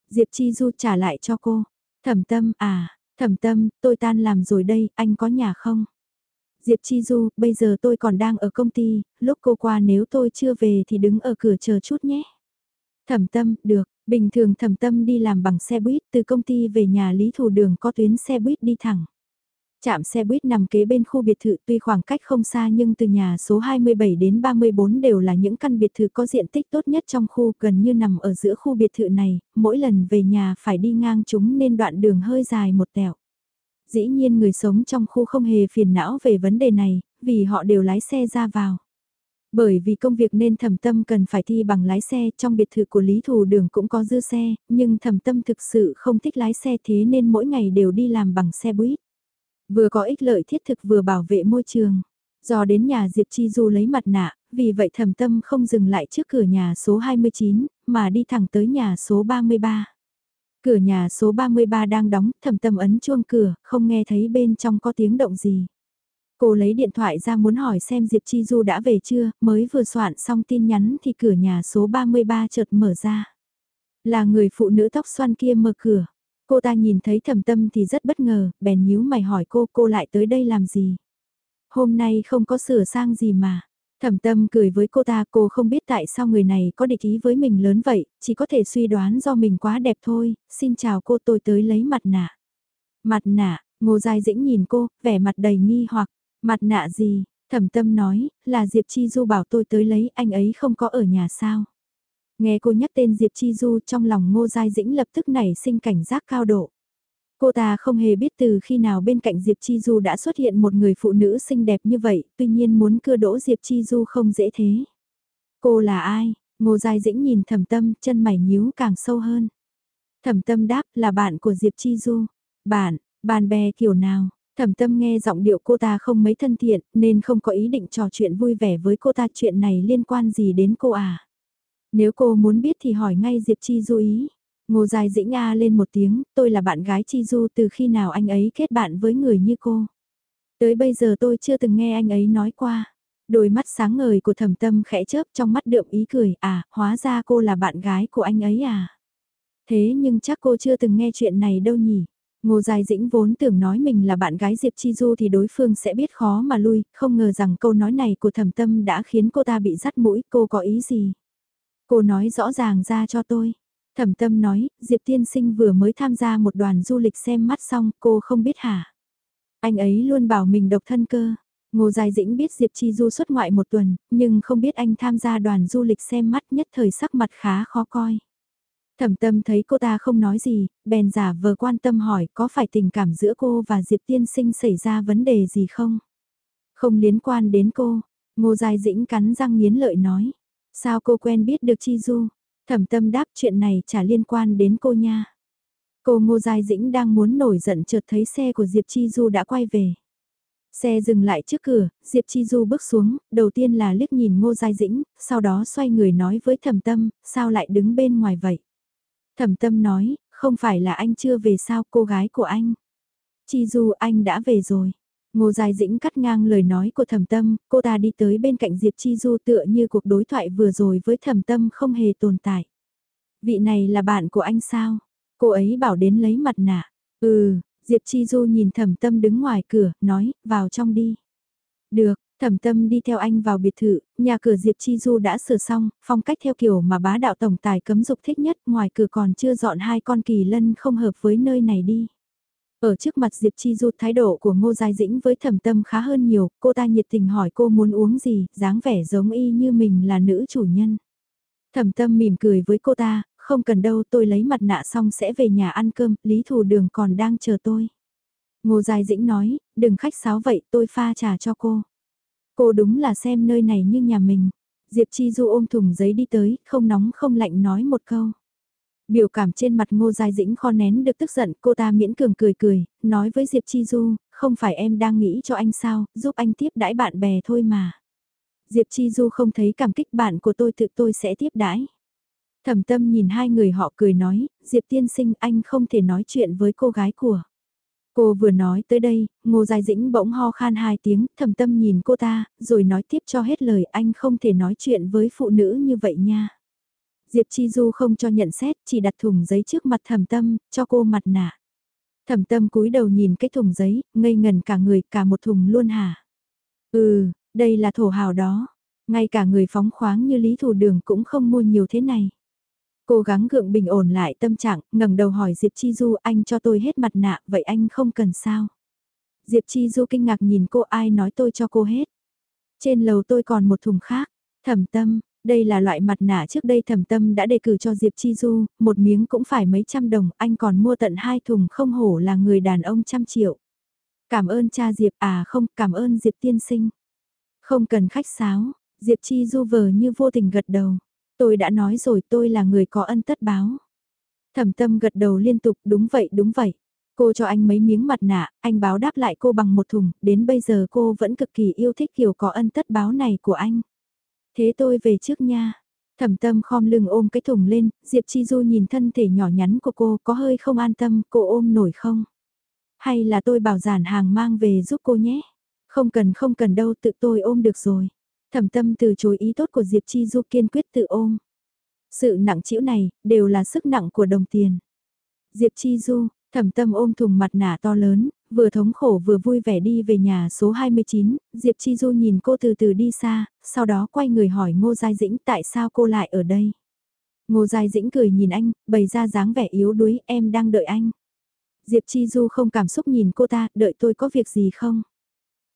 Diệp Chi Du trả lại cho cô. Thẩm tâm, à, thẩm tâm, tôi tan làm rồi đây, anh có nhà không? Diệp Chi Du, bây giờ tôi còn đang ở công ty, lúc cô qua nếu tôi chưa về thì đứng ở cửa chờ chút nhé. Thẩm tâm, được, bình thường thẩm tâm đi làm bằng xe buýt từ công ty về nhà Lý Thủ Đường có tuyến xe buýt đi thẳng. Trạm xe buýt nằm kế bên khu biệt thự tuy khoảng cách không xa nhưng từ nhà số 27 đến 34 đều là những căn biệt thự có diện tích tốt nhất trong khu gần như nằm ở giữa khu biệt thự này, mỗi lần về nhà phải đi ngang chúng nên đoạn đường hơi dài một tẹo. Dĩ nhiên người sống trong khu không hề phiền não về vấn đề này, vì họ đều lái xe ra vào. Bởi vì công việc nên thẩm tâm cần phải thi bằng lái xe trong biệt thự của Lý Thù Đường cũng có dư xe, nhưng thẩm tâm thực sự không thích lái xe thế nên mỗi ngày đều đi làm bằng xe buýt. Vừa có ích lợi thiết thực vừa bảo vệ môi trường. Do đến nhà Diệp Chi Du lấy mặt nạ, vì vậy thầm tâm không dừng lại trước cửa nhà số 29, mà đi thẳng tới nhà số 33. Cửa nhà số 33 đang đóng, thầm tâm ấn chuông cửa, không nghe thấy bên trong có tiếng động gì. Cô lấy điện thoại ra muốn hỏi xem Diệp Chi Du đã về chưa, mới vừa soạn xong tin nhắn thì cửa nhà số 33 chợt mở ra. Là người phụ nữ tóc xoăn kia mở cửa. Cô ta nhìn thấy thầm tâm thì rất bất ngờ, bèn nhíu mày hỏi cô, cô lại tới đây làm gì? Hôm nay không có sửa sang gì mà. Thẩm tâm cười với cô ta, cô không biết tại sao người này có địch ý với mình lớn vậy, chỉ có thể suy đoán do mình quá đẹp thôi, xin chào cô tôi tới lấy mặt nạ. Mặt nạ, ngô dài dĩnh nhìn cô, vẻ mặt đầy nghi hoặc, mặt nạ gì, thẩm tâm nói, là Diệp Chi Du bảo tôi tới lấy, anh ấy không có ở nhà sao. Nghe cô nhắc tên Diệp Chi Du trong lòng Ngô Giai Dĩnh lập tức nảy sinh cảnh giác cao độ. Cô ta không hề biết từ khi nào bên cạnh Diệp Chi Du đã xuất hiện một người phụ nữ xinh đẹp như vậy, tuy nhiên muốn cưa đỗ Diệp Chi Du không dễ thế. Cô là ai? Ngô Giai Dĩnh nhìn thẩm tâm, chân mày nhíu càng sâu hơn. Thẩm tâm đáp là bạn của Diệp Chi Du. Bạn, bạn bè kiểu nào? Thẩm tâm nghe giọng điệu cô ta không mấy thân thiện, nên không có ý định trò chuyện vui vẻ với cô ta chuyện này liên quan gì đến cô à. Nếu cô muốn biết thì hỏi ngay Diệp Chi Du ý. Ngô Dài Dĩnh A lên một tiếng, tôi là bạn gái Chi Du từ khi nào anh ấy kết bạn với người như cô. Tới bây giờ tôi chưa từng nghe anh ấy nói qua. Đôi mắt sáng ngời của thẩm tâm khẽ chớp trong mắt đượm ý cười, à, hóa ra cô là bạn gái của anh ấy à. Thế nhưng chắc cô chưa từng nghe chuyện này đâu nhỉ. Ngô Dài Dĩnh vốn tưởng nói mình là bạn gái Diệp Chi Du thì đối phương sẽ biết khó mà lui, không ngờ rằng câu nói này của thẩm tâm đã khiến cô ta bị dắt mũi, cô có ý gì. Cô nói rõ ràng ra cho tôi. Thẩm tâm nói, Diệp Tiên Sinh vừa mới tham gia một đoàn du lịch xem mắt xong, cô không biết hả? Anh ấy luôn bảo mình độc thân cơ. Ngô Dài Dĩnh biết Diệp Chi Du xuất ngoại một tuần, nhưng không biết anh tham gia đoàn du lịch xem mắt nhất thời sắc mặt khá khó coi. Thẩm tâm thấy cô ta không nói gì, bèn giả vờ quan tâm hỏi có phải tình cảm giữa cô và Diệp Tiên Sinh xảy ra vấn đề gì không? Không liên quan đến cô, Ngô Dài Dĩnh cắn răng nghiến lợi nói. Sao cô quen biết được Chi Du? Thẩm tâm đáp chuyện này chả liên quan đến cô nha. Cô Ngô Giai Dĩnh đang muốn nổi giận chợt thấy xe của Diệp Chi Du đã quay về. Xe dừng lại trước cửa, Diệp Chi Du bước xuống, đầu tiên là liếc nhìn Ngô Giai Dĩnh, sau đó xoay người nói với thẩm tâm, sao lại đứng bên ngoài vậy? Thẩm tâm nói, không phải là anh chưa về sao cô gái của anh. Chi Du anh đã về rồi. Ngô Dài Dĩnh cắt ngang lời nói của thẩm tâm, cô ta đi tới bên cạnh Diệp Chi Du tựa như cuộc đối thoại vừa rồi với thẩm tâm không hề tồn tại. Vị này là bạn của anh sao? Cô ấy bảo đến lấy mặt nạ. Ừ, Diệp Chi Du nhìn thẩm tâm đứng ngoài cửa, nói, vào trong đi. Được, thẩm tâm đi theo anh vào biệt thự, nhà cửa Diệp Chi Du đã sửa xong, phong cách theo kiểu mà bá đạo tổng tài cấm dục thích nhất, ngoài cửa còn chưa dọn hai con kỳ lân không hợp với nơi này đi. Ở trước mặt Diệp Chi Du thái độ của Ngô Giai Dĩnh với thẩm tâm khá hơn nhiều, cô ta nhiệt tình hỏi cô muốn uống gì, dáng vẻ giống y như mình là nữ chủ nhân. Thẩm tâm mỉm cười với cô ta, không cần đâu tôi lấy mặt nạ xong sẽ về nhà ăn cơm, Lý Thù Đường còn đang chờ tôi. Ngô Giai Dĩnh nói, đừng khách sáo vậy tôi pha trà cho cô. Cô đúng là xem nơi này như nhà mình. Diệp Chi Du ôm thùng giấy đi tới, không nóng không lạnh nói một câu. Biểu cảm trên mặt ngô giai dĩnh kho nén được tức giận, cô ta miễn cường cười cười, nói với Diệp Chi Du, không phải em đang nghĩ cho anh sao, giúp anh tiếp đãi bạn bè thôi mà. Diệp Chi Du không thấy cảm kích bạn của tôi tự tôi sẽ tiếp đãi. Thẩm tâm nhìn hai người họ cười nói, Diệp tiên sinh anh không thể nói chuyện với cô gái của. Cô vừa nói tới đây, Ngô Giai Dĩnh bỗng ho khan hai tiếng, Thẩm tâm nhìn cô ta, rồi nói tiếp cho hết lời anh không thể nói chuyện với phụ nữ như vậy nha. Diệp Chi Du không cho nhận xét, chỉ đặt thùng giấy trước mặt Thẩm tâm, cho cô mặt nạ. Thẩm tâm cúi đầu nhìn cái thùng giấy, ngây ngần cả người, cả một thùng luôn hả? Ừ, đây là thổ hào đó. Ngay cả người phóng khoáng như Lý Thủ Đường cũng không mua nhiều thế này. Cố gắng gượng bình ổn lại tâm trạng, ngẩng đầu hỏi Diệp Chi Du anh cho tôi hết mặt nạ, vậy anh không cần sao? Diệp Chi Du kinh ngạc nhìn cô ai nói tôi cho cô hết. Trên lầu tôi còn một thùng khác, thẩm tâm, đây là loại mặt nạ trước đây thẩm tâm đã đề cử cho Diệp Chi Du, một miếng cũng phải mấy trăm đồng, anh còn mua tận hai thùng không hổ là người đàn ông trăm triệu. Cảm ơn cha Diệp à không, cảm ơn Diệp tiên sinh. Không cần khách sáo, Diệp Chi Du vờ như vô tình gật đầu. Tôi đã nói rồi tôi là người có ân tất báo. Thẩm tâm gật đầu liên tục đúng vậy đúng vậy. Cô cho anh mấy miếng mặt nạ, anh báo đáp lại cô bằng một thùng, đến bây giờ cô vẫn cực kỳ yêu thích kiểu có ân tất báo này của anh. Thế tôi về trước nha. Thẩm tâm khom lưng ôm cái thùng lên, Diệp Chi Du nhìn thân thể nhỏ nhắn của cô có hơi không an tâm, cô ôm nổi không? Hay là tôi bảo giản hàng mang về giúp cô nhé? Không cần không cần đâu tự tôi ôm được rồi. Thẩm tâm từ chối ý tốt của Diệp Chi Du kiên quyết tự ôm. Sự nặng chịu này, đều là sức nặng của đồng tiền. Diệp Chi Du, thẩm tâm ôm thùng mặt nạ to lớn, vừa thống khổ vừa vui vẻ đi về nhà số 29, Diệp Chi Du nhìn cô từ từ đi xa, sau đó quay người hỏi Ngô Giai Dĩnh tại sao cô lại ở đây. Ngô Giai Dĩnh cười nhìn anh, bày ra dáng vẻ yếu đuối, em đang đợi anh. Diệp Chi Du không cảm xúc nhìn cô ta, đợi tôi có việc gì không?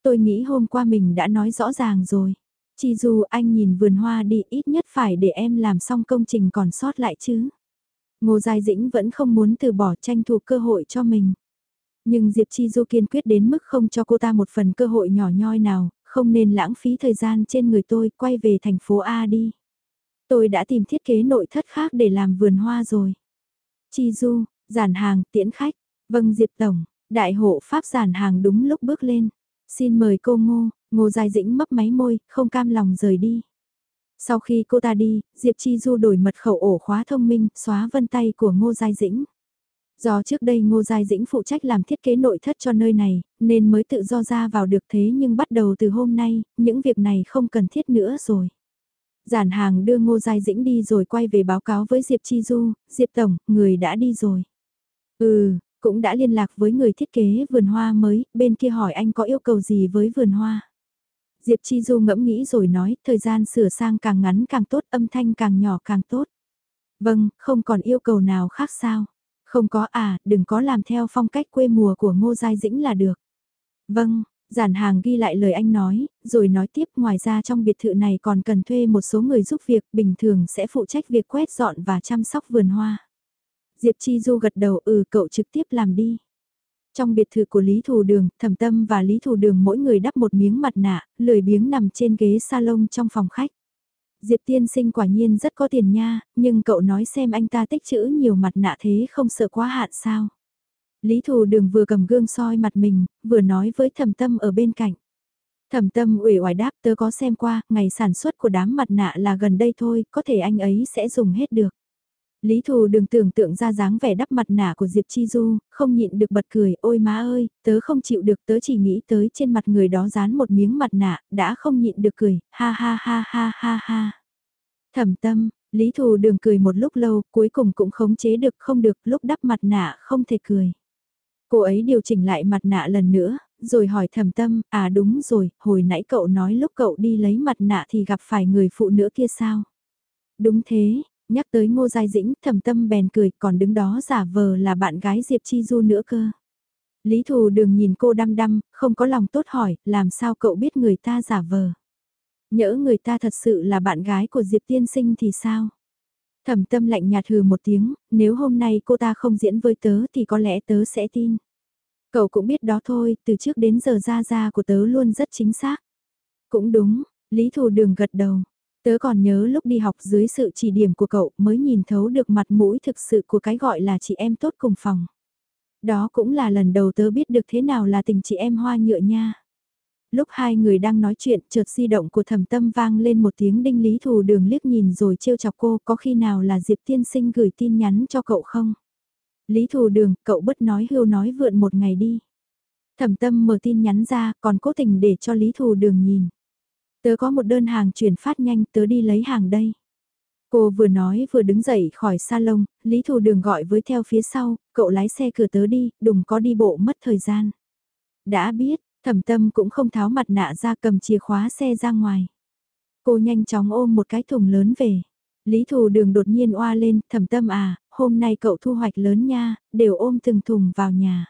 Tôi nghĩ hôm qua mình đã nói rõ ràng rồi. Chi Du anh nhìn vườn hoa đi ít nhất phải để em làm xong công trình còn sót lại chứ. Ngô Giai Dĩnh vẫn không muốn từ bỏ tranh thủ cơ hội cho mình. Nhưng Diệp Chi Du kiên quyết đến mức không cho cô ta một phần cơ hội nhỏ nhoi nào, không nên lãng phí thời gian trên người tôi, quay về thành phố A đi. Tôi đã tìm thiết kế nội thất khác để làm vườn hoa rồi. Chi Du, giản hàng, tiễn khách. Vâng Diệp Tổng, đại hộ Pháp giản hàng đúng lúc bước lên. Xin mời cô Ngô, Ngô Giai Dĩnh mấp máy môi, không cam lòng rời đi. Sau khi cô ta đi, Diệp Chi Du đổi mật khẩu ổ khóa thông minh, xóa vân tay của Ngô Giai Dĩnh. Do trước đây Ngô Giai Dĩnh phụ trách làm thiết kế nội thất cho nơi này, nên mới tự do ra vào được thế nhưng bắt đầu từ hôm nay, những việc này không cần thiết nữa rồi. Giản hàng đưa Ngô Giai Dĩnh đi rồi quay về báo cáo với Diệp Chi Du, Diệp Tổng, người đã đi rồi. Ừ, cũng đã liên lạc với người thiết kế vườn hoa mới, bên kia hỏi anh có yêu cầu gì với vườn hoa. Diệp Chi Du ngẫm nghĩ rồi nói, thời gian sửa sang càng ngắn càng tốt, âm thanh càng nhỏ càng tốt. Vâng, không còn yêu cầu nào khác sao? Không có à, đừng có làm theo phong cách quê mùa của Ngô Giai Dĩnh là được. Vâng, giản hàng ghi lại lời anh nói, rồi nói tiếp ngoài ra trong biệt thự này còn cần thuê một số người giúp việc bình thường sẽ phụ trách việc quét dọn và chăm sóc vườn hoa. Diệp Chi Du gật đầu ừ cậu trực tiếp làm đi. Trong biệt thự của Lý Thù Đường, Thẩm Tâm và Lý Thù Đường mỗi người đắp một miếng mặt nạ, lười biếng nằm trên ghế salon trong phòng khách. Diệp tiên sinh quả nhiên rất có tiền nha, nhưng cậu nói xem anh ta tích chữ nhiều mặt nạ thế không sợ quá hạn sao. Lý Thù Đường vừa cầm gương soi mặt mình, vừa nói với Thẩm Tâm ở bên cạnh. Thẩm Tâm ủy oải đáp tớ có xem qua, ngày sản xuất của đám mặt nạ là gần đây thôi, có thể anh ấy sẽ dùng hết được. Lý Thù đừng tưởng tượng ra dáng vẻ đắp mặt nạ của Diệp Chi Du, không nhịn được bật cười, ôi má ơi, tớ không chịu được tớ chỉ nghĩ tới trên mặt người đó dán một miếng mặt nạ, đã không nhịn được cười, ha ha ha ha ha ha. Thẩm tâm, Lý Thù đường cười một lúc lâu, cuối cùng cũng khống chế được không được, lúc đắp mặt nạ không thể cười. Cô ấy điều chỉnh lại mặt nạ lần nữa, rồi hỏi thẩm tâm, à đúng rồi, hồi nãy cậu nói lúc cậu đi lấy mặt nạ thì gặp phải người phụ nữ kia sao? Đúng thế, Nhắc tới Ngô Giai Dĩnh, thầm tâm bèn cười, còn đứng đó giả vờ là bạn gái Diệp Chi Du nữa cơ. Lý Thù Đường nhìn cô đăm đăm, không có lòng tốt hỏi, làm sao cậu biết người ta giả vờ. Nhỡ người ta thật sự là bạn gái của Diệp Tiên Sinh thì sao? Thẩm tâm lạnh nhạt hừ một tiếng, nếu hôm nay cô ta không diễn với tớ thì có lẽ tớ sẽ tin. Cậu cũng biết đó thôi, từ trước đến giờ ra ra của tớ luôn rất chính xác. Cũng đúng, Lý Thù Đường gật đầu. Tớ còn nhớ lúc đi học dưới sự chỉ điểm của cậu mới nhìn thấu được mặt mũi thực sự của cái gọi là chị em tốt cùng phòng. Đó cũng là lần đầu tớ biết được thế nào là tình chị em hoa nhựa nha. Lúc hai người đang nói chuyện chợt di động của thẩm tâm vang lên một tiếng đinh lý thù đường liếc nhìn rồi trêu chọc cô có khi nào là Diệp tiên sinh gửi tin nhắn cho cậu không? Lý thù đường, cậu bất nói hưu nói vượn một ngày đi. Thẩm tâm mở tin nhắn ra còn cố tình để cho Lý Thù Đường nhìn. Tớ có một đơn hàng chuyển phát nhanh tớ đi lấy hàng đây. Cô vừa nói vừa đứng dậy khỏi salon, Lý Thù Đường gọi với theo phía sau, cậu lái xe cửa tớ đi, đừng có đi bộ mất thời gian. Đã biết, thẩm tâm cũng không tháo mặt nạ ra cầm chìa khóa xe ra ngoài. Cô nhanh chóng ôm một cái thùng lớn về. Lý Thù Đường đột nhiên oa lên, thẩm tâm à, hôm nay cậu thu hoạch lớn nha, đều ôm từng thùng vào nhà.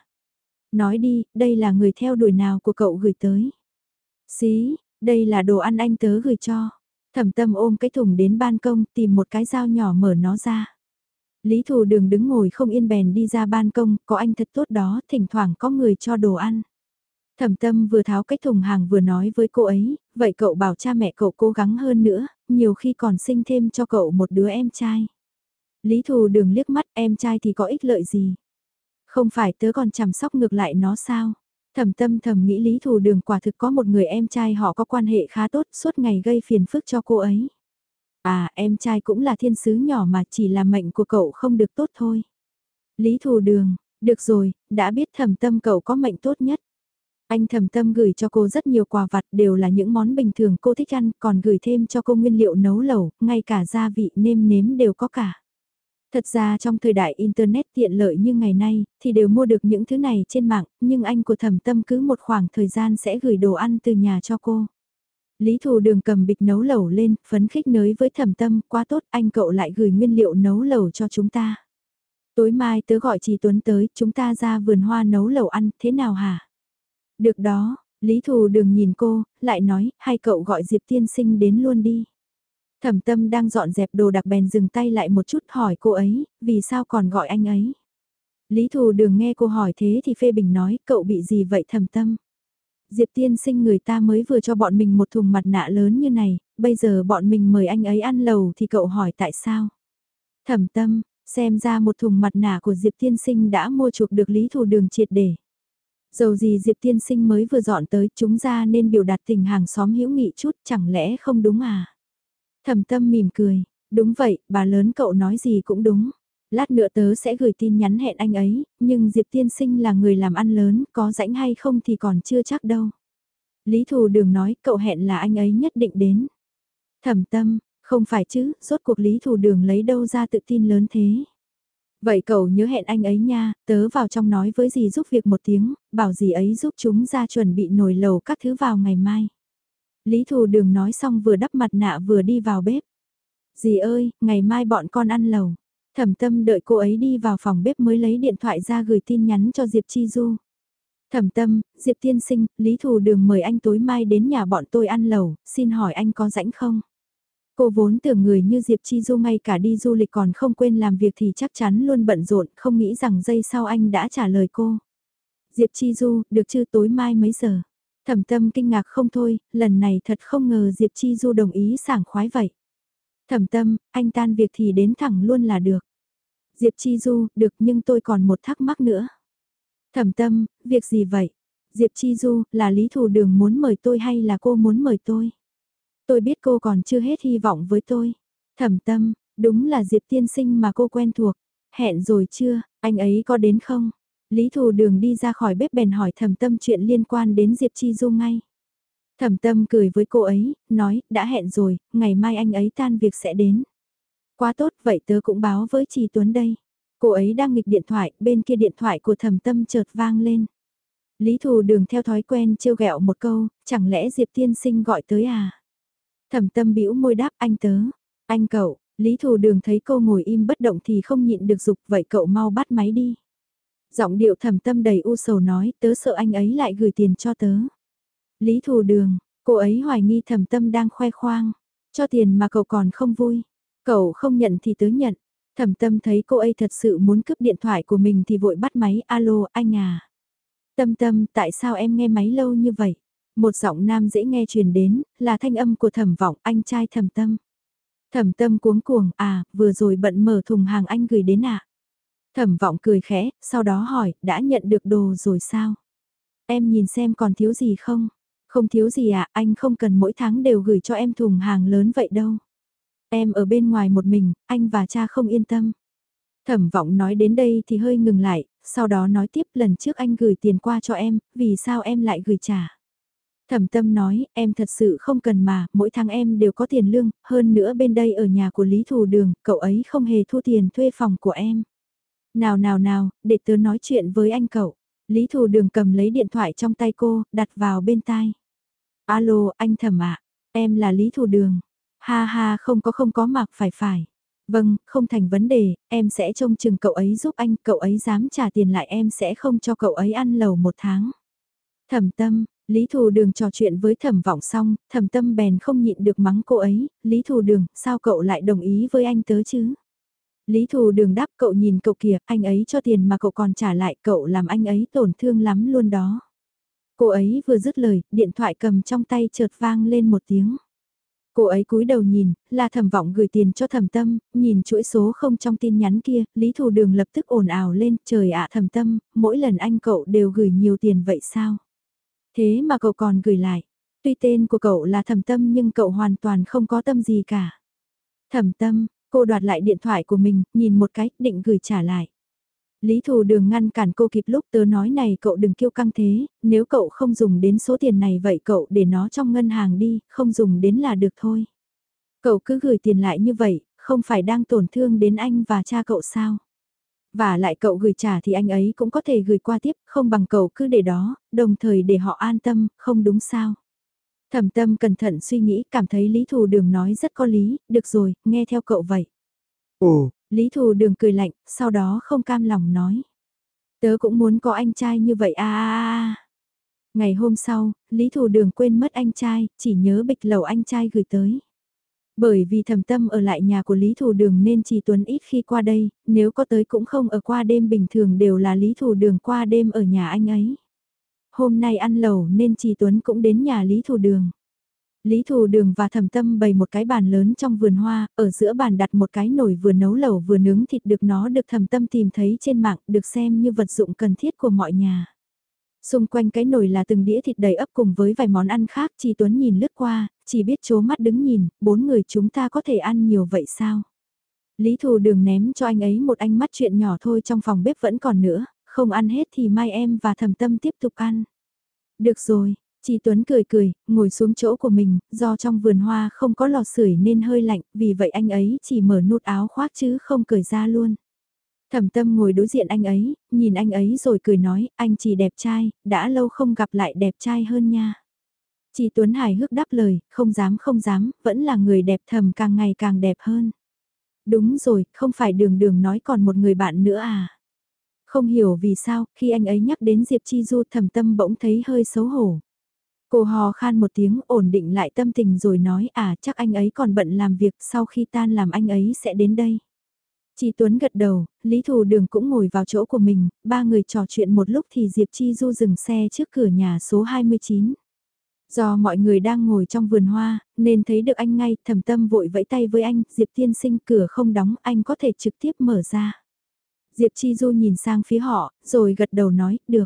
Nói đi, đây là người theo đuổi nào của cậu gửi tới. Xí, đây là đồ ăn anh tớ gửi cho. Thẩm tâm ôm cái thùng đến ban công tìm một cái dao nhỏ mở nó ra. Lý Thù Đường đứng ngồi không yên bèn đi ra ban công, có anh thật tốt đó, thỉnh thoảng có người cho đồ ăn. Thẩm tâm vừa tháo cái thùng hàng vừa nói với cô ấy, vậy cậu bảo cha mẹ cậu cố gắng hơn nữa, nhiều khi còn sinh thêm cho cậu một đứa em trai. Lý Thù Đường liếc mắt em trai thì có ích lợi gì. Không phải tớ còn chăm sóc ngược lại nó sao? Thẩm tâm thầm nghĩ Lý Thù Đường quả thực có một người em trai họ có quan hệ khá tốt suốt ngày gây phiền phức cho cô ấy. À em trai cũng là thiên sứ nhỏ mà chỉ là mệnh của cậu không được tốt thôi. Lý Thù Đường, được rồi, đã biết thẩm tâm cậu có mệnh tốt nhất. Anh thầm tâm gửi cho cô rất nhiều quà vặt đều là những món bình thường cô thích ăn, còn gửi thêm cho cô nguyên liệu nấu lẩu, ngay cả gia vị nêm nếm đều có cả. Thật ra trong thời đại Internet tiện lợi như ngày nay, thì đều mua được những thứ này trên mạng, nhưng anh của thẩm tâm cứ một khoảng thời gian sẽ gửi đồ ăn từ nhà cho cô. Lý Thù Đường cầm bịch nấu lẩu lên, phấn khích nới với thẩm tâm, quá tốt, anh cậu lại gửi nguyên liệu nấu lẩu cho chúng ta. Tối mai tớ gọi chị Tuấn tới, chúng ta ra vườn hoa nấu lẩu ăn, thế nào hả? Được đó, Lý Thù Đường nhìn cô, lại nói, hai cậu gọi Diệp Tiên Sinh đến luôn đi. Thẩm tâm đang dọn dẹp đồ đặc bèn dừng tay lại một chút hỏi cô ấy, vì sao còn gọi anh ấy? Lý Thù Đường nghe cô hỏi thế thì phê bình nói, cậu bị gì vậy thẩm tâm? Diệp tiên sinh người ta mới vừa cho bọn mình một thùng mặt nạ lớn như này, bây giờ bọn mình mời anh ấy ăn lầu thì cậu hỏi tại sao? Thẩm tâm, xem ra một thùng mặt nạ của Diệp tiên sinh đã mua chuộc được Lý Thù Đường triệt để. Dầu gì Diệp tiên sinh mới vừa dọn tới chúng ra nên biểu đạt tình hàng xóm hữu nghị chút chẳng lẽ không đúng à? Thẩm tâm mỉm cười, đúng vậy, bà lớn cậu nói gì cũng đúng. Lát nữa tớ sẽ gửi tin nhắn hẹn anh ấy, nhưng Diệp tiên sinh là người làm ăn lớn, có rãnh hay không thì còn chưa chắc đâu. Lý Thù Đường nói cậu hẹn là anh ấy nhất định đến. Thẩm tâm, không phải chứ, rốt cuộc Lý Thù Đường lấy đâu ra tự tin lớn thế. Vậy cậu nhớ hẹn anh ấy nha, tớ vào trong nói với dì giúp việc một tiếng, bảo dì ấy giúp chúng ra chuẩn bị nồi lầu các thứ vào ngày mai. Lý Thù Đường nói xong vừa đắp mặt nạ vừa đi vào bếp. Dì ơi, ngày mai bọn con ăn lầu. Thẩm tâm đợi cô ấy đi vào phòng bếp mới lấy điện thoại ra gửi tin nhắn cho Diệp Chi Du. Thẩm tâm, Diệp tiên sinh, Lý Thù Đường mời anh tối mai đến nhà bọn tôi ăn lầu, xin hỏi anh có rảnh không? Cô vốn tưởng người như Diệp Chi Du ngay cả đi du lịch còn không quên làm việc thì chắc chắn luôn bận rộn, không nghĩ rằng giây sau anh đã trả lời cô. Diệp Chi Du, được chứ tối mai mấy giờ? Thẩm tâm kinh ngạc không thôi, lần này thật không ngờ Diệp Chi Du đồng ý sảng khoái vậy. Thẩm tâm, anh tan việc thì đến thẳng luôn là được. Diệp Chi Du, được nhưng tôi còn một thắc mắc nữa. Thẩm tâm, việc gì vậy? Diệp Chi Du, là Lý Thù Đường muốn mời tôi hay là cô muốn mời tôi? Tôi biết cô còn chưa hết hy vọng với tôi. Thẩm tâm, đúng là Diệp tiên sinh mà cô quen thuộc. Hẹn rồi chưa, anh ấy có đến không? Lý Thù Đường đi ra khỏi bếp bèn hỏi thẩm tâm chuyện liên quan đến Diệp Chi Du ngay. Thẩm tâm cười với cô ấy, nói, đã hẹn rồi, ngày mai anh ấy tan việc sẽ đến. Quá tốt, vậy tớ cũng báo với Trì Tuấn đây. Cô ấy đang nghịch điện thoại, bên kia điện thoại của thẩm tâm chợt vang lên. Lý Thù Đường theo thói quen trêu ghẹo một câu, chẳng lẽ Diệp Tiên Sinh gọi tới à? Thẩm tâm bĩu môi đáp anh tớ, anh cậu, Lý Thù Đường thấy cô ngồi im bất động thì không nhịn được dục vậy cậu mau bắt máy đi. Giọng điệu thầm tâm đầy u sầu nói tớ sợ anh ấy lại gửi tiền cho tớ. Lý thù đường, cô ấy hoài nghi thầm tâm đang khoe khoang. Cho tiền mà cậu còn không vui. Cậu không nhận thì tớ nhận. Thẩm tâm thấy cô ấy thật sự muốn cướp điện thoại của mình thì vội bắt máy alo anh à. Tâm tâm tại sao em nghe máy lâu như vậy? Một giọng nam dễ nghe truyền đến là thanh âm của thẩm vọng anh trai thẩm tâm. Thẩm tâm cuống cuồng à vừa rồi bận mở thùng hàng anh gửi đến ạ. À? Thẩm vọng cười khẽ, sau đó hỏi, đã nhận được đồ rồi sao? Em nhìn xem còn thiếu gì không? Không thiếu gì ạ, à, anh không cần mỗi tháng đều gửi cho em thùng hàng lớn vậy đâu. Em ở bên ngoài một mình, anh và cha không yên tâm. Thẩm vọng nói đến đây thì hơi ngừng lại, sau đó nói tiếp lần trước anh gửi tiền qua cho em, vì sao em lại gửi trả. Thẩm tâm nói, em thật sự không cần mà, mỗi tháng em đều có tiền lương, hơn nữa bên đây ở nhà của Lý Thù Đường, cậu ấy không hề thu tiền thuê phòng của em. Nào nào nào, để tớ nói chuyện với anh cậu. Lý Thù Đường cầm lấy điện thoại trong tay cô, đặt vào bên tai. Alo, anh thẩm ạ, em là Lý Thù Đường. Ha ha không có không có mặc phải phải. Vâng, không thành vấn đề, em sẽ trông chừng cậu ấy giúp anh, cậu ấy dám trả tiền lại em sẽ không cho cậu ấy ăn lầu một tháng. Thẩm tâm, Lý Thù Đường trò chuyện với thẩm vọng xong, thẩm tâm bèn không nhịn được mắng cô ấy, Lý Thù Đường, sao cậu lại đồng ý với anh tớ chứ? Lý Thù Đường đáp cậu nhìn cậu kìa, anh ấy cho tiền mà cậu còn trả lại cậu làm anh ấy tổn thương lắm luôn đó. Cô ấy vừa dứt lời, điện thoại cầm trong tay chợt vang lên một tiếng. Cô ấy cúi đầu nhìn, là thẩm vọng gửi tiền cho thẩm tâm, nhìn chuỗi số không trong tin nhắn kia, Lý Thù Đường lập tức ồn ào lên, trời ạ thẩm tâm, mỗi lần anh cậu đều gửi nhiều tiền vậy sao? Thế mà cậu còn gửi lại. Tuy tên của cậu là thẩm tâm nhưng cậu hoàn toàn không có tâm gì cả. Thẩm tâm, cô đoạt lại điện thoại của mình, nhìn một cái, định gửi trả lại. Lý Thù Đường ngăn cản cô kịp lúc tớ nói này cậu đừng kiêu căng thế, nếu cậu không dùng đến số tiền này vậy cậu để nó trong ngân hàng đi, không dùng đến là được thôi. Cậu cứ gửi tiền lại như vậy, không phải đang tổn thương đến anh và cha cậu sao? Và lại cậu gửi trả thì anh ấy cũng có thể gửi qua tiếp, không bằng cậu cứ để đó, đồng thời để họ an tâm, không đúng sao? Thẩm tâm cẩn thận suy nghĩ, cảm thấy Lý Thù Đường nói rất có lý, được rồi, nghe theo cậu vậy. Ồ, Lý Thù Đường cười lạnh, sau đó không cam lòng nói. Tớ cũng muốn có anh trai như vậy a Ngày hôm sau, Lý Thù Đường quên mất anh trai, chỉ nhớ bịch lầu anh trai gửi tới. Bởi vì thầm tâm ở lại nhà của Lý Thù Đường nên chỉ Tuấn ít khi qua đây, nếu có tới cũng không ở qua đêm bình thường đều là Lý Thù Đường qua đêm ở nhà anh ấy. Hôm nay ăn lẩu nên Trì Tuấn cũng đến nhà Lý Thù Đường. Lý Thù Đường và Thẩm Tâm bày một cái bàn lớn trong vườn hoa, ở giữa bàn đặt một cái nồi vừa nấu lẩu vừa nướng thịt được nó được Thẩm Tâm tìm thấy trên mạng, được xem như vật dụng cần thiết của mọi nhà. Xung quanh cái nồi là từng đĩa thịt đầy ấp cùng với vài món ăn khác, Chi Tuấn nhìn lướt qua, chỉ biết chố mắt đứng nhìn, bốn người chúng ta có thể ăn nhiều vậy sao? Lý Thù Đường ném cho anh ấy một ánh mắt chuyện nhỏ thôi trong phòng bếp vẫn còn nữa, không ăn hết thì mai em và Thẩm Tâm tiếp tục ăn. Được rồi, chị Tuấn cười cười, ngồi xuống chỗ của mình, do trong vườn hoa không có lò sưởi nên hơi lạnh, vì vậy anh ấy chỉ mở nút áo khoác chứ không cởi ra luôn. Thẩm tâm ngồi đối diện anh ấy, nhìn anh ấy rồi cười nói, anh chỉ đẹp trai, đã lâu không gặp lại đẹp trai hơn nha. Chị Tuấn hài hước đáp lời, không dám không dám, vẫn là người đẹp thầm càng ngày càng đẹp hơn. Đúng rồi, không phải đường đường nói còn một người bạn nữa à. Không hiểu vì sao, khi anh ấy nhắc đến Diệp Chi Du thầm tâm bỗng thấy hơi xấu hổ. Cô hò khan một tiếng ổn định lại tâm tình rồi nói à chắc anh ấy còn bận làm việc sau khi tan làm anh ấy sẽ đến đây. Chị Tuấn gật đầu, Lý Thù Đường cũng ngồi vào chỗ của mình, ba người trò chuyện một lúc thì Diệp Chi Du dừng xe trước cửa nhà số 29. Do mọi người đang ngồi trong vườn hoa, nên thấy được anh ngay, thầm tâm vội vẫy tay với anh, Diệp tiên sinh cửa không đóng, anh có thể trực tiếp mở ra. Diệp Chi Du nhìn sang phía họ, rồi gật đầu nói, được.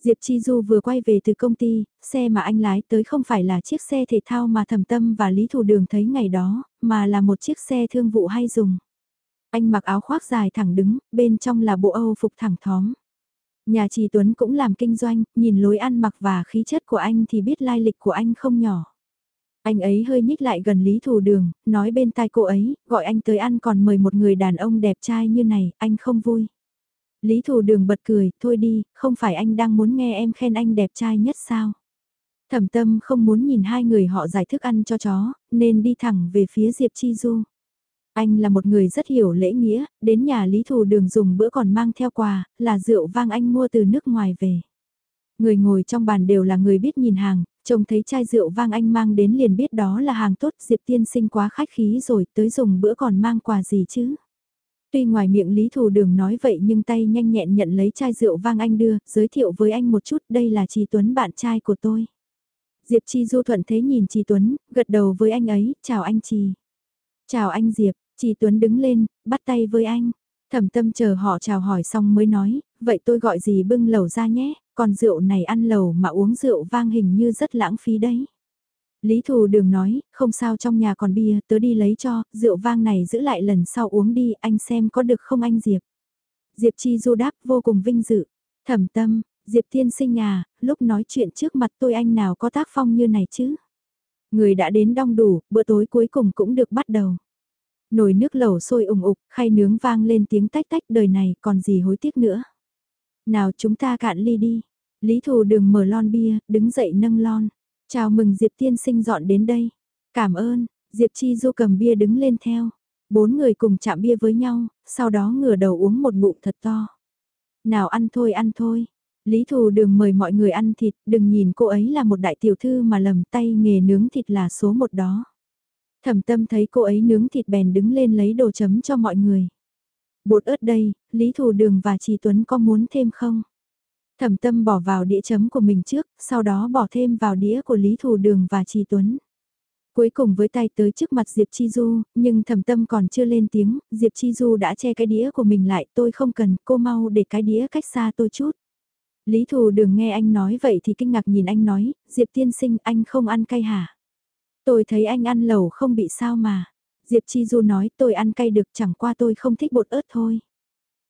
Diệp Chi Du vừa quay về từ công ty, xe mà anh lái tới không phải là chiếc xe thể thao mà Thẩm Tâm và Lý Thủ Đường thấy ngày đó, mà là một chiếc xe thương vụ hay dùng. Anh mặc áo khoác dài thẳng đứng, bên trong là bộ Âu phục thẳng thóm. Nhà Trì Tuấn cũng làm kinh doanh, nhìn lối ăn mặc và khí chất của anh thì biết lai lịch của anh không nhỏ. Anh ấy hơi nhích lại gần Lý thù Đường, nói bên tai cô ấy, gọi anh tới ăn còn mời một người đàn ông đẹp trai như này, anh không vui. Lý Thù Đường bật cười, thôi đi, không phải anh đang muốn nghe em khen anh đẹp trai nhất sao? Thẩm tâm không muốn nhìn hai người họ giải thức ăn cho chó, nên đi thẳng về phía Diệp Chi Du. Anh là một người rất hiểu lễ nghĩa, đến nhà Lý Thù Đường dùng bữa còn mang theo quà, là rượu vang anh mua từ nước ngoài về. Người ngồi trong bàn đều là người biết nhìn hàng, trông thấy chai rượu vang anh mang đến liền biết đó là hàng tốt, Diệp tiên sinh quá khách khí rồi, tới dùng bữa còn mang quà gì chứ. Tuy ngoài miệng Lý Thù Đường nói vậy nhưng tay nhanh nhẹn nhận lấy chai rượu vang anh đưa, giới thiệu với anh một chút đây là Trì Tuấn bạn trai của tôi. Diệp Chi Du thuận thế nhìn Trì Tuấn, gật đầu với anh ấy, chào anh Trì. Chào anh Diệp, Trì Tuấn đứng lên, bắt tay với anh. Thẩm tâm chờ họ chào hỏi xong mới nói, vậy tôi gọi gì bưng lẩu ra nhé, còn rượu này ăn lẩu mà uống rượu vang hình như rất lãng phí đấy. Lý Thù Đường nói, không sao trong nhà còn bia, tớ đi lấy cho, rượu vang này giữ lại lần sau uống đi, anh xem có được không anh Diệp. Diệp Chi Du đáp vô cùng vinh dự. Thẩm tâm, Diệp thiên sinh à, lúc nói chuyện trước mặt tôi anh nào có tác phong như này chứ? Người đã đến đông đủ, bữa tối cuối cùng cũng được bắt đầu. Nồi nước lẩu sôi ủng ục, khay nướng vang lên tiếng tách tách đời này còn gì hối tiếc nữa. Nào chúng ta cạn ly đi. Lý Thù Đường mở lon bia, đứng dậy nâng lon. Chào mừng Diệp tiên sinh dọn đến đây. Cảm ơn, Diệp Chi Du cầm bia đứng lên theo. Bốn người cùng chạm bia với nhau, sau đó ngửa đầu uống một ngụm thật to. Nào ăn thôi ăn thôi. Lý Thù Đường mời mọi người ăn thịt, đừng nhìn cô ấy là một đại tiểu thư mà lầm tay nghề nướng thịt là số một đó. Thẩm tâm thấy cô ấy nướng thịt bèn đứng lên lấy đồ chấm cho mọi người. Bột ớt đây, Lý Thù Đường và Trì Tuấn có muốn thêm không? Thẩm tâm bỏ vào đĩa chấm của mình trước, sau đó bỏ thêm vào đĩa của Lý Thù Đường và Trì Tuấn. Cuối cùng với tay tới trước mặt Diệp Chi Du, nhưng thẩm tâm còn chưa lên tiếng, Diệp Chi Du đã che cái đĩa của mình lại, tôi không cần, cô mau để cái đĩa cách xa tôi chút. Lý Thù Đường nghe anh nói vậy thì kinh ngạc nhìn anh nói, Diệp tiên sinh anh không ăn cay hả? Tôi thấy anh ăn lẩu không bị sao mà. Diệp Chi Du nói tôi ăn cay được chẳng qua tôi không thích bột ớt thôi.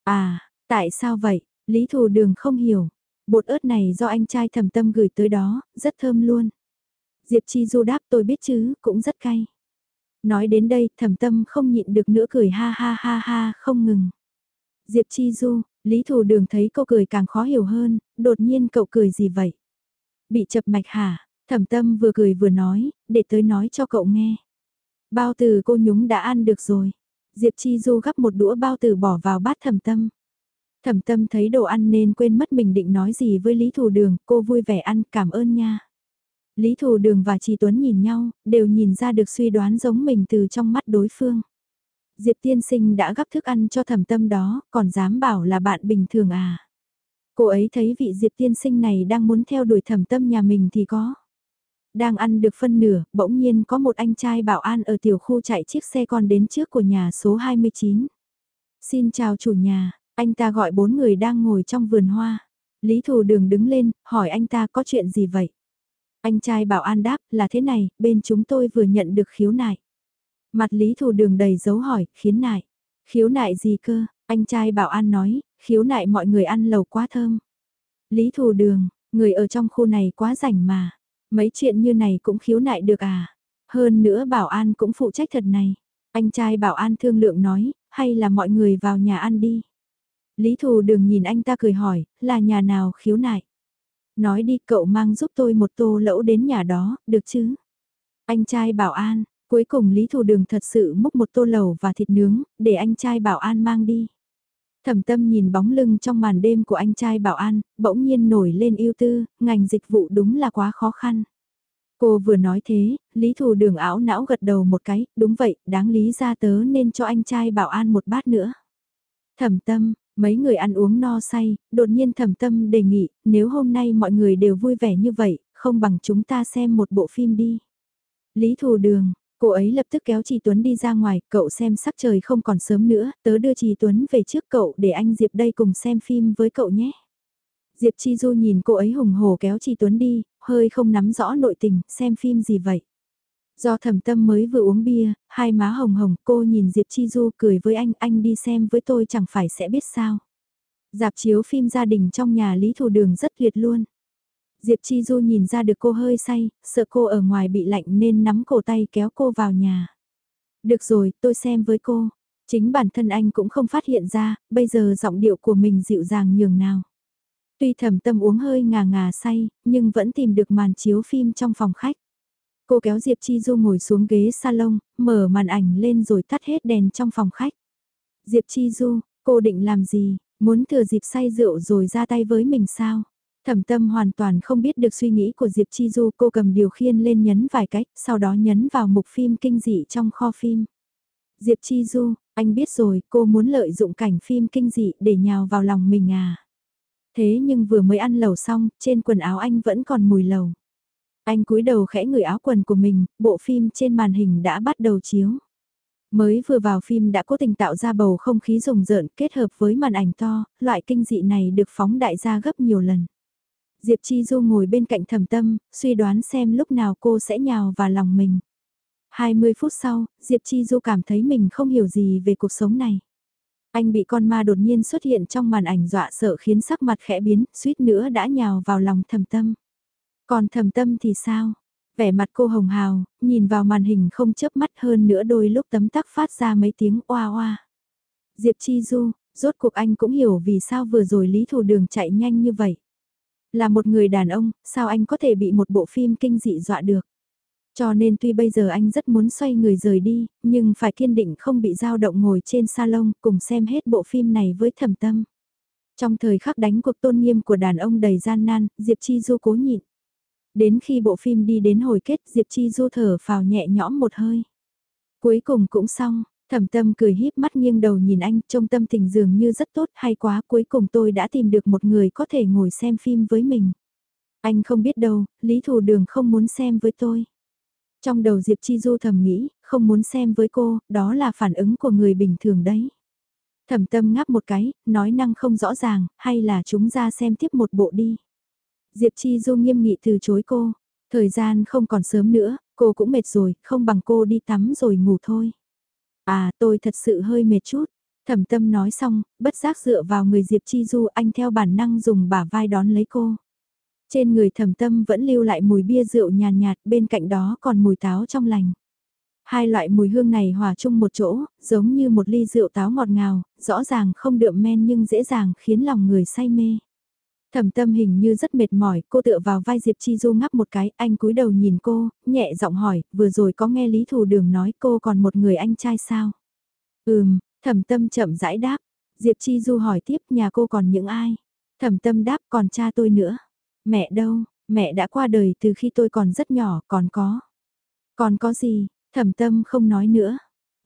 À, tại sao vậy? Lý Thù Đường không hiểu. Bột ớt này do anh trai thầm tâm gửi tới đó, rất thơm luôn. Diệp Chi Du đáp tôi biết chứ, cũng rất cay. Nói đến đây, thầm tâm không nhịn được nữa cười ha ha ha ha, không ngừng. Diệp Chi Du, Lý Thù Đường thấy cô cười càng khó hiểu hơn, đột nhiên cậu cười gì vậy? Bị chập mạch hả? Thẩm tâm vừa cười vừa nói, để tới nói cho cậu nghe. Bao tử cô nhúng đã ăn được rồi. Diệp Chi Du gắp một đũa bao tử bỏ vào bát thẩm tâm. Thẩm tâm thấy đồ ăn nên quên mất mình định nói gì với Lý Thù Đường, cô vui vẻ ăn cảm ơn nha. Lý Thù Đường và Chi Tuấn nhìn nhau, đều nhìn ra được suy đoán giống mình từ trong mắt đối phương. Diệp tiên sinh đã gắp thức ăn cho thẩm tâm đó, còn dám bảo là bạn bình thường à. Cô ấy thấy vị Diệp tiên sinh này đang muốn theo đuổi thẩm tâm nhà mình thì có. Đang ăn được phân nửa, bỗng nhiên có một anh trai bảo an ở tiểu khu chạy chiếc xe con đến trước của nhà số 29. Xin chào chủ nhà, anh ta gọi bốn người đang ngồi trong vườn hoa. Lý Thù Đường đứng lên, hỏi anh ta có chuyện gì vậy? Anh trai bảo an đáp là thế này, bên chúng tôi vừa nhận được khiếu nại. Mặt Lý Thù Đường đầy dấu hỏi, khiến nại. Khiếu nại gì cơ? Anh trai bảo an nói, khiếu nại mọi người ăn lầu quá thơm. Lý Thù Đường, người ở trong khu này quá rảnh mà. Mấy chuyện như này cũng khiếu nại được à? Hơn nữa bảo an cũng phụ trách thật này. Anh trai bảo an thương lượng nói, hay là mọi người vào nhà ăn đi. Lý Thù Đường nhìn anh ta cười hỏi, là nhà nào khiếu nại? Nói đi cậu mang giúp tôi một tô lẩu đến nhà đó, được chứ? Anh trai bảo an, cuối cùng Lý Thù Đường thật sự múc một tô lẩu và thịt nướng, để anh trai bảo an mang đi. Thẩm tâm nhìn bóng lưng trong màn đêm của anh trai bảo an, bỗng nhiên nổi lên yêu tư, ngành dịch vụ đúng là quá khó khăn. Cô vừa nói thế, Lý Thù Đường ảo não gật đầu một cái, đúng vậy, đáng lý ra tớ nên cho anh trai bảo an một bát nữa. Thẩm tâm, mấy người ăn uống no say, đột nhiên thẩm tâm đề nghị, nếu hôm nay mọi người đều vui vẻ như vậy, không bằng chúng ta xem một bộ phim đi. Lý Thù Đường, Cô ấy lập tức kéo Trì Tuấn đi ra ngoài, cậu xem sắc trời không còn sớm nữa, tớ đưa Trì Tuấn về trước cậu để anh Diệp đây cùng xem phim với cậu nhé. Diệp Chi Du nhìn cô ấy hùng hồ kéo Trì Tuấn đi, hơi không nắm rõ nội tình, xem phim gì vậy. Do Thẩm tâm mới vừa uống bia, hai má hồng hồng, cô nhìn Diệp Chi Du cười với anh, anh đi xem với tôi chẳng phải sẽ biết sao. Dạp chiếu phim gia đình trong nhà Lý Thù Đường rất tuyệt luôn. Diệp Chi Du nhìn ra được cô hơi say, sợ cô ở ngoài bị lạnh nên nắm cổ tay kéo cô vào nhà. Được rồi, tôi xem với cô. Chính bản thân anh cũng không phát hiện ra, bây giờ giọng điệu của mình dịu dàng nhường nào. Tuy thầm tâm uống hơi ngà ngà say, nhưng vẫn tìm được màn chiếu phim trong phòng khách. Cô kéo Diệp Chi Du ngồi xuống ghế salon, mở màn ảnh lên rồi tắt hết đèn trong phòng khách. Diệp Chi Du, cô định làm gì, muốn thừa dịp say rượu rồi ra tay với mình sao? Thẩm tâm hoàn toàn không biết được suy nghĩ của Diệp Chi Du cô cầm điều khiên lên nhấn vài cách, sau đó nhấn vào mục phim kinh dị trong kho phim. Diệp Chi Du, anh biết rồi, cô muốn lợi dụng cảnh phim kinh dị để nhào vào lòng mình à. Thế nhưng vừa mới ăn lẩu xong, trên quần áo anh vẫn còn mùi lẩu. Anh cúi đầu khẽ người áo quần của mình, bộ phim trên màn hình đã bắt đầu chiếu. Mới vừa vào phim đã cố tình tạo ra bầu không khí rùng rợn kết hợp với màn ảnh to, loại kinh dị này được phóng đại ra gấp nhiều lần. Diệp Chi Du ngồi bên cạnh thầm tâm, suy đoán xem lúc nào cô sẽ nhào vào lòng mình. 20 phút sau, Diệp Chi Du cảm thấy mình không hiểu gì về cuộc sống này. Anh bị con ma đột nhiên xuất hiện trong màn ảnh dọa sợ khiến sắc mặt khẽ biến, suýt nữa đã nhào vào lòng thầm tâm. Còn thầm tâm thì sao? Vẻ mặt cô hồng hào, nhìn vào màn hình không chớp mắt hơn nữa đôi lúc tấm tắc phát ra mấy tiếng oa oa. Diệp Chi Du, rốt cuộc anh cũng hiểu vì sao vừa rồi Lý Thù Đường chạy nhanh như vậy. Là một người đàn ông, sao anh có thể bị một bộ phim kinh dị dọa được? Cho nên tuy bây giờ anh rất muốn xoay người rời đi, nhưng phải kiên định không bị dao động ngồi trên salon cùng xem hết bộ phim này với thầm tâm. Trong thời khắc đánh cuộc tôn nghiêm của đàn ông đầy gian nan, Diệp Chi Du cố nhịn. Đến khi bộ phim đi đến hồi kết Diệp Chi Du thở phào nhẹ nhõm một hơi. Cuối cùng cũng xong, Thẩm tâm cười híp mắt nghiêng đầu nhìn anh trông tâm tình dường như rất tốt hay quá cuối cùng tôi đã tìm được một người có thể ngồi xem phim với mình. Anh không biết đâu, Lý Thù Đường không muốn xem với tôi. Trong đầu Diệp Chi Du thầm nghĩ, không muốn xem với cô, đó là phản ứng của người bình thường đấy. Thẩm tâm ngáp một cái, nói năng không rõ ràng, hay là chúng ra xem tiếp một bộ đi. Diệp Chi Du nghiêm nghị từ chối cô, thời gian không còn sớm nữa, cô cũng mệt rồi, không bằng cô đi tắm rồi ngủ thôi. À, tôi thật sự hơi mệt chút. Thẩm tâm nói xong, bất giác dựa vào người Diệp Chi Du anh theo bản năng dùng bả vai đón lấy cô. Trên người thẩm tâm vẫn lưu lại mùi bia rượu nhàn nhạt, bên cạnh đó còn mùi táo trong lành. Hai loại mùi hương này hòa chung một chỗ, giống như một ly rượu táo ngọt ngào, rõ ràng không đượm men nhưng dễ dàng khiến lòng người say mê. Thẩm tâm hình như rất mệt mỏi, cô tựa vào vai Diệp Chi Du ngắp một cái, anh cúi đầu nhìn cô, nhẹ giọng hỏi, vừa rồi có nghe Lý Thù Đường nói cô còn một người anh trai sao? Ừm, thẩm tâm chậm rãi đáp, Diệp Chi Du hỏi tiếp nhà cô còn những ai? Thẩm tâm đáp còn cha tôi nữa. Mẹ đâu, mẹ đã qua đời từ khi tôi còn rất nhỏ, còn có. Còn có gì, thẩm tâm không nói nữa.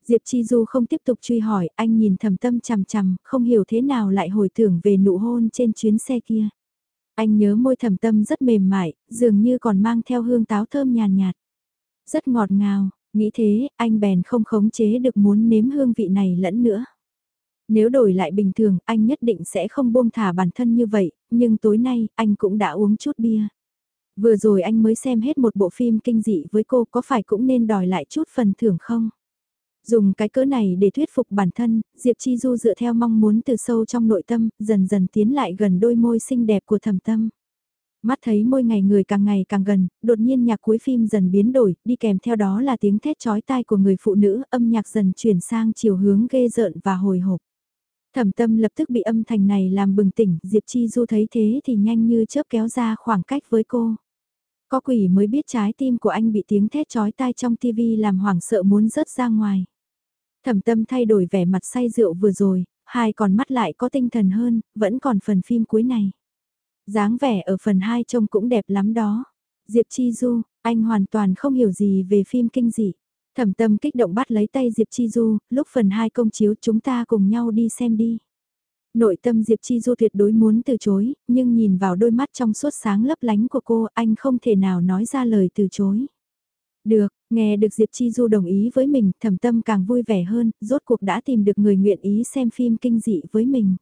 Diệp Chi Du không tiếp tục truy hỏi, anh nhìn thẩm tâm chằm chằm, không hiểu thế nào lại hồi tưởng về nụ hôn trên chuyến xe kia. Anh nhớ môi thẩm tâm rất mềm mại, dường như còn mang theo hương táo thơm nhàn nhạt, nhạt. Rất ngọt ngào, nghĩ thế, anh bèn không khống chế được muốn nếm hương vị này lẫn nữa. Nếu đổi lại bình thường, anh nhất định sẽ không buông thả bản thân như vậy, nhưng tối nay, anh cũng đã uống chút bia. Vừa rồi anh mới xem hết một bộ phim kinh dị với cô có phải cũng nên đòi lại chút phần thưởng không? Dùng cái cỡ này để thuyết phục bản thân, Diệp Chi Du dựa theo mong muốn từ sâu trong nội tâm, dần dần tiến lại gần đôi môi xinh đẹp của thầm tâm. Mắt thấy môi ngày người càng ngày càng gần, đột nhiên nhạc cuối phim dần biến đổi, đi kèm theo đó là tiếng thét chói tai của người phụ nữ, âm nhạc dần chuyển sang chiều hướng ghê rợn và hồi hộp. Thẩm tâm lập tức bị âm thanh này làm bừng tỉnh, Diệp Chi Du thấy thế thì nhanh như chớp kéo ra khoảng cách với cô. Có quỷ mới biết trái tim của anh bị tiếng thét chói tai trong tivi làm hoảng sợ muốn rớt ra ngoài. Thẩm tâm thay đổi vẻ mặt say rượu vừa rồi, hai còn mắt lại có tinh thần hơn, vẫn còn phần phim cuối này. dáng vẻ ở phần 2 trông cũng đẹp lắm đó. Diệp Chi Du, anh hoàn toàn không hiểu gì về phim kinh dị. Thẩm tâm kích động bắt lấy tay Diệp Chi Du, lúc phần 2 công chiếu chúng ta cùng nhau đi xem đi. Nội tâm Diệp Chi Du tuyệt đối muốn từ chối, nhưng nhìn vào đôi mắt trong suốt sáng lấp lánh của cô, anh không thể nào nói ra lời từ chối. Được, nghe được Diệp Chi Du đồng ý với mình, thẩm tâm càng vui vẻ hơn, rốt cuộc đã tìm được người nguyện ý xem phim kinh dị với mình.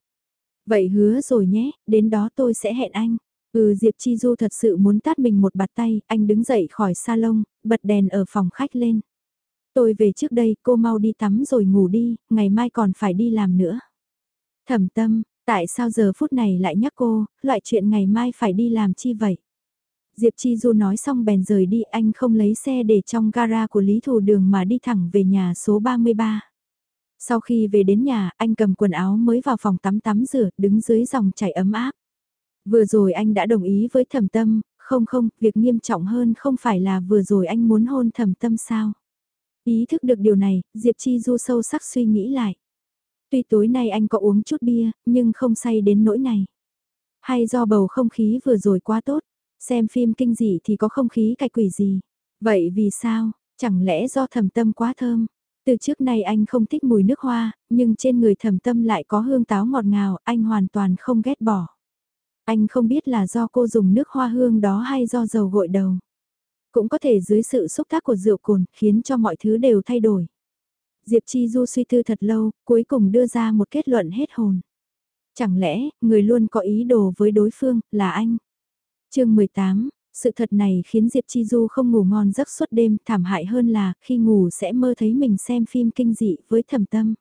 Vậy hứa rồi nhé, đến đó tôi sẽ hẹn anh. Ừ Diệp Chi Du thật sự muốn tát mình một bạt tay, anh đứng dậy khỏi salon, bật đèn ở phòng khách lên. Tôi về trước đây, cô mau đi tắm rồi ngủ đi, ngày mai còn phải đi làm nữa. Thẩm tâm, tại sao giờ phút này lại nhắc cô, loại chuyện ngày mai phải đi làm chi vậy? Diệp Chi Du nói xong bèn rời đi anh không lấy xe để trong gara của Lý Thù Đường mà đi thẳng về nhà số 33. Sau khi về đến nhà, anh cầm quần áo mới vào phòng tắm tắm rửa, đứng dưới dòng chảy ấm áp. Vừa rồi anh đã đồng ý với thẩm tâm, không không, việc nghiêm trọng hơn không phải là vừa rồi anh muốn hôn thẩm tâm sao. Ý thức được điều này, Diệp Chi Du sâu sắc suy nghĩ lại. Tuy tối nay anh có uống chút bia, nhưng không say đến nỗi này. Hay do bầu không khí vừa rồi quá tốt, xem phim kinh dị thì có không khí cạch quỷ gì. Vậy vì sao, chẳng lẽ do thầm tâm quá thơm? Từ trước nay anh không thích mùi nước hoa, nhưng trên người thầm tâm lại có hương táo ngọt ngào, anh hoàn toàn không ghét bỏ. Anh không biết là do cô dùng nước hoa hương đó hay do dầu gội đầu. Cũng có thể dưới sự xúc tác của rượu cồn khiến cho mọi thứ đều thay đổi. Diệp Chi Du suy tư thật lâu, cuối cùng đưa ra một kết luận hết hồn. Chẳng lẽ, người luôn có ý đồ với đối phương, là anh? Chương 18, sự thật này khiến Diệp Chi Du không ngủ ngon giấc suốt đêm, thảm hại hơn là khi ngủ sẽ mơ thấy mình xem phim kinh dị với thầm tâm.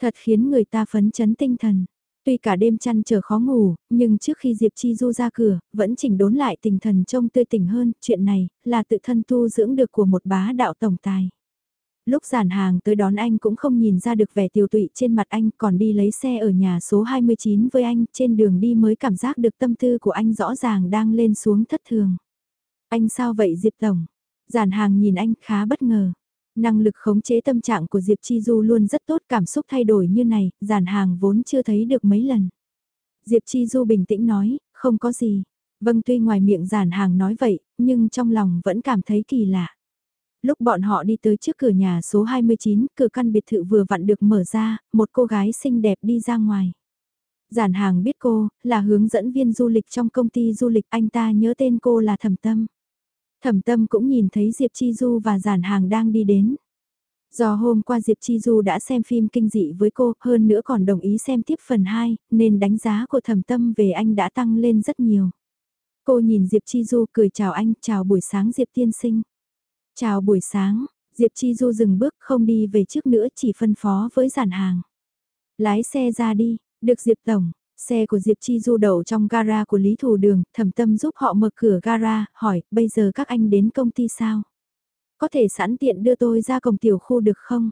Thật khiến người ta phấn chấn tinh thần. Tuy cả đêm chăn trở khó ngủ, nhưng trước khi Diệp Chi Du ra cửa, vẫn chỉnh đốn lại tinh thần trông tươi tỉnh hơn, chuyện này là tự thân tu dưỡng được của một bá đạo tổng tài. Lúc giản hàng tới đón anh cũng không nhìn ra được vẻ tiêu tụy trên mặt anh còn đi lấy xe ở nhà số 29 với anh trên đường đi mới cảm giác được tâm tư của anh rõ ràng đang lên xuống thất thường. Anh sao vậy Diệp Tổng? Giản hàng nhìn anh khá bất ngờ. Năng lực khống chế tâm trạng của Diệp Chi Du luôn rất tốt cảm xúc thay đổi như này, giản hàng vốn chưa thấy được mấy lần. Diệp Chi Du bình tĩnh nói, không có gì. Vâng tuy ngoài miệng giản hàng nói vậy, nhưng trong lòng vẫn cảm thấy kỳ lạ. Lúc bọn họ đi tới trước cửa nhà số 29, cửa căn biệt thự vừa vặn được mở ra, một cô gái xinh đẹp đi ra ngoài. Giản hàng biết cô, là hướng dẫn viên du lịch trong công ty du lịch anh ta nhớ tên cô là Thẩm Tâm. Thẩm Tâm cũng nhìn thấy Diệp Chi Du và giản hàng đang đi đến. Do hôm qua Diệp Chi Du đã xem phim kinh dị với cô, hơn nữa còn đồng ý xem tiếp phần 2, nên đánh giá của Thẩm Tâm về anh đã tăng lên rất nhiều. Cô nhìn Diệp Chi Du cười chào anh, chào buổi sáng Diệp tiên sinh. Chào buổi sáng, Diệp Chi Du dừng bước không đi về trước nữa chỉ phân phó với giản hàng. Lái xe ra đi, được Diệp Tổng, xe của Diệp Chi Du đậu trong gara của Lý Thủ Đường, thẩm tâm giúp họ mở cửa gara, hỏi, bây giờ các anh đến công ty sao? Có thể sẵn tiện đưa tôi ra cổng tiểu khu được không?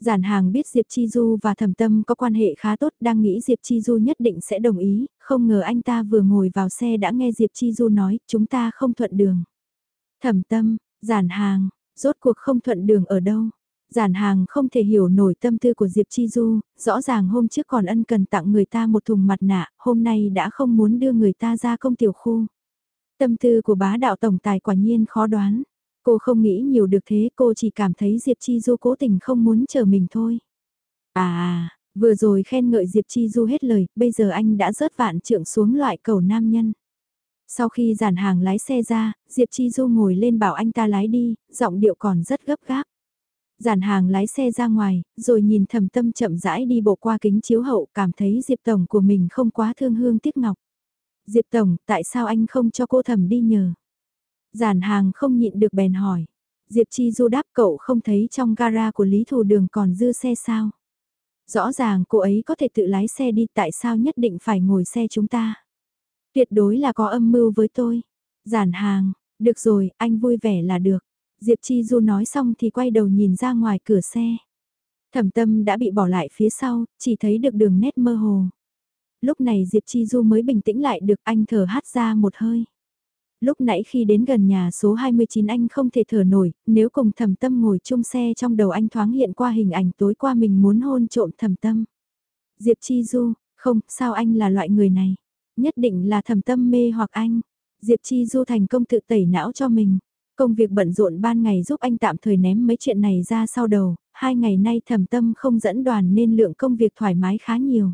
Giản hàng biết Diệp Chi Du và thẩm tâm có quan hệ khá tốt, đang nghĩ Diệp Chi Du nhất định sẽ đồng ý, không ngờ anh ta vừa ngồi vào xe đã nghe Diệp Chi Du nói, chúng ta không thuận đường. Thẩm tâm, Giản hàng, rốt cuộc không thuận đường ở đâu. Giản hàng không thể hiểu nổi tâm tư của Diệp Chi Du, rõ ràng hôm trước còn ân cần tặng người ta một thùng mặt nạ, hôm nay đã không muốn đưa người ta ra công tiểu khu. Tâm tư của bá đạo tổng tài quả nhiên khó đoán. Cô không nghĩ nhiều được thế, cô chỉ cảm thấy Diệp Chi Du cố tình không muốn chờ mình thôi. À, vừa rồi khen ngợi Diệp Chi Du hết lời, bây giờ anh đã rớt vạn trượng xuống loại cầu nam nhân. Sau khi giản hàng lái xe ra, Diệp Chi Du ngồi lên bảo anh ta lái đi, giọng điệu còn rất gấp gáp. Giản hàng lái xe ra ngoài, rồi nhìn thầm tâm chậm rãi đi bộ qua kính chiếu hậu cảm thấy Diệp Tổng của mình không quá thương hương tiếc ngọc. Diệp Tổng, tại sao anh không cho cô thầm đi nhờ? Giản hàng không nhịn được bèn hỏi. Diệp Chi Du đáp cậu không thấy trong gara của Lý Thù Đường còn dư xe sao? Rõ ràng cô ấy có thể tự lái xe đi tại sao nhất định phải ngồi xe chúng ta? Tuyệt đối là có âm mưu với tôi. Giản hàng, được rồi, anh vui vẻ là được. Diệp Chi Du nói xong thì quay đầu nhìn ra ngoài cửa xe. Thẩm tâm đã bị bỏ lại phía sau, chỉ thấy được đường nét mơ hồ. Lúc này Diệp Chi Du mới bình tĩnh lại được anh thở hát ra một hơi. Lúc nãy khi đến gần nhà số 29 anh không thể thở nổi, nếu cùng thẩm tâm ngồi chung xe trong đầu anh thoáng hiện qua hình ảnh tối qua mình muốn hôn trộm thẩm tâm. Diệp Chi Du, không, sao anh là loại người này? Nhất định là thầm tâm mê hoặc anh. Diệp Chi Du thành công tự tẩy não cho mình. Công việc bận rộn ban ngày giúp anh tạm thời ném mấy chuyện này ra sau đầu, hai ngày nay thầm tâm không dẫn đoàn nên lượng công việc thoải mái khá nhiều.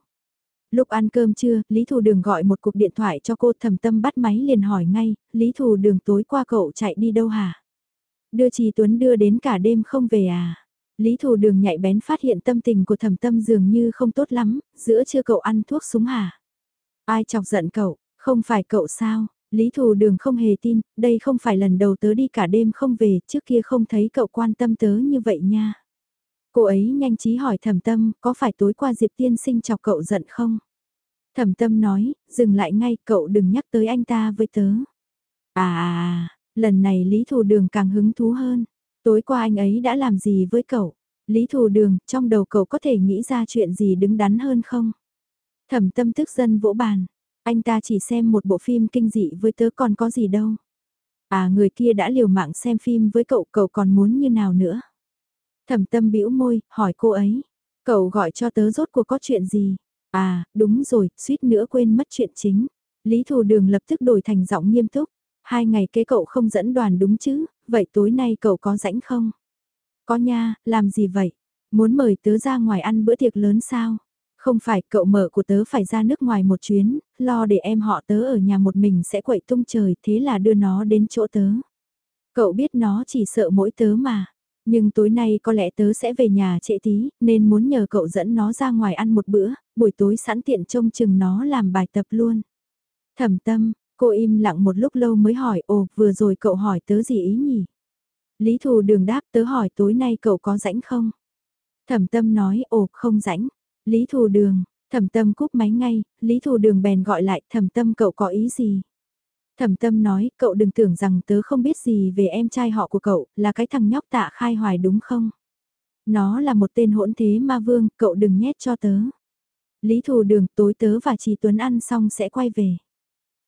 Lúc ăn cơm trưa, Lý Thù Đường gọi một cuộc điện thoại cho cô thầm tâm bắt máy liền hỏi ngay, Lý Thù Đường tối qua cậu chạy đi đâu hả? Đưa Trì Tuấn đưa đến cả đêm không về à? Lý Thù Đường nhạy bén phát hiện tâm tình của thầm tâm dường như không tốt lắm, giữa chưa cậu ăn thuốc súng hả? Ai chọc giận cậu, không phải cậu sao? Lý Thù Đường không hề tin, đây không phải lần đầu tớ đi cả đêm không về, trước kia không thấy cậu quan tâm tớ như vậy nha. Cô ấy nhanh trí hỏi thẩm tâm, có phải tối qua Diệp Tiên sinh chọc cậu giận không? Thẩm tâm nói, dừng lại ngay, cậu đừng nhắc tới anh ta với tớ. À, à, à lần này Lý Thù Đường càng hứng thú hơn. Tối qua anh ấy đã làm gì với cậu? Lý Thù Đường, trong đầu cậu có thể nghĩ ra chuyện gì đứng đắn hơn không? Thẩm tâm tức dân vỗ bàn. Anh ta chỉ xem một bộ phim kinh dị với tớ còn có gì đâu. À người kia đã liều mạng xem phim với cậu, cậu còn muốn như nào nữa? Thẩm tâm bĩu môi, hỏi cô ấy. Cậu gọi cho tớ rốt cuộc có chuyện gì? À, đúng rồi, suýt nữa quên mất chuyện chính. Lý Thù Đường lập tức đổi thành giọng nghiêm túc. Hai ngày kế cậu không dẫn đoàn đúng chứ, vậy tối nay cậu có rảnh không? Có nha, làm gì vậy? Muốn mời tớ ra ngoài ăn bữa tiệc lớn sao? Không phải cậu mở của tớ phải ra nước ngoài một chuyến, lo để em họ tớ ở nhà một mình sẽ quậy tung trời thế là đưa nó đến chỗ tớ. Cậu biết nó chỉ sợ mỗi tớ mà. Nhưng tối nay có lẽ tớ sẽ về nhà trễ tí, nên muốn nhờ cậu dẫn nó ra ngoài ăn một bữa, buổi tối sẵn tiện trông chừng nó làm bài tập luôn. Thẩm tâm, Cô im lặng một lúc lâu mới hỏi, ồ, vừa rồi cậu hỏi tớ gì ý nhỉ? Lý Thù Đường đáp tớ hỏi tối nay cậu có rãnh không? Thẩm tâm nói, ồ, không rãnh. Lý Thù Đường, thẩm tâm cúp máy ngay, Lý Thù Đường bèn gọi lại, thẩm tâm cậu có ý gì? Thẩm tâm nói, cậu đừng tưởng rằng tớ không biết gì về em trai họ của cậu, là cái thằng nhóc tạ khai hoài đúng không? Nó là một tên hỗn thế ma vương, cậu đừng nhét cho tớ. Lý thù đường tối tớ và Trì Tuấn ăn xong sẽ quay về.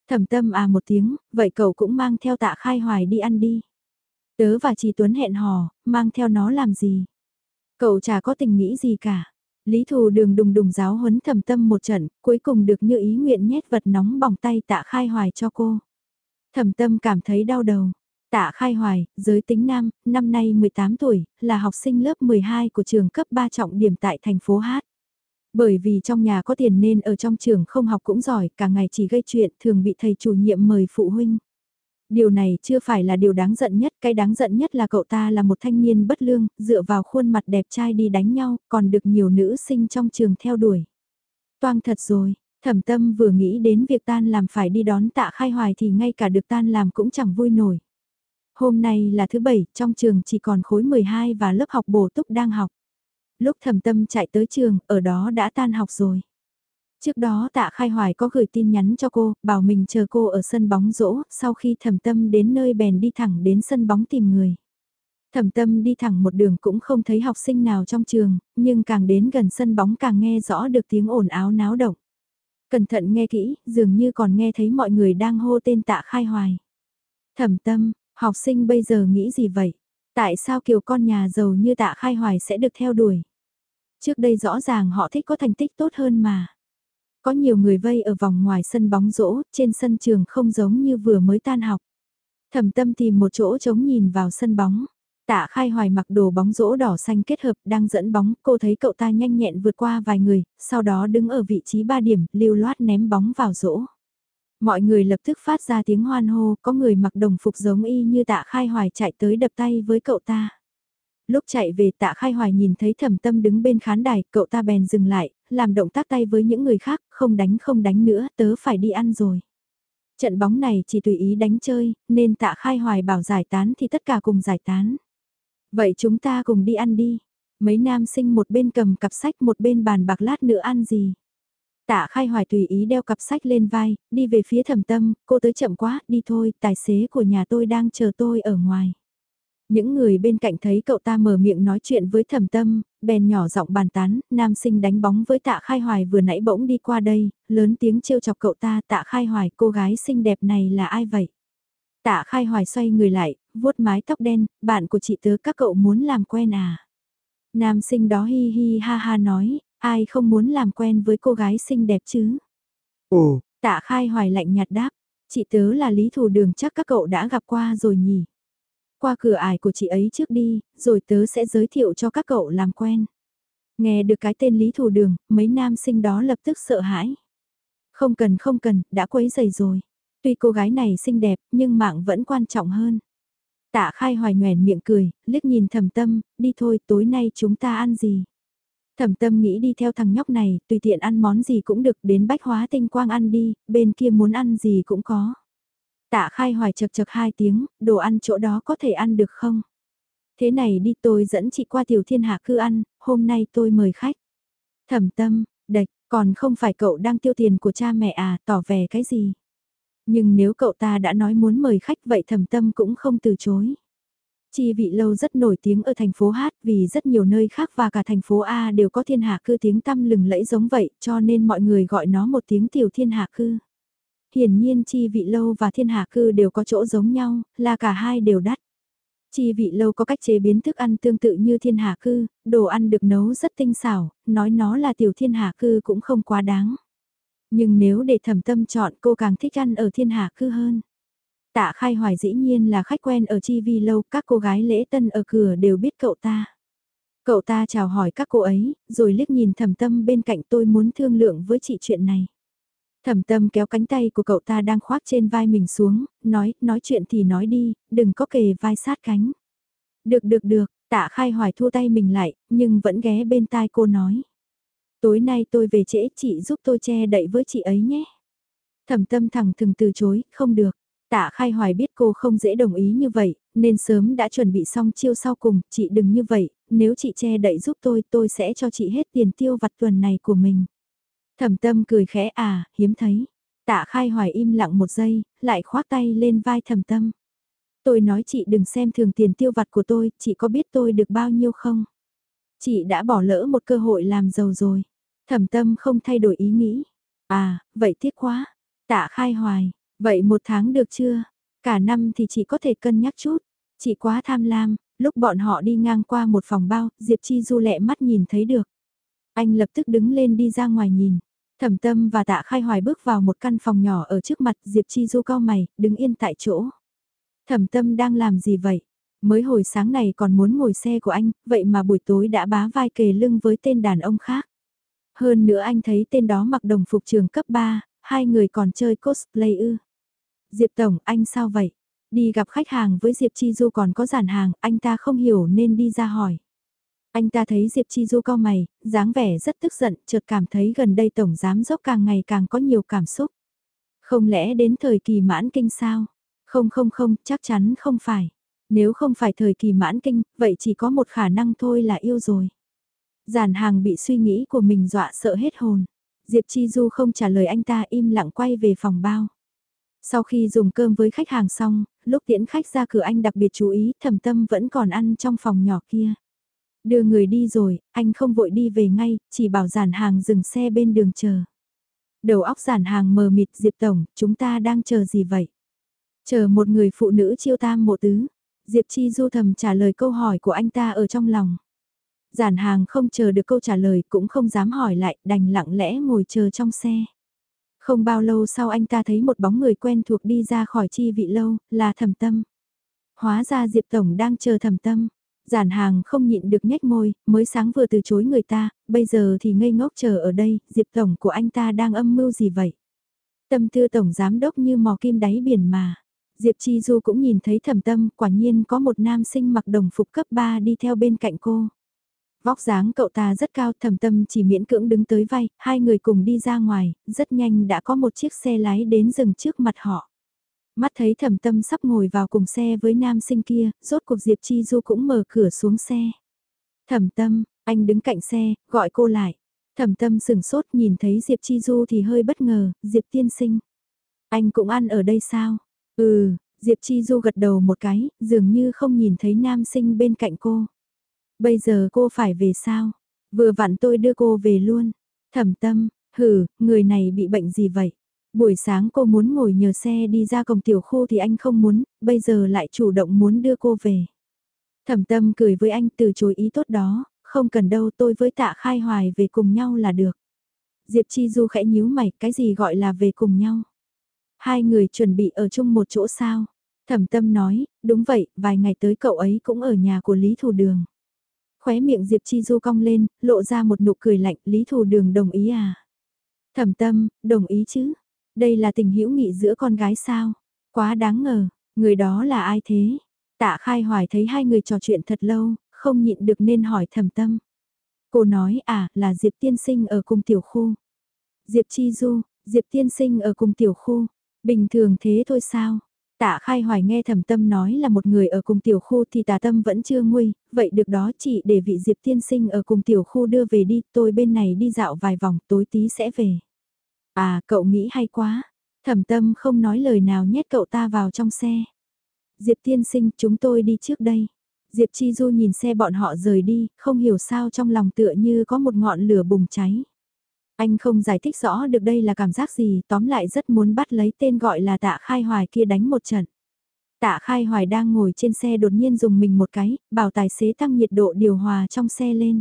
Thẩm tâm à một tiếng, vậy cậu cũng mang theo tạ khai hoài đi ăn đi. Tớ và Trì Tuấn hẹn hò, mang theo nó làm gì? Cậu chả có tình nghĩ gì cả. Lý thù đường đùng đùng giáo huấn thẩm tâm một trận, cuối cùng được như ý nguyện nhét vật nóng bỏng tay tạ khai hoài cho cô. Thẩm tâm cảm thấy đau đầu. Tạ Khai Hoài, giới tính nam, năm nay 18 tuổi, là học sinh lớp 12 của trường cấp 3 trọng điểm tại thành phố Hát. Bởi vì trong nhà có tiền nên ở trong trường không học cũng giỏi, cả ngày chỉ gây chuyện, thường bị thầy chủ nhiệm mời phụ huynh. Điều này chưa phải là điều đáng giận nhất, cái đáng giận nhất là cậu ta là một thanh niên bất lương, dựa vào khuôn mặt đẹp trai đi đánh nhau, còn được nhiều nữ sinh trong trường theo đuổi. Toang thật rồi, thẩm tâm vừa nghĩ đến việc tan làm phải đi đón tạ khai hoài thì ngay cả được tan làm cũng chẳng vui nổi. Hôm nay là thứ bảy, trong trường chỉ còn khối 12 và lớp học bổ túc đang học. Lúc Thẩm tâm chạy tới trường, ở đó đã tan học rồi. Trước đó tạ khai hoài có gửi tin nhắn cho cô, bảo mình chờ cô ở sân bóng rỗ, sau khi thẩm tâm đến nơi bèn đi thẳng đến sân bóng tìm người. Thẩm tâm đi thẳng một đường cũng không thấy học sinh nào trong trường, nhưng càng đến gần sân bóng càng nghe rõ được tiếng ồn áo náo động. Cẩn thận nghe kỹ, dường như còn nghe thấy mọi người đang hô tên tạ khai hoài. Thẩm tâm, Học sinh bây giờ nghĩ gì vậy? Tại sao kiểu con nhà giàu như tạ khai hoài sẽ được theo đuổi? Trước đây rõ ràng họ thích có thành tích tốt hơn mà. Có nhiều người vây ở vòng ngoài sân bóng rổ, trên sân trường không giống như vừa mới tan học. Thẩm tâm tìm một chỗ trống nhìn vào sân bóng. Tạ khai hoài mặc đồ bóng rổ đỏ xanh kết hợp đang dẫn bóng, cô thấy cậu ta nhanh nhẹn vượt qua vài người, sau đó đứng ở vị trí 3 điểm, lưu loát ném bóng vào rổ. Mọi người lập tức phát ra tiếng hoan hô, có người mặc đồng phục giống y như tạ khai hoài chạy tới đập tay với cậu ta. Lúc chạy về tạ khai hoài nhìn thấy thẩm tâm đứng bên khán đài, cậu ta bèn dừng lại, làm động tác tay với những người khác, không đánh không đánh nữa, tớ phải đi ăn rồi. Trận bóng này chỉ tùy ý đánh chơi, nên tạ khai hoài bảo giải tán thì tất cả cùng giải tán. Vậy chúng ta cùng đi ăn đi. Mấy nam sinh một bên cầm cặp sách một bên bàn bạc lát nữa ăn gì. Tạ khai hoài tùy ý đeo cặp sách lên vai, đi về phía thẩm tâm, cô tới chậm quá, đi thôi, tài xế của nhà tôi đang chờ tôi ở ngoài. Những người bên cạnh thấy cậu ta mở miệng nói chuyện với thẩm tâm, bèn nhỏ giọng bàn tán, nam sinh đánh bóng với tạ khai hoài vừa nãy bỗng đi qua đây, lớn tiếng trêu chọc cậu ta tạ khai hoài cô gái xinh đẹp này là ai vậy? Tạ khai hoài xoay người lại, vuốt mái tóc đen, bạn của chị tớ các cậu muốn làm quen à? Nam sinh đó hi hi ha ha nói, Ai không muốn làm quen với cô gái xinh đẹp chứ? Ồ, tạ khai hoài lạnh nhạt đáp, chị tớ là lý thủ đường chắc các cậu đã gặp qua rồi nhỉ? Qua cửa ải của chị ấy trước đi, rồi tớ sẽ giới thiệu cho các cậu làm quen. Nghe được cái tên lý thủ đường, mấy nam sinh đó lập tức sợ hãi. Không cần không cần, đã quấy giày rồi. Tuy cô gái này xinh đẹp, nhưng mạng vẫn quan trọng hơn. Tạ khai hoài nhoèn miệng cười, liếc nhìn thầm tâm, đi thôi tối nay chúng ta ăn gì? Thẩm tâm nghĩ đi theo thằng nhóc này, tùy tiện ăn món gì cũng được, đến bách hóa tinh quang ăn đi, bên kia muốn ăn gì cũng có. Tạ khai hoài chật chật hai tiếng, đồ ăn chỗ đó có thể ăn được không? Thế này đi tôi dẫn chị qua tiểu thiên hạ cư ăn, hôm nay tôi mời khách. Thẩm tâm, đạch, còn không phải cậu đang tiêu tiền của cha mẹ à, tỏ vẻ cái gì? Nhưng nếu cậu ta đã nói muốn mời khách vậy thẩm tâm cũng không từ chối. Chi vị lâu rất nổi tiếng ở thành phố Hát vì rất nhiều nơi khác và cả thành phố A đều có thiên hạ cư tiếng tăm lừng lẫy giống vậy cho nên mọi người gọi nó một tiếng tiểu thiên hạ cư. Hiển nhiên chi vị lâu và thiên hạ cư đều có chỗ giống nhau, là cả hai đều đắt. Chi vị lâu có cách chế biến thức ăn tương tự như thiên hạ cư, đồ ăn được nấu rất tinh xảo, nói nó là tiểu thiên hạ cư cũng không quá đáng. Nhưng nếu để thẩm tâm chọn cô càng thích ăn ở thiên hạ cư hơn. Tạ khai hoài dĩ nhiên là khách quen ở chi vi lâu, các cô gái lễ tân ở cửa đều biết cậu ta. Cậu ta chào hỏi các cô ấy, rồi liếc nhìn thẩm tâm bên cạnh tôi muốn thương lượng với chị chuyện này. Thẩm tâm kéo cánh tay của cậu ta đang khoác trên vai mình xuống, nói, nói chuyện thì nói đi, đừng có kề vai sát cánh. Được được được, tạ khai hoài thua tay mình lại, nhưng vẫn ghé bên tai cô nói. Tối nay tôi về trễ chị giúp tôi che đậy với chị ấy nhé. Thẩm tâm thẳng thừng từ chối, không được. Tạ khai hoài biết cô không dễ đồng ý như vậy, nên sớm đã chuẩn bị xong chiêu sau cùng, chị đừng như vậy, nếu chị che đậy giúp tôi tôi sẽ cho chị hết tiền tiêu vặt tuần này của mình. Thẩm tâm cười khẽ à, hiếm thấy. Tạ khai hoài im lặng một giây, lại khoác tay lên vai thẩm tâm. Tôi nói chị đừng xem thường tiền tiêu vặt của tôi, chị có biết tôi được bao nhiêu không? Chị đã bỏ lỡ một cơ hội làm giàu rồi. Thẩm tâm không thay đổi ý nghĩ. À, vậy tiếc quá. Tạ khai hoài, vậy một tháng được chưa? Cả năm thì chị có thể cân nhắc chút. Chị quá tham lam, lúc bọn họ đi ngang qua một phòng bao, Diệp Chi Du lẹ mắt nhìn thấy được. Anh lập tức đứng lên đi ra ngoài nhìn. Thẩm tâm và tạ khai hoài bước vào một căn phòng nhỏ ở trước mặt Diệp Chi Du cao mày, đứng yên tại chỗ. Thẩm tâm đang làm gì vậy? Mới hồi sáng này còn muốn ngồi xe của anh, vậy mà buổi tối đã bá vai kề lưng với tên đàn ông khác. Hơn nữa anh thấy tên đó mặc đồng phục trường cấp 3, hai người còn chơi cosplay ư. Diệp Tổng, anh sao vậy? Đi gặp khách hàng với Diệp Chi Du còn có giản hàng, anh ta không hiểu nên đi ra hỏi. Anh ta thấy Diệp Chi Du co mày, dáng vẻ rất tức giận, chợt cảm thấy gần đây Tổng Giám Dốc càng ngày càng có nhiều cảm xúc. Không lẽ đến thời kỳ mãn kinh sao? Không không không, chắc chắn không phải. Nếu không phải thời kỳ mãn kinh, vậy chỉ có một khả năng thôi là yêu rồi. Giản hàng bị suy nghĩ của mình dọa sợ hết hồn. Diệp Chi Du không trả lời anh ta im lặng quay về phòng bao. Sau khi dùng cơm với khách hàng xong, lúc tiễn khách ra cửa anh đặc biệt chú ý thầm tâm vẫn còn ăn trong phòng nhỏ kia. Đưa người đi rồi, anh không vội đi về ngay, chỉ bảo giản hàng dừng xe bên đường chờ. Đầu óc giản hàng mờ mịt Diệp Tổng, chúng ta đang chờ gì vậy? Chờ một người phụ nữ chiêu tam mộ tứ. Diệp Chi Du thầm trả lời câu hỏi của anh ta ở trong lòng. Giản hàng không chờ được câu trả lời cũng không dám hỏi lại, đành lặng lẽ ngồi chờ trong xe. Không bao lâu sau anh ta thấy một bóng người quen thuộc đi ra khỏi chi vị lâu, là thẩm tâm. Hóa ra Diệp Tổng đang chờ thẩm tâm. Giản hàng không nhịn được nhếch môi, mới sáng vừa từ chối người ta, bây giờ thì ngây ngốc chờ ở đây, Diệp Tổng của anh ta đang âm mưu gì vậy? Tâm tư Tổng Giám Đốc như mò kim đáy biển mà. Diệp Chi Du cũng nhìn thấy thẩm tâm, quả nhiên có một nam sinh mặc đồng phục cấp 3 đi theo bên cạnh cô. Vóc dáng cậu ta rất cao, thẩm tâm chỉ miễn cưỡng đứng tới vai, hai người cùng đi ra ngoài, rất nhanh đã có một chiếc xe lái đến dừng trước mặt họ. Mắt thấy thẩm tâm sắp ngồi vào cùng xe với nam sinh kia, rốt cuộc Diệp Chi Du cũng mở cửa xuống xe. Thẩm tâm, anh đứng cạnh xe, gọi cô lại. Thẩm tâm sừng sốt nhìn thấy Diệp Chi Du thì hơi bất ngờ, Diệp tiên sinh. Anh cũng ăn ở đây sao? Ừ, Diệp Chi Du gật đầu một cái, dường như không nhìn thấy nam sinh bên cạnh cô. Bây giờ cô phải về sao? Vừa vặn tôi đưa cô về luôn. Thẩm tâm, hử, người này bị bệnh gì vậy? Buổi sáng cô muốn ngồi nhờ xe đi ra cổng tiểu khu thì anh không muốn, bây giờ lại chủ động muốn đưa cô về. Thẩm tâm cười với anh từ chối ý tốt đó, không cần đâu tôi với tạ khai hoài về cùng nhau là được. Diệp Chi Du khẽ nhíu mày, cái gì gọi là về cùng nhau? Hai người chuẩn bị ở chung một chỗ sao? Thẩm tâm nói, đúng vậy, vài ngày tới cậu ấy cũng ở nhà của Lý Thù Đường. Khóe miệng Diệp Chi Du cong lên, lộ ra một nụ cười lạnh, Lý Thù Đường đồng ý à? Thẩm tâm, đồng ý chứ? Đây là tình hữu nghị giữa con gái sao? Quá đáng ngờ, người đó là ai thế? Tạ khai hoài thấy hai người trò chuyện thật lâu, không nhịn được nên hỏi thầm tâm. Cô nói à, là Diệp tiên sinh ở cùng tiểu khu. Diệp Chi Du, Diệp tiên sinh ở cùng tiểu khu. Bình thường thế thôi sao? Tạ khai hoài nghe thầm tâm nói là một người ở cùng tiểu khu thì tà tâm vẫn chưa nguy, vậy được đó chị để vị diệp tiên sinh ở cùng tiểu khu đưa về đi, tôi bên này đi dạo vài vòng tối tí sẽ về. À, cậu nghĩ hay quá. Thẩm tâm không nói lời nào nhét cậu ta vào trong xe. Diệp tiên sinh, chúng tôi đi trước đây. Diệp Chi Du nhìn xe bọn họ rời đi, không hiểu sao trong lòng tựa như có một ngọn lửa bùng cháy. Anh không giải thích rõ được đây là cảm giác gì, tóm lại rất muốn bắt lấy tên gọi là tạ khai hoài kia đánh một trận. Tạ khai hoài đang ngồi trên xe đột nhiên dùng mình một cái, bảo tài xế tăng nhiệt độ điều hòa trong xe lên.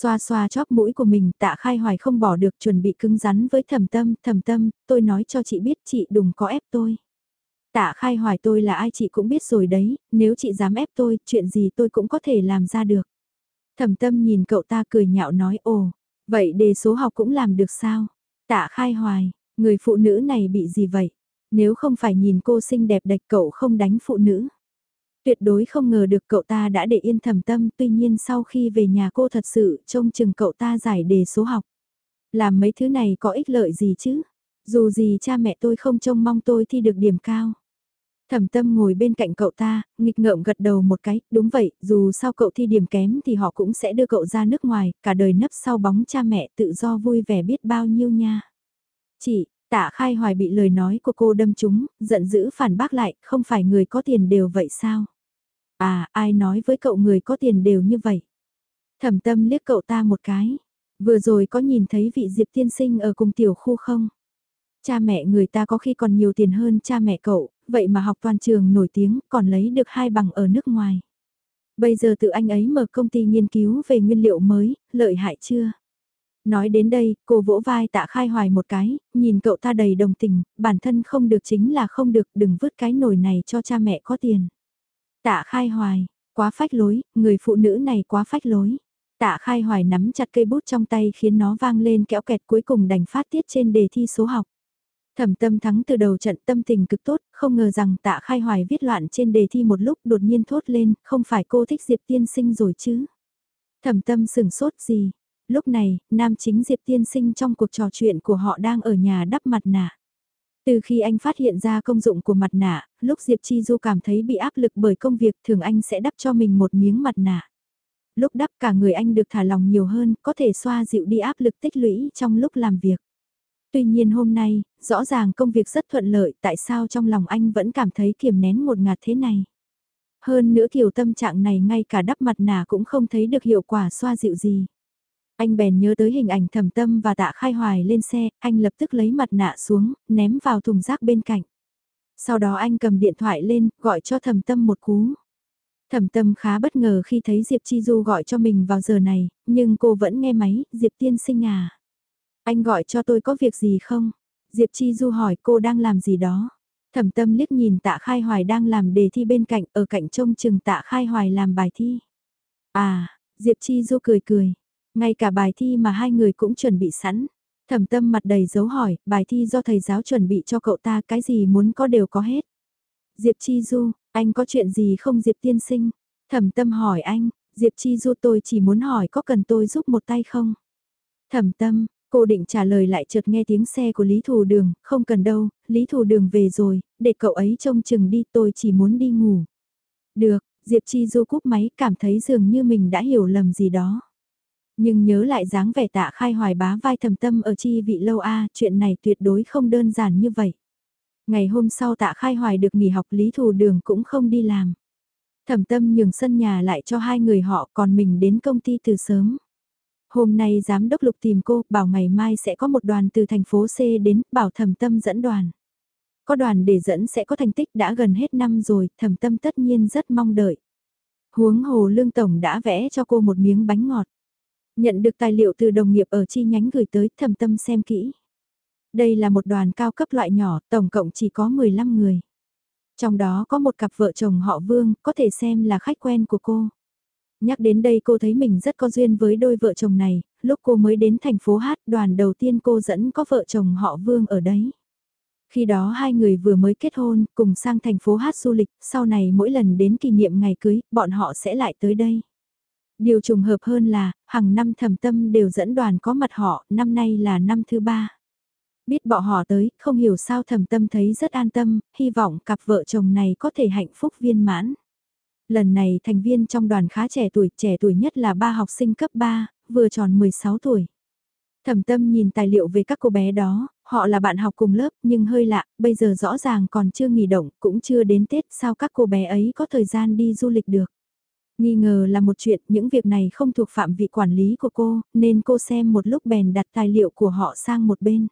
Xoa xoa chóp mũi của mình tạ khai hoài không bỏ được chuẩn bị cứng rắn với thầm tâm, thầm tâm, tôi nói cho chị biết chị đừng có ép tôi. Tạ khai hoài tôi là ai chị cũng biết rồi đấy, nếu chị dám ép tôi, chuyện gì tôi cũng có thể làm ra được. Thẩm tâm nhìn cậu ta cười nhạo nói ồ, vậy đề số học cũng làm được sao? Tạ khai hoài, người phụ nữ này bị gì vậy? Nếu không phải nhìn cô xinh đẹp đạch cậu không đánh phụ nữ. Tuyệt đối không ngờ được cậu ta đã để yên thầm tâm tuy nhiên sau khi về nhà cô thật sự trông chừng cậu ta giải đề số học. Làm mấy thứ này có ích lợi gì chứ? Dù gì cha mẹ tôi không trông mong tôi thi được điểm cao. Thẩm tâm ngồi bên cạnh cậu ta, nghịch ngợm gật đầu một cái, đúng vậy, dù sao cậu thi điểm kém thì họ cũng sẽ đưa cậu ra nước ngoài, cả đời nấp sau bóng cha mẹ tự do vui vẻ biết bao nhiêu nha. Chị, tạ khai hoài bị lời nói của cô đâm trúng, giận dữ phản bác lại, không phải người có tiền đều vậy sao? À, ai nói với cậu người có tiền đều như vậy? Thẩm tâm liếc cậu ta một cái. Vừa rồi có nhìn thấy vị Diệp tiên sinh ở cùng tiểu khu không? Cha mẹ người ta có khi còn nhiều tiền hơn cha mẹ cậu, vậy mà học toàn trường nổi tiếng còn lấy được hai bằng ở nước ngoài. Bây giờ tự anh ấy mở công ty nghiên cứu về nguyên liệu mới, lợi hại chưa? Nói đến đây, cô vỗ vai tạ khai hoài một cái, nhìn cậu ta đầy đồng tình, bản thân không được chính là không được, đừng vứt cái nồi này cho cha mẹ có tiền. Tạ khai hoài, quá phách lối, người phụ nữ này quá phách lối. Tạ khai hoài nắm chặt cây bút trong tay khiến nó vang lên kẽo kẹt cuối cùng đành phát tiết trên đề thi số học. Thẩm tâm thắng từ đầu trận tâm tình cực tốt, không ngờ rằng tạ khai hoài viết loạn trên đề thi một lúc đột nhiên thốt lên, không phải cô thích Diệp tiên sinh rồi chứ. Thẩm tâm sừng sốt gì. Lúc này, nam chính Diệp tiên sinh trong cuộc trò chuyện của họ đang ở nhà đắp mặt nạ. Từ khi anh phát hiện ra công dụng của mặt nạ, lúc Diệp Chi Du cảm thấy bị áp lực bởi công việc thường anh sẽ đắp cho mình một miếng mặt nạ. Lúc đắp cả người anh được thả lòng nhiều hơn, có thể xoa dịu đi áp lực tích lũy trong lúc làm việc. Tuy nhiên hôm nay, rõ ràng công việc rất thuận lợi tại sao trong lòng anh vẫn cảm thấy kiềm nén một ngạt thế này. Hơn nữa kiểu tâm trạng này ngay cả đắp mặt nạ cũng không thấy được hiệu quả xoa dịu gì. Anh bèn nhớ tới hình ảnh thầm tâm và tạ khai hoài lên xe, anh lập tức lấy mặt nạ xuống, ném vào thùng rác bên cạnh. Sau đó anh cầm điện thoại lên, gọi cho thầm tâm một cú. Thẩm tâm khá bất ngờ khi thấy Diệp Chi Du gọi cho mình vào giờ này, nhưng cô vẫn nghe máy, Diệp tiên sinh à. Anh gọi cho tôi có việc gì không? Diệp Chi Du hỏi cô đang làm gì đó. Thẩm tâm liếc nhìn tạ khai hoài đang làm đề thi bên cạnh, ở cạnh trông chừng tạ khai hoài làm bài thi. À, Diệp Chi Du cười cười. Ngay cả bài thi mà hai người cũng chuẩn bị sẵn. Thẩm tâm mặt đầy dấu hỏi, bài thi do thầy giáo chuẩn bị cho cậu ta cái gì muốn có đều có hết. Diệp Chi Du, anh có chuyện gì không Diệp tiên sinh? Thẩm tâm hỏi anh, Diệp Chi Du tôi chỉ muốn hỏi có cần tôi giúp một tay không? Thẩm tâm, cô định trả lời lại chợt nghe tiếng xe của Lý Thù Đường, không cần đâu, Lý Thù Đường về rồi, để cậu ấy trông chừng đi tôi chỉ muốn đi ngủ. Được, Diệp Chi Du cúp máy cảm thấy dường như mình đã hiểu lầm gì đó. Nhưng nhớ lại dáng vẻ tạ khai hoài bá vai thầm tâm ở chi vị lâu a chuyện này tuyệt đối không đơn giản như vậy. Ngày hôm sau tạ khai hoài được nghỉ học lý thù đường cũng không đi làm. Thẩm tâm nhường sân nhà lại cho hai người họ còn mình đến công ty từ sớm. Hôm nay giám đốc lục tìm cô, bảo ngày mai sẽ có một đoàn từ thành phố C đến, bảo thẩm tâm dẫn đoàn. Có đoàn để dẫn sẽ có thành tích đã gần hết năm rồi, thẩm tâm tất nhiên rất mong đợi. Huống hồ lương tổng đã vẽ cho cô một miếng bánh ngọt. Nhận được tài liệu từ đồng nghiệp ở chi nhánh gửi tới thầm tâm xem kỹ. Đây là một đoàn cao cấp loại nhỏ, tổng cộng chỉ có 15 người. Trong đó có một cặp vợ chồng họ Vương, có thể xem là khách quen của cô. Nhắc đến đây cô thấy mình rất có duyên với đôi vợ chồng này, lúc cô mới đến thành phố Hát đoàn đầu tiên cô dẫn có vợ chồng họ Vương ở đấy. Khi đó hai người vừa mới kết hôn, cùng sang thành phố Hát du lịch, sau này mỗi lần đến kỷ niệm ngày cưới, bọn họ sẽ lại tới đây. Điều trùng hợp hơn là, hàng năm thầm tâm đều dẫn đoàn có mặt họ, năm nay là năm thứ ba. Biết bọn họ tới, không hiểu sao thầm tâm thấy rất an tâm, hy vọng cặp vợ chồng này có thể hạnh phúc viên mãn. Lần này thành viên trong đoàn khá trẻ tuổi, trẻ tuổi nhất là ba học sinh cấp 3, vừa tròn 16 tuổi. Thẩm tâm nhìn tài liệu về các cô bé đó, họ là bạn học cùng lớp nhưng hơi lạ, bây giờ rõ ràng còn chưa nghỉ động, cũng chưa đến Tết sao các cô bé ấy có thời gian đi du lịch được. Nghi ngờ là một chuyện, những việc này không thuộc phạm vị quản lý của cô, nên cô xem một lúc bèn đặt tài liệu của họ sang một bên.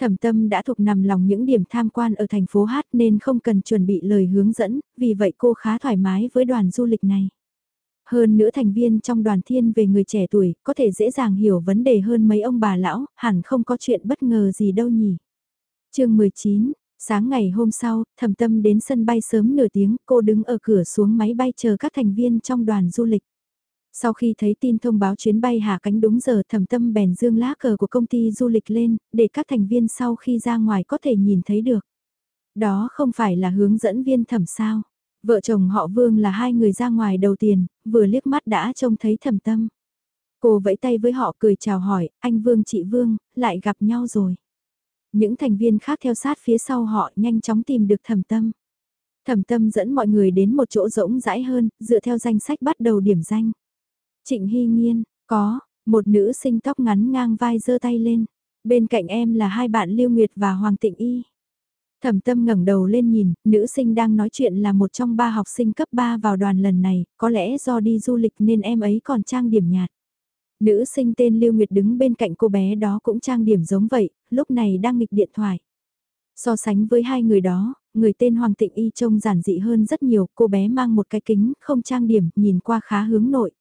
Thẩm tâm đã thuộc nằm lòng những điểm tham quan ở thành phố Hát nên không cần chuẩn bị lời hướng dẫn, vì vậy cô khá thoải mái với đoàn du lịch này. Hơn nữa thành viên trong đoàn thiên về người trẻ tuổi, có thể dễ dàng hiểu vấn đề hơn mấy ông bà lão, hẳn không có chuyện bất ngờ gì đâu nhỉ. chương 19, sáng ngày hôm sau, thẩm tâm đến sân bay sớm nửa tiếng, cô đứng ở cửa xuống máy bay chờ các thành viên trong đoàn du lịch. Sau khi thấy tin thông báo chuyến bay hạ cánh đúng giờ thẩm tâm bèn dương lá cờ của công ty du lịch lên, để các thành viên sau khi ra ngoài có thể nhìn thấy được. Đó không phải là hướng dẫn viên thẩm sao. Vợ chồng họ Vương là hai người ra ngoài đầu tiên, vừa liếc mắt đã trông thấy thẩm tâm. Cô vẫy tay với họ cười chào hỏi, anh Vương chị Vương, lại gặp nhau rồi. Những thành viên khác theo sát phía sau họ nhanh chóng tìm được thẩm tâm. Thẩm tâm dẫn mọi người đến một chỗ rỗng rãi hơn, dựa theo danh sách bắt đầu điểm danh. Trịnh Hy Nhiên, có, một nữ sinh tóc ngắn ngang vai giơ tay lên. Bên cạnh em là hai bạn Lưu Nguyệt và Hoàng Tịnh Y. Thẩm tâm ngẩng đầu lên nhìn, nữ sinh đang nói chuyện là một trong ba học sinh cấp 3 vào đoàn lần này, có lẽ do đi du lịch nên em ấy còn trang điểm nhạt. Nữ sinh tên Lưu Nguyệt đứng bên cạnh cô bé đó cũng trang điểm giống vậy, lúc này đang nghịch điện thoại. So sánh với hai người đó, người tên Hoàng Tịnh Y trông giản dị hơn rất nhiều, cô bé mang một cái kính, không trang điểm, nhìn qua khá hướng nội.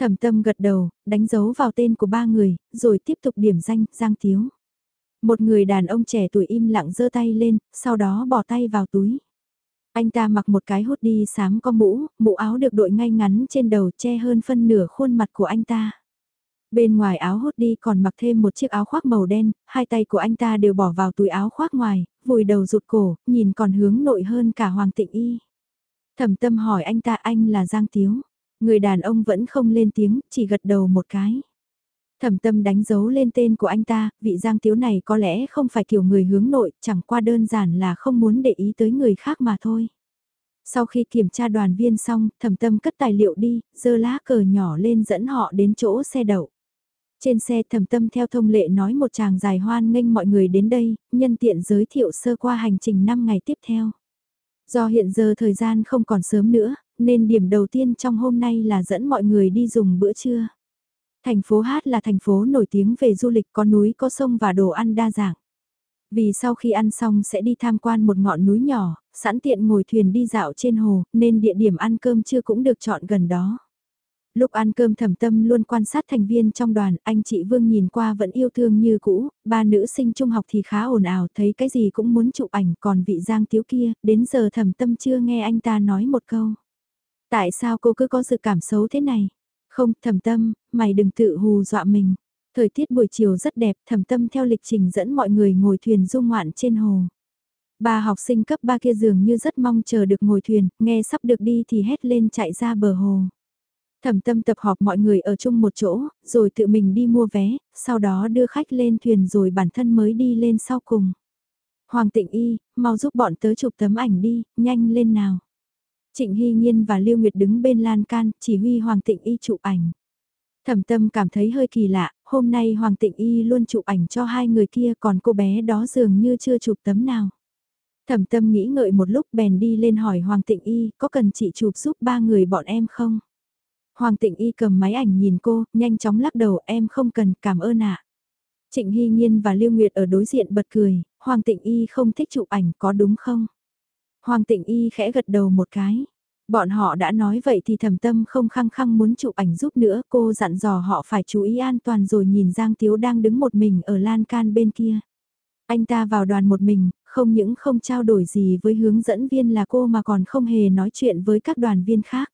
Thẩm tâm gật đầu, đánh dấu vào tên của ba người, rồi tiếp tục điểm danh, Giang Tiếu. Một người đàn ông trẻ tuổi im lặng giơ tay lên, sau đó bỏ tay vào túi. Anh ta mặc một cái hốt đi sám có mũ, mũ áo được đội ngay ngắn trên đầu che hơn phân nửa khuôn mặt của anh ta. Bên ngoài áo hốt đi còn mặc thêm một chiếc áo khoác màu đen, hai tay của anh ta đều bỏ vào túi áo khoác ngoài, vùi đầu rụt cổ, nhìn còn hướng nội hơn cả Hoàng Tịnh Y. Thẩm tâm hỏi anh ta anh là Giang Tiếu. Người đàn ông vẫn không lên tiếng, chỉ gật đầu một cái. Thẩm tâm đánh dấu lên tên của anh ta, vị Giang Tiếu này có lẽ không phải kiểu người hướng nội, chẳng qua đơn giản là không muốn để ý tới người khác mà thôi. Sau khi kiểm tra đoàn viên xong, thẩm tâm cất tài liệu đi, dơ lá cờ nhỏ lên dẫn họ đến chỗ xe đậu. Trên xe thầm tâm theo thông lệ nói một chàng dài hoan nghênh mọi người đến đây, nhân tiện giới thiệu sơ qua hành trình 5 ngày tiếp theo. Do hiện giờ thời gian không còn sớm nữa, nên điểm đầu tiên trong hôm nay là dẫn mọi người đi dùng bữa trưa. Thành phố Hát là thành phố nổi tiếng về du lịch có núi có sông và đồ ăn đa dạng. Vì sau khi ăn xong sẽ đi tham quan một ngọn núi nhỏ, sẵn tiện ngồi thuyền đi dạo trên hồ, nên địa điểm ăn cơm trưa cũng được chọn gần đó. Lúc ăn cơm thầm tâm luôn quan sát thành viên trong đoàn, anh chị Vương nhìn qua vẫn yêu thương như cũ, ba nữ sinh trung học thì khá ồn ào, thấy cái gì cũng muốn chụp ảnh, còn vị Giang Tiếu kia, đến giờ thầm tâm chưa nghe anh ta nói một câu. Tại sao cô cứ có sự cảm xấu thế này? Không, thầm tâm, mày đừng tự hù dọa mình. Thời tiết buổi chiều rất đẹp, thầm tâm theo lịch trình dẫn mọi người ngồi thuyền du ngoạn trên hồ. Ba học sinh cấp 3 kia dường như rất mong chờ được ngồi thuyền, nghe sắp được đi thì hét lên chạy ra bờ hồ. Thẩm tâm tập họp mọi người ở chung một chỗ, rồi tự mình đi mua vé, sau đó đưa khách lên thuyền rồi bản thân mới đi lên sau cùng. Hoàng tịnh y, mau giúp bọn tớ chụp tấm ảnh đi, nhanh lên nào. Trịnh Hy Nhiên và Lưu Nguyệt đứng bên lan can, chỉ huy Hoàng Tịnh Y chụp ảnh. Thẩm tâm cảm thấy hơi kỳ lạ, hôm nay Hoàng Tịnh Y luôn chụp ảnh cho hai người kia còn cô bé đó dường như chưa chụp tấm nào. Thẩm tâm nghĩ ngợi một lúc bèn đi lên hỏi Hoàng Tịnh Y có cần chị chụp giúp ba người bọn em không? Hoàng Tịnh Y cầm máy ảnh nhìn cô, nhanh chóng lắc đầu em không cần, cảm ơn ạ. Trịnh Hy Nhiên và Lưu Nguyệt ở đối diện bật cười, Hoàng Tịnh Y không thích chụp ảnh có đúng không? Hoàng Tịnh Y khẽ gật đầu một cái. Bọn họ đã nói vậy thì thầm tâm không khăng khăng muốn chụp ảnh giúp nữa cô dặn dò họ phải chú ý an toàn rồi nhìn Giang Tiếu đang đứng một mình ở lan can bên kia. Anh ta vào đoàn một mình, không những không trao đổi gì với hướng dẫn viên là cô mà còn không hề nói chuyện với các đoàn viên khác.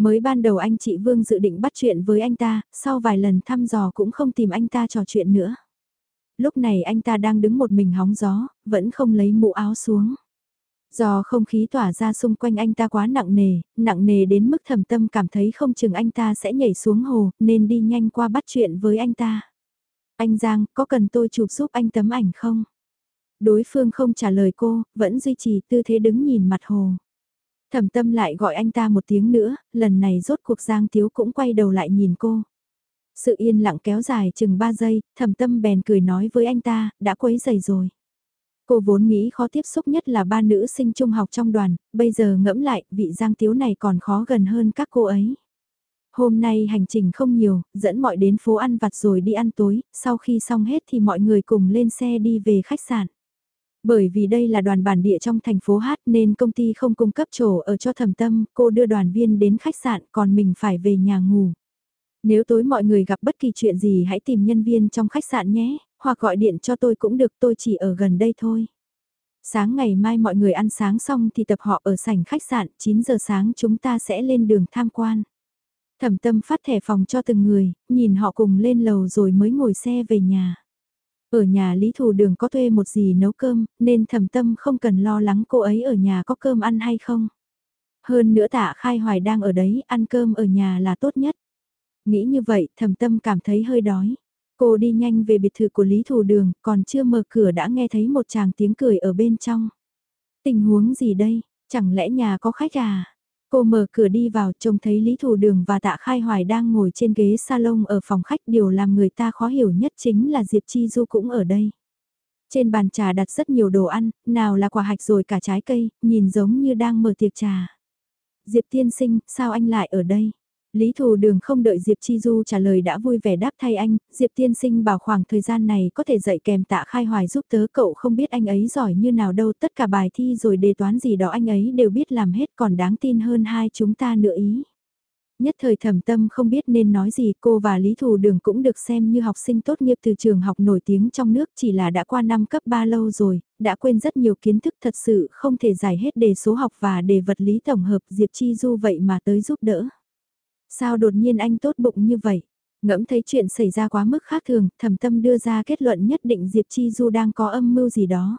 Mới ban đầu anh chị Vương dự định bắt chuyện với anh ta, sau vài lần thăm dò cũng không tìm anh ta trò chuyện nữa. Lúc này anh ta đang đứng một mình hóng gió, vẫn không lấy mũ áo xuống. Do không khí tỏa ra xung quanh anh ta quá nặng nề, nặng nề đến mức thầm tâm cảm thấy không chừng anh ta sẽ nhảy xuống hồ, nên đi nhanh qua bắt chuyện với anh ta. Anh Giang, có cần tôi chụp giúp anh tấm ảnh không? Đối phương không trả lời cô, vẫn duy trì tư thế đứng nhìn mặt hồ. Thẩm tâm lại gọi anh ta một tiếng nữa, lần này rốt cuộc Giang Tiếu cũng quay đầu lại nhìn cô. Sự yên lặng kéo dài chừng 3 giây, thẩm tâm bèn cười nói với anh ta, đã quấy giày rồi. Cô vốn nghĩ khó tiếp xúc nhất là ba nữ sinh trung học trong đoàn, bây giờ ngẫm lại, vị Giang Tiếu này còn khó gần hơn các cô ấy. Hôm nay hành trình không nhiều, dẫn mọi đến phố ăn vặt rồi đi ăn tối, sau khi xong hết thì mọi người cùng lên xe đi về khách sạn. Bởi vì đây là đoàn bản địa trong thành phố Hát nên công ty không cung cấp chỗ ở cho thầm tâm, cô đưa đoàn viên đến khách sạn còn mình phải về nhà ngủ. Nếu tối mọi người gặp bất kỳ chuyện gì hãy tìm nhân viên trong khách sạn nhé, hoặc gọi điện cho tôi cũng được tôi chỉ ở gần đây thôi. Sáng ngày mai mọi người ăn sáng xong thì tập họ ở sảnh khách sạn, 9 giờ sáng chúng ta sẽ lên đường tham quan. Thẩm tâm phát thẻ phòng cho từng người, nhìn họ cùng lên lầu rồi mới ngồi xe về nhà. Ở nhà Lý Thù Đường có thuê một gì nấu cơm, nên thẩm tâm không cần lo lắng cô ấy ở nhà có cơm ăn hay không. Hơn nữa tạ khai hoài đang ở đấy, ăn cơm ở nhà là tốt nhất. Nghĩ như vậy, thẩm tâm cảm thấy hơi đói. Cô đi nhanh về biệt thự của Lý Thù Đường, còn chưa mở cửa đã nghe thấy một chàng tiếng cười ở bên trong. Tình huống gì đây, chẳng lẽ nhà có khách à? Cô mở cửa đi vào trông thấy Lý thủ Đường và Tạ Khai Hoài đang ngồi trên ghế salon ở phòng khách. Điều làm người ta khó hiểu nhất chính là Diệp Chi Du cũng ở đây. Trên bàn trà đặt rất nhiều đồ ăn, nào là quả hạch rồi cả trái cây, nhìn giống như đang mở tiệc trà. Diệp tiên sinh, sao anh lại ở đây? Lý Thù Đường không đợi Diệp Chi Du trả lời đã vui vẻ đáp thay anh, Diệp Tiên Sinh bảo khoảng thời gian này có thể dạy kèm tạ khai hoài giúp tớ cậu không biết anh ấy giỏi như nào đâu tất cả bài thi rồi đề toán gì đó anh ấy đều biết làm hết còn đáng tin hơn hai chúng ta nữa ý. Nhất thời thẩm tâm không biết nên nói gì cô và Lý Thù Đường cũng được xem như học sinh tốt nghiệp từ trường học nổi tiếng trong nước chỉ là đã qua năm cấp 3 lâu rồi, đã quên rất nhiều kiến thức thật sự không thể giải hết đề số học và đề vật lý tổng hợp Diệp Chi Du vậy mà tới giúp đỡ. Sao đột nhiên anh tốt bụng như vậy? Ngẫm thấy chuyện xảy ra quá mức khác thường, thẩm tâm đưa ra kết luận nhất định Diệp Chi Du đang có âm mưu gì đó.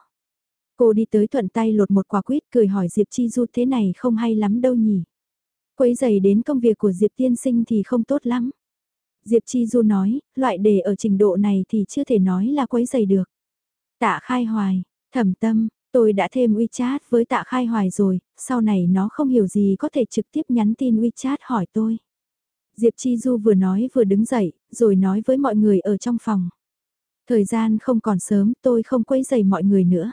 Cô đi tới thuận tay lột một quả quýt cười hỏi Diệp Chi Du thế này không hay lắm đâu nhỉ? Quấy giày đến công việc của Diệp tiên sinh thì không tốt lắm. Diệp Chi Du nói, loại đề ở trình độ này thì chưa thể nói là quấy giày được. Tạ khai hoài, thẩm tâm, tôi đã thêm WeChat với tạ khai hoài rồi, sau này nó không hiểu gì có thể trực tiếp nhắn tin WeChat hỏi tôi. Diệp Chi Du vừa nói vừa đứng dậy, rồi nói với mọi người ở trong phòng. Thời gian không còn sớm, tôi không quấy dày mọi người nữa.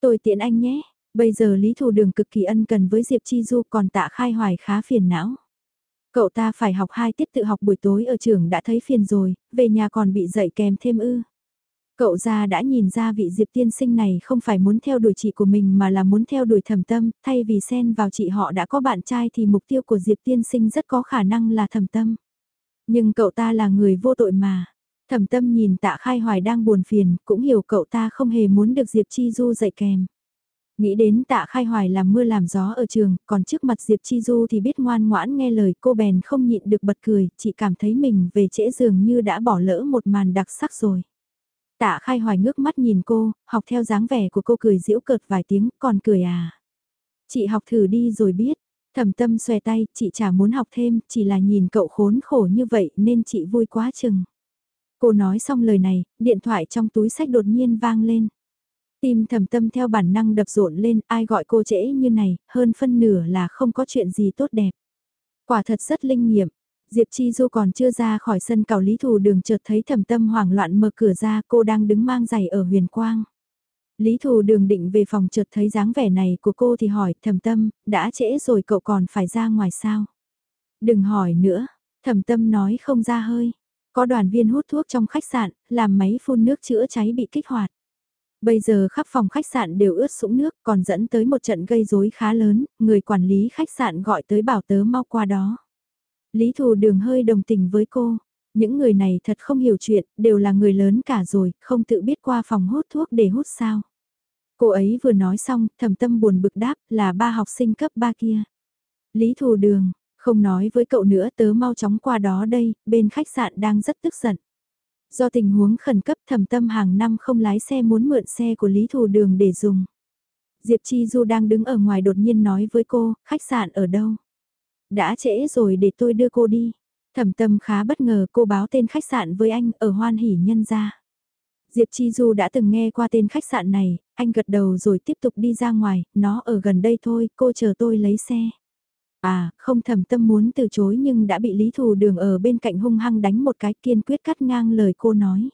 Tôi tiện anh nhé, bây giờ Lý Thù Đường cực kỳ ân cần với Diệp Chi Du còn tạ khai hoài khá phiền não. Cậu ta phải học hai tiết tự học buổi tối ở trường đã thấy phiền rồi, về nhà còn bị dạy kèm thêm ư. Cậu ra đã nhìn ra vị Diệp tiên sinh này không phải muốn theo đuổi chị của mình mà là muốn theo đuổi thầm tâm, thay vì xen vào chị họ đã có bạn trai thì mục tiêu của Diệp tiên sinh rất có khả năng là thầm tâm. Nhưng cậu ta là người vô tội mà. Thẩm tâm nhìn tạ khai hoài đang buồn phiền, cũng hiểu cậu ta không hề muốn được Diệp Chi Du dạy kèm. Nghĩ đến tạ khai hoài làm mưa làm gió ở trường, còn trước mặt Diệp Chi Du thì biết ngoan ngoãn nghe lời cô bèn không nhịn được bật cười, chỉ cảm thấy mình về trễ giường như đã bỏ lỡ một màn đặc sắc rồi. Tạ khai hoài ngước mắt nhìn cô, học theo dáng vẻ của cô cười giễu cợt vài tiếng, còn cười à. Chị học thử đi rồi biết, thầm tâm xòe tay, chị chả muốn học thêm, chỉ là nhìn cậu khốn khổ như vậy nên chị vui quá chừng. Cô nói xong lời này, điện thoại trong túi sách đột nhiên vang lên. Tim thầm tâm theo bản năng đập rộn lên, ai gọi cô trễ như này, hơn phân nửa là không có chuyện gì tốt đẹp. Quả thật rất linh nghiệm, Diệp Chi Du còn chưa ra khỏi sân cầu lý thù đường chợt thấy thẩm tâm hoảng loạn mở cửa ra cô đang đứng mang giày ở huyền quang. Lý thù đường định về phòng chợt thấy dáng vẻ này của cô thì hỏi thẩm tâm, đã trễ rồi cậu còn phải ra ngoài sao? Đừng hỏi nữa, thẩm tâm nói không ra hơi. Có đoàn viên hút thuốc trong khách sạn, làm máy phun nước chữa cháy bị kích hoạt. Bây giờ khắp phòng khách sạn đều ướt sũng nước còn dẫn tới một trận gây rối khá lớn, người quản lý khách sạn gọi tới bảo tớ mau qua đó. Lý Thù Đường hơi đồng tình với cô. Những người này thật không hiểu chuyện, đều là người lớn cả rồi, không tự biết qua phòng hút thuốc để hút sao. Cô ấy vừa nói xong, thầm tâm buồn bực đáp là ba học sinh cấp ba kia. Lý Thù Đường, không nói với cậu nữa tớ mau chóng qua đó đây, bên khách sạn đang rất tức giận. Do tình huống khẩn cấp thầm tâm hàng năm không lái xe muốn mượn xe của Lý Thù Đường để dùng. Diệp Chi Du đang đứng ở ngoài đột nhiên nói với cô, khách sạn ở đâu? Đã trễ rồi để tôi đưa cô đi. Thẩm tâm khá bất ngờ cô báo tên khách sạn với anh ở hoan hỉ nhân gia. Diệp Chi Du đã từng nghe qua tên khách sạn này, anh gật đầu rồi tiếp tục đi ra ngoài, nó ở gần đây thôi, cô chờ tôi lấy xe. À, không thẩm tâm muốn từ chối nhưng đã bị Lý Thù Đường ở bên cạnh hung hăng đánh một cái kiên quyết cắt ngang lời cô nói.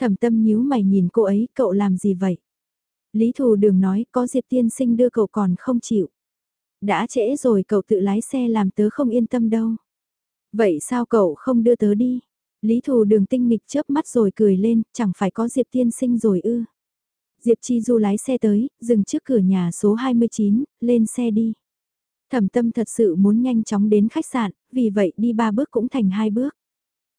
Thẩm tâm nhíu mày nhìn cô ấy, cậu làm gì vậy? Lý Thù Đường nói, có Diệp Tiên Sinh đưa cậu còn không chịu. Đã trễ rồi cậu tự lái xe làm tớ không yên tâm đâu. Vậy sao cậu không đưa tớ đi? Lý thù đường tinh nghịch chớp mắt rồi cười lên, chẳng phải có Diệp tiên sinh rồi ư. Diệp Chi Du lái xe tới, dừng trước cửa nhà số 29, lên xe đi. Thẩm tâm thật sự muốn nhanh chóng đến khách sạn, vì vậy đi ba bước cũng thành hai bước.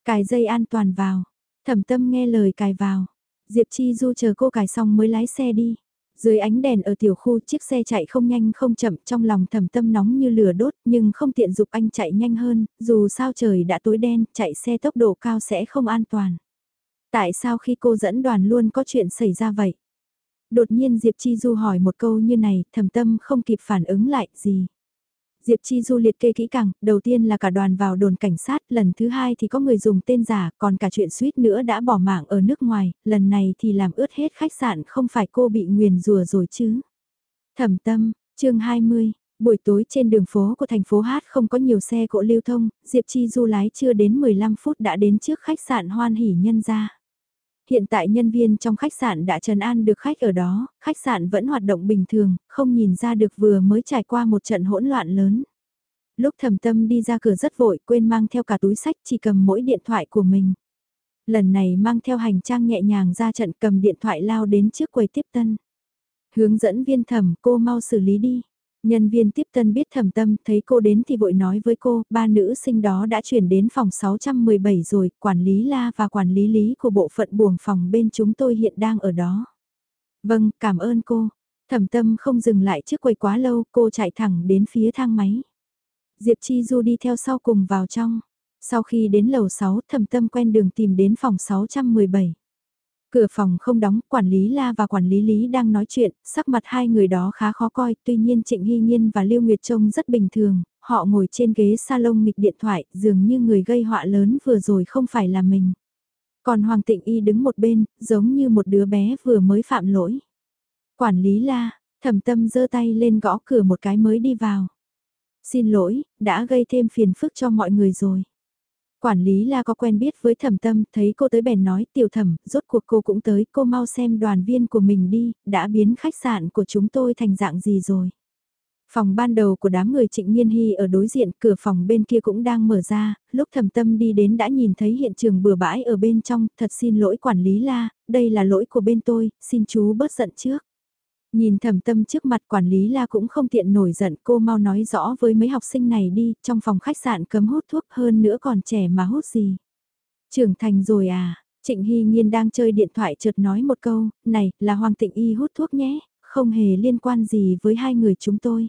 Cài dây an toàn vào. Thẩm tâm nghe lời cài vào. Diệp Chi Du chờ cô cài xong mới lái xe đi. Dưới ánh đèn ở tiểu khu chiếc xe chạy không nhanh không chậm trong lòng thầm tâm nóng như lửa đốt nhưng không tiện dục anh chạy nhanh hơn, dù sao trời đã tối đen, chạy xe tốc độ cao sẽ không an toàn. Tại sao khi cô dẫn đoàn luôn có chuyện xảy ra vậy? Đột nhiên Diệp Chi Du hỏi một câu như này, thầm tâm không kịp phản ứng lại gì. Diệp Chi Du liệt kê kỹ càng, đầu tiên là cả đoàn vào đồn cảnh sát, lần thứ hai thì có người dùng tên giả, còn cả chuyện suýt nữa đã bỏ mạng ở nước ngoài, lần này thì làm ướt hết khách sạn không phải cô bị nguyền rùa rồi chứ. Thẩm tâm, chương 20, buổi tối trên đường phố của thành phố Hát không có nhiều xe cộ lưu thông, Diệp Chi Du lái chưa đến 15 phút đã đến trước khách sạn hoan hỉ nhân gia. Hiện tại nhân viên trong khách sạn đã trần an được khách ở đó, khách sạn vẫn hoạt động bình thường, không nhìn ra được vừa mới trải qua một trận hỗn loạn lớn. Lúc thầm tâm đi ra cửa rất vội, quên mang theo cả túi sách chỉ cầm mỗi điện thoại của mình. Lần này mang theo hành trang nhẹ nhàng ra trận cầm điện thoại lao đến trước quầy tiếp tân. Hướng dẫn viên thẩm cô mau xử lý đi. Nhân viên tiếp tân biết thầm tâm, thấy cô đến thì vội nói với cô, ba nữ sinh đó đã chuyển đến phòng 617 rồi, quản lý La và quản lý Lý của bộ phận buồng phòng bên chúng tôi hiện đang ở đó. Vâng, cảm ơn cô. Thẩm tâm không dừng lại trước quầy quá lâu, cô chạy thẳng đến phía thang máy. Diệp Chi Du đi theo sau cùng vào trong. Sau khi đến lầu 6, thẩm tâm quen đường tìm đến phòng 617. Cửa phòng không đóng, quản lý La và quản lý Lý đang nói chuyện, sắc mặt hai người đó khá khó coi, tuy nhiên Trịnh Hy Nhiên và Lưu Nguyệt trông rất bình thường, họ ngồi trên ghế salon nghịch điện thoại, dường như người gây họa lớn vừa rồi không phải là mình. Còn Hoàng Tịnh Y đứng một bên, giống như một đứa bé vừa mới phạm lỗi. Quản lý La, thầm tâm giơ tay lên gõ cửa một cái mới đi vào. Xin lỗi, đã gây thêm phiền phức cho mọi người rồi. Quản lý là có quen biết với thẩm tâm, thấy cô tới bèn nói tiểu thẩm, rốt cuộc cô cũng tới, cô mau xem đoàn viên của mình đi, đã biến khách sạn của chúng tôi thành dạng gì rồi. Phòng ban đầu của đám người Trịnh Nhiên Hy ở đối diện, cửa phòng bên kia cũng đang mở ra, lúc thẩm tâm đi đến đã nhìn thấy hiện trường bừa bãi ở bên trong, thật xin lỗi quản lý la, đây là lỗi của bên tôi, xin chú bớt giận trước. Nhìn thầm tâm trước mặt quản lý la cũng không tiện nổi giận cô mau nói rõ với mấy học sinh này đi, trong phòng khách sạn cấm hút thuốc hơn nữa còn trẻ mà hút gì. Trưởng thành rồi à, Trịnh Hy Nhiên đang chơi điện thoại chợt nói một câu, này là Hoàng Tịnh Y hút thuốc nhé, không hề liên quan gì với hai người chúng tôi.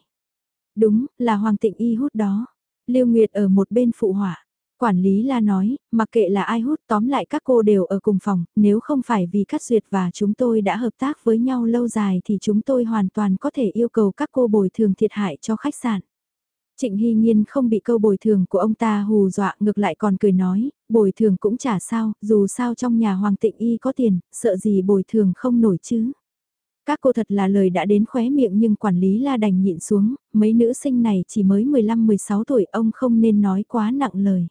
Đúng, là Hoàng Tịnh Y hút đó. Lưu Nguyệt ở một bên phụ họa. Quản lý la nói, mặc kệ là ai hút tóm lại các cô đều ở cùng phòng, nếu không phải vì Cát Duyệt và chúng tôi đã hợp tác với nhau lâu dài thì chúng tôi hoàn toàn có thể yêu cầu các cô bồi thường thiệt hại cho khách sạn. Trịnh Hy Nhiên không bị câu bồi thường của ông ta hù dọa ngược lại còn cười nói, bồi thường cũng chả sao, dù sao trong nhà Hoàng Tịnh Y có tiền, sợ gì bồi thường không nổi chứ. Các cô thật là lời đã đến khóe miệng nhưng quản lý la đành nhịn xuống, mấy nữ sinh này chỉ mới 15-16 tuổi ông không nên nói quá nặng lời.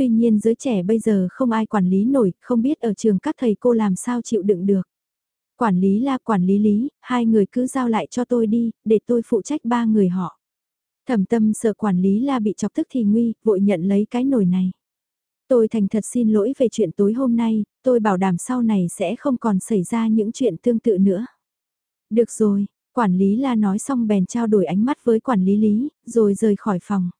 Tuy nhiên giới trẻ bây giờ không ai quản lý nổi, không biết ở trường các thầy cô làm sao chịu đựng được. Quản lý là quản lý lý, hai người cứ giao lại cho tôi đi, để tôi phụ trách ba người họ. Thẩm tâm sợ quản lý la bị chọc tức thì nguy, vội nhận lấy cái nổi này. Tôi thành thật xin lỗi về chuyện tối hôm nay, tôi bảo đảm sau này sẽ không còn xảy ra những chuyện tương tự nữa. Được rồi, quản lý la nói xong bèn trao đổi ánh mắt với quản lý lý, rồi rời khỏi phòng.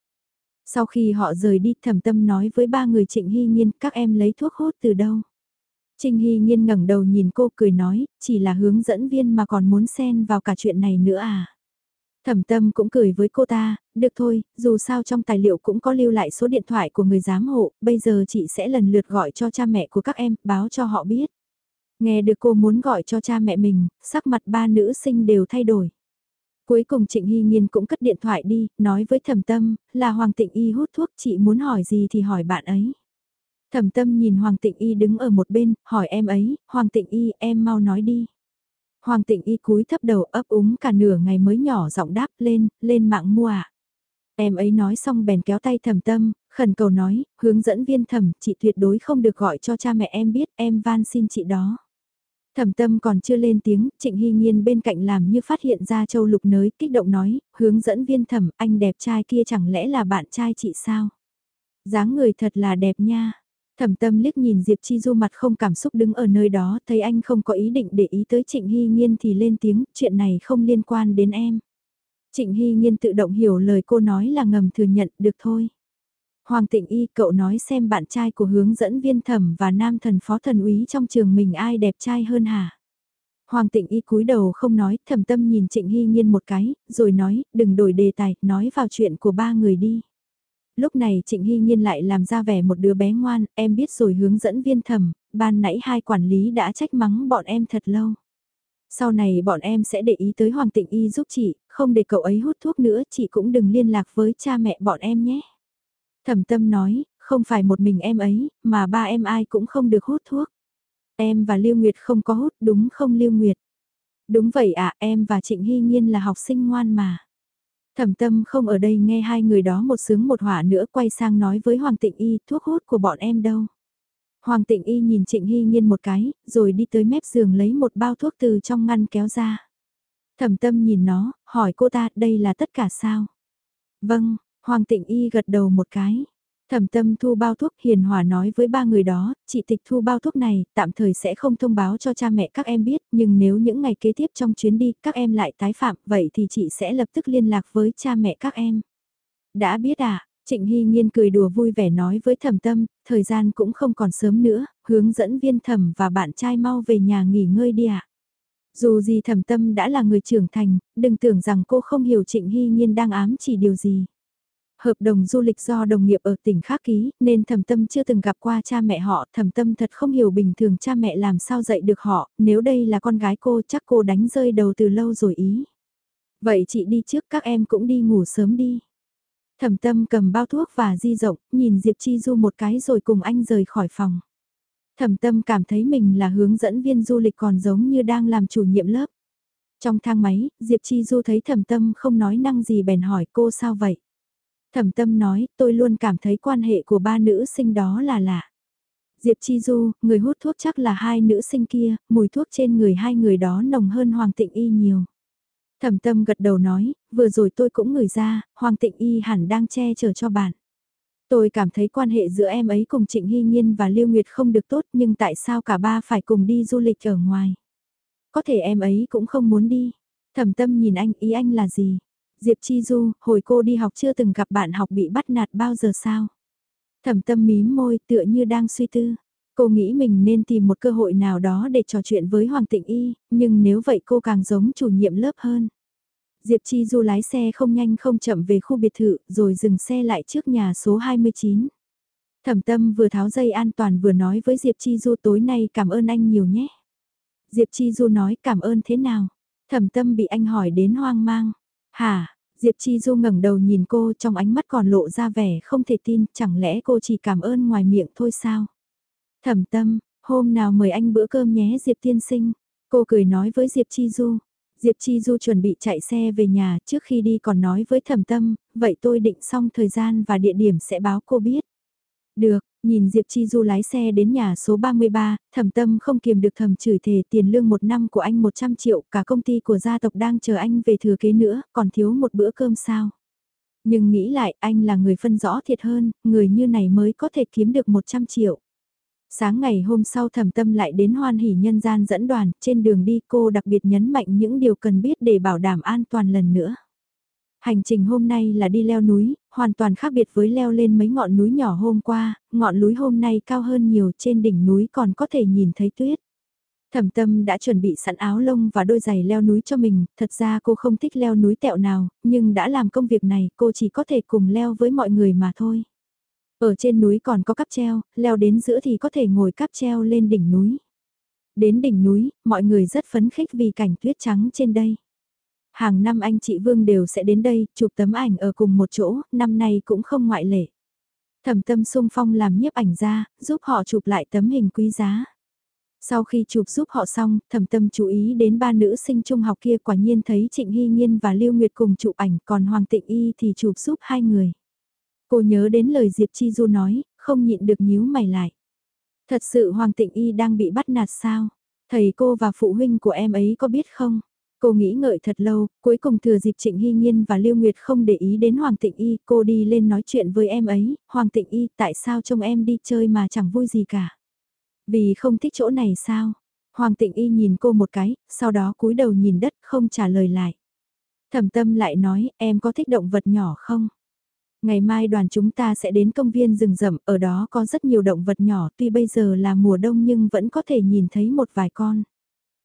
Sau khi họ rời đi thẩm tâm nói với ba người Trịnh Hy Nhiên các em lấy thuốc hút từ đâu. Trịnh Hy Nhiên ngẩng đầu nhìn cô cười nói, chỉ là hướng dẫn viên mà còn muốn xen vào cả chuyện này nữa à. Thẩm tâm cũng cười với cô ta, được thôi, dù sao trong tài liệu cũng có lưu lại số điện thoại của người giám hộ, bây giờ chị sẽ lần lượt gọi cho cha mẹ của các em, báo cho họ biết. Nghe được cô muốn gọi cho cha mẹ mình, sắc mặt ba nữ sinh đều thay đổi. Cuối cùng Trịnh Hy Nhiên cũng cất điện thoại đi, nói với thẩm tâm, là Hoàng Tịnh Y hút thuốc chị muốn hỏi gì thì hỏi bạn ấy. Thẩm tâm nhìn Hoàng Tịnh Y đứng ở một bên, hỏi em ấy, Hoàng Tịnh Y em mau nói đi. Hoàng Tịnh Y cúi thấp đầu ấp úng cả nửa ngày mới nhỏ giọng đáp lên, lên mạng mua ạ. À. Em ấy nói xong bèn kéo tay thẩm tâm, khẩn cầu nói, hướng dẫn viên thẩm, chị tuyệt đối không được gọi cho cha mẹ em biết, em van xin chị đó. Thẩm tâm còn chưa lên tiếng, Trịnh Hy Nhiên bên cạnh làm như phát hiện ra Châu Lục nới, kích động nói, hướng dẫn viên thẩm, anh đẹp trai kia chẳng lẽ là bạn trai chị sao? dáng người thật là đẹp nha. Thẩm tâm liếc nhìn Diệp Chi Du mặt không cảm xúc đứng ở nơi đó, thấy anh không có ý định để ý tới Trịnh Hy Nhiên thì lên tiếng, chuyện này không liên quan đến em. Trịnh Hy Nhiên tự động hiểu lời cô nói là ngầm thừa nhận, được thôi. Hoàng Tịnh Y cậu nói xem bạn trai của hướng dẫn viên thẩm và nam thần phó thần úy trong trường mình ai đẹp trai hơn hả? Hoàng Tịnh Y cúi đầu không nói, thầm tâm nhìn Trịnh Hy Nhiên một cái, rồi nói, đừng đổi đề tài, nói vào chuyện của ba người đi. Lúc này Trịnh Hy Nhiên lại làm ra vẻ một đứa bé ngoan, em biết rồi hướng dẫn viên thẩm, ban nãy hai quản lý đã trách mắng bọn em thật lâu. Sau này bọn em sẽ để ý tới Hoàng Tịnh Y giúp chị, không để cậu ấy hút thuốc nữa, chị cũng đừng liên lạc với cha mẹ bọn em nhé. Thẩm tâm nói, không phải một mình em ấy, mà ba em ai cũng không được hút thuốc. Em và Lưu Nguyệt không có hút, đúng không Lưu Nguyệt? Đúng vậy ạ, em và Trịnh Hy Nhiên là học sinh ngoan mà. Thẩm tâm không ở đây nghe hai người đó một sướng một hỏa nữa quay sang nói với Hoàng Tịnh Y thuốc hút của bọn em đâu. Hoàng Tịnh Y nhìn Trịnh Hy Nhiên một cái, rồi đi tới mép giường lấy một bao thuốc từ trong ngăn kéo ra. Thẩm tâm nhìn nó, hỏi cô ta đây là tất cả sao? Vâng, Hoàng Tịnh Y gật đầu một cái. Thẩm tâm thu bao thuốc hiền hòa nói với ba người đó, chị tịch thu bao thuốc này, tạm thời sẽ không thông báo cho cha mẹ các em biết, nhưng nếu những ngày kế tiếp trong chuyến đi các em lại tái phạm, vậy thì chị sẽ lập tức liên lạc với cha mẹ các em. Đã biết à, Trịnh Hy Nhiên cười đùa vui vẻ nói với thẩm tâm, thời gian cũng không còn sớm nữa, hướng dẫn viên thẩm và bạn trai mau về nhà nghỉ ngơi đi ạ. Dù gì thẩm tâm đã là người trưởng thành, đừng tưởng rằng cô không hiểu Trịnh Hy Nhiên đang ám chỉ điều gì. Hợp đồng du lịch do đồng nghiệp ở tỉnh khác ký, nên thầm tâm chưa từng gặp qua cha mẹ họ, thầm tâm thật không hiểu bình thường cha mẹ làm sao dạy được họ, nếu đây là con gái cô chắc cô đánh rơi đầu từ lâu rồi ý. Vậy chị đi trước các em cũng đi ngủ sớm đi. Thẩm tâm cầm bao thuốc và di rộng, nhìn Diệp Chi Du một cái rồi cùng anh rời khỏi phòng. Thẩm tâm cảm thấy mình là hướng dẫn viên du lịch còn giống như đang làm chủ nhiệm lớp. Trong thang máy, Diệp Chi Du thấy thẩm tâm không nói năng gì bèn hỏi cô sao vậy. Thẩm tâm nói, tôi luôn cảm thấy quan hệ của ba nữ sinh đó là lạ. Diệp Chi Du, người hút thuốc chắc là hai nữ sinh kia, mùi thuốc trên người hai người đó nồng hơn Hoàng Tịnh Y nhiều. Thẩm tâm gật đầu nói, vừa rồi tôi cũng ngửi ra, Hoàng Tịnh Y hẳn đang che chở cho bạn. Tôi cảm thấy quan hệ giữa em ấy cùng Trịnh Hy Nhiên và Lưu Nguyệt không được tốt nhưng tại sao cả ba phải cùng đi du lịch ở ngoài? Có thể em ấy cũng không muốn đi. Thẩm tâm nhìn anh, ý anh là gì? Diệp Chi Du, hồi cô đi học chưa từng gặp bạn học bị bắt nạt bao giờ sao? Thẩm tâm mím môi tựa như đang suy tư. Cô nghĩ mình nên tìm một cơ hội nào đó để trò chuyện với Hoàng Tịnh Y, nhưng nếu vậy cô càng giống chủ nhiệm lớp hơn. Diệp Chi Du lái xe không nhanh không chậm về khu biệt thự rồi dừng xe lại trước nhà số 29. Thẩm tâm vừa tháo dây an toàn vừa nói với Diệp Chi Du tối nay cảm ơn anh nhiều nhé. Diệp Chi Du nói cảm ơn thế nào? Thẩm tâm bị anh hỏi đến hoang mang. Hả, Diệp Chi Du ngẩng đầu nhìn cô trong ánh mắt còn lộ ra vẻ không thể tin, chẳng lẽ cô chỉ cảm ơn ngoài miệng thôi sao? Thẩm tâm, hôm nào mời anh bữa cơm nhé Diệp tiên sinh. Cô cười nói với Diệp Chi Du. Diệp Chi Du chuẩn bị chạy xe về nhà trước khi đi còn nói với thẩm tâm, vậy tôi định xong thời gian và địa điểm sẽ báo cô biết. Được, Nhìn Diệp Chi Du lái xe đến nhà số 33, thẩm tâm không kiềm được thầm chửi thề tiền lương một năm của anh 100 triệu, cả công ty của gia tộc đang chờ anh về thừa kế nữa, còn thiếu một bữa cơm sao. Nhưng nghĩ lại anh là người phân rõ thiệt hơn, người như này mới có thể kiếm được 100 triệu. Sáng ngày hôm sau thẩm tâm lại đến hoan hỉ nhân gian dẫn đoàn, trên đường đi cô đặc biệt nhấn mạnh những điều cần biết để bảo đảm an toàn lần nữa. Hành trình hôm nay là đi leo núi, hoàn toàn khác biệt với leo lên mấy ngọn núi nhỏ hôm qua, ngọn núi hôm nay cao hơn nhiều trên đỉnh núi còn có thể nhìn thấy tuyết. Thẩm tâm đã chuẩn bị sẵn áo lông và đôi giày leo núi cho mình, thật ra cô không thích leo núi tẹo nào, nhưng đã làm công việc này cô chỉ có thể cùng leo với mọi người mà thôi. Ở trên núi còn có cáp treo, leo đến giữa thì có thể ngồi cáp treo lên đỉnh núi. Đến đỉnh núi, mọi người rất phấn khích vì cảnh tuyết trắng trên đây. Hàng năm anh chị Vương đều sẽ đến đây, chụp tấm ảnh ở cùng một chỗ, năm nay cũng không ngoại lệ. Thẩm tâm sung phong làm nhiếp ảnh ra, giúp họ chụp lại tấm hình quý giá. Sau khi chụp giúp họ xong, thẩm tâm chú ý đến ba nữ sinh trung học kia quả nhiên thấy Trịnh Hy Nhiên và Lưu Nguyệt cùng chụp ảnh, còn Hoàng Tịnh Y thì chụp giúp hai người. Cô nhớ đến lời Diệp Chi Du nói, không nhịn được nhíu mày lại. Thật sự Hoàng Tịnh Y đang bị bắt nạt sao? Thầy cô và phụ huynh của em ấy có biết không? Cô nghĩ ngợi thật lâu, cuối cùng thừa dịp Trịnh Hy Nhiên và Lưu Nguyệt không để ý đến Hoàng Tịnh Y, cô đi lên nói chuyện với em ấy, Hoàng Tịnh Y tại sao trông em đi chơi mà chẳng vui gì cả. Vì không thích chỗ này sao? Hoàng Tịnh Y nhìn cô một cái, sau đó cúi đầu nhìn đất không trả lời lại. Thẩm tâm lại nói, em có thích động vật nhỏ không? Ngày mai đoàn chúng ta sẽ đến công viên rừng rậm, ở đó có rất nhiều động vật nhỏ, tuy bây giờ là mùa đông nhưng vẫn có thể nhìn thấy một vài con.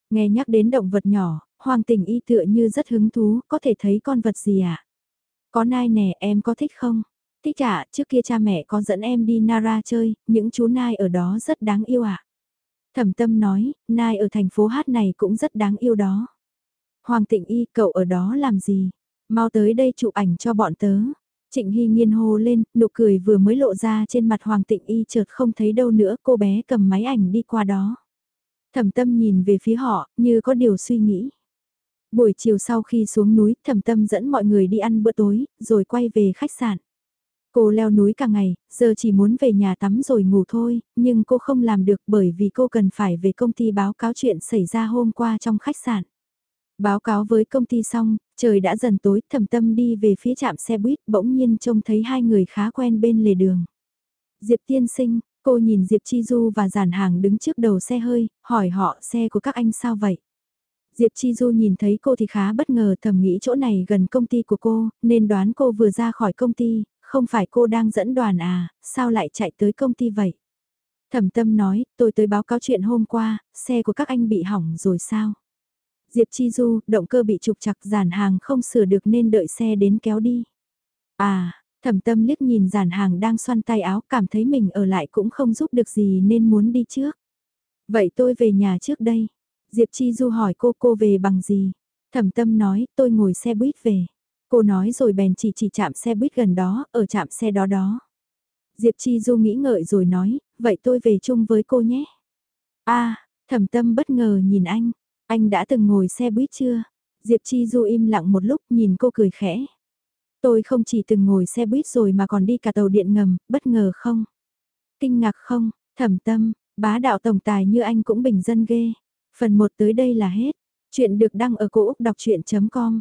Nghe nhắc đến động vật nhỏ, Hoàng tình y tựa như rất hứng thú, có thể thấy con vật gì ạ? À? Có nai nè, em có thích không? Thích ạ, à, trước kia cha mẹ có dẫn em đi Nara chơi, những chú nai ở đó rất đáng yêu ạ. À? Thẩm tâm nói, nai ở thành phố hát này cũng rất đáng yêu đó. Hoàng tịnh y, cậu ở đó làm gì? Mau tới đây chụp ảnh cho bọn tớ. Trịnh Hy nghiên hô lên, nụ cười vừa mới lộ ra trên mặt Hoàng Tịnh Y chợt không thấy đâu nữa, cô bé cầm máy ảnh đi qua đó. Thẩm tâm nhìn về phía họ, như có điều suy nghĩ. Buổi chiều sau khi xuống núi, thẩm tâm dẫn mọi người đi ăn bữa tối, rồi quay về khách sạn. Cô leo núi cả ngày, giờ chỉ muốn về nhà tắm rồi ngủ thôi, nhưng cô không làm được bởi vì cô cần phải về công ty báo cáo chuyện xảy ra hôm qua trong khách sạn. Báo cáo với công ty xong, trời đã dần tối, Thẩm tâm đi về phía trạm xe buýt, bỗng nhiên trông thấy hai người khá quen bên lề đường. Diệp tiên sinh, cô nhìn Diệp Chi Du và giản hàng đứng trước đầu xe hơi, hỏi họ xe của các anh sao vậy? Diệp Chi Du nhìn thấy cô thì khá bất ngờ thầm nghĩ chỗ này gần công ty của cô, nên đoán cô vừa ra khỏi công ty, không phải cô đang dẫn đoàn à, sao lại chạy tới công ty vậy? Thẩm tâm nói, tôi tới báo cáo chuyện hôm qua, xe của các anh bị hỏng rồi sao? Diệp Chi Du, động cơ bị trục chặt giàn hàng không sửa được nên đợi xe đến kéo đi. À, thẩm tâm liếc nhìn giàn hàng đang xoăn tay áo cảm thấy mình ở lại cũng không giúp được gì nên muốn đi trước. Vậy tôi về nhà trước đây. Diệp Chi Du hỏi cô cô về bằng gì? Thẩm tâm nói tôi ngồi xe buýt về. Cô nói rồi bèn chỉ chỉ chạm xe buýt gần đó, ở chạm xe đó đó. Diệp Chi Du nghĩ ngợi rồi nói, vậy tôi về chung với cô nhé. a thẩm tâm bất ngờ nhìn anh, anh đã từng ngồi xe buýt chưa? Diệp Chi Du im lặng một lúc nhìn cô cười khẽ. Tôi không chỉ từng ngồi xe buýt rồi mà còn đi cả tàu điện ngầm, bất ngờ không? Kinh ngạc không? Thẩm tâm, bá đạo tổng tài như anh cũng bình dân ghê. Phần 1 tới đây là hết. Chuyện được đăng ở cổ Úc đọc chuyện.com